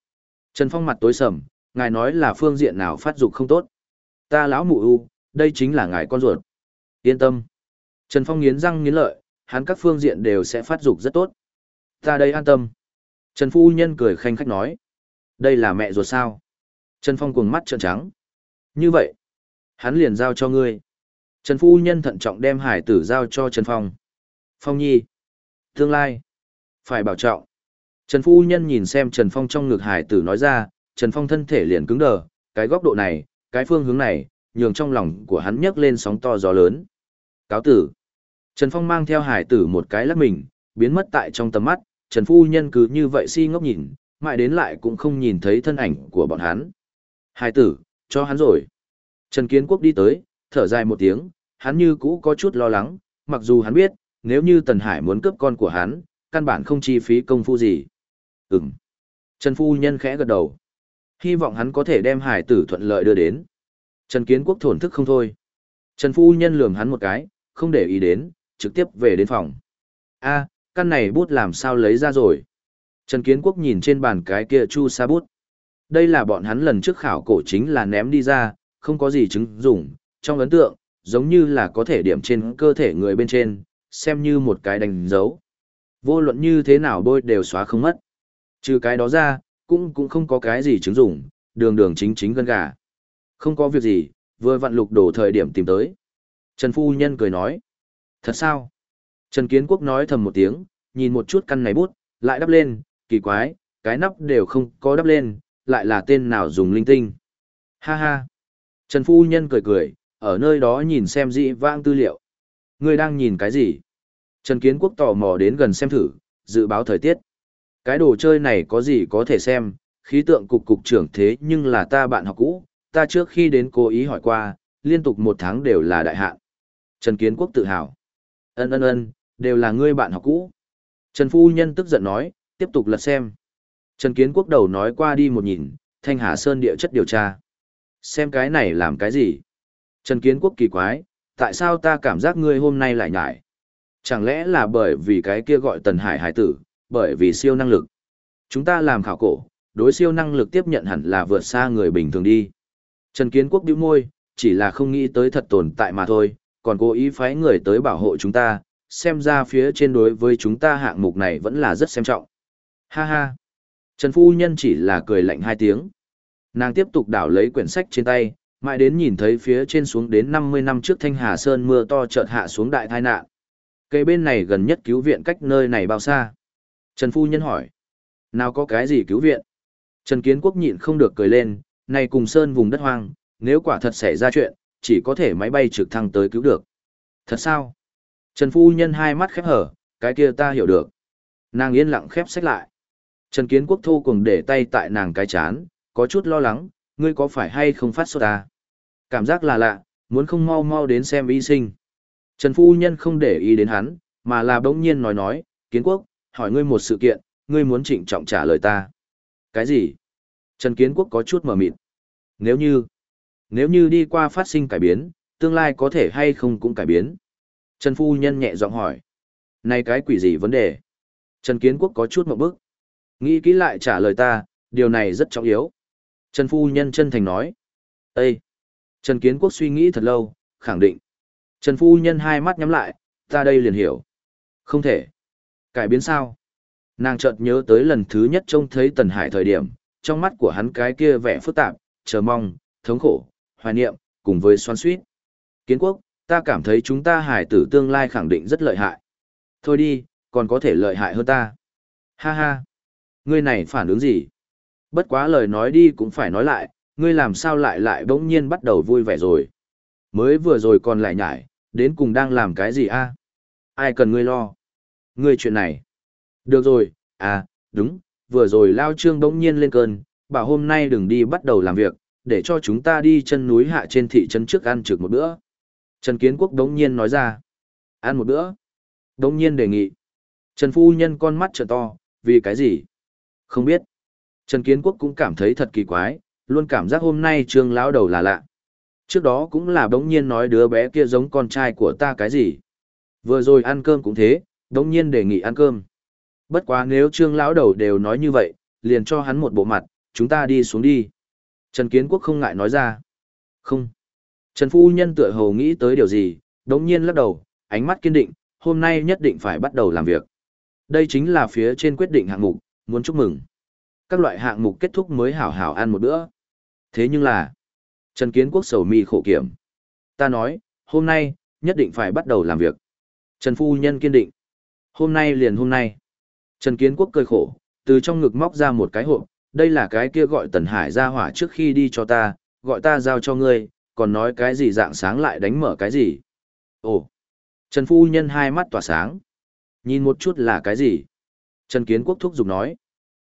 Trần Phong mặt tối sầm, ngài nói là phương diện nào phát dục không tốt. Ta lão mụ u, đây chính là ngài con ruột. Yên tâm. Trần Phong nghiến răng nghiến lợi, hắn các phương diện đều sẽ phát dục rất tốt. Ta đây an tâm. Trần Phu Nhân cười khanh khách nói. Đây là mẹ ruột sao? Trần Phong cuồng mắt trợn trắng. Như vậy, hắn liền giao cho ngươi. Trần Phu Nhân thận trọng đem hải tử giao cho Trần Phong. Phong Nhi. Tương lai. Phải bảo trọng. Trần Phu Nhân nhìn xem Trần Phong trong ngực hải tử nói ra, Trần Phong thân thể liền cứng đờ, cái góc độ này, cái phương hướng này, nhường trong lòng của hắn nhấc lên sóng to gió lớn. Cáo tử. Trần Phong mang theo hải tử một cái lắc mình, biến mất tại trong tầm mắt, Trần Phu Nhân cứ như vậy si ngốc nhìn, mãi đến lại cũng không nhìn thấy thân ảnh của bọn hắn. Hải tử, cho hắn rồi. Trần Kiến Quốc đi tới, thở dài một tiếng, hắn như cũ có chút lo lắng, mặc dù hắn biết, nếu như Tần Hải muốn cướp con của hắn, căn bản không chi phí công phu gì. Ừm. Trần Phu Nhân khẽ gật đầu. Hy vọng hắn có thể đem hải tử thuận lợi đưa đến. Trần Kiến Quốc thổn thức không thôi. Trần Phu Nhân lườm hắn một cái, không để ý đến, trực tiếp về đến phòng. a căn này bút làm sao lấy ra rồi. Trần Kiến Quốc nhìn trên bàn cái kia chu sa bút. Đây là bọn hắn lần trước khảo cổ chính là ném đi ra, không có gì chứng dụng, trong ấn tượng, giống như là có thể điểm trên cơ thể người bên trên, xem như một cái đánh dấu. Vô luận như thế nào bôi đều xóa không mất. Trừ cái đó ra, cũng cũng không có cái gì chứng dụng, đường đường chính chính gân gà. Không có việc gì, vừa vặn lục đổ thời điểm tìm tới. Trần Phu Nhân cười nói. Thật sao? Trần Kiến Quốc nói thầm một tiếng, nhìn một chút căn này bút, lại đắp lên, kỳ quái, cái nắp đều không có đắp lên, lại là tên nào dùng linh tinh. Ha ha. Trần Phu Nhân cười cười, ở nơi đó nhìn xem dị vãng tư liệu. Ngươi đang nhìn cái gì? Trần Kiến Quốc tò mò đến gần xem thử, dự báo thời tiết. Cái đồ chơi này có gì có thể xem, khí tượng cục cục trưởng thế nhưng là ta bạn học cũ, ta trước khi đến cố ý hỏi qua, liên tục một tháng đều là đại hạn. Trần Kiến Quốc tự hào. Ân ân ân, đều là ngươi bạn học cũ. Trần Phu Nhân tức giận nói, tiếp tục lật xem. Trần Kiến Quốc đầu nói qua đi một nhìn, Thanh Hà Sơn địa chất điều tra. Xem cái này làm cái gì? Trần Kiến Quốc kỳ quái, tại sao ta cảm giác ngươi hôm nay lại nhải? Chẳng lẽ là bởi vì cái kia gọi Tần Hải hải tử, bởi vì siêu năng lực. Chúng ta làm khảo cổ, đối siêu năng lực tiếp nhận hẳn là vượt xa người bình thường đi. Trần Kiến Quốc bĩu môi, chỉ là không nghĩ tới thật tồn tại mà thôi, còn cố ý phái người tới bảo hộ chúng ta, xem ra phía trên đối với chúng ta hạng mục này vẫn là rất xem trọng. Ha ha. Trần Phu Nhân chỉ là cười lạnh hai tiếng. Nàng tiếp tục đảo lấy quyển sách trên tay, mãi đến nhìn thấy phía trên xuống đến 50 năm trước Thanh Hà Sơn mưa to chợt hạ xuống đại tai nạn. Cây bên này gần nhất cứu viện cách nơi này bao xa? Trần Phu Nhân hỏi. Nào có cái gì cứu viện? Trần Kiến Quốc nhịn không được cười lên, này cùng Sơn vùng đất hoang, nếu quả thật xảy ra chuyện, chỉ có thể máy bay trực thăng tới cứu được. Thật sao? Trần Phu Nhân hai mắt khép hở, cái kia ta hiểu được. Nàng yên lặng khép sách lại. Trần Kiến Quốc thô cùng để tay tại nàng cái chán, có chút lo lắng, ngươi có phải hay không phát sốt ta? Cảm giác là lạ, muốn không mau mau đến xem y sinh. Trần Phu Nhân không để ý đến hắn, mà là bỗng nhiên nói nói, Kiến Quốc, hỏi ngươi một sự kiện, ngươi muốn trịnh trọng trả lời ta. Cái gì? Trần Kiến Quốc có chút mở mịt. Nếu như, nếu như đi qua phát sinh cải biến, tương lai có thể hay không cũng cải biến. Trần Phu Nhân nhẹ giọng hỏi. Này cái quỷ gì vấn đề? Trần Kiến Quốc có chút một bức. Nghĩ kỹ lại trả lời ta, điều này rất trọng yếu. Trần Phu Nhân chân thành nói. Ê! Trần Kiến Quốc suy nghĩ thật lâu, khẳng định. Trần Phu Nhân hai mắt nhắm lại, ta đây liền hiểu. Không thể. Cải biến sao? Nàng chợt nhớ tới lần thứ nhất trông thấy Tần Hải thời điểm, trong mắt của hắn cái kia vẻ phức tạp, chờ mong, thống khổ, hoài niệm, cùng với xoan suýt. Kiến quốc, ta cảm thấy chúng ta hải tử tương lai khẳng định rất lợi hại. Thôi đi, còn có thể lợi hại hơn ta. Ha ha. Ngươi này phản ứng gì? Bất quá lời nói đi cũng phải nói lại, ngươi làm sao lại lại bỗng nhiên bắt đầu vui vẻ rồi. Mới vừa rồi còn lại nhải, đến cùng đang làm cái gì a? Ai cần ngươi lo? Ngươi chuyện này. Được rồi, à, đúng, vừa rồi Lao Trương bỗng nhiên lên cơn, bảo hôm nay đừng đi bắt đầu làm việc, để cho chúng ta đi chân núi hạ trên thị trấn trước ăn trực một bữa. Trần Kiến Quốc đống nhiên nói ra. Ăn một bữa. Đống nhiên đề nghị. Trần Phu Nhân con mắt trợ to, vì cái gì? Không biết. Trần Kiến Quốc cũng cảm thấy thật kỳ quái, luôn cảm giác hôm nay trương lão đầu là lạ. Trước đó cũng là đống nhiên nói đứa bé kia giống con trai của ta cái gì. Vừa rồi ăn cơm cũng thế, đống nhiên đề nghị ăn cơm. Bất quá nếu trương lão đầu đều nói như vậy, liền cho hắn một bộ mặt, chúng ta đi xuống đi. Trần Kiến Quốc không ngại nói ra. Không. Trần Phu Nhân tựa hồ nghĩ tới điều gì, Đống nhiên lắc đầu, ánh mắt kiên định, hôm nay nhất định phải bắt đầu làm việc. Đây chính là phía trên quyết định hạng mục, muốn chúc mừng. Các loại hạng mục kết thúc mới hảo hảo ăn một bữa. Thế nhưng là, Trần Kiến Quốc sầu mi khổ kiểm. Ta nói, hôm nay, nhất định phải bắt đầu làm việc. Trần Phu Nhân kiên định. Hôm nay liền hôm nay. Trần Kiến Quốc cười khổ, từ trong ngực móc ra một cái hộp, đây là cái kia gọi Tần Hải ra hỏa trước khi đi cho ta, gọi ta giao cho ngươi, còn nói cái gì dạng sáng lại đánh mở cái gì. Ồ, Trần Phu Nhân hai mắt tỏa sáng. Nhìn một chút là cái gì? Trần Kiến Quốc thúc giục nói.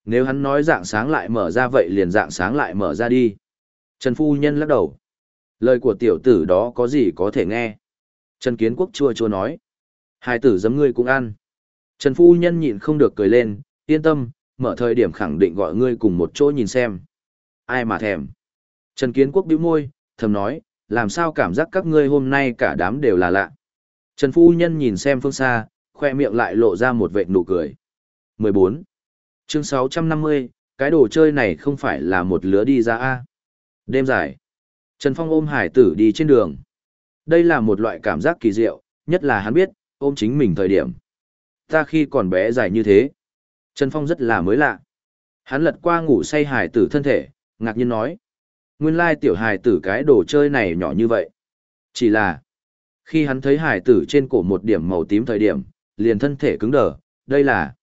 Nếu hắn nói dạng sáng lại mở ra vậy liền dạng sáng lại mở ra đi. Trần Phu Nhân lắc đầu. Lời của tiểu tử đó có gì có thể nghe. Trần Kiến Quốc chua chua nói. Hai tử giấm ngươi cũng ăn. Trần Phu Nhân nhịn không được cười lên, yên tâm, mở thời điểm khẳng định gọi ngươi cùng một chỗ nhìn xem. Ai mà thèm. Trần Kiến Quốc bĩu môi, thầm nói, làm sao cảm giác các ngươi hôm nay cả đám đều là lạ. Trần Phu Nhân nhìn xem phương xa, khoe miệng lại lộ ra một vệt nụ cười. 14. Chương 650, cái đồ chơi này không phải là một lứa đi ra A. Đêm dài. Trần Phong ôm hải tử đi trên đường. Đây là một loại cảm giác kỳ diệu, nhất là hắn biết, ôm chính mình thời điểm. Ta khi còn bé dài như thế. Trần Phong rất là mới lạ. Hắn lật qua ngủ say hải tử thân thể, ngạc nhiên nói. Nguyên lai tiểu hải tử cái đồ chơi này nhỏ như vậy. Chỉ là, khi hắn thấy hải tử trên cổ một điểm màu tím thời điểm, liền thân thể cứng đờ, đây là...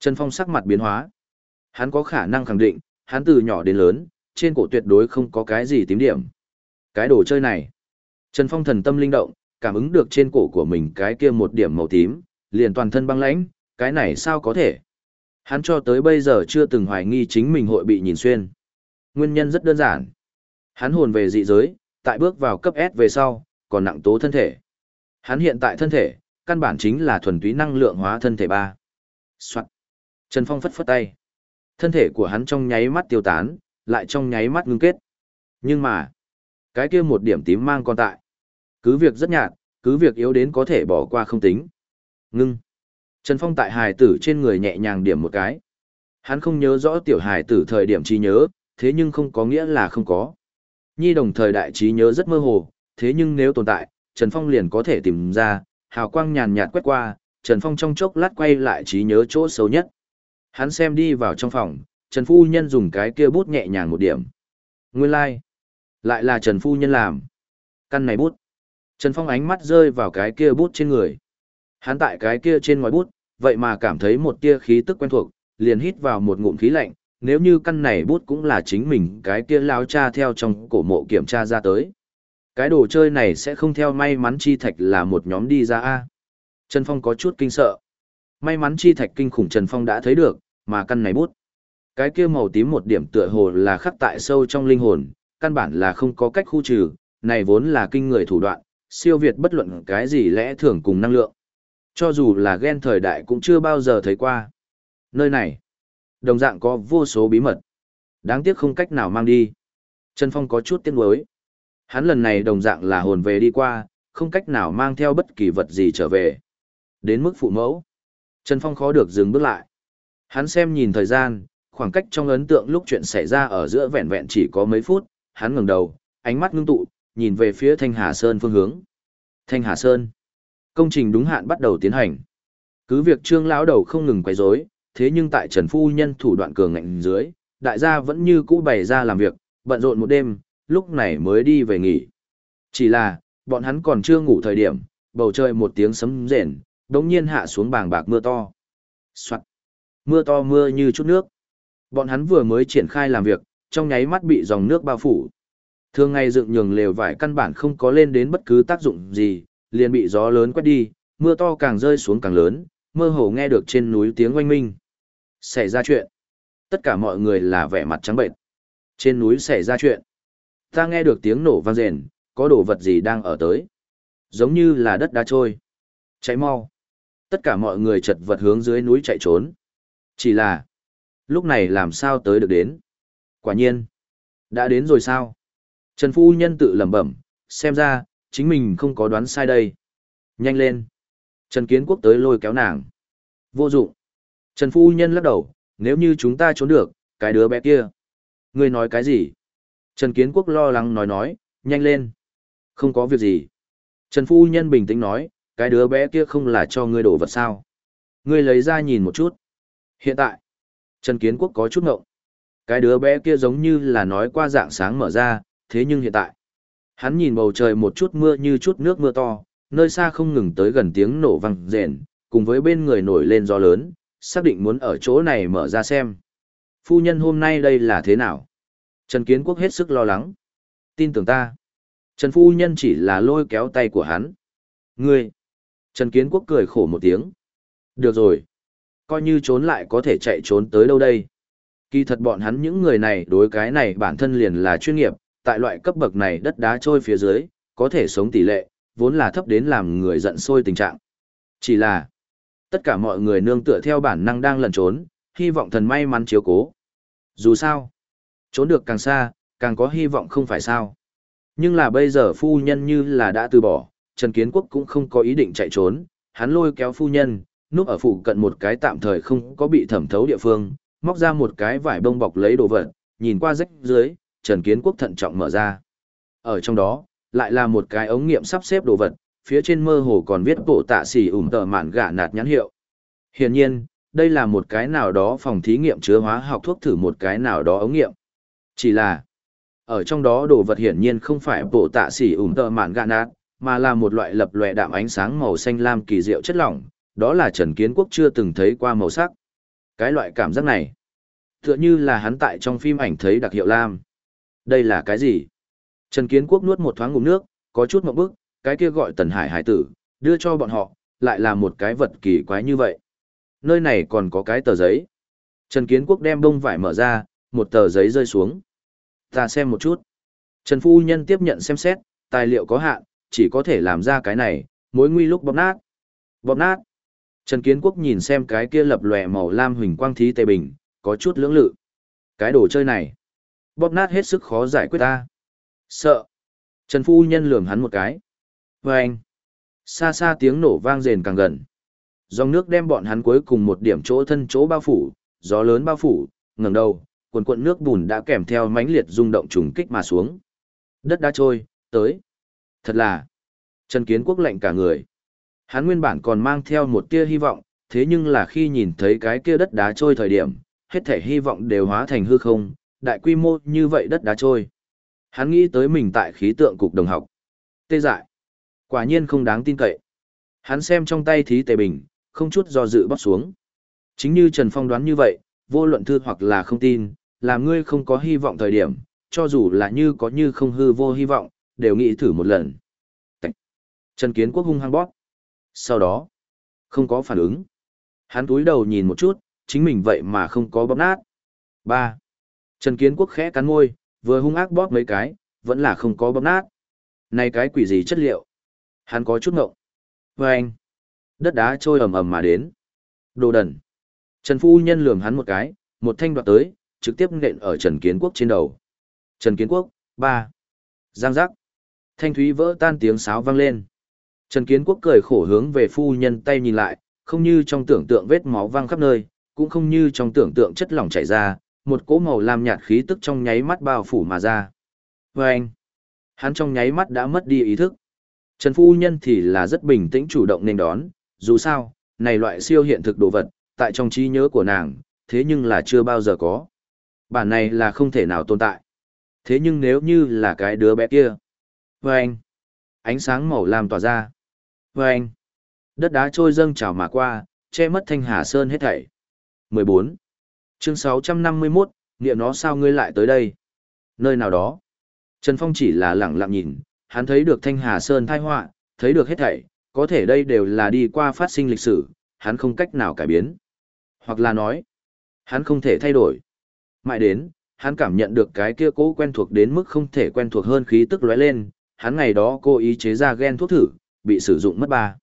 Trần Phong sắc mặt biến hóa. Hắn có khả năng khẳng định, hắn từ nhỏ đến lớn, trên cổ tuyệt đối không có cái gì tím điểm. Cái đồ chơi này. Trần Phong thần tâm linh động, cảm ứng được trên cổ của mình cái kia một điểm màu tím, liền toàn thân băng lãnh, cái này sao có thể? Hắn cho tới bây giờ chưa từng hoài nghi chính mình hội bị nhìn xuyên. Nguyên nhân rất đơn giản. Hắn hồn về dị giới, tại bước vào cấp S về sau, còn nặng tố thân thể. Hắn hiện tại thân thể, căn bản chính là thuần túy năng lượng hóa thân thể ba. Soạn. Trần Phong phất phất tay. Thân thể của hắn trong nháy mắt tiêu tán, lại trong nháy mắt ngưng kết. Nhưng mà, cái kia một điểm tím mang còn tại. Cứ việc rất nhạt, cứ việc yếu đến có thể bỏ qua không tính. Ngưng. Trần Phong tại hài tử trên người nhẹ nhàng điểm một cái. Hắn không nhớ rõ tiểu hài tử thời điểm trí nhớ, thế nhưng không có nghĩa là không có. Nhi đồng thời đại trí nhớ rất mơ hồ, thế nhưng nếu tồn tại, Trần Phong liền có thể tìm ra, hào quang nhàn nhạt quét qua, Trần Phong trong chốc lát quay lại trí nhớ chỗ xấu nhất. Hắn xem đi vào trong phòng, Trần Phu Nhân dùng cái kia bút nhẹ nhàng một điểm. Nguyên lai, like. lại là Trần Phu Nhân làm. Căn này bút. Trần Phong ánh mắt rơi vào cái kia bút trên người. Hắn tại cái kia trên ngoài bút, vậy mà cảm thấy một tia khí tức quen thuộc, liền hít vào một ngụm khí lạnh, nếu như căn này bút cũng là chính mình cái kia lao cha theo trong cổ mộ kiểm tra ra tới. Cái đồ chơi này sẽ không theo may mắn chi thạch là một nhóm đi ra A. Trần Phong có chút kinh sợ. May mắn chi thạch kinh khủng Trần Phong đã thấy được, mà căn này bút. Cái kia màu tím một điểm tựa hồ là khắc tại sâu trong linh hồn, căn bản là không có cách khu trừ, này vốn là kinh người thủ đoạn, siêu việt bất luận cái gì lẽ thường cùng năng lượng. Cho dù là ghen thời đại cũng chưa bao giờ thấy qua. Nơi này, đồng dạng có vô số bí mật. Đáng tiếc không cách nào mang đi. Trần Phong có chút tiếc nuối. Hắn lần này đồng dạng là hồn về đi qua, không cách nào mang theo bất kỳ vật gì trở về. Đến mức phụ mẫu, Trần Phong khó được dừng bước lại. Hắn xem nhìn thời gian, khoảng cách trong ấn tượng lúc chuyện xảy ra ở giữa vẹn vẹn chỉ có mấy phút, hắn ngẩng đầu, ánh mắt ngưng tụ, nhìn về phía Thanh Hà Sơn phương hướng. Thanh Hà Sơn. Công trình đúng hạn bắt đầu tiến hành. Cứ việc Trương lão đầu không ngừng quấy rối, thế nhưng tại Trần phu nhân thủ đoạn cường ngạnh dưới, đại gia vẫn như cũ bày ra làm việc, bận rộn một đêm, lúc này mới đi về nghỉ. Chỉ là, bọn hắn còn chưa ngủ thời điểm, bầu trời một tiếng sấm rền, đống nhiên hạ xuống bàng bạc mưa to. Soạn. Mưa to mưa như chút nước. Bọn hắn vừa mới triển khai làm việc, trong nháy mắt bị dòng nước bao phủ. Thường ngày dựng nhường lều vải căn bản không có lên đến bất cứ tác dụng gì, liền bị gió lớn quét đi, mưa to càng rơi xuống càng lớn, mơ hồ nghe được trên núi tiếng oanh minh. Xảy ra chuyện. Tất cả mọi người là vẻ mặt trắng bệnh. Trên núi xảy ra chuyện. Ta nghe được tiếng nổ vang rền, có đồ vật gì đang ở tới. Giống như là đất đá trôi. Cháy mau. Tất cả mọi người chật vật hướng dưới núi chạy trốn. Chỉ là, lúc này làm sao tới được đến. Quả nhiên, đã đến rồi sao? Trần Phu Nhân tự lẩm bẩm, xem ra, chính mình không có đoán sai đây. Nhanh lên. Trần Kiến Quốc tới lôi kéo nàng. Vô dụng. Trần Phu Nhân lắc đầu, nếu như chúng ta trốn được, cái đứa bé kia. Ngươi nói cái gì? Trần Kiến Quốc lo lắng nói nói, nhanh lên. Không có việc gì. Trần Phu Nhân bình tĩnh nói, cái đứa bé kia không là cho ngươi đổ vật sao. Ngươi lấy ra nhìn một chút. Hiện tại, Trần Kiến Quốc có chút ngộng. Cái đứa bé kia giống như là nói qua dạng sáng mở ra, thế nhưng hiện tại, hắn nhìn bầu trời một chút mưa như chút nước mưa to, nơi xa không ngừng tới gần tiếng nổ vang rền, cùng với bên người nổi lên gió lớn, xác định muốn ở chỗ này mở ra xem. Phu nhân hôm nay đây là thế nào? Trần Kiến Quốc hết sức lo lắng. Tin tưởng ta. Trần Phu Nhân chỉ là lôi kéo tay của hắn. Ngươi! Trần Kiến Quốc cười khổ một tiếng. Được rồi. Coi như trốn lại có thể chạy trốn tới đâu đây. Kỳ thật bọn hắn những người này đối cái này bản thân liền là chuyên nghiệp, tại loại cấp bậc này đất đá trôi phía dưới, có thể sống tỷ lệ, vốn là thấp đến làm người giận sôi tình trạng. Chỉ là, tất cả mọi người nương tựa theo bản năng đang lẩn trốn, hy vọng thần may mắn chiếu cố. Dù sao, trốn được càng xa, càng có hy vọng không phải sao. Nhưng là bây giờ phu nhân như là đã từ bỏ, Trần Kiến Quốc cũng không có ý định chạy trốn, hắn lôi kéo phu nhân, núp ở phụ cận một cái tạm thời không có bị thẩm thấu địa phương, móc ra một cái vải bông bọc lấy đồ vật, nhìn qua rách dưới, Trần Kiến Quốc thận trọng mở ra. Ở trong đó, lại là một cái ống nghiệm sắp xếp đồ vật, phía trên mơ hồ còn viết bộ tạ xỉ ủm tờ mạn gạ nạt nhãn hiệu. Hiển nhiên, đây là một cái nào đó phòng thí nghiệm chứa hóa học thuốc thử một cái nào đó ống nghiệm. Chỉ là, ở trong đó đồ vật hiển nhiên không phải bộ tạ xỉ ủm tờ mạn gạ nạt, mà là một loại lập lòe đạm ánh sáng màu xanh lam kỳ diệu chất lỏng, đó là Trần Kiến Quốc chưa từng thấy qua màu sắc. Cái loại cảm giác này, tựa như là hắn tại trong phim ảnh thấy đặc hiệu lam. Đây là cái gì? Trần Kiến Quốc nuốt một thoáng ngụm nước, có chút ngượng bức, cái kia gọi Tần Hải hải tử, đưa cho bọn họ, lại là một cái vật kỳ quái như vậy. Nơi này còn có cái tờ giấy. Trần Kiến Quốc đem bông vải mở ra, một tờ giấy rơi xuống. Ta xem một chút. Trần Phu Nhân tiếp nhận xem xét, tài liệu có hạn, chỉ có thể làm ra cái này, mối nguy lúc bóp nát. Bóp nát. Trần Kiến Quốc nhìn xem cái kia lập lòe màu lam huỳnh quang thí tề bình, có chút lưỡng lự. Cái đồ chơi này, bóp nát hết sức khó giải quyết ta. Sợ. Trần Phu Nhân lườm hắn một cái. Và anh. Xa xa tiếng nổ vang rền càng gần. Dòng nước đem bọn hắn cuối cùng một điểm chỗ thân chỗ bao phủ, gió lớn bao phủ, ngẩng đầu, quần cuộn nước bùn đã kèm theo mãnh liệt rung động trùng kích mà xuống. Đất đá trôi, tới. Thật là. Trần Kiến Quốc lạnh cả người. Hắn nguyên bản còn mang theo một tia hy vọng, thế nhưng là khi nhìn thấy cái kia đất đá trôi thời điểm, hết thể hy vọng đều hóa thành hư không, đại quy mô như vậy đất đá trôi. Hắn nghĩ tới mình tại khí tượng cục đồng học. Tê dại. Quả nhiên không đáng tin cậy. Hắn xem trong tay thí tề bình, không chút do dự bóc xuống. Chính như Trần Phong đoán như vậy, vô luận thư hoặc là không tin, làm ngươi không có hy vọng thời điểm, cho dù là như có như không hư vô hy vọng, đều nghĩ thử một lần. Trần Kiến Quốc hung hăng bóp. Sau đó, không có phản ứng. Hắn túi đầu nhìn một chút, chính mình vậy mà không có bóp nát. ba Trần Kiến Quốc khẽ cắn môi, vừa hung ác bóp mấy cái, vẫn là không có bóp nát. Này cái quỷ gì chất liệu? Hắn có chút ngộng. Và anh, đất đá trôi ầm ầm mà đến. Đồ đần. Trần Phu Nhân lườm hắn một cái, một thanh đoạt tới, trực tiếp nện ở Trần Kiến Quốc trên đầu. Trần Kiến Quốc, ba. Giang giác. Thanh thúy vỡ tan tiếng sáo vang lên. Trần Kiến Quốc cười khổ hướng về phu nhân tay nhìn lại, không như trong tưởng tượng vết máu văng khắp nơi, cũng không như trong tưởng tượng chất lỏng chảy ra, một cỗ màu lam nhạt khí tức trong nháy mắt bao phủ mà ra. Và anh, hắn trong nháy mắt đã mất đi ý thức. Trần Phu Nhân thì là rất bình tĩnh chủ động nên đón, dù sao, này loại siêu hiện thực đồ vật, tại trong trí nhớ của nàng, thế nhưng là chưa bao giờ có. Bản này là không thể nào tồn tại. Thế nhưng nếu như là cái đứa bé kia. Vâng! anh, ánh sáng màu lam tỏa ra. Vâng! anh, đất đá trôi dâng trào mà qua, che mất thanh hà sơn hết thảy. 14. Chương 651, niệm nó sao ngươi lại tới đây? Nơi nào đó. Trần Phong chỉ là lặng lặng nhìn, hắn thấy được thanh hà sơn thai họa, thấy được hết thảy, có thể đây đều là đi qua phát sinh lịch sử, hắn không cách nào cải biến. Hoặc là nói, hắn không thể thay đổi. Mãi đến, hắn cảm nhận được cái kia cố quen thuộc đến mức không thể quen thuộc hơn khí tức lóe lên, hắn ngày đó cố ý chế ra gen thuốc thử, bị sử dụng mất ba.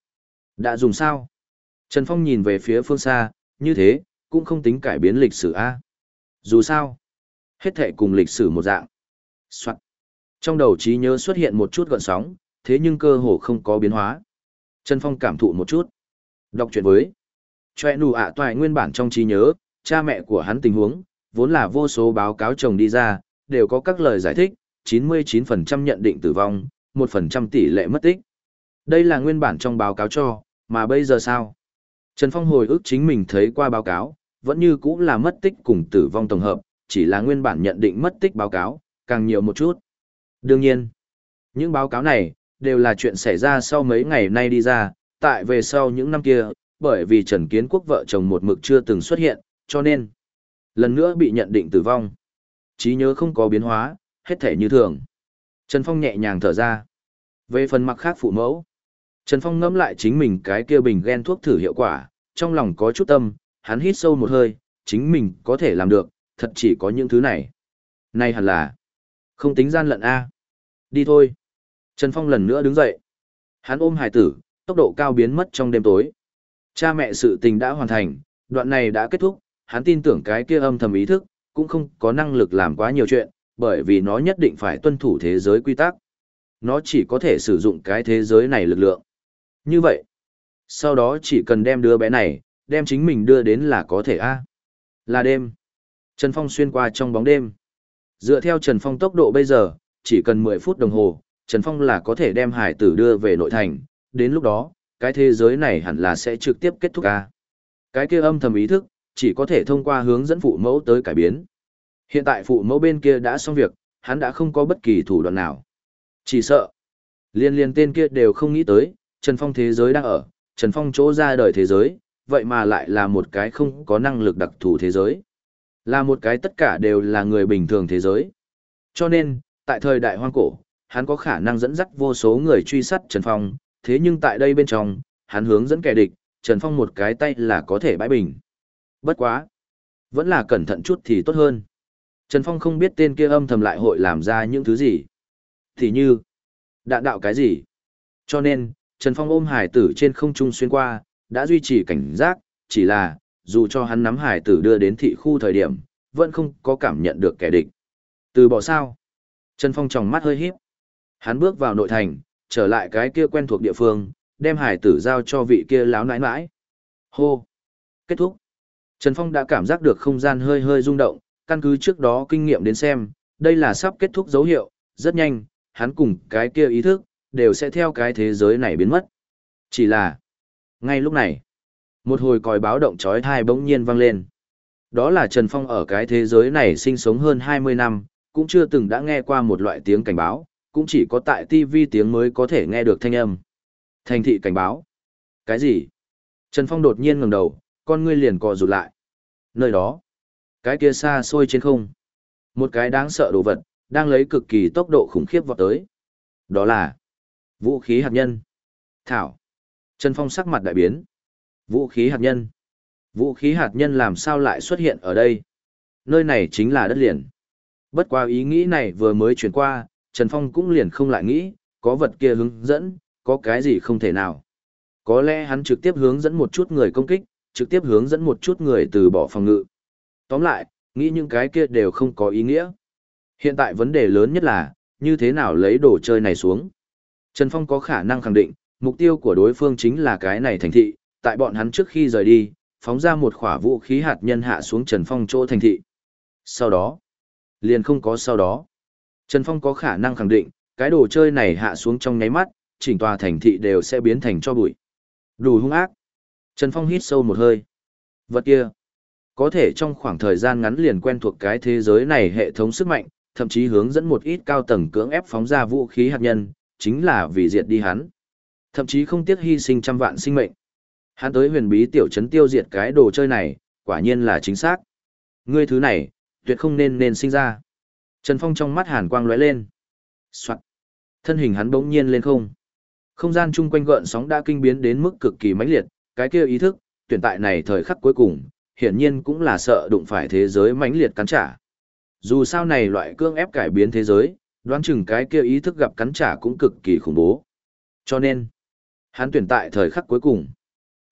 Đã dùng sao? Trần Phong nhìn về phía phương xa, như thế, cũng không tính cải biến lịch sử A. Dù sao, hết thệ cùng lịch sử một dạng. Soạn. Trong đầu trí nhớ xuất hiện một chút gợn sóng, thế nhưng cơ hồ không có biến hóa. Trần Phong cảm thụ một chút. Đọc chuyện với. Choe nụ ạ toại nguyên bản trong trí nhớ, cha mẹ của hắn tình huống, vốn là vô số báo cáo chồng đi ra, đều có các lời giải thích, 99% nhận định tử vong, 1% tỷ lệ mất tích. Đây là nguyên bản trong báo cáo cho, mà bây giờ sao? Trần Phong hồi ức chính mình thấy qua báo cáo, vẫn như cũng là mất tích cùng tử vong tổng hợp, chỉ là nguyên bản nhận định mất tích báo cáo, càng nhiều một chút. Đương nhiên, những báo cáo này, đều là chuyện xảy ra sau mấy ngày nay đi ra, tại về sau những năm kia, bởi vì Trần Kiến Quốc vợ chồng một mực chưa từng xuất hiện, cho nên, lần nữa bị nhận định tử vong. trí nhớ không có biến hóa, hết thể như thường. Trần Phong nhẹ nhàng thở ra. Về phần mặt khác phụ mẫu, Trần Phong ngẫm lại chính mình cái kia bình ghen thuốc thử hiệu quả, trong lòng có chút tâm, hắn hít sâu một hơi, chính mình có thể làm được, thật chỉ có những thứ này. Này hẳn là, không tính gian lận A. Đi thôi. Trần Phong lần nữa đứng dậy. Hắn ôm hải tử, tốc độ cao biến mất trong đêm tối. Cha mẹ sự tình đã hoàn thành, đoạn này đã kết thúc, hắn tin tưởng cái kia âm thầm ý thức, cũng không có năng lực làm quá nhiều chuyện, bởi vì nó nhất định phải tuân thủ thế giới quy tắc. Nó chỉ có thể sử dụng cái thế giới này lực lượng. Như vậy, sau đó chỉ cần đem đứa bé này, đem chính mình đưa đến là có thể a Là đêm. Trần Phong xuyên qua trong bóng đêm. Dựa theo Trần Phong tốc độ bây giờ, chỉ cần 10 phút đồng hồ, Trần Phong là có thể đem hải tử đưa về nội thành, đến lúc đó, cái thế giới này hẳn là sẽ trực tiếp kết thúc ca. Cái kia âm thầm ý thức, chỉ có thể thông qua hướng dẫn phụ mẫu tới cải biến. Hiện tại phụ mẫu bên kia đã xong việc, hắn đã không có bất kỳ thủ đoạn nào. Chỉ sợ, liên liên tên kia đều không nghĩ tới, Trần Phong thế giới đang ở, Trần Phong chỗ ra đời thế giới, vậy mà lại là một cái không có năng lực đặc thù thế giới. Là một cái tất cả đều là người bình thường thế giới. Cho nên, tại thời đại hoang cổ, hắn có khả năng dẫn dắt vô số người truy sát Trần Phong, thế nhưng tại đây bên trong, hắn hướng dẫn kẻ địch, Trần Phong một cái tay là có thể bãi bình. Bất quá. Vẫn là cẩn thận chút thì tốt hơn. Trần Phong không biết tên kia âm thầm lại hội làm ra những thứ gì. Thì như, đạn đạo cái gì. Cho nên, Trần Phong ôm hải tử trên không trung xuyên qua, đã duy trì cảnh giác, chỉ là, dù cho hắn nắm hải tử đưa đến thị khu thời điểm, vẫn không có cảm nhận được kẻ địch. Từ bỏ sao? Trần Phong tròng mắt hơi híp. Hắn bước vào nội thành, trở lại cái kia quen thuộc địa phương, đem hải tử giao cho vị kia láo nãi nãi. Hô! Kết thúc. Trần Phong đã cảm giác được không gian hơi hơi rung động, căn cứ trước đó kinh nghiệm đến xem, đây là sắp kết thúc dấu hiệu, rất nhanh, hắn cùng cái kia ý thức, đều sẽ theo cái thế giới này biến mất. Chỉ là, ngay lúc này, một hồi còi báo động chói tai bỗng nhiên vang lên. Đó là Trần Phong ở cái thế giới này sinh sống hơn 20 năm, cũng chưa từng đã nghe qua một loại tiếng cảnh báo, cũng chỉ có tại TV tiếng mới có thể nghe được thanh âm. Thành thị cảnh báo. Cái gì? Trần Phong đột nhiên ngẩng đầu, con ngươi liền co rụt lại. Nơi đó, cái kia xa xôi trên không, một cái đáng sợ đồ vật, đang lấy cực kỳ tốc độ khủng khiếp vọt tới. Đó là vũ khí hạt nhân. Thảo. Trần Phong sắc mặt đại biến. Vũ khí hạt nhân. Vũ khí hạt nhân làm sao lại xuất hiện ở đây? Nơi này chính là đất liền. Bất qua ý nghĩ này vừa mới chuyển qua, Trần Phong cũng liền không lại nghĩ, có vật kia hướng dẫn, có cái gì không thể nào. Có lẽ hắn trực tiếp hướng dẫn một chút người công kích, trực tiếp hướng dẫn một chút người từ bỏ phòng ngự. Tóm lại, nghĩ những cái kia đều không có ý nghĩa. Hiện tại vấn đề lớn nhất là, như thế nào lấy đồ chơi này xuống. Trần Phong có khả năng khẳng định, mục tiêu của đối phương chính là cái này thành thị, tại bọn hắn trước khi rời đi, phóng ra một khỏa vũ khí hạt nhân hạ xuống Trần Phong chỗ thành thị. Sau đó, liền không có sau đó. Trần Phong có khả năng khẳng định, cái đồ chơi này hạ xuống trong nháy mắt, chỉnh tòa thành thị đều sẽ biến thành cho bụi. Đủ hung ác. Trần Phong hít sâu một hơi. Vật kia, có thể trong khoảng thời gian ngắn liền quen thuộc cái thế giới này hệ thống sức mạnh, thậm chí hướng dẫn một ít cao tầng cưỡng ép phóng ra vũ khí hạt nhân, chính là vì diệt đi hắn. Thậm chí không tiếc hy sinh trăm vạn sinh mệnh. Hắn tới huyền bí tiểu trấn tiêu diệt cái đồ chơi này, quả nhiên là chính xác. Ngươi thứ này, tuyệt không nên nên sinh ra. Trần Phong trong mắt hàn quang lóe lên. Soạn. Thân hình hắn bỗng nhiên lên không. Không gian chung quanh gợn sóng đã kinh biến đến mức cực kỳ mãnh liệt, cái kia ý thức, tuyển tại này thời khắc cuối cùng, hiển nhiên cũng là sợ đụng phải thế giới mãnh liệt cắn trả. Dù sao này loại cương ép cải biến thế giới, đoán chừng cái kia ý thức gặp cắn trả cũng cực kỳ khủng bố. Cho nên, hắn tuyển tại thời khắc cuối cùng.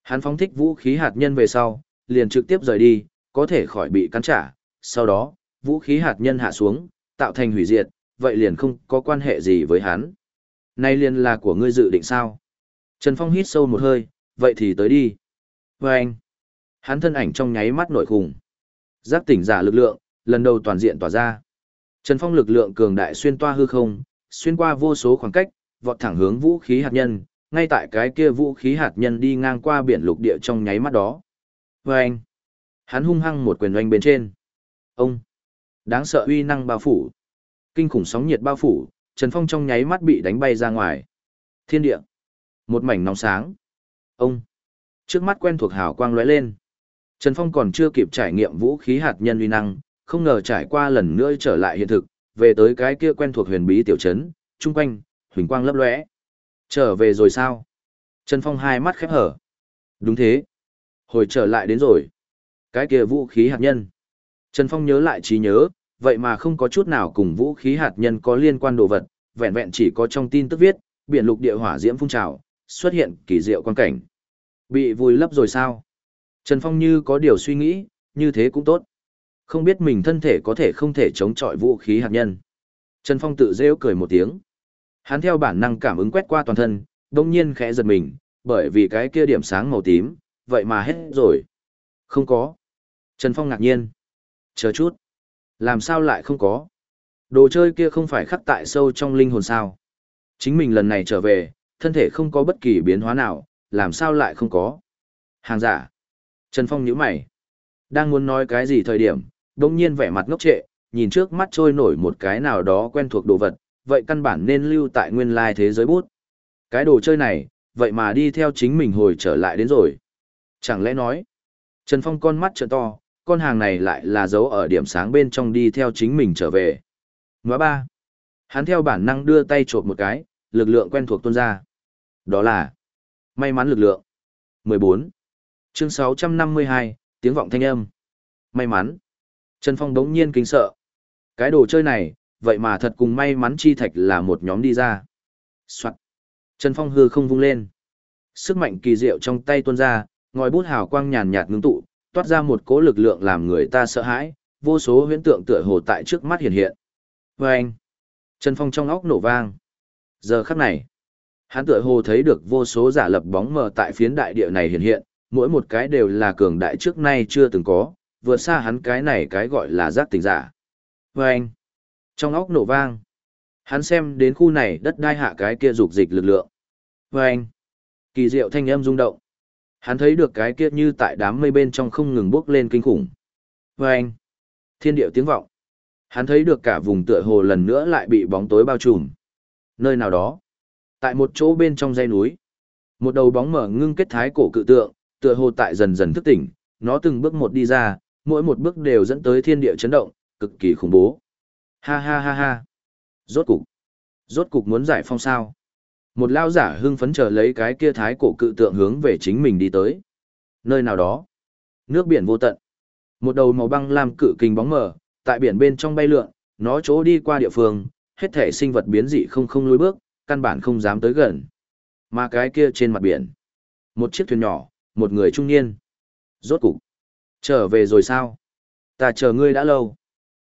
Hắn phóng thích vũ khí hạt nhân về sau, liền trực tiếp rời đi, có thể khỏi bị cắn trả. Sau đó, vũ khí hạt nhân hạ xuống, tạo thành hủy diệt, vậy liền không có quan hệ gì với hắn. Nay liền là của ngươi dự định sao? Trần Phong hít sâu một hơi, vậy thì tới đi. Và anh, hắn thân ảnh trong nháy mắt nổi khủng. Giác tỉnh giả lực lượng, lần đầu toàn diện tỏa ra. Trần Phong lực lượng cường đại xuyên toa hư không, xuyên qua vô số khoảng cách, vọt thẳng hướng vũ khí hạt nhân, ngay tại cái kia vũ khí hạt nhân đi ngang qua biển lục địa trong nháy mắt đó. Và anh, hắn hung hăng một quyền oanh bên trên. Ông, đáng sợ uy năng bao phủ. Kinh khủng sóng nhiệt bao phủ, Trần Phong trong nháy mắt bị đánh bay ra ngoài. Thiên địa, một mảnh nóng sáng. Ông, trước mắt quen thuộc hào quang lóe lên. Trần Phong còn chưa kịp trải nghiệm vũ khí hạt nhân uy năng, không ngờ trải qua lần nữa trở lại hiện thực, về tới cái kia quen thuộc huyền bí tiểu trấn, trung quanh, huỳnh quang lấp lóe. Trở về rồi sao? Trần Phong hai mắt khép hở. Đúng thế. Hồi trở lại đến rồi. Cái kia vũ khí hạt nhân. Trần Phong nhớ lại trí nhớ, vậy mà không có chút nào cùng vũ khí hạt nhân có liên quan đồ vật, vẹn vẹn chỉ có trong tin tức viết, biển lục địa hỏa diễm phun trào, xuất hiện kỳ diệu quan cảnh. Bị vùi lấp rồi sao? Trần Phong như có điều suy nghĩ, như thế cũng tốt. Không biết mình thân thể có thể không thể chống chọi vũ khí hạt nhân. Trần Phong tự rêu cười một tiếng. Hắn theo bản năng cảm ứng quét qua toàn thân, đông nhiên khẽ giật mình, bởi vì cái kia điểm sáng màu tím, vậy mà hết rồi. Không có. Trần Phong ngạc nhiên. Chờ chút. Làm sao lại không có? Đồ chơi kia không phải khắc tại sâu trong linh hồn sao? Chính mình lần này trở về, thân thể không có bất kỳ biến hóa nào, làm sao lại không có? Hàng giả. Trần Phong nhíu mày. Đang muốn nói cái gì thời điểm, đông nhiên vẻ mặt ngốc trệ, nhìn trước mắt trôi nổi một cái nào đó quen thuộc đồ vật, vậy căn bản nên lưu tại nguyên lai thế giới bút. Cái đồ chơi này, vậy mà đi theo chính mình hồi trở lại đến rồi. Chẳng lẽ nói, Trần Phong con mắt trợ to, con hàng này lại là dấu ở điểm sáng bên trong đi theo chính mình trở về. Ngoá ba. Hắn theo bản năng đưa tay trộm một cái, lực lượng quen thuộc tuôn ra. Đó là may mắn lực lượng. 14. Chương 652, tiếng vọng thanh âm. May mắn. Trần Phong đống nhiên kinh sợ. Cái đồ chơi này, vậy mà thật cùng may mắn chi thạch là một nhóm đi ra. Soạn. Trần Phong hư không vung lên. Sức mạnh kỳ diệu trong tay tuôn ra, ngòi bút hào quang nhàn nhạt ngưng tụ, toát ra một cỗ lực lượng làm người ta sợ hãi, vô số huyễn tượng tựa hồ tại trước mắt hiện hiện. Và anh, Trần Phong trong óc nổ vang. Giờ khắc này, hắn tựa hồ thấy được vô số giả lập bóng mờ tại phiến đại địa này hiện hiện, mỗi một cái đều là cường đại trước nay chưa từng có, vượt xa hắn cái này cái gọi là giác tỉnh giả. Và anh, trong óc nổ vang, hắn xem đến khu này đất đai hạ cái kia dục dịch lực lượng. Và anh, kỳ diệu thanh âm rung động. Hắn thấy được cái kia như tại đám mây bên trong không ngừng bước lên kinh khủng. Và anh, thiên điệu tiếng vọng. Hắn thấy được cả vùng tựa hồ lần nữa lại bị bóng tối bao trùm. Nơi nào đó, tại một chỗ bên trong dãy núi, một đầu bóng mở ngưng kết thái cổ cự tượng, tựa hồ tại dần dần thức tỉnh, nó từng bước một đi ra, mỗi một bước đều dẫn tới thiên địa chấn động, cực kỳ khủng bố. Ha ha ha ha. Rốt cục. Rốt cục muốn giải phong sao. Một lao giả hưng phấn chờ lấy cái kia thái cổ cự tượng hướng về chính mình đi tới. Nơi nào đó. Nước biển vô tận. Một đầu màu băng lam cự kình bóng mờ, tại biển bên trong bay lượn, nó chỗ đi qua địa phương, hết thể sinh vật biến dị không không lùi bước, căn bản không dám tới gần. Mà cái kia trên mặt biển, một chiếc thuyền nhỏ, một người trung niên. Rốt cục, trở về rồi sao? Ta chờ ngươi đã lâu.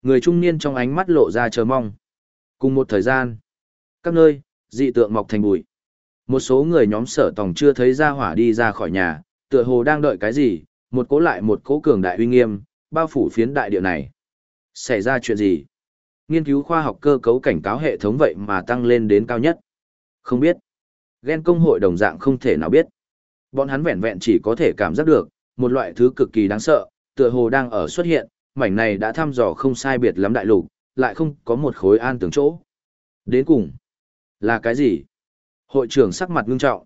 Người trung niên trong ánh mắt lộ ra chờ mong. Cùng một thời gian, các nơi, dị tượng mọc thành bụi. Một số người nhóm sở tòng chưa thấy ra hỏa đi ra khỏi nhà, tựa hồ đang đợi cái gì, một cố lại một cố cường đại uy nghiêm, bao phủ phiến đại địa này. Xảy ra chuyện gì? Nghiên cứu khoa học cơ cấu cảnh cáo hệ thống vậy mà tăng lên đến cao nhất. Không biết. Ghen công hội đồng dạng không thể nào biết. Bọn hắn vẹn vẹn chỉ có thể cảm giác được, một loại thứ cực kỳ đáng sợ, tựa hồ đang ở xuất hiện, mảnh này đã thăm dò không sai biệt lắm đại lục, lại không có một khối an tưởng chỗ. Đến cùng, là cái gì? Hội trưởng sắc mặt ngưng trọng.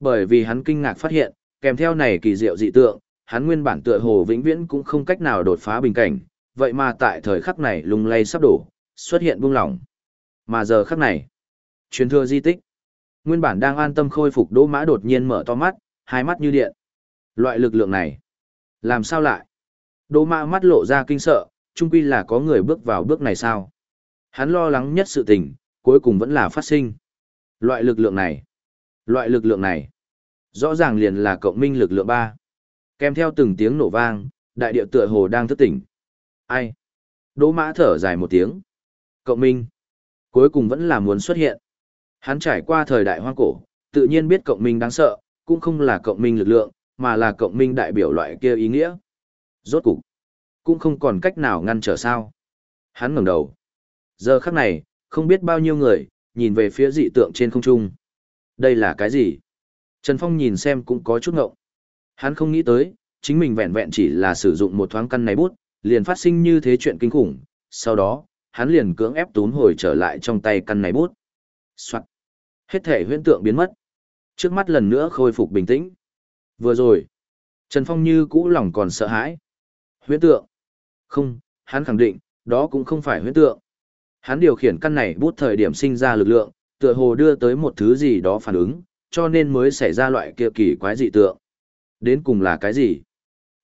Bởi vì hắn kinh ngạc phát hiện, kèm theo này kỳ diệu dị tượng, hắn nguyên bản tựa hồ vĩnh viễn cũng không cách nào đột phá bình cảnh, vậy mà tại thời khắc này lung lay sắp đổ, xuất hiện buông lỏng. Mà giờ khắc này, truyền thừa di tích, nguyên bản đang an tâm khôi phục đỗ mã đột nhiên mở to mắt, hai mắt như điện. Loại lực lượng này, làm sao lại? Đỗ mã mắt lộ ra kinh sợ, chung quy là có người bước vào bước này sao? Hắn lo lắng nhất sự tình, cuối cùng vẫn là phát sinh. Loại lực lượng này, loại lực lượng này, rõ ràng liền là cộng minh lực lượng ba. Kèm theo từng tiếng nổ vang, đại địa tựa hồ đang thức tỉnh. Ai? Đỗ mã thở dài một tiếng. Cộng minh. Cuối cùng vẫn là muốn xuất hiện. Hắn trải qua thời đại hoang cổ, tự nhiên biết cộng minh đáng sợ, cũng không là cộng minh lực lượng, mà là cộng minh đại biểu loại kia ý nghĩa. Rốt cục, cũng không còn cách nào ngăn trở sao. Hắn ngẩng đầu. Giờ khắc này, không biết bao nhiêu người, nhìn về phía dị tượng trên không trung. Đây là cái gì? Trần Phong nhìn xem cũng có chút ngộng. Hắn không nghĩ tới, chính mình vẹn vẹn chỉ là sử dụng một thoáng căn này bút, liền phát sinh như thế chuyện kinh khủng. Sau đó, hắn liền cưỡng ép tún hồi trở lại trong tay căn này bút. Soạn. Hết thể huyễn tượng biến mất. Trước mắt lần nữa khôi phục bình tĩnh. Vừa rồi, Trần Phong như cũ lòng còn sợ hãi. Huyễn tượng. Không, hắn khẳng định, đó cũng không phải huyễn tượng. Hắn điều khiển căn này bút thời điểm sinh ra lực lượng, tựa hồ đưa tới một thứ gì đó phản ứng, cho nên mới xảy ra loại kia kỳ quái dị tượng. Đến cùng là cái gì?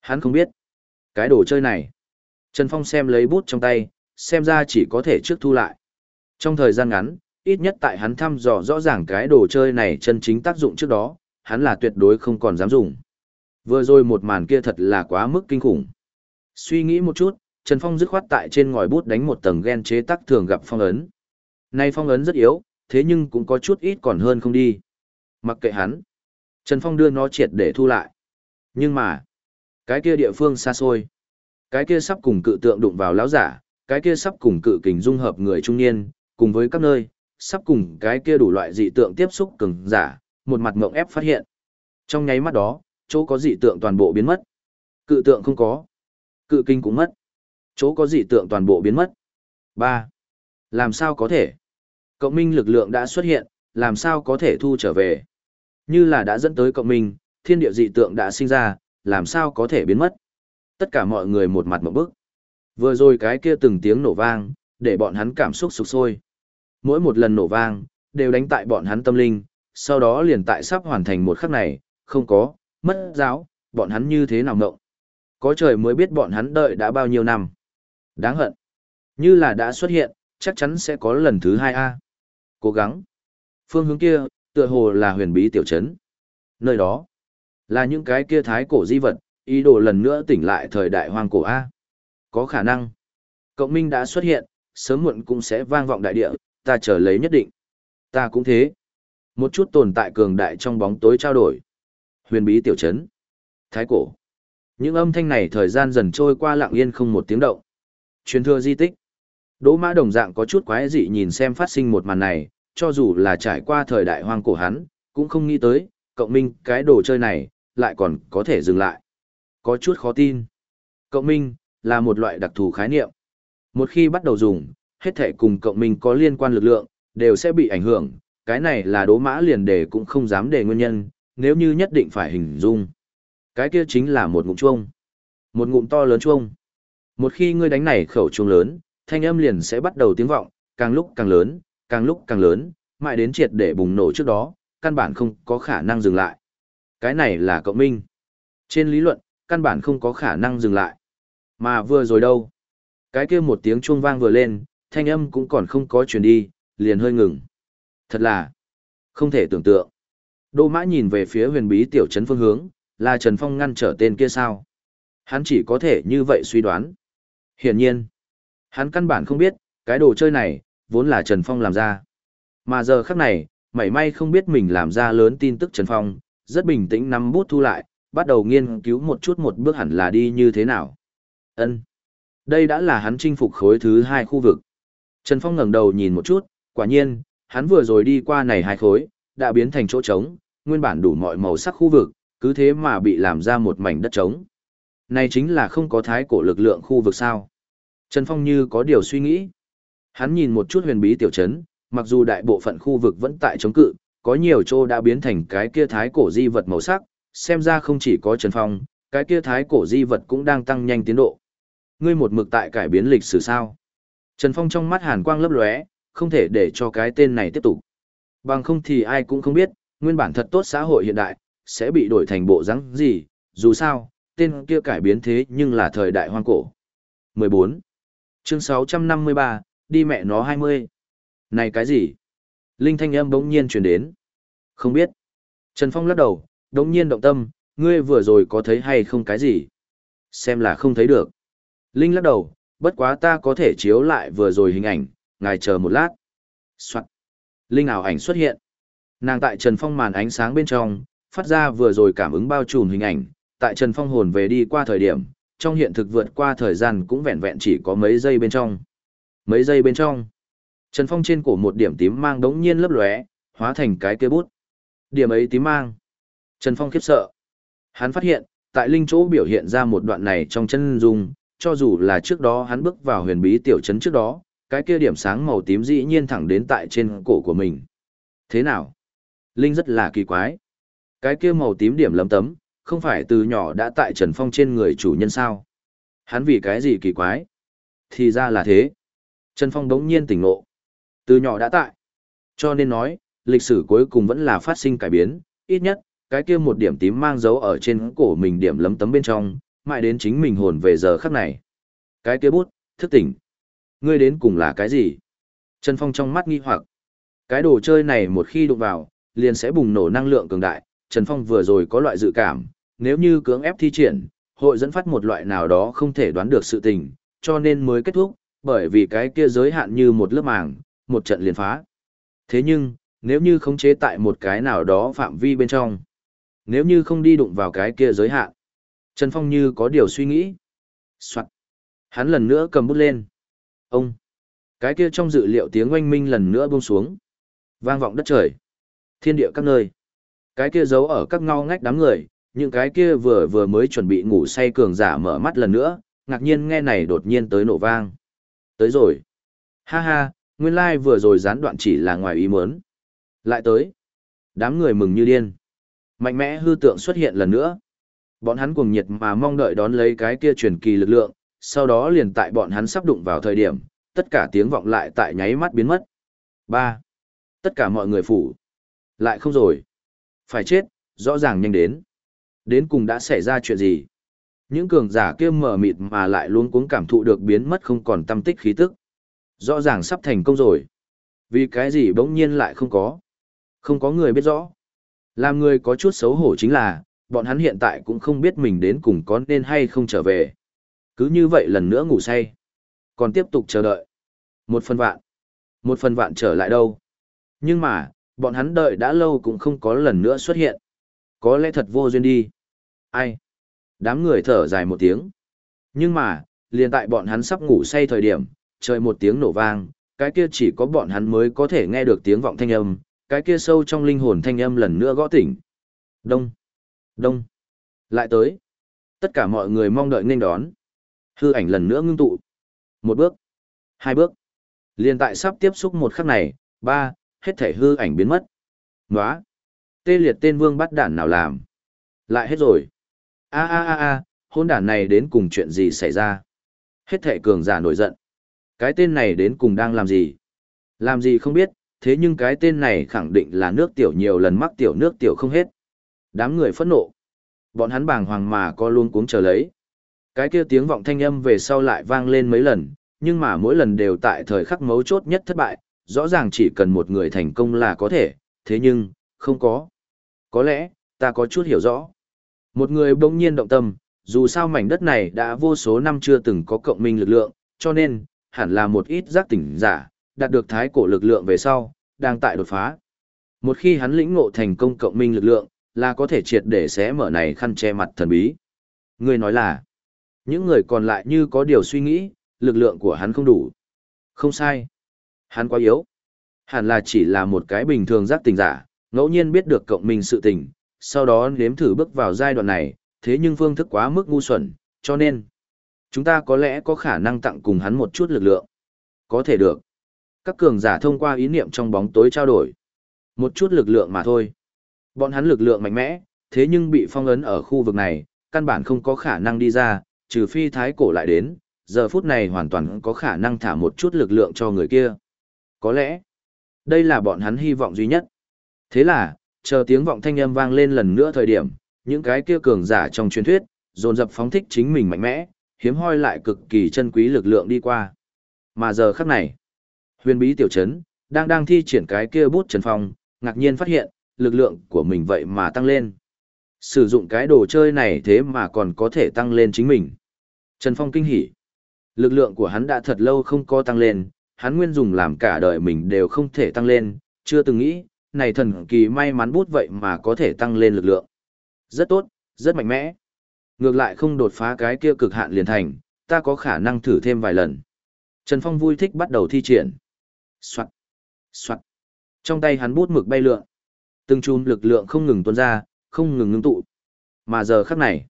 Hắn không biết. Cái đồ chơi này. Trần Phong xem lấy bút trong tay, xem ra chỉ có thể trước thu lại. Trong thời gian ngắn, ít nhất tại hắn thăm dò rõ ràng cái đồ chơi này chân chính tác dụng trước đó, hắn là tuyệt đối không còn dám dùng. Vừa rồi một màn kia thật là quá mức kinh khủng. Suy nghĩ một chút, Trần Phong dứt khoát tại trên ngòi bút đánh một tầng gen chế tác thường gặp phong ấn. Nay phong ấn rất yếu, thế nhưng cũng có chút ít còn hơn không đi. Mặc kệ hắn. Trần Phong đưa nó triệt để thu lại. Nhưng mà, cái kia địa phương xa xôi. Cái kia sắp cùng cự tượng đụng vào lão giả, cái kia sắp cùng cự kình dung hợp người trung niên, cùng với các nơi, sắp cùng cái kia đủ loại dị tượng tiếp xúc cường giả, một mặt ngộng ép phát hiện. Trong nháy mắt đó, chỗ có dị tượng toàn bộ biến mất. Cự tượng không có. Cự kinh cũng mất. Chỗ có dị tượng toàn bộ biến mất. 3. Làm sao có thể? Cộng minh lực lượng đã xuất hiện, làm sao có thể thu trở về? Như là đã dẫn tới cộng minh, thiên địa dị tượng đã sinh ra, làm sao có thể biến mất? Tất cả mọi người một mặt một bức. Vừa rồi cái kia từng tiếng nổ vang, để bọn hắn cảm xúc sục sôi. Mỗi một lần nổ vang, đều đánh tại bọn hắn tâm linh, sau đó liền tại sắp hoàn thành một khắc này, không có, mất giáo, bọn hắn như thế nào ngộng. Có trời mới biết bọn hắn đợi đã bao nhiêu năm. Đáng hận. Như là đã xuất hiện, chắc chắn sẽ có lần thứ hai a Cố gắng. Phương hướng kia, tựa hồ là huyền bí tiểu trấn. Nơi đó, là những cái kia thái cổ di vật, ý đồ lần nữa tỉnh lại thời đại hoang cổ A. Có khả năng. Cộng minh đã xuất hiện, sớm muộn cũng sẽ vang vọng đại địa, ta chờ lấy nhất định. Ta cũng thế. Một chút tồn tại cường đại trong bóng tối trao đổi. Huyền bí tiểu trấn. Thái cổ. Những âm thanh này thời gian dần trôi qua lặng yên không một tiếng động. Truyền thừa di tích. Đỗ mã đồng dạng có chút quái dị nhìn xem phát sinh một màn này, cho dù là trải qua thời đại hoang cổ hắn, cũng không nghĩ tới, cộng minh cái đồ chơi này, lại còn có thể dừng lại. Có chút khó tin. Cộng minh, là một loại đặc thù khái niệm. Một khi bắt đầu dùng, hết thể cùng cộng minh có liên quan lực lượng, đều sẽ bị ảnh hưởng, cái này là đố mã liền đề cũng không dám đề nguyên nhân, nếu như nhất định phải hình dung. Cái kia chính là một ngụm chuông. Một ngụm to lớn chuông. Một khi ngươi đánh này khẩu trung lớn, thanh âm liền sẽ bắt đầu tiếng vọng, càng lúc càng lớn, càng lúc càng lớn, mãi đến triệt để bùng nổ trước đó, căn bản không có khả năng dừng lại. Cái này là cộng minh. Trên lý luận, căn bản không có khả năng dừng lại. Mà vừa rồi đâu? Cái kia một tiếng chuông vang vừa lên, thanh âm cũng còn không có truyền đi, liền hơi ngừng. Thật là không thể tưởng tượng. Đô mã nhìn về phía huyền bí tiểu trấn phương hướng, là Trần Phong ngăn trở tên kia sao? Hắn chỉ có thể như vậy suy đoán. Hiển nhiên, hắn căn bản không biết, cái đồ chơi này, vốn là Trần Phong làm ra. Mà giờ khắc này, mảy may không biết mình làm ra lớn tin tức Trần Phong, rất bình tĩnh nắm bút thu lại, bắt đầu nghiên cứu một chút một bước hẳn là đi như thế nào. Ân, Đây đã là hắn chinh phục khối thứ hai khu vực. Trần Phong ngẩng đầu nhìn một chút, quả nhiên, hắn vừa rồi đi qua này hai khối, đã biến thành chỗ trống, nguyên bản đủ mọi màu sắc khu vực, cứ thế mà bị làm ra một mảnh đất trống. Này chính là không có thái cổ lực lượng khu vực sao. Trần Phong như có điều suy nghĩ. Hắn nhìn một chút huyền bí tiểu trấn, mặc dù đại bộ phận khu vực vẫn tại chống cự, có nhiều chỗ đã biến thành cái kia thái cổ di vật màu sắc, xem ra không chỉ có Trần Phong, cái kia thái cổ di vật cũng đang tăng nhanh tiến độ. Ngươi một mực tại cải biến lịch sử sao? Trần Phong trong mắt hàn quang lấp lóe, không thể để cho cái tên này tiếp tục. Bằng không thì ai cũng không biết, nguyên bản thật tốt xã hội hiện đại, sẽ bị đổi thành bộ rắn gì, dù sao, tên kia cải biến thế nhưng là thời đại hoang cổ. 14. Chương 653, đi mẹ nó 20. Này cái gì? Linh thanh âm bỗng nhiên truyền đến. Không biết. Trần Phong lắc đầu, đống nhiên động tâm, ngươi vừa rồi có thấy hay không cái gì? Xem là không thấy được. Linh lắc đầu, bất quá ta có thể chiếu lại vừa rồi hình ảnh, ngài chờ một lát. Soạn. Linh ảo ảnh xuất hiện. Nàng tại Trần Phong màn ánh sáng bên trong, phát ra vừa rồi cảm ứng bao trùm hình ảnh, tại Trần Phong hồn về đi qua thời điểm, trong hiện thực vượt qua thời gian cũng vẹn vẹn chỉ có mấy giây bên trong. Mấy giây bên trong, Trần Phong trên cổ một điểm tím mang đống nhiên lấp lóe, hóa thành cái kia bút. Điểm ấy tím mang. Trần Phong khiếp sợ. Hắn phát hiện, tại linh chỗ biểu hiện ra một đoạn này trong chân dung, cho dù là trước đó hắn bước vào huyền bí tiểu trấn trước đó, cái kia điểm sáng màu tím dĩ nhiên thẳng đến tại trên cổ của mình. Thế nào? Linh rất là kỳ quái. Cái kia màu tím điểm lấm tấm, không phải từ nhỏ đã tại Trần Phong trên người chủ nhân sao? Hắn vì cái gì kỳ quái? Thì ra là thế. Trần Phong đống nhiên tỉnh ngộ. Từ nhỏ đã tại. Cho nên nói, lịch sử cuối cùng vẫn là phát sinh cải biến, ít nhất, cái kia một điểm tím mang dấu ở trên cổ mình điểm lấm tấm bên trong, mãi đến chính mình hồn về giờ khắc này. Cái kia bút, thức tỉnh. Ngươi đến cùng là cái gì? Trần Phong trong mắt nghi hoặc. Cái đồ chơi này một khi đụng vào, liền sẽ bùng nổ năng lượng cường đại. Trần Phong vừa rồi có loại dự cảm, nếu như cưỡng ép thi triển, hội dẫn phát một loại nào đó không thể đoán được sự tình, cho nên mới kết thúc, bởi vì cái kia giới hạn như một lớp màng, một trận liền phá. Thế nhưng, nếu như khống chế tại một cái nào đó phạm vi bên trong, nếu như không đi đụng vào cái kia giới hạn, Trần Phong như có điều suy nghĩ. Soạn. Hắn lần nữa cầm bút lên. Ông. Cái kia trong dự liệu tiếng oanh minh lần nữa buông xuống. Vang vọng đất trời. Thiên địa các nơi. Cái kia giấu ở các ngao ngách đám người, những cái kia vừa vừa mới chuẩn bị ngủ say cường giả mở mắt lần nữa, ngạc nhiên nghe này đột nhiên tới nổ vang. Tới rồi. Ha ha, nguyên lai like vừa rồi gián đoạn chỉ là ngoài ý muốn. Lại tới. Đám người mừng như điên. Mạnh mẽ hư tượng xuất hiện lần nữa. Bọn hắn cuồng nhiệt mà mong đợi đón lấy cái kia truyền kỳ lực lượng, sau đó liền tại bọn hắn sắp đụng vào thời điểm, tất cả tiếng vọng lại tại nháy mắt biến mất. ba Tất cả mọi người phủ. Lại không rồi. Phải chết, rõ ràng nhanh đến. Đến cùng đã xảy ra chuyện gì? Những cường giả kia mở mịt mà lại luôn cuống cảm thụ được biến mất không còn tâm tích khí tức. Rõ ràng sắp thành công rồi. Vì cái gì bỗng nhiên lại không có. Không có người biết rõ. Làm người có chút xấu hổ chính là, bọn hắn hiện tại cũng không biết mình đến cùng có nên hay không trở về. Cứ như vậy lần nữa ngủ say. Còn tiếp tục chờ đợi. Một phần vạn. Một phần vạn trở lại đâu. Nhưng mà, bọn hắn đợi đã lâu cũng không có lần nữa xuất hiện. Có lẽ thật vô duyên đi. Ai? Đám người thở dài một tiếng. Nhưng mà, liền tại bọn hắn sắp ngủ say thời điểm, trời một tiếng nổ vang, cái kia chỉ có bọn hắn mới có thể nghe được tiếng vọng thanh âm, cái kia sâu trong linh hồn thanh âm lần nữa gõ tỉnh. Đông, đông, lại tới. Tất cả mọi người mong đợi nên đón. Hư ảnh lần nữa ngưng tụ. Một bước, hai bước. Liên tại sắp tiếp xúc một khắc này, ba, hết thể hư ảnh biến mất. Nóa. Tê liệt tên vương bắt đản nào làm. Lại hết rồi a a a a hôn đản này đến cùng chuyện gì xảy ra. Hết thể cường giả nổi giận. Cái tên này đến cùng đang làm gì? Làm gì không biết, thế nhưng cái tên này khẳng định là nước tiểu nhiều lần mắc tiểu nước tiểu không hết. Đám người phẫn nộ. Bọn hắn bàng hoàng mà co luôn cuống chờ lấy. Cái kia tiếng vọng thanh âm về sau lại vang lên mấy lần, nhưng mà mỗi lần đều tại thời khắc mấu chốt nhất thất bại, rõ ràng chỉ cần một người thành công là có thể, thế nhưng, không có. Có lẽ, ta có chút hiểu rõ. Một người bỗng nhiên động tâm, dù sao mảnh đất này đã vô số năm chưa từng có cộng minh lực lượng, cho nên, hẳn là một ít giác tỉnh giả, đạt được thái cổ lực lượng về sau, đang tại đột phá. Một khi hắn lĩnh ngộ thành công cộng minh lực lượng, là có thể triệt để xé mở này khăn che mặt thần bí. Người nói là, những người còn lại như có điều suy nghĩ, lực lượng của hắn không đủ. Không sai. Hắn quá yếu. Hẳn là chỉ là một cái bình thường giác tình giả, ngẫu nhiên biết được cộng minh sự tình, sau đó nếm thử bước vào giai đoạn này, thế nhưng phương thức quá mức ngu xuẩn, cho nên, chúng ta có lẽ có khả năng tặng cùng hắn một chút lực lượng. Có thể được. Các cường giả thông qua ý niệm trong bóng tối trao đổi. Một chút lực lượng mà thôi. Bọn hắn lực lượng mạnh mẽ, thế nhưng bị phong ấn ở khu vực này, căn bản không có khả năng đi ra, trừ phi thái cổ lại đến, giờ phút này hoàn toàn có khả năng thả một chút lực lượng cho người kia. Có lẽ, đây là bọn hắn hy vọng duy nhất. Thế là, chờ tiếng vọng thanh âm vang lên lần nữa thời điểm, những cái kia cường giả trong truyền thuyết, dồn dập phóng thích chính mình mạnh mẽ, hiếm hoi lại cực kỳ chân quý lực lượng đi qua. Mà giờ khắc này, huyền bí tiểu trấn, đang đang thi triển cái kia bút trần phong, ngạc nhiên phát hiện, lực lượng của mình vậy mà tăng lên. Sử dụng cái đồ chơi này thế mà còn có thể tăng lên chính mình. Trần Phong kinh hỉ. Lực lượng của hắn đã thật lâu không có tăng lên, hắn nguyên dùng làm cả đời mình đều không thể tăng lên, chưa từng nghĩ, này thần kỳ may mắn bút vậy mà có thể tăng lên lực lượng. Rất tốt, rất mạnh mẽ. Ngược lại không đột phá cái kia cực hạn liền thành, ta có khả năng thử thêm vài lần. Trần Phong vui thích bắt đầu thi triển. Soạn, soạn. Trong tay hắn bút mực bay lượn. Từng chùm lực lượng không ngừng tuôn ra, không ngừng ngưng tụ. Mà giờ khắc này,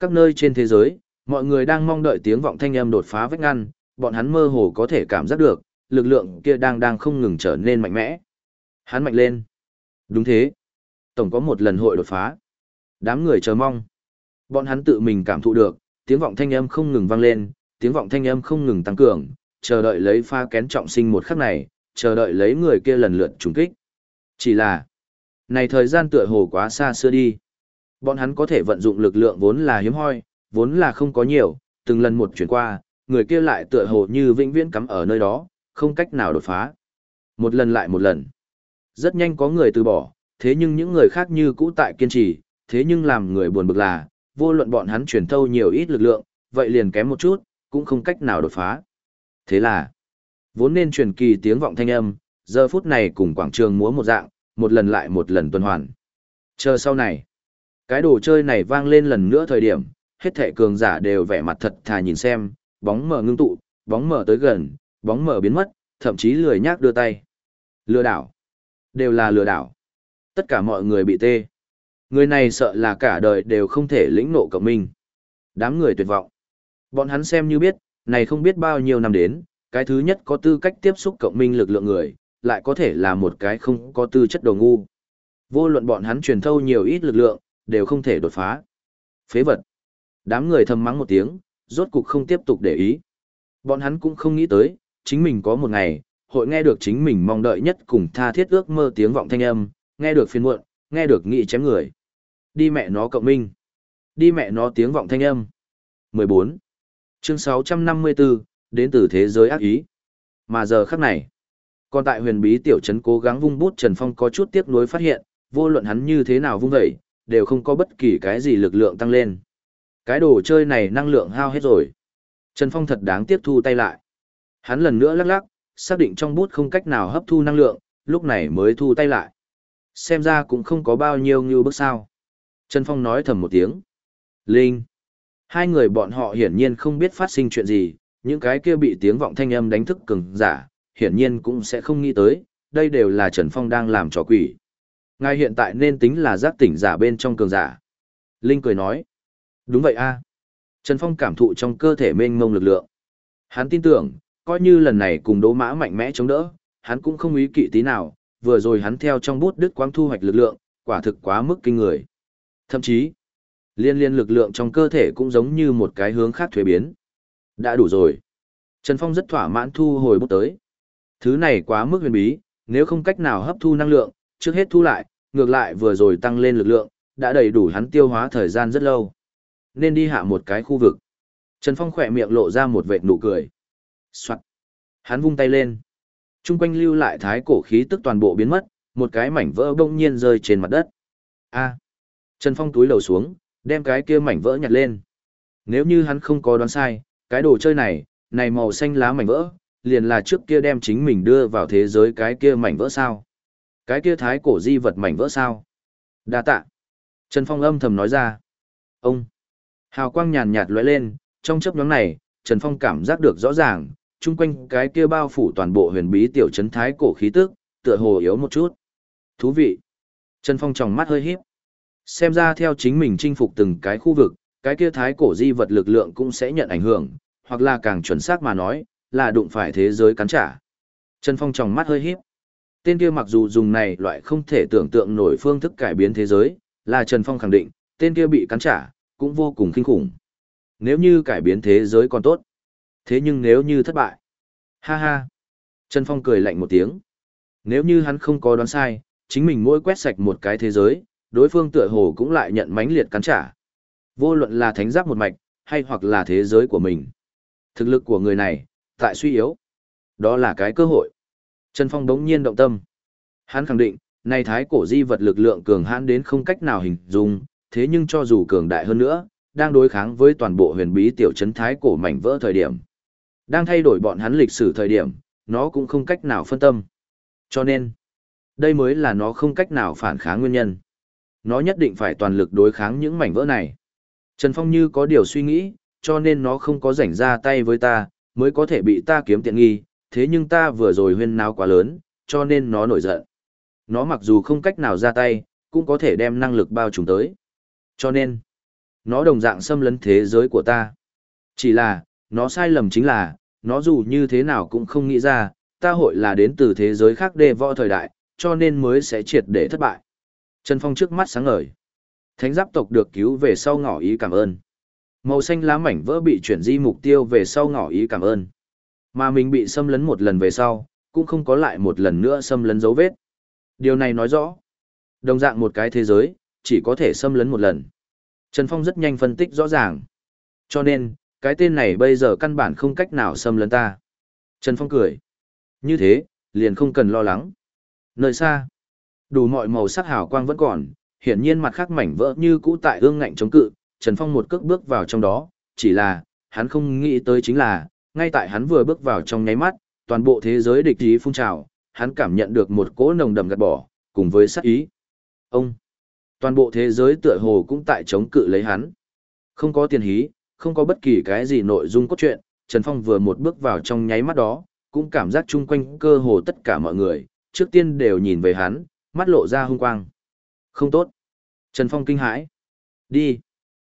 các nơi trên thế giới, mọi người đang mong đợi tiếng vọng thanh âm đột phá vách ngăn, bọn hắn mơ hồ có thể cảm giác được, lực lượng kia đang đang không ngừng trở nên mạnh mẽ. Hắn mạnh lên. Đúng thế. Tổng có một lần hội đột phá. Đám người chờ mong. Bọn hắn tự mình cảm thụ được, tiếng vọng thanh âm không ngừng vang lên, tiếng vọng thanh âm không ngừng tăng cường, chờ đợi lấy pha kén trọng sinh một khắc này, chờ đợi lấy người kia lần lượt trùng kích. Chỉ là, này thời gian tựa hồ quá xa xưa đi. Bọn hắn có thể vận dụng lực lượng vốn là hiếm hoi, vốn là không có nhiều, từng lần một chuyển qua, người kia lại tựa hồ như vĩnh viễn cắm ở nơi đó, không cách nào đột phá. Một lần lại một lần. Rất nhanh có người từ bỏ, thế nhưng những người khác như cũ tại kiên trì, thế nhưng làm người buồn bực là, vô luận bọn hắn chuyển thâu nhiều ít lực lượng, vậy liền kém một chút, cũng không cách nào đột phá. Thế là, vốn nên truyền kỳ tiếng vọng thanh âm, giờ phút này cùng quảng trường múa một dạng, một lần lại một lần tuần hoàn. Chờ sau này, cái đồ chơi này vang lên lần nữa thời điểm, hết thệ cường giả đều vẻ mặt thật thà nhìn xem, bóng mở ngưng tụ, bóng mở tới gần, bóng mở biến mất, thậm chí lười nhác đưa tay. Lừa đảo. Đều là lừa đảo. Tất cả mọi người bị tê. Người này sợ là cả đời đều không thể lĩnh nộ cộng minh. Đám người tuyệt vọng. Bọn hắn xem như biết, này không biết bao nhiêu năm đến, cái thứ nhất có tư cách tiếp xúc cộng minh lực lượng người, lại có thể là một cái không có tư chất đồ ngu. Vô luận bọn hắn truyền thâu nhiều ít lực lượng, đều không thể đột phá. Phế vật. Đám người thầm mắng một tiếng, rốt cục không tiếp tục để ý. Bọn hắn cũng không nghĩ tới, chính mình có một ngày, hội nghe được chính mình mong đợi nhất cùng tha thiết ước mơ tiếng vọng thanh âm, nghe được phiền muộn, nghe được nghị chém người. Đi mẹ nó cộng minh. Đi mẹ nó tiếng vọng thanh âm. 14. Chương 654, đến từ thế giới ác ý. Mà giờ khắc này, còn tại huyền bí tiểu trấn cố gắng vung bút Trần Phong có chút tiếc nuối phát hiện, vô luận hắn như thế nào vung vẩy, đều không có bất kỳ cái gì lực lượng tăng lên. Cái đồ chơi này năng lượng hao hết rồi. Trần Phong thật đáng tiếp thu tay lại. Hắn lần nữa lắc lắc, xác định trong bút không cách nào hấp thu năng lượng, lúc này mới thu tay lại. Xem ra cũng không có bao nhiêu như bước sao. Trần Phong nói thầm một tiếng. Linh. Hai người bọn họ hiển nhiên không biết phát sinh chuyện gì, những cái kia bị tiếng vọng thanh âm đánh thức cường giả, hiển nhiên cũng sẽ không nghĩ tới, đây đều là Trần Phong đang làm trò quỷ. Ngài hiện tại nên tính là giác tỉnh giả bên trong cường giả. Linh cười nói. Đúng vậy a Trần Phong cảm thụ trong cơ thể mênh mông lực lượng. Hắn tin tưởng, coi như lần này cùng đố mã mạnh mẽ chống đỡ, hắn cũng không ý kỵ tí nào, vừa rồi hắn theo trong bút đứt quang thu hoạch lực lượng, quả thực quá mức kinh người. Thậm chí, liên liên lực lượng trong cơ thể cũng giống như một cái hướng khác thuế biến. Đã đủ rồi. Trần Phong rất thỏa mãn thu hồi bút tới. Thứ này quá mức huyền bí, nếu không cách nào hấp thu năng lượng, trước hết thu lại, ngược lại vừa rồi tăng lên lực lượng, đã đầy đủ hắn tiêu hóa thời gian rất lâu. Nên đi hạ một cái khu vực. Trần Phong khỏe miệng lộ ra một vệt nụ cười. Soạn. Hắn vung tay lên. Trung quanh lưu lại thái cổ khí tức toàn bộ biến mất, một cái mảnh vỡ bỗng nhiên rơi trên mặt đất. A. Trần Phong túi lầu xuống, đem cái kia mảnh vỡ nhặt lên. Nếu như hắn không có đoán sai, cái đồ chơi này, này màu xanh lá mảnh vỡ, liền là trước kia đem chính mình đưa vào thế giới cái kia mảnh vỡ sao. Cái kia thái cổ di vật mảnh vỡ sao. Đa tạ. Trần Phong âm thầm nói ra. Ông. Hào quang nhàn nhạt lóe lên, trong chấp nhóm này, Trần Phong cảm giác được rõ ràng, chung quanh cái kia bao phủ toàn bộ huyền bí tiểu trấn thái cổ khí tức, tựa hồ yếu một chút. Thú vị. Trần Phong tròng mắt hơi híp. Xem ra theo chính mình chinh phục từng cái khu vực, cái kia thái cổ di vật lực lượng cũng sẽ nhận ảnh hưởng, hoặc là càng chuẩn xác mà nói, là đụng phải thế giới cắn trả. Trần Phong tròng mắt hơi híp. Tên kia mặc dù dùng này loại không thể tưởng tượng nổi phương thức cải biến thế giới, là Trần Phong khẳng định, tên kia bị cắn trả, cũng vô cùng kinh khủng. Nếu như cải biến thế giới còn tốt. Thế nhưng nếu như thất bại. Ha ha. Trần Phong cười lạnh một tiếng. Nếu như hắn không có đoán sai, chính mình mỗi quét sạch một cái thế giới, đối phương tựa hồ cũng lại nhận mãnh liệt cắn trả. Vô luận là thánh giáp một mạch, hay hoặc là thế giới của mình. Thực lực của người này, tại suy yếu. Đó là cái cơ hội. Trần Phong đống nhiên động tâm. Hắn khẳng định, này thái cổ di vật lực lượng cường hãn đến không cách nào hình dung, thế nhưng cho dù cường đại hơn nữa, đang đối kháng với toàn bộ huyền bí tiểu trấn thái cổ mảnh vỡ thời điểm. Đang thay đổi bọn hắn lịch sử thời điểm, nó cũng không cách nào phân tâm. Cho nên, đây mới là nó không cách nào phản kháng nguyên nhân. Nó nhất định phải toàn lực đối kháng những mảnh vỡ này. Trần Phong như có điều suy nghĩ, cho nên nó không có rảnh ra tay với ta, mới có thể bị ta kiếm tiện nghi, thế nhưng ta vừa rồi huyên náo quá lớn, cho nên nó nổi giận. Nó mặc dù không cách nào ra tay, cũng có thể đem năng lực bao trùm tới. Cho nên, nó đồng dạng xâm lấn thế giới của ta. Chỉ là, nó sai lầm chính là, nó dù như thế nào cũng không nghĩ ra, ta hội là đến từ thế giới khác đề võ thời đại, cho nên mới sẽ triệt để thất bại. Trần Phong trước mắt sáng ngời. Thánh giáp tộc được cứu về sau ngỏ ý cảm ơn. Màu xanh lá mảnh vỡ bị chuyển di mục tiêu về sau ngỏ ý cảm ơn. Mà mình bị xâm lấn một lần về sau, cũng không có lại một lần nữa xâm lấn dấu vết. Điều này nói rõ, đồng dạng một cái thế giới, chỉ có thể xâm lấn một lần. Trần Phong rất nhanh phân tích rõ ràng. Cho nên, cái tên này bây giờ căn bản không cách nào xâm lấn ta. Trần Phong cười. Như thế, liền không cần lo lắng. Nơi xa, đủ mọi màu sắc hào quang vẫn còn, hiển nhiên mặt khác mảnh vỡ như cũ tại ương ngạnh chống cự, Trần Phong một cước bước vào trong đó, chỉ là, hắn không nghĩ tới chính là, ngay tại hắn vừa bước vào trong nháy mắt, toàn bộ thế giới địch ý phun trào, hắn cảm nhận được một cỗ nồng đậm gạt bỏ, cùng với sát ý. Ông, toàn bộ thế giới tựa hồ cũng tại chống cự lấy hắn. Không có tiền hí, không có bất kỳ cái gì nội dung cốt truyện, Trần Phong vừa một bước vào trong nháy mắt đó, cũng cảm giác chung quanh cơ hồ tất cả mọi người, trước tiên đều nhìn về hắn, mắt lộ ra hung quang. Không tốt. Trần Phong kinh hãi. Đi.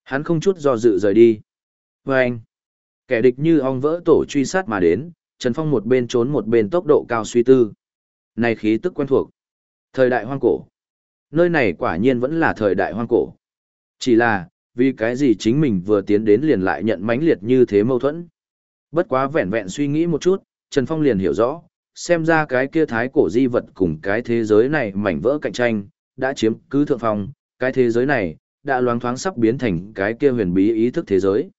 Hắn không chút do dự rời đi. Và anh. Kẻ địch như ong vỡ tổ truy sát mà đến, Trần Phong một bên trốn một bên tốc độ cao suy tư. Này khí tức quen thuộc. Thời đại hoang cổ. Nơi này quả nhiên vẫn là thời đại hoang cổ. Chỉ là, vì cái gì chính mình vừa tiến đến liền lại nhận mãnh liệt như thế mâu thuẫn. Bất quá vẹn vẹn suy nghĩ một chút, Trần Phong liền hiểu rõ, xem ra cái kia thái cổ di vật cùng cái thế giới này mảnh vỡ cạnh tranh, đã chiếm cứ thượng phong, cái thế giới này, đã loáng thoáng sắp biến thành cái kia huyền bí ý thức thế giới.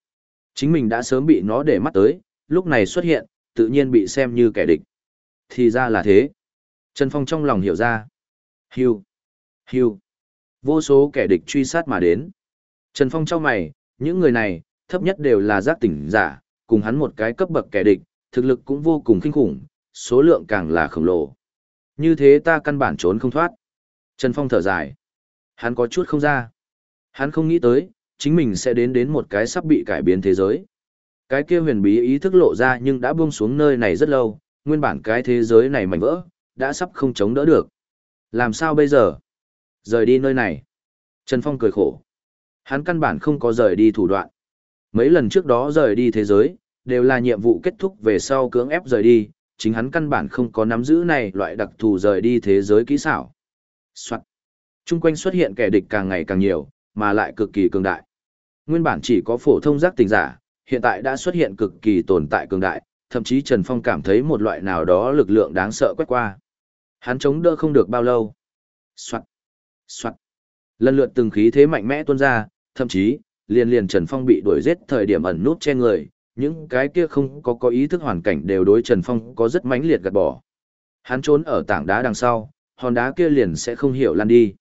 Chính mình đã sớm bị nó để mắt tới, lúc này xuất hiện, tự nhiên bị xem như kẻ địch. Thì ra là thế. Trần Phong trong lòng hiểu ra. Hiu, hiu. Vô số kẻ địch truy sát mà đến. Trần Phong trao mày, những người này, thấp nhất đều là giác tỉnh giả, cùng hắn một cái cấp bậc kẻ địch, thực lực cũng vô cùng kinh khủng, số lượng càng là khổng lồ. Như thế ta căn bản trốn không thoát. Trần Phong thở dài. Hắn có chút không ra. Hắn không nghĩ tới, chính mình sẽ đến đến một cái sắp bị cải biến thế giới. Cái kia huyền bí ý thức lộ ra nhưng đã buông xuống nơi này rất lâu, nguyên bản cái thế giới này mảnh vỡ, đã sắp không chống đỡ được. Làm sao bây giờ? Rời đi nơi này. Trần Phong cười khổ. Hắn căn bản không có rời đi thủ đoạn. Mấy lần trước đó rời đi thế giới, đều là nhiệm vụ kết thúc về sau cưỡng ép rời đi, chính hắn căn bản không có nắm giữ này loại đặc thù rời đi thế giới kỹ xảo. Soạn. Trung quanh xuất hiện kẻ địch càng ngày càng nhiều, mà lại cực kỳ cường đại. Nguyên bản chỉ có phổ thông giác tình giả, hiện tại đã xuất hiện cực kỳ tồn tại cường đại, thậm chí Trần Phong cảm thấy một loại nào đó lực lượng đáng sợ quét qua. Hắn chống đỡ không được bao lâu. Soạn. Soạn. Lần lượt từng khí thế mạnh mẽ tuôn ra, thậm chí, liền liền Trần Phong bị đuổi giết thời điểm ẩn nút che người, những cái kia không có có ý thức hoàn cảnh đều đối Trần Phong có rất mãnh liệt gạt bỏ. Hắn trốn ở tảng đá đằng sau, hòn đá kia liền sẽ không hiểu lan đi.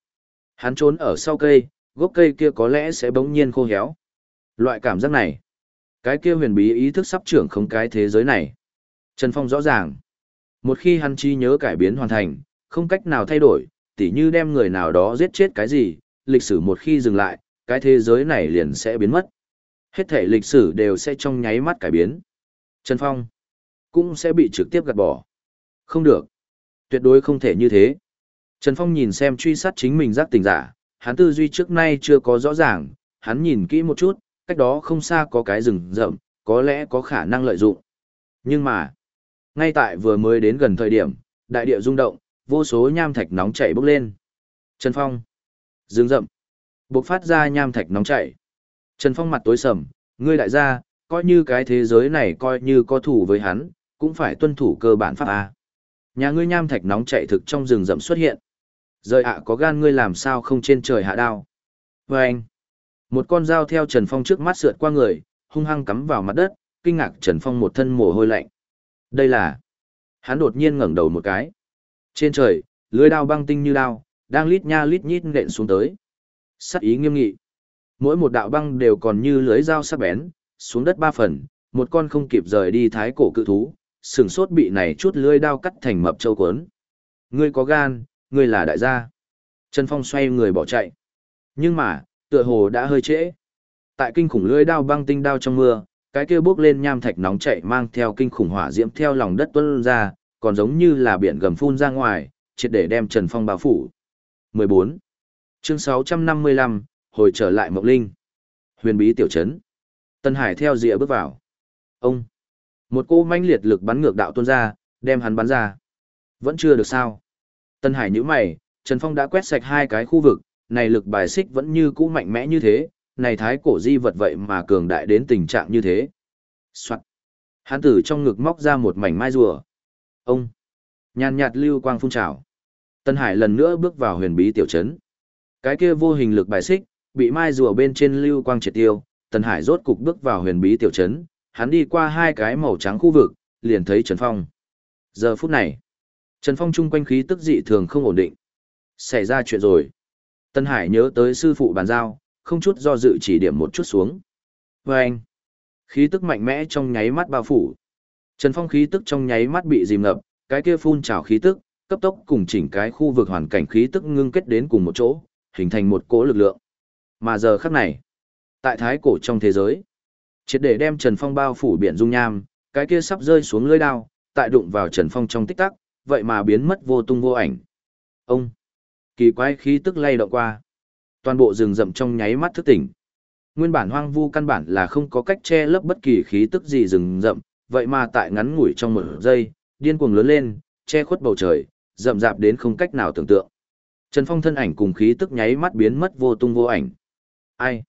Hắn trốn ở sau cây, gốc cây kia có lẽ sẽ bỗng nhiên khô héo. Loại cảm giác này, cái kia huyền bí ý thức sắp trưởng không cái thế giới này. Trần Phong rõ ràng, một khi hắn chi nhớ cải biến hoàn thành, không cách nào thay đổi, tỉ như đem người nào đó giết chết cái gì, lịch sử một khi dừng lại, cái thế giới này liền sẽ biến mất. Hết thể lịch sử đều sẽ trong nháy mắt cải biến. Trần Phong cũng sẽ bị trực tiếp gạt bỏ. Không được. Tuyệt đối không thể như thế. Trần Phong nhìn xem truy sát chính mình giác tình giả, hắn tư duy trước nay chưa có rõ ràng, hắn nhìn kỹ một chút, cách đó không xa có cái rừng rậm, có lẽ có khả năng lợi dụng. Nhưng mà, ngay tại vừa mới đến gần thời điểm, đại địa rung động, vô số nham thạch nóng chảy bốc lên. Trần Phong, rừng rậm, bộc phát ra nham thạch nóng chảy. Trần Phong mặt tối sầm, ngươi đại gia, coi như cái thế giới này coi như có thủ với hắn, cũng phải tuân thủ cơ bản pháp A. Nhà ngươi nham thạch nóng chạy thực trong rừng rậm xuất hiện. Rời ạ có gan ngươi làm sao không trên trời hạ đao. Và anh, một con dao theo Trần Phong trước mắt sượt qua người, hung hăng cắm vào mặt đất, kinh ngạc Trần Phong một thân mồ hôi lạnh. Đây là... Hắn đột nhiên ngẩng đầu một cái. Trên trời, lưới đao băng tinh như đao, đang lít nha lít nhít nện xuống tới. Sắc ý nghiêm nghị. Mỗi một đạo băng đều còn như lưới dao sắc bén, xuống đất ba phần, một con không kịp rời đi thái cổ cự thú, sừng sốt bị này chút lưới đao cắt thành mập châu cuốn. Ngươi có gan, ngươi là đại gia. Trần Phong xoay người bỏ chạy. Nhưng mà, tựa hồ đã hơi trễ. Tại kinh khủng lưới đao băng tinh đao trong mưa, cái kia bước lên nham thạch nóng chảy mang theo kinh khủng hỏa diễm theo lòng đất tuôn ra, còn giống như là biển gầm phun ra ngoài, triệt để đem Trần Phong bao phủ. 14. Chương 655, hồi trở lại Mộc Linh. Huyền bí tiểu trấn. Tân Hải theo dịa bước vào. Ông. Một cô manh liệt lực bắn ngược đạo tuôn ra, đem hắn bắn ra. Vẫn chưa được sao. Tân Hải nhíu mày, Trần Phong đã quét sạch hai cái khu vực, này lực bài xích vẫn như cũ mạnh mẽ như thế, này thái cổ di vật vậy mà cường đại đến tình trạng như thế. Soạn. Hắn tử trong ngực móc ra một mảnh mai rùa. Ông. Nhàn nhạt lưu quang phun trào. Tân Hải lần nữa bước vào huyền bí tiểu trấn. Cái kia vô hình lực bài xích, bị mai rùa bên trên lưu quang triệt tiêu, Tân Hải rốt cục bước vào huyền bí tiểu trấn, hắn đi qua hai cái màu trắng khu vực, liền thấy Trần Phong. Giờ phút này, Trần Phong chung quanh khí tức dị thường không ổn định. Xảy ra chuyện rồi. Tân Hải nhớ tới sư phụ bàn giao, không chút do dự chỉ điểm một chút xuống. Và anh, khí tức mạnh mẽ trong nháy mắt bao phủ. Trần Phong khí tức trong nháy mắt bị dìm ngập, cái kia phun trào khí tức, cấp tốc cùng chỉnh cái khu vực hoàn cảnh khí tức ngưng kết đến cùng một chỗ, hình thành một cỗ lực lượng. Mà giờ khắc này, tại thái cổ trong thế giới, triệt để đem Trần Phong bao phủ biển dung nham, cái kia sắp rơi xuống lưỡi đao, tại đụng vào Trần Phong trong tích tắc, vậy mà biến mất vô tung vô ảnh. Ông, kỳ quái khí tức lay động qua, toàn bộ rừng rậm trong nháy mắt thức tỉnh. Nguyên bản hoang vu căn bản là không có cách che lấp bất kỳ khí tức gì rừng rậm, vậy mà tại ngắn ngủi trong một giây, điên cuồng lớn lên, che khuất bầu trời, rậm rạp đến không cách nào tưởng tượng. Trần Phong thân ảnh cùng khí tức nháy mắt biến mất vô tung vô ảnh. Ai?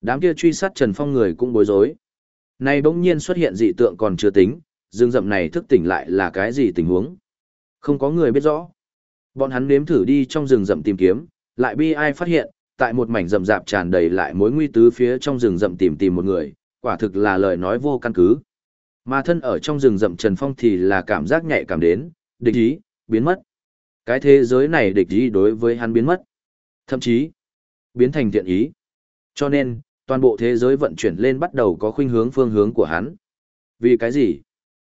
Đám kia truy sát Trần Phong người cũng bối rối. Nay bỗng nhiên xuất hiện dị tượng còn chưa tính, dương rậm này thức tỉnh lại là cái gì tình huống? Không có người biết rõ. Bọn hắn nếm thử đi trong rừng rậm tìm kiếm, lại bi ai phát hiện, tại một mảnh rậm rạp tràn đầy lại mối nguy tứ phía trong rừng rậm tìm tìm một người, quả thực là lời nói vô căn cứ. Mà thân ở trong rừng rậm Trần Phong thì là cảm giác nhạy cảm đến, địch ý, biến mất. Cái thế giới này địch ý đối với hắn biến mất. Thậm chí, biến thành thiện ý. Cho nên, toàn bộ thế giới vận chuyển lên bắt đầu có khuynh hướng phương hướng của hắn. Vì cái gì?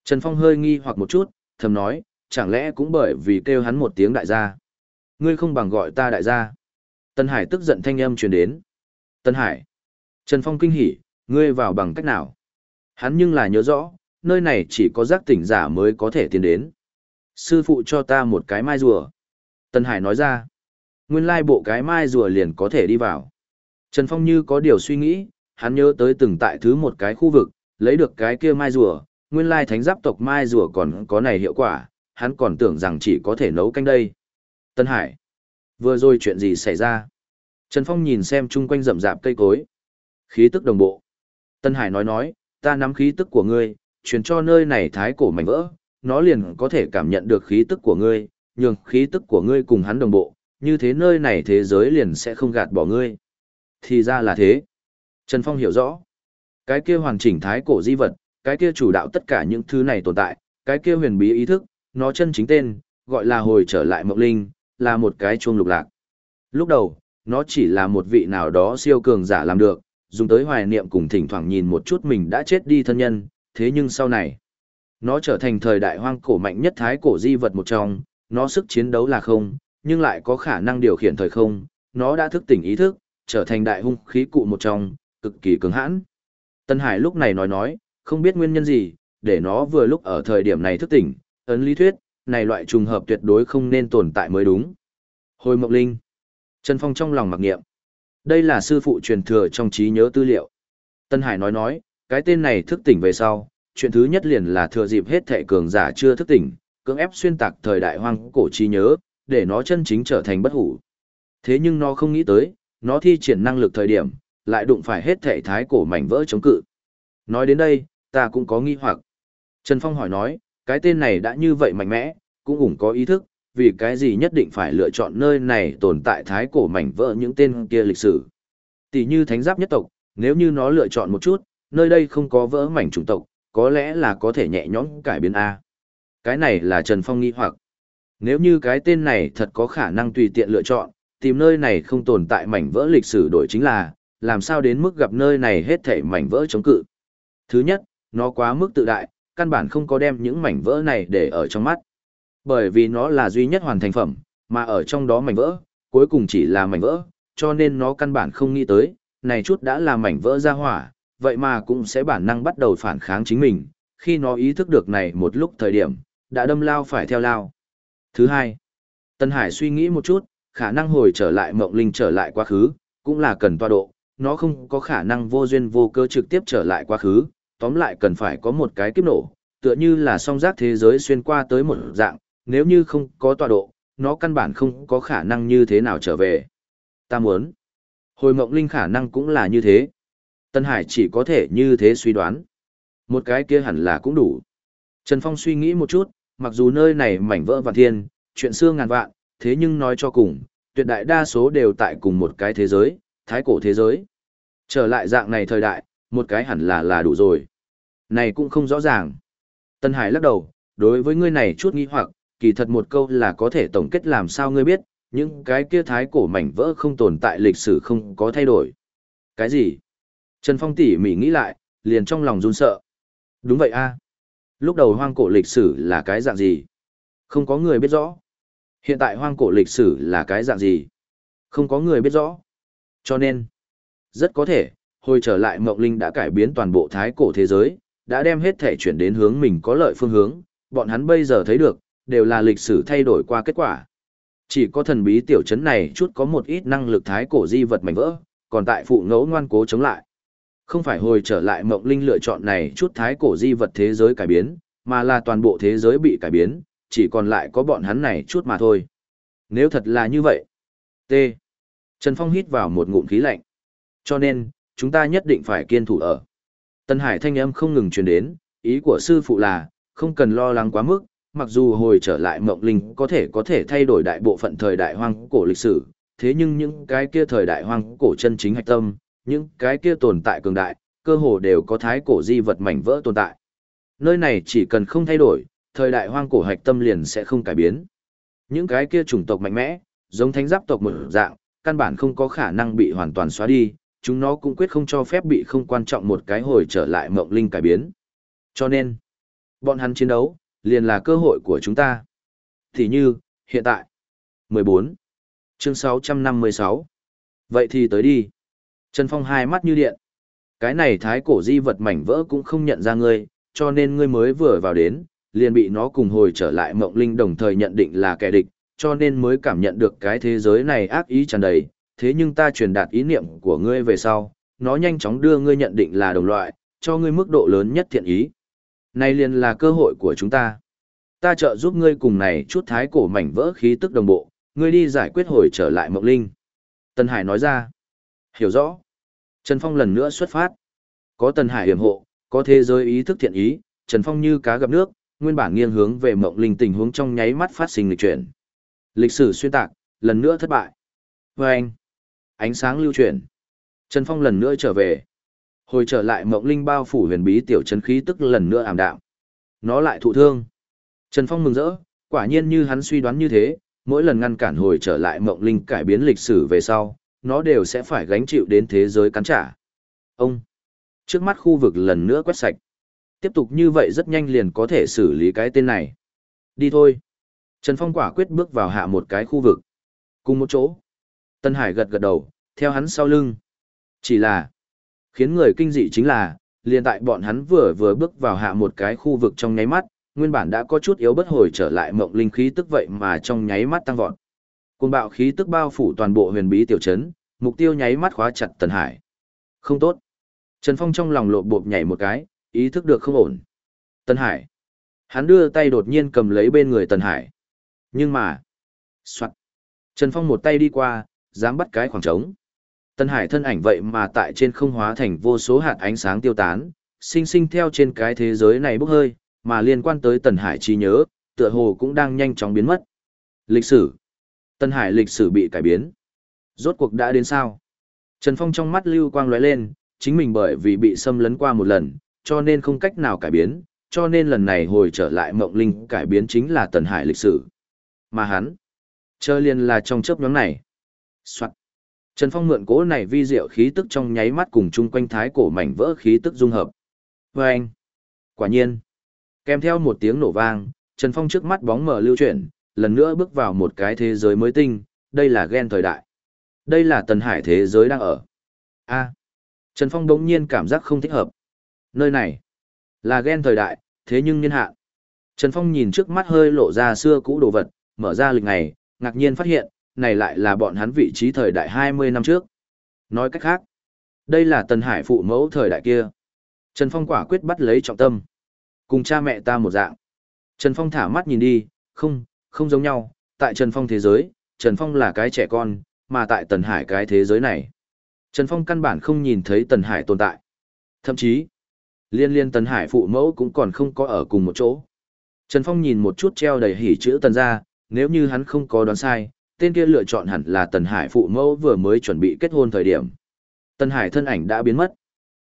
Trần Phong hơi nghi hoặc một chút, thầm nói, chẳng lẽ cũng bởi vì kêu hắn một tiếng đại gia. Ngươi không bằng gọi ta đại gia. Tân Hải tức giận thanh âm truyền đến. Tân Hải. Trần Phong kinh hỉ, ngươi vào bằng cách nào? Hắn nhưng là nhớ rõ, nơi này chỉ có giác tỉnh giả mới có thể tiến đến. Sư phụ cho ta một cái mai rùa. Tân Hải nói ra. Nguyên lai bộ cái mai rùa liền có thể đi vào. Trần Phong như có điều suy nghĩ, hắn nhớ tới từng tại thứ một cái khu vực, lấy được cái kia mai rùa, nguyên lai thánh giáp tộc mai rùa còn có này hiệu quả, hắn còn tưởng rằng chỉ có thể nấu canh đây. Tân Hải, vừa rồi chuyện gì xảy ra? Trần Phong nhìn xem chung quanh rậm rạp cây cối. Khí tức đồng bộ. Tân Hải nói nói, ta nắm khí tức của ngươi, truyền cho nơi này thái cổ mảnh vỡ, nó liền có thể cảm nhận được khí tức của ngươi, nhường khí tức của ngươi cùng hắn đồng bộ, như thế nơi này thế giới liền sẽ không gạt bỏ ngươi. Thì ra là thế. Trần Phong hiểu rõ. Cái kia hoàn chỉnh thái cổ di vật, cái kia chủ đạo tất cả những thứ này tồn tại, cái kia huyền bí ý thức, nó chân chính tên, gọi là hồi trở lại mộng linh, là một cái chuông lục lạc. Lúc đầu, nó chỉ là một vị nào đó siêu cường giả làm được, dùng tới hoài niệm cùng thỉnh thoảng nhìn một chút mình đã chết đi thân nhân, thế nhưng sau này, nó trở thành thời đại hoang cổ mạnh nhất thái cổ di vật một trong, nó sức chiến đấu là không, nhưng lại có khả năng điều khiển thời không, nó đã thức tỉnh ý thức, trở thành đại hung khí cụ một trong, cực kỳ cứng hãn. Tân Hải lúc này nói nói, không biết nguyên nhân gì, để nó vừa lúc ở thời điểm này thức tỉnh, ấn lý thuyết, này loại trùng hợp tuyệt đối không nên tồn tại mới đúng. Hồi Mộc Linh. Trần Phong trong lòng mặc niệm. Đây là sư phụ truyền thừa trong trí nhớ tư liệu. Tân Hải nói nói, cái tên này thức tỉnh về sau, chuyện thứ nhất liền là thừa dịp hết thệ cường giả chưa thức tỉnh, cưỡng ép xuyên tạc thời đại hoang cổ trí nhớ, để nó chân chính trở thành bất hủ. Thế nhưng nó không nghĩ tới, nó thi triển năng lực thời điểm, lại đụng phải hết thệ thái cổ mảnh vỡ chống cự. Nói đến đây, ta cũng có nghi hoặc. Trần Phong hỏi nói, cái tên này đã như vậy mạnh mẽ, cũng ủng có ý thức, vì cái gì nhất định phải lựa chọn nơi này tồn tại thái cổ mảnh vỡ những tên kia lịch sử. Tỷ như thánh giáp nhất tộc, nếu như nó lựa chọn một chút, nơi đây không có vỡ mảnh chủng tộc, có lẽ là có thể nhẹ nhõm cải biến A. Cái này là Trần Phong nghĩ hoặc. Nếu như cái tên này thật có khả năng tùy tiện lựa chọn, tìm nơi này không tồn tại mảnh vỡ lịch sử đổi chính là, làm sao đến mức gặp nơi này hết thảy mảnh vỡ chống cự. Thứ nhất, nó quá mức tự đại, căn bản không có đem những mảnh vỡ này để ở trong mắt. Bởi vì nó là duy nhất hoàn thành phẩm, mà ở trong đó mảnh vỡ, cuối cùng chỉ là mảnh vỡ, cho nên nó căn bản không nghĩ tới, này chút đã là mảnh vỡ ra hỏa, vậy mà cũng sẽ bản năng bắt đầu phản kháng chính mình, khi nó ý thức được này một lúc thời điểm, đã đâm lao phải theo lao. Thứ hai, Tân Hải suy nghĩ một chút, khả năng hồi trở lại mộng linh trở lại quá khứ, cũng là cần toa độ, nó không có khả năng vô duyên vô cơ trực tiếp trở lại quá khứ, tóm lại cần phải có một cái kiếp nổ, tựa như là song giác thế giới xuyên qua tới một dạng, nếu như không có tọa độ, nó căn bản không có khả năng như thế nào trở về. Ta muốn, hồi mộng linh khả năng cũng là như thế. Tân Hải chỉ có thể như thế suy đoán. Một cái kia hẳn là cũng đủ. Trần Phong suy nghĩ một chút, mặc dù nơi này mảnh vỡ vạn thiên, chuyện xưa ngàn vạn, thế nhưng nói cho cùng, tuyệt đại đa số đều tại cùng một cái thế giới, thái cổ thế giới. Trở lại dạng này thời đại, một cái hẳn là là đủ rồi. Này cũng không rõ ràng. Tân Hải lắc đầu, đối với ngươi này chút nghi hoặc, kỳ thật một câu là có thể tổng kết làm sao ngươi biết, những cái kia thái cổ mảnh vỡ không tồn tại lịch sử không có thay đổi. Cái gì? Trần Phong tỉ mỉ nghĩ lại, liền trong lòng run sợ. Đúng vậy a. Lúc đầu hoang cổ lịch sử là cái dạng gì? Không có người biết rõ. Hiện tại hoang cổ lịch sử là cái dạng gì? Không có người biết rõ. Cho nên, rất có thể, hồi trở lại Mộng Linh đã cải biến toàn bộ thái cổ thế giới, đã đem hết thể chuyển đến hướng mình có lợi phương hướng, bọn hắn bây giờ thấy được, đều là lịch sử thay đổi qua kết quả. Chỉ có thần bí tiểu trấn này chút có một ít năng lực thái cổ di vật mảnh vỡ, còn tại phụ ngẫu ngoan cố chống lại. Không phải hồi trở lại mộng linh lựa chọn này chút thái cổ di vật thế giới cải biến, mà là toàn bộ thế giới bị cải biến, chỉ còn lại có bọn hắn này chút mà thôi. Nếu thật là như vậy. T. Trần Phong hít vào một ngụm khí lạnh. Cho nên, chúng ta nhất định phải kiên thủ ở. Tân Hải thanh âm không ngừng truyền đến, ý của sư phụ là, không cần lo lắng quá mức, mặc dù hồi trở lại mộng linh có thể có thể thay đổi đại bộ phận thời đại hoang cổ lịch sử, thế nhưng những cái kia thời đại hoang cổ chân chính hạch tâm, những cái kia tồn tại cường đại, cơ hồ đều có thái cổ di vật mảnh vỡ tồn tại. Nơi này chỉ cần không thay đổi, thời đại hoang cổ hạch tâm liền sẽ không cải biến. Những cái kia chủng tộc mạnh mẽ, giống thánh giáp tộc một dạng, căn bản không có khả năng bị hoàn toàn xóa đi, chúng nó cũng quyết không cho phép bị không quan trọng một cái hồi trở lại mộng linh cải biến. Cho nên, bọn hắn chiến đấu, liền là cơ hội của chúng ta. Thì như, hiện tại. 14. Chương 656. Vậy thì tới đi. Trần Phong hai mắt như điện. Cái này thái cổ di vật mảnh vỡ cũng không nhận ra ngươi, cho nên ngươi mới vừa vào đến, liền bị nó cùng hồi trở lại mộng linh đồng thời nhận định là kẻ địch, cho nên mới cảm nhận được cái thế giới này ác ý tràn đầy. Thế nhưng ta truyền đạt ý niệm của ngươi về sau, nó nhanh chóng đưa ngươi nhận định là đồng loại, cho ngươi mức độ lớn nhất thiện ý. Này liền là cơ hội của chúng ta. Ta trợ giúp ngươi cùng này chút thái cổ mảnh vỡ khí tức đồng bộ, ngươi đi giải quyết hồi trở lại mộng linh. Tân Hải nói ra. Hiểu rõ. Trần Phong lần nữa xuất phát. Có Tần Hải hiểm hộ, có thế giới ý thức thiện ý, Trần Phong như cá gặp nước, nguyên bản nghiêng hướng về mộng linh tình huống trong nháy mắt phát sinh lịch chuyển. Lịch sử xuyên tạc, lần nữa thất bại. Và anh, ánh sáng lưu chuyển. Trần Phong lần nữa trở về. Hồi trở lại mộng linh bao phủ huyền bí tiểu trấn khí tức lần nữa ảm đạm. Nó lại thụ thương. Trần Phong mừng rỡ, quả nhiên như hắn suy đoán như thế, mỗi lần ngăn cản hồi trở lại mộng linh cải biến lịch sử về sau, nó đều sẽ phải gánh chịu đến thế giới cắn trả. Ông, trước mắt khu vực lần nữa quét sạch. Tiếp tục như vậy rất nhanh liền có thể xử lý cái tên này. Đi thôi. Trần Phong quả quyết bước vào hạ một cái khu vực. Cùng một chỗ. Tân Hải gật gật đầu, theo hắn sau lưng. Chỉ là, khiến người kinh dị chính là, liền tại bọn hắn vừa vừa bước vào hạ một cái khu vực trong nháy mắt, nguyên bản đã có chút yếu bất hồi trở lại mộng linh khí tức vậy mà trong nháy mắt tăng vọt. Cuồng bạo khí tức bao phủ toàn bộ huyền bí tiểu trấn, mục tiêu nháy mắt khóa chặt Tần Hải. Không tốt. Trần Phong trong lòng lộp bộp nhảy một cái, ý thức được không ổn. Tần Hải. Hắn đưa tay đột nhiên cầm lấy bên người Tần Hải. Nhưng mà, Soạn. Trần Phong một tay đi qua, dám bắt cái khoảng trống. Tần Hải thân ảnh vậy mà tại trên không hóa thành vô số hạt ánh sáng tiêu tán, sinh sinh theo trên cái thế giới này bốc hơi, mà liên quan tới Tần Hải trí nhớ, tựa hồ cũng đang nhanh chóng biến mất. Lịch sử. Tân Hải lịch sử bị cải biến. Rốt cuộc đã đến sao? Trần Phong trong mắt lưu quang lóe lên, chính mình bởi vì bị xâm lấn qua một lần, cho nên không cách nào cải biến, cho nên lần này hồi trở lại mộng linh cải biến chính là Tần Hải lịch sử. Mà hắn, chơi liền là trong chớp nhóm này. Soạn. Trần Phong mượn cố này vi diệu khí tức trong nháy mắt cùng chung quanh thái cổ mảnh vỡ khí tức dung hợp. Và anh, quả nhiên, Kèm theo một tiếng nổ vang, Trần Phong trước mắt bóng mở lưu chuyển, lần nữa bước vào một cái thế giới mới tinh, đây là gen thời đại. Đây là tần hải thế giới đang ở. A. Trần Phong đống nhiên cảm giác không thích hợp. Nơi này là gen thời đại, thế nhưng niên hạn. Trần Phong nhìn trước mắt hơi lộ ra xưa cũ đồ vật, mở ra lịch này ngạc nhiên phát hiện, này lại là bọn hắn vị trí thời đại 20 năm trước. Nói cách khác, đây là Tần Hải phụ mẫu thời đại kia. Trần Phong quả quyết bắt lấy trọng tâm. Cùng cha mẹ ta một dạng. Trần Phong thả mắt nhìn đi, không, không giống nhau, tại Trần Phong thế giới, Trần Phong là cái trẻ con, mà tại Tần Hải cái thế giới này. Trần Phong căn bản không nhìn thấy Tần Hải tồn tại. Thậm chí, liên liên Tần Hải phụ mẫu cũng còn không có ở cùng một chỗ. Trần Phong nhìn một chút treo đầy hỉ chữ Tần ra, nếu như hắn không có đoán sai, tên kia lựa chọn hẳn là Tần Hải phụ mẫu vừa mới chuẩn bị kết hôn thời điểm. Tần Hải thân ảnh đã biến mất.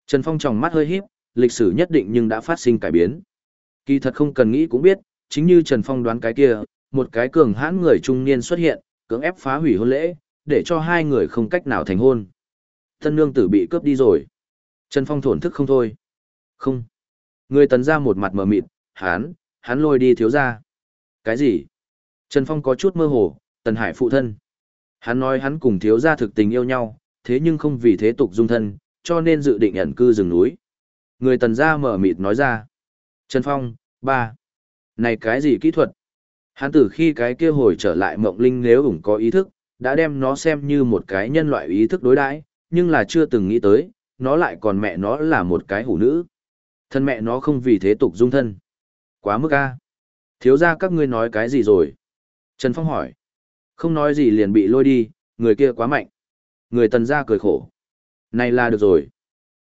Trần Phong tròng mắt hơi híp, lịch sử nhất định nhưng đã phát sinh cải biến. Kỳ thật không cần nghĩ cũng biết, chính như Trần Phong đoán cái kia, một cái cường hãn người trung niên xuất hiện, cưỡng ép phá hủy hôn lễ, để cho hai người không cách nào thành hôn. Tân nương tử bị cướp đi rồi. Trần Phong thổn thức không thôi. Không. Người tấn ra một mặt mờ mịt, hắn, hắn lôi đi thiếu ra. Cái gì? Trần Phong có chút mơ hồ, Tần Hải phụ thân. Hắn nói hắn cùng thiếu gia thực tình yêu nhau, thế nhưng không vì thế tục dung thân, cho nên dự định ẩn cư rừng núi. Người tần gia mở mịt nói ra. Trần Phong, ba. Này cái gì kỹ thuật? Hắn từ khi cái kia hồi trở lại mộng linh nếu ủng có ý thức, đã đem nó xem như một cái nhân loại ý thức đối đãi, nhưng là chưa từng nghĩ tới, nó lại còn mẹ nó là một cái hủ nữ. Thân mẹ nó không vì thế tục dung thân. Quá mức a. Thiếu ra các ngươi nói cái gì rồi? Trần Phong hỏi. Không nói gì liền bị lôi đi, người kia quá mạnh. Người tần gia cười khổ. Này là được rồi.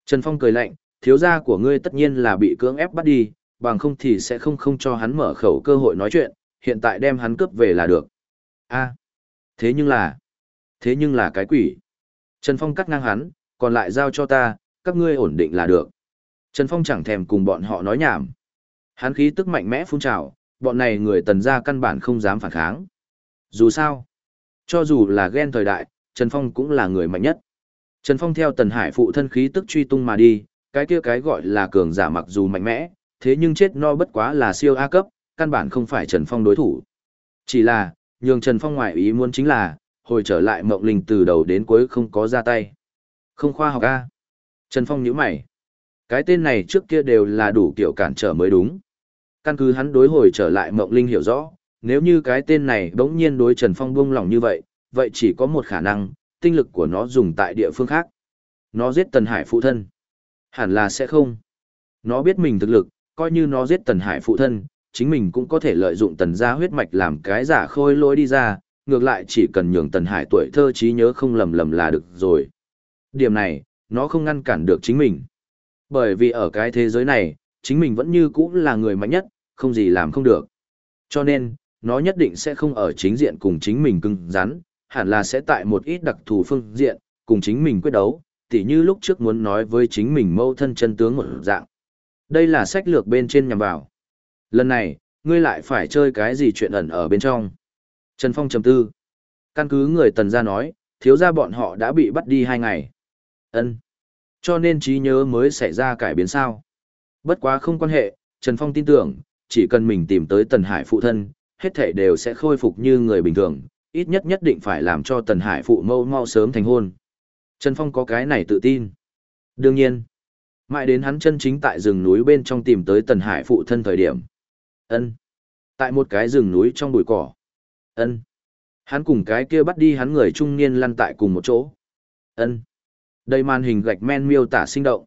Trần Phong cười lạnh, thiếu gia của ngươi tất nhiên là bị cưỡng ép bắt đi, bằng không thì sẽ không không cho hắn mở khẩu cơ hội nói chuyện, hiện tại đem hắn cướp về là được. a thế nhưng là, thế nhưng là cái quỷ. Trần Phong cắt ngang hắn, còn lại giao cho ta, các ngươi ổn định là được. Trần Phong chẳng thèm cùng bọn họ nói nhảm. Hắn khí tức mạnh mẽ phun trào, bọn này người tần gia căn bản không dám phản kháng. Dù sao, cho dù là ghen thời đại, Trần Phong cũng là người mạnh nhất. Trần Phong theo Tần Hải phụ thân khí tức truy tung mà đi, cái kia cái gọi là cường giả mặc dù mạnh mẽ, thế nhưng chết no bất quá là siêu A cấp, căn bản không phải Trần Phong đối thủ. Chỉ là, nhường Trần Phong ngoại ý muốn chính là, hồi trở lại mộng linh từ đầu đến cuối không có ra tay. Không khoa học A. Trần Phong nhíu mày. Cái tên này trước kia đều là đủ kiểu cản trở mới đúng. Căn cứ hắn đối hồi trở lại mộng linh hiểu rõ, nếu như cái tên này đống nhiên đối Trần Phong buông lỏng như vậy, vậy chỉ có một khả năng, tinh lực của nó dùng tại địa phương khác. Nó giết Tần Hải phụ thân. Hẳn là sẽ không. Nó biết mình thực lực, coi như nó giết Tần Hải phụ thân, chính mình cũng có thể lợi dụng Tần gia huyết mạch làm cái giả khôi lỗi đi ra, ngược lại chỉ cần nhường Tần Hải tuổi thơ trí nhớ không lầm lầm là được rồi. Điểm này, nó không ngăn cản được chính mình. Bởi vì ở cái thế giới này, chính mình vẫn như cũ là người mạnh nhất, không gì làm không được. Cho nên, nó nhất định sẽ không ở chính diện cùng chính mình cưng rắn, hẳn là sẽ tại một ít đặc thù phương diện, cùng chính mình quyết đấu, tỉ như lúc trước muốn nói với chính mình mâu thân chân tướng một dạng. Đây là sách lược bên trên nhằm vào. Lần này, ngươi lại phải chơi cái gì chuyện ẩn ở bên trong. Trần Phong trầm tư. Căn cứ người tần gia nói, thiếu gia bọn họ đã bị bắt đi hai ngày. ân Cho nên trí nhớ mới xảy ra cải biến sao. Bất quá không quan hệ, Trần Phong tin tưởng, chỉ cần mình tìm tới Tần Hải phụ thân, hết thể đều sẽ khôi phục như người bình thường, ít nhất nhất định phải làm cho Tần Hải phụ mâu mau sớm thành hôn. Trần Phong có cái này tự tin. Đương nhiên, mãi đến hắn chân chính tại rừng núi bên trong tìm tới Tần Hải phụ thân thời điểm ân Tại một cái rừng núi trong bụi cỏ. ân Hắn cùng cái kia bắt đi hắn người trung niên lăn tại cùng một chỗ. ân Đây màn hình gạch men miêu tả sinh động.